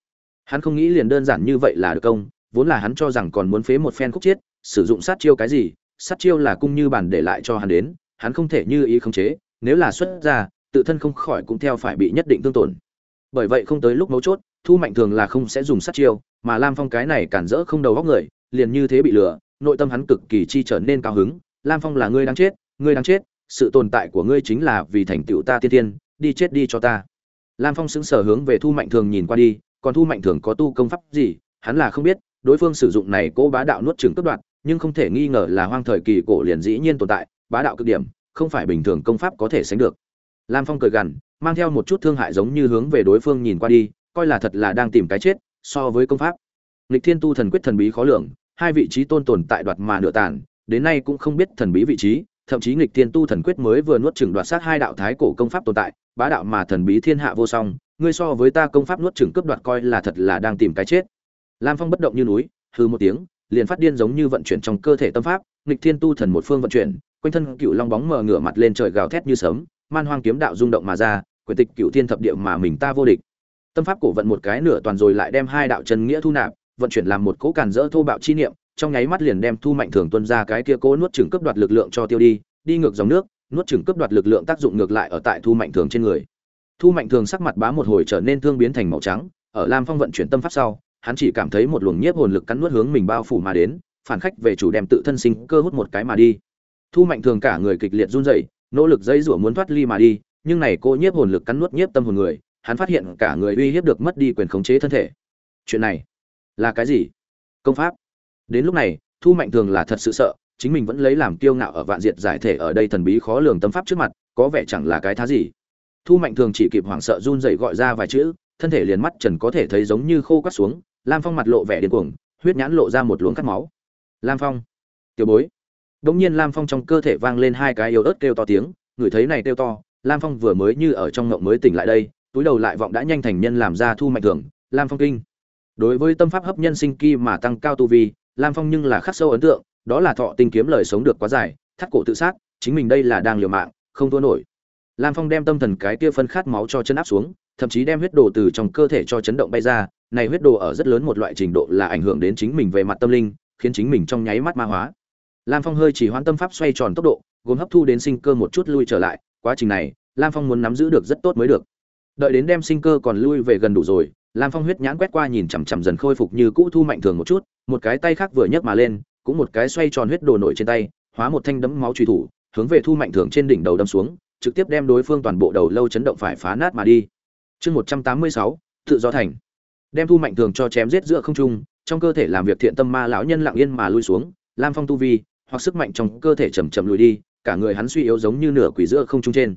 S1: Hắn không nghĩ liền đơn giản như vậy là được công vốn là hắn cho rằng còn muốn phế một phen khúc chiết, sử dụng sát chiêu cái gì, sát chiêu là cung như bản để lại cho hắn đến, hắn không thể như ý khống chế, nếu là xuất ra, tự thân không khỏi cũng theo phải bị nhất định tương tổn. Bởi vậy không tới lúc mấu chốt, thu mạnh thường là không sẽ dùng sát chiêu, mà lam phong cái này cản rỡ không đầu óc người, liền như thế bị lừa, nội tâm hắn cực kỳ chi trở nên cao hứng. Lam phong là ngươi đáng chết, ngươi đáng chết, sự tồn tại của ngươi chính là vì thành tựu ta tiên tiên, đi chết đi cho ta. Lam phong sững sờ hướng về thu mạnh thường nhìn qua đi, còn thu mạnh thường có tu công pháp gì, hắn là không biết đối phương sử dụng này cố bá đạo nuốt chửng cướp đoạt, nhưng không thể nghi ngờ là hoang thời kỳ cổ liền dĩ nhiên tồn tại, bá đạo cực điểm, không phải bình thường công pháp có thể sánh được. Lam phong cười gằn, mang theo một chút thương hại giống như hướng về đối phương nhìn qua đi, coi là thật là đang tìm cái chết, so với công pháp. Lịch thiên tu thần quyết thần bí khó lường, hai vị trí tôn tồn tại đoạt mà nửa tàn, đến nay cũng không biết thần bí vị trí, thậm chí Lịch thiên tu thần quyết mới vừa nuốt chửng đoạt sát hai đạo thái cổ công pháp tồn tại, bá đạo mà thần bí thiên hạ vô song, ngươi so với ta công pháp nuốt chửng cướp đoạt coi là thật là đang tìm cái chết lam phong bất động như núi hư một tiếng, liền phát điên giống như vận chuyển trong cơ thể tâm pháp, nghịch thiên tu thần một phương vận chuyển, quanh thân cựu long bóng mờ ngửa mặt lên trời gào thét như sấm, man hoang kiếm đạo rung động mà ra, quyền tịch cựu thiên thập địa mà mình ta vô địch. Tâm pháp cổ vận một cái nửa toàn rồi lại đem hai đạo chân nghĩa thu nạp, vận chuyển làm một cỗ càn rỡ thô bạo chi niệm, trong nháy mắt liền đem thu mạnh thường tuân ra cái kia cố nuốt chửng cướp đoạt lực lượng cho tiêu đi đi ngược dòng nước, nuốt chửng cướp đoạt lực lượng tác dụng ngược lại ở tại thu mạnh thường trên người. Thu mạnh thường sắc mặt bá một hồi trở nên thương biến thành màu trắng, ở lam phong vận chuyển tâm pháp sau hắn chỉ cảm thấy một luồng nhiếp hồn lực cắn nuốt hướng mình bao phủ mà đến, phản khách về chủ đem tự thân sinh cơ hút một cái mà đi. Thu mạnh thường cả người kịch liệt run rẩy, nỗ lực dây rủa muốn thoát ly mà đi, nhưng này cô nhiếp hồn lực cắn nuốt nhiếp tâm hồn người, hắn phát hiện cả người uy hiếp được mất đi quyền khống chế thân thể. Chuyện này là cái gì? Công pháp. Đến lúc này, thu mạnh thường là thật sự sợ, chính mình vẫn lấy làm kiêu ngạo ở vạn diệt giải thể ở đây thần bí khó lường tâm pháp trước mặt, có vẻ chẳng là cái thá gì. Thu mạnh thường chỉ kịp hoảng sợ run rẩy gọi ra vài chữ, thân thể liền mắt trần có thể thấy giống như khô quắt xuống lam phong mặt lộ vẻ điên cuồng, huyết nhãn lộ ra một luồng cắt máu. Lam phong, tiểu bối. Đống nhiên lam phong trong cơ thể vang lên hai cái yếu ớt kêu to tiếng, người thấy này kêu to, lam phong vừa mới như ở trong ngộng mới tỉnh lại đây, túi đầu lại vọng đã nhanh thành nhân làm ra thu mạnh thường. Lam phong kinh. Đối với tâm pháp hấp nhân sinh ki mà tăng cao tu vi, lam phong nhưng là khắc sâu ấn tượng, đó là thọ tinh kiếm lời sống được quá dài, thắt cổ tự sát, chính mình đây là đang liều mạng, không thua nổi. Lam phong đem tâm thần cái kia phân khát máu cho chân áp xuống thậm chí đem huyết đồ từ trong cơ thể cho chấn động bay ra. Này huyết đồ ở rất lớn một loại trình độ là ảnh hưởng đến chính mình về mặt tâm linh, khiến chính mình trong nháy mắt ma hóa. Lam phong hơi chỉ hoãn tâm pháp xoay tròn tốc độ, gồm hấp thu đến sinh cơ một chút lui trở lại. Quá trình này, lam phong muốn nắm giữ được rất tốt mới được. Đợi đến đem sinh cơ còn lui về gần đủ rồi, lam phong huyết nhãn quét qua nhìn chằm chằm dần khôi phục như cũ thu mạnh thường một chút, một cái tay khác vừa nhấc mà lên, cũng một cái xoay tròn huyết đồ nổi trên tay, hóa một thanh đấm máu truy thủ, hướng về thu mạnh thường trên đỉnh đầu đâm xuống, trực tiếp đem đối phương toàn bộ đầu lâu chấn động phải phá nát mà đi chương một trăm tám mươi sáu, tự do thành. Đem thu mạnh thường cho chém giết giữa không trung, trong cơ thể làm việc thiện tâm ma lão nhân lặng yên mà lui xuống, lam phong tu vi, hoặc sức mạnh trong cơ thể chầm chậm lùi đi, cả người hắn suy yếu giống như nửa quỷ giữa không trung trên.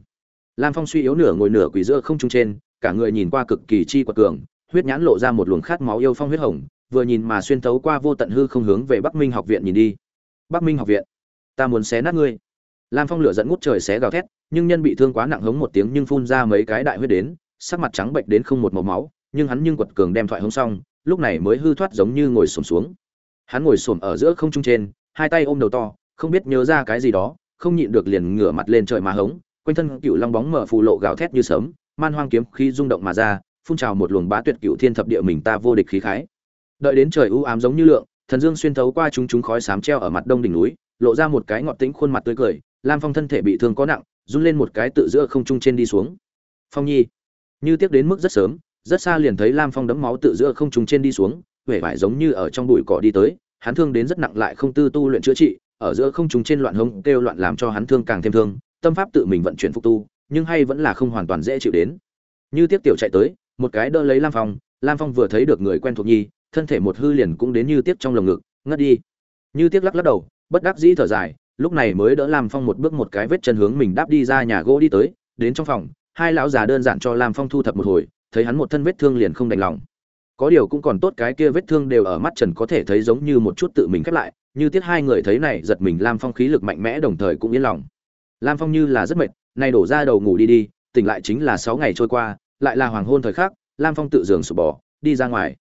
S1: Lam phong suy yếu nửa ngồi nửa quỷ giữa không trung trên, cả người nhìn qua cực kỳ chi quật cường, huyết nhãn lộ ra một luồng khát máu yêu phong huyết hồng, vừa nhìn mà xuyên thấu qua vô tận hư không hướng về bắc minh học viện nhìn đi. Bắc minh học viện, ta muốn xé nát ngươi. Lam phong lửa dẫn ngút trời xé gào thét, nhưng nhân bị thương quá nặng hống một tiếng nhưng phun ra mấy cái đại huyết đến sắc mặt trắng bệnh đến không một màu máu, nhưng hắn nhưng quật cường đem thoại hống xong, lúc này mới hư thoát giống như ngồi xổm xuống. Hắn ngồi xổm ở giữa không trung trên, hai tay ôm đầu to, không biết nhớ ra cái gì đó, không nhịn được liền ngửa mặt lên trời mà hống, quanh thân cựu long bóng mở phù lộ gào thét như sớm man hoang kiếm khi rung động mà ra, phun trào một luồng bá tuyệt cựu thiên thập địa mình ta vô địch khí khái. Đợi đến trời u ám giống như lượng, thần dương xuyên thấu qua chúng chúng khói sám treo ở mặt đông đỉnh núi, lộ ra một cái ngọt tĩnh khuôn mặt tươi cười, lam phong thân thể bị thương có nặng, run lên một cái tự giữa không trung trên đi xuống. Phong nhi như tiếc đến mức rất sớm, rất xa liền thấy lam phong đấm máu tự giữa không trung trên đi xuống huệ vải giống như ở trong bụi cỏ đi tới, hắn thương đến rất nặng lại không tư tu luyện chữa trị, ở giữa không trung trên loạn hông kêu loạn làm cho hắn thương càng thêm thương, tâm pháp tự mình vận chuyển phục tu, nhưng hay vẫn là không hoàn toàn dễ chịu đến. Như tiếc tiểu chạy tới, một cái đỡ lấy lam phong lam phong vừa thấy được người quen thuộc nhi, thân thể một hư liền cũng đến như tiếc trong lồng ngực, ngất đi. Như tiếc lắc lắc đầu, bất đắc dĩ thở dài, lúc này mới đỡ lam phong một bước một cái vết chân hướng mình đáp đi ra nhà gỗ đi tới, đến trong phòng hai lão già đơn giản cho lam phong thu thập một hồi, thấy hắn một thân vết thương liền không đành lòng. Có điều cũng còn tốt cái kia vết thương đều ở mắt trần có thể thấy giống như một chút tự mình khép lại, như Tiết hai người thấy này giật mình lam phong khí lực mạnh mẽ đồng thời cũng yên lòng. Lam phong như là rất mệt, nay đổ ra đầu ngủ đi đi, tỉnh lại chính là sáu ngày trôi qua, lại là hoàng hôn thời khắc, lam phong tự giường sụp bỏ, đi ra ngoài.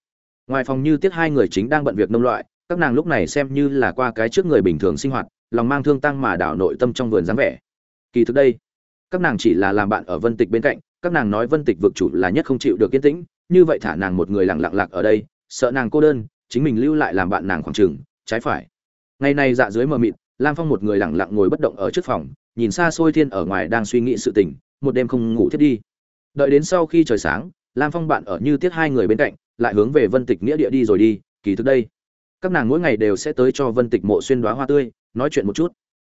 S1: Ngoài phòng như Tiết hai người chính đang bận việc nông loại, các nàng lúc này xem như là qua cái trước người bình thường sinh hoạt, lòng mang thương tăng mà đảo nội tâm trong vườn dáng vẻ. Kỳ thực đây các nàng chỉ là làm bạn ở vân tịch bên cạnh, các nàng nói vân tịch vực chủ là nhất không chịu được yên tĩnh, như vậy thả nàng một người lặng lặng lạc ở đây, sợ nàng cô đơn, chính mình lưu lại làm bạn nàng khoảng trường, trái phải. Ngày nay dạ dưới mờ mịt, lam phong một người lặng lặng ngồi bất động ở trước phòng, nhìn xa xôi thiên ở ngoài đang suy nghĩ sự tình, một đêm không ngủ thiết đi. Đợi đến sau khi trời sáng, lam phong bạn ở như tiết hai người bên cạnh, lại hướng về vân tịch nghĩa địa đi rồi đi, kỳ thực đây, các nàng mỗi ngày đều sẽ tới cho vân tịch mộ xuyên đoá hoa tươi, nói chuyện một chút.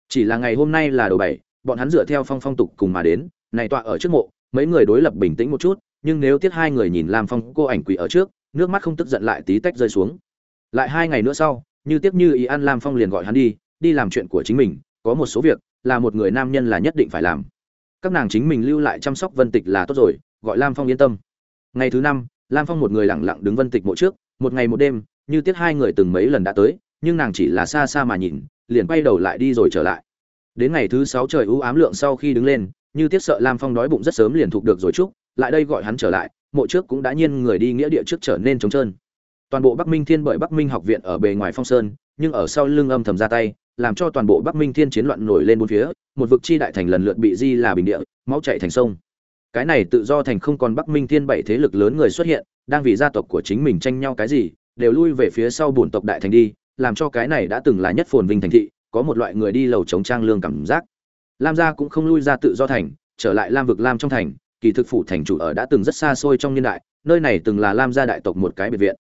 S1: Chỉ là ngày hôm nay là đầu bảy bọn hắn dựa theo phong phong tục cùng mà đến, này tọa ở trước mộ, mấy người đối lập bình tĩnh một chút, nhưng nếu tiết hai người nhìn lam phong cô ảnh quỷ ở trước, nước mắt không tức giận lại tí tách rơi xuống. Lại hai ngày nữa sau, như tiếp như ý an lam phong liền gọi hắn đi đi làm chuyện của chính mình, có một số việc, là một người nam nhân là nhất định phải làm. Các nàng chính mình lưu lại chăm sóc vân tịch là tốt rồi, gọi lam phong yên tâm. Ngày thứ năm, lam phong một người lẳng lặng đứng vân tịch mộ trước, một ngày một đêm, như tiết hai người từng mấy lần đã tới, nhưng nàng chỉ là xa xa mà nhìn, liền quay đầu lại đi rồi trở lại đến ngày thứ sáu trời ưu ám lượng sau khi đứng lên, như tiếc sợ lam phong đói bụng rất sớm liền thuộc được rồi chúc, lại đây gọi hắn trở lại, mộ trước cũng đã nhiên người đi nghĩa địa trước trở nên trống trơn. Toàn bộ bắc minh thiên bởi bắc minh học viện ở bề ngoài phong sơn, nhưng ở sau lưng âm thầm ra tay, làm cho toàn bộ bắc minh thiên chiến loạn nổi lên bốn phía, một vực chi đại thành lần lượt bị di là bình địa, máu chạy thành sông. Cái này tự do thành không còn bắc minh thiên bảy thế lực lớn người xuất hiện, đang vì gia tộc của chính mình tranh nhau cái gì, đều lui về phía sau bổn tộc đại thành đi, làm cho cái này đã từng là nhất phồn vinh thành thị có một loại người đi lầu chống trang lương cảm giác. Lam gia cũng không lui ra tự do thành, trở lại lam vực lam trong thành, kỳ thực phủ thành chủ ở đã từng rất xa xôi trong niên đại, nơi này từng là lam gia đại tộc một cái biệt viện.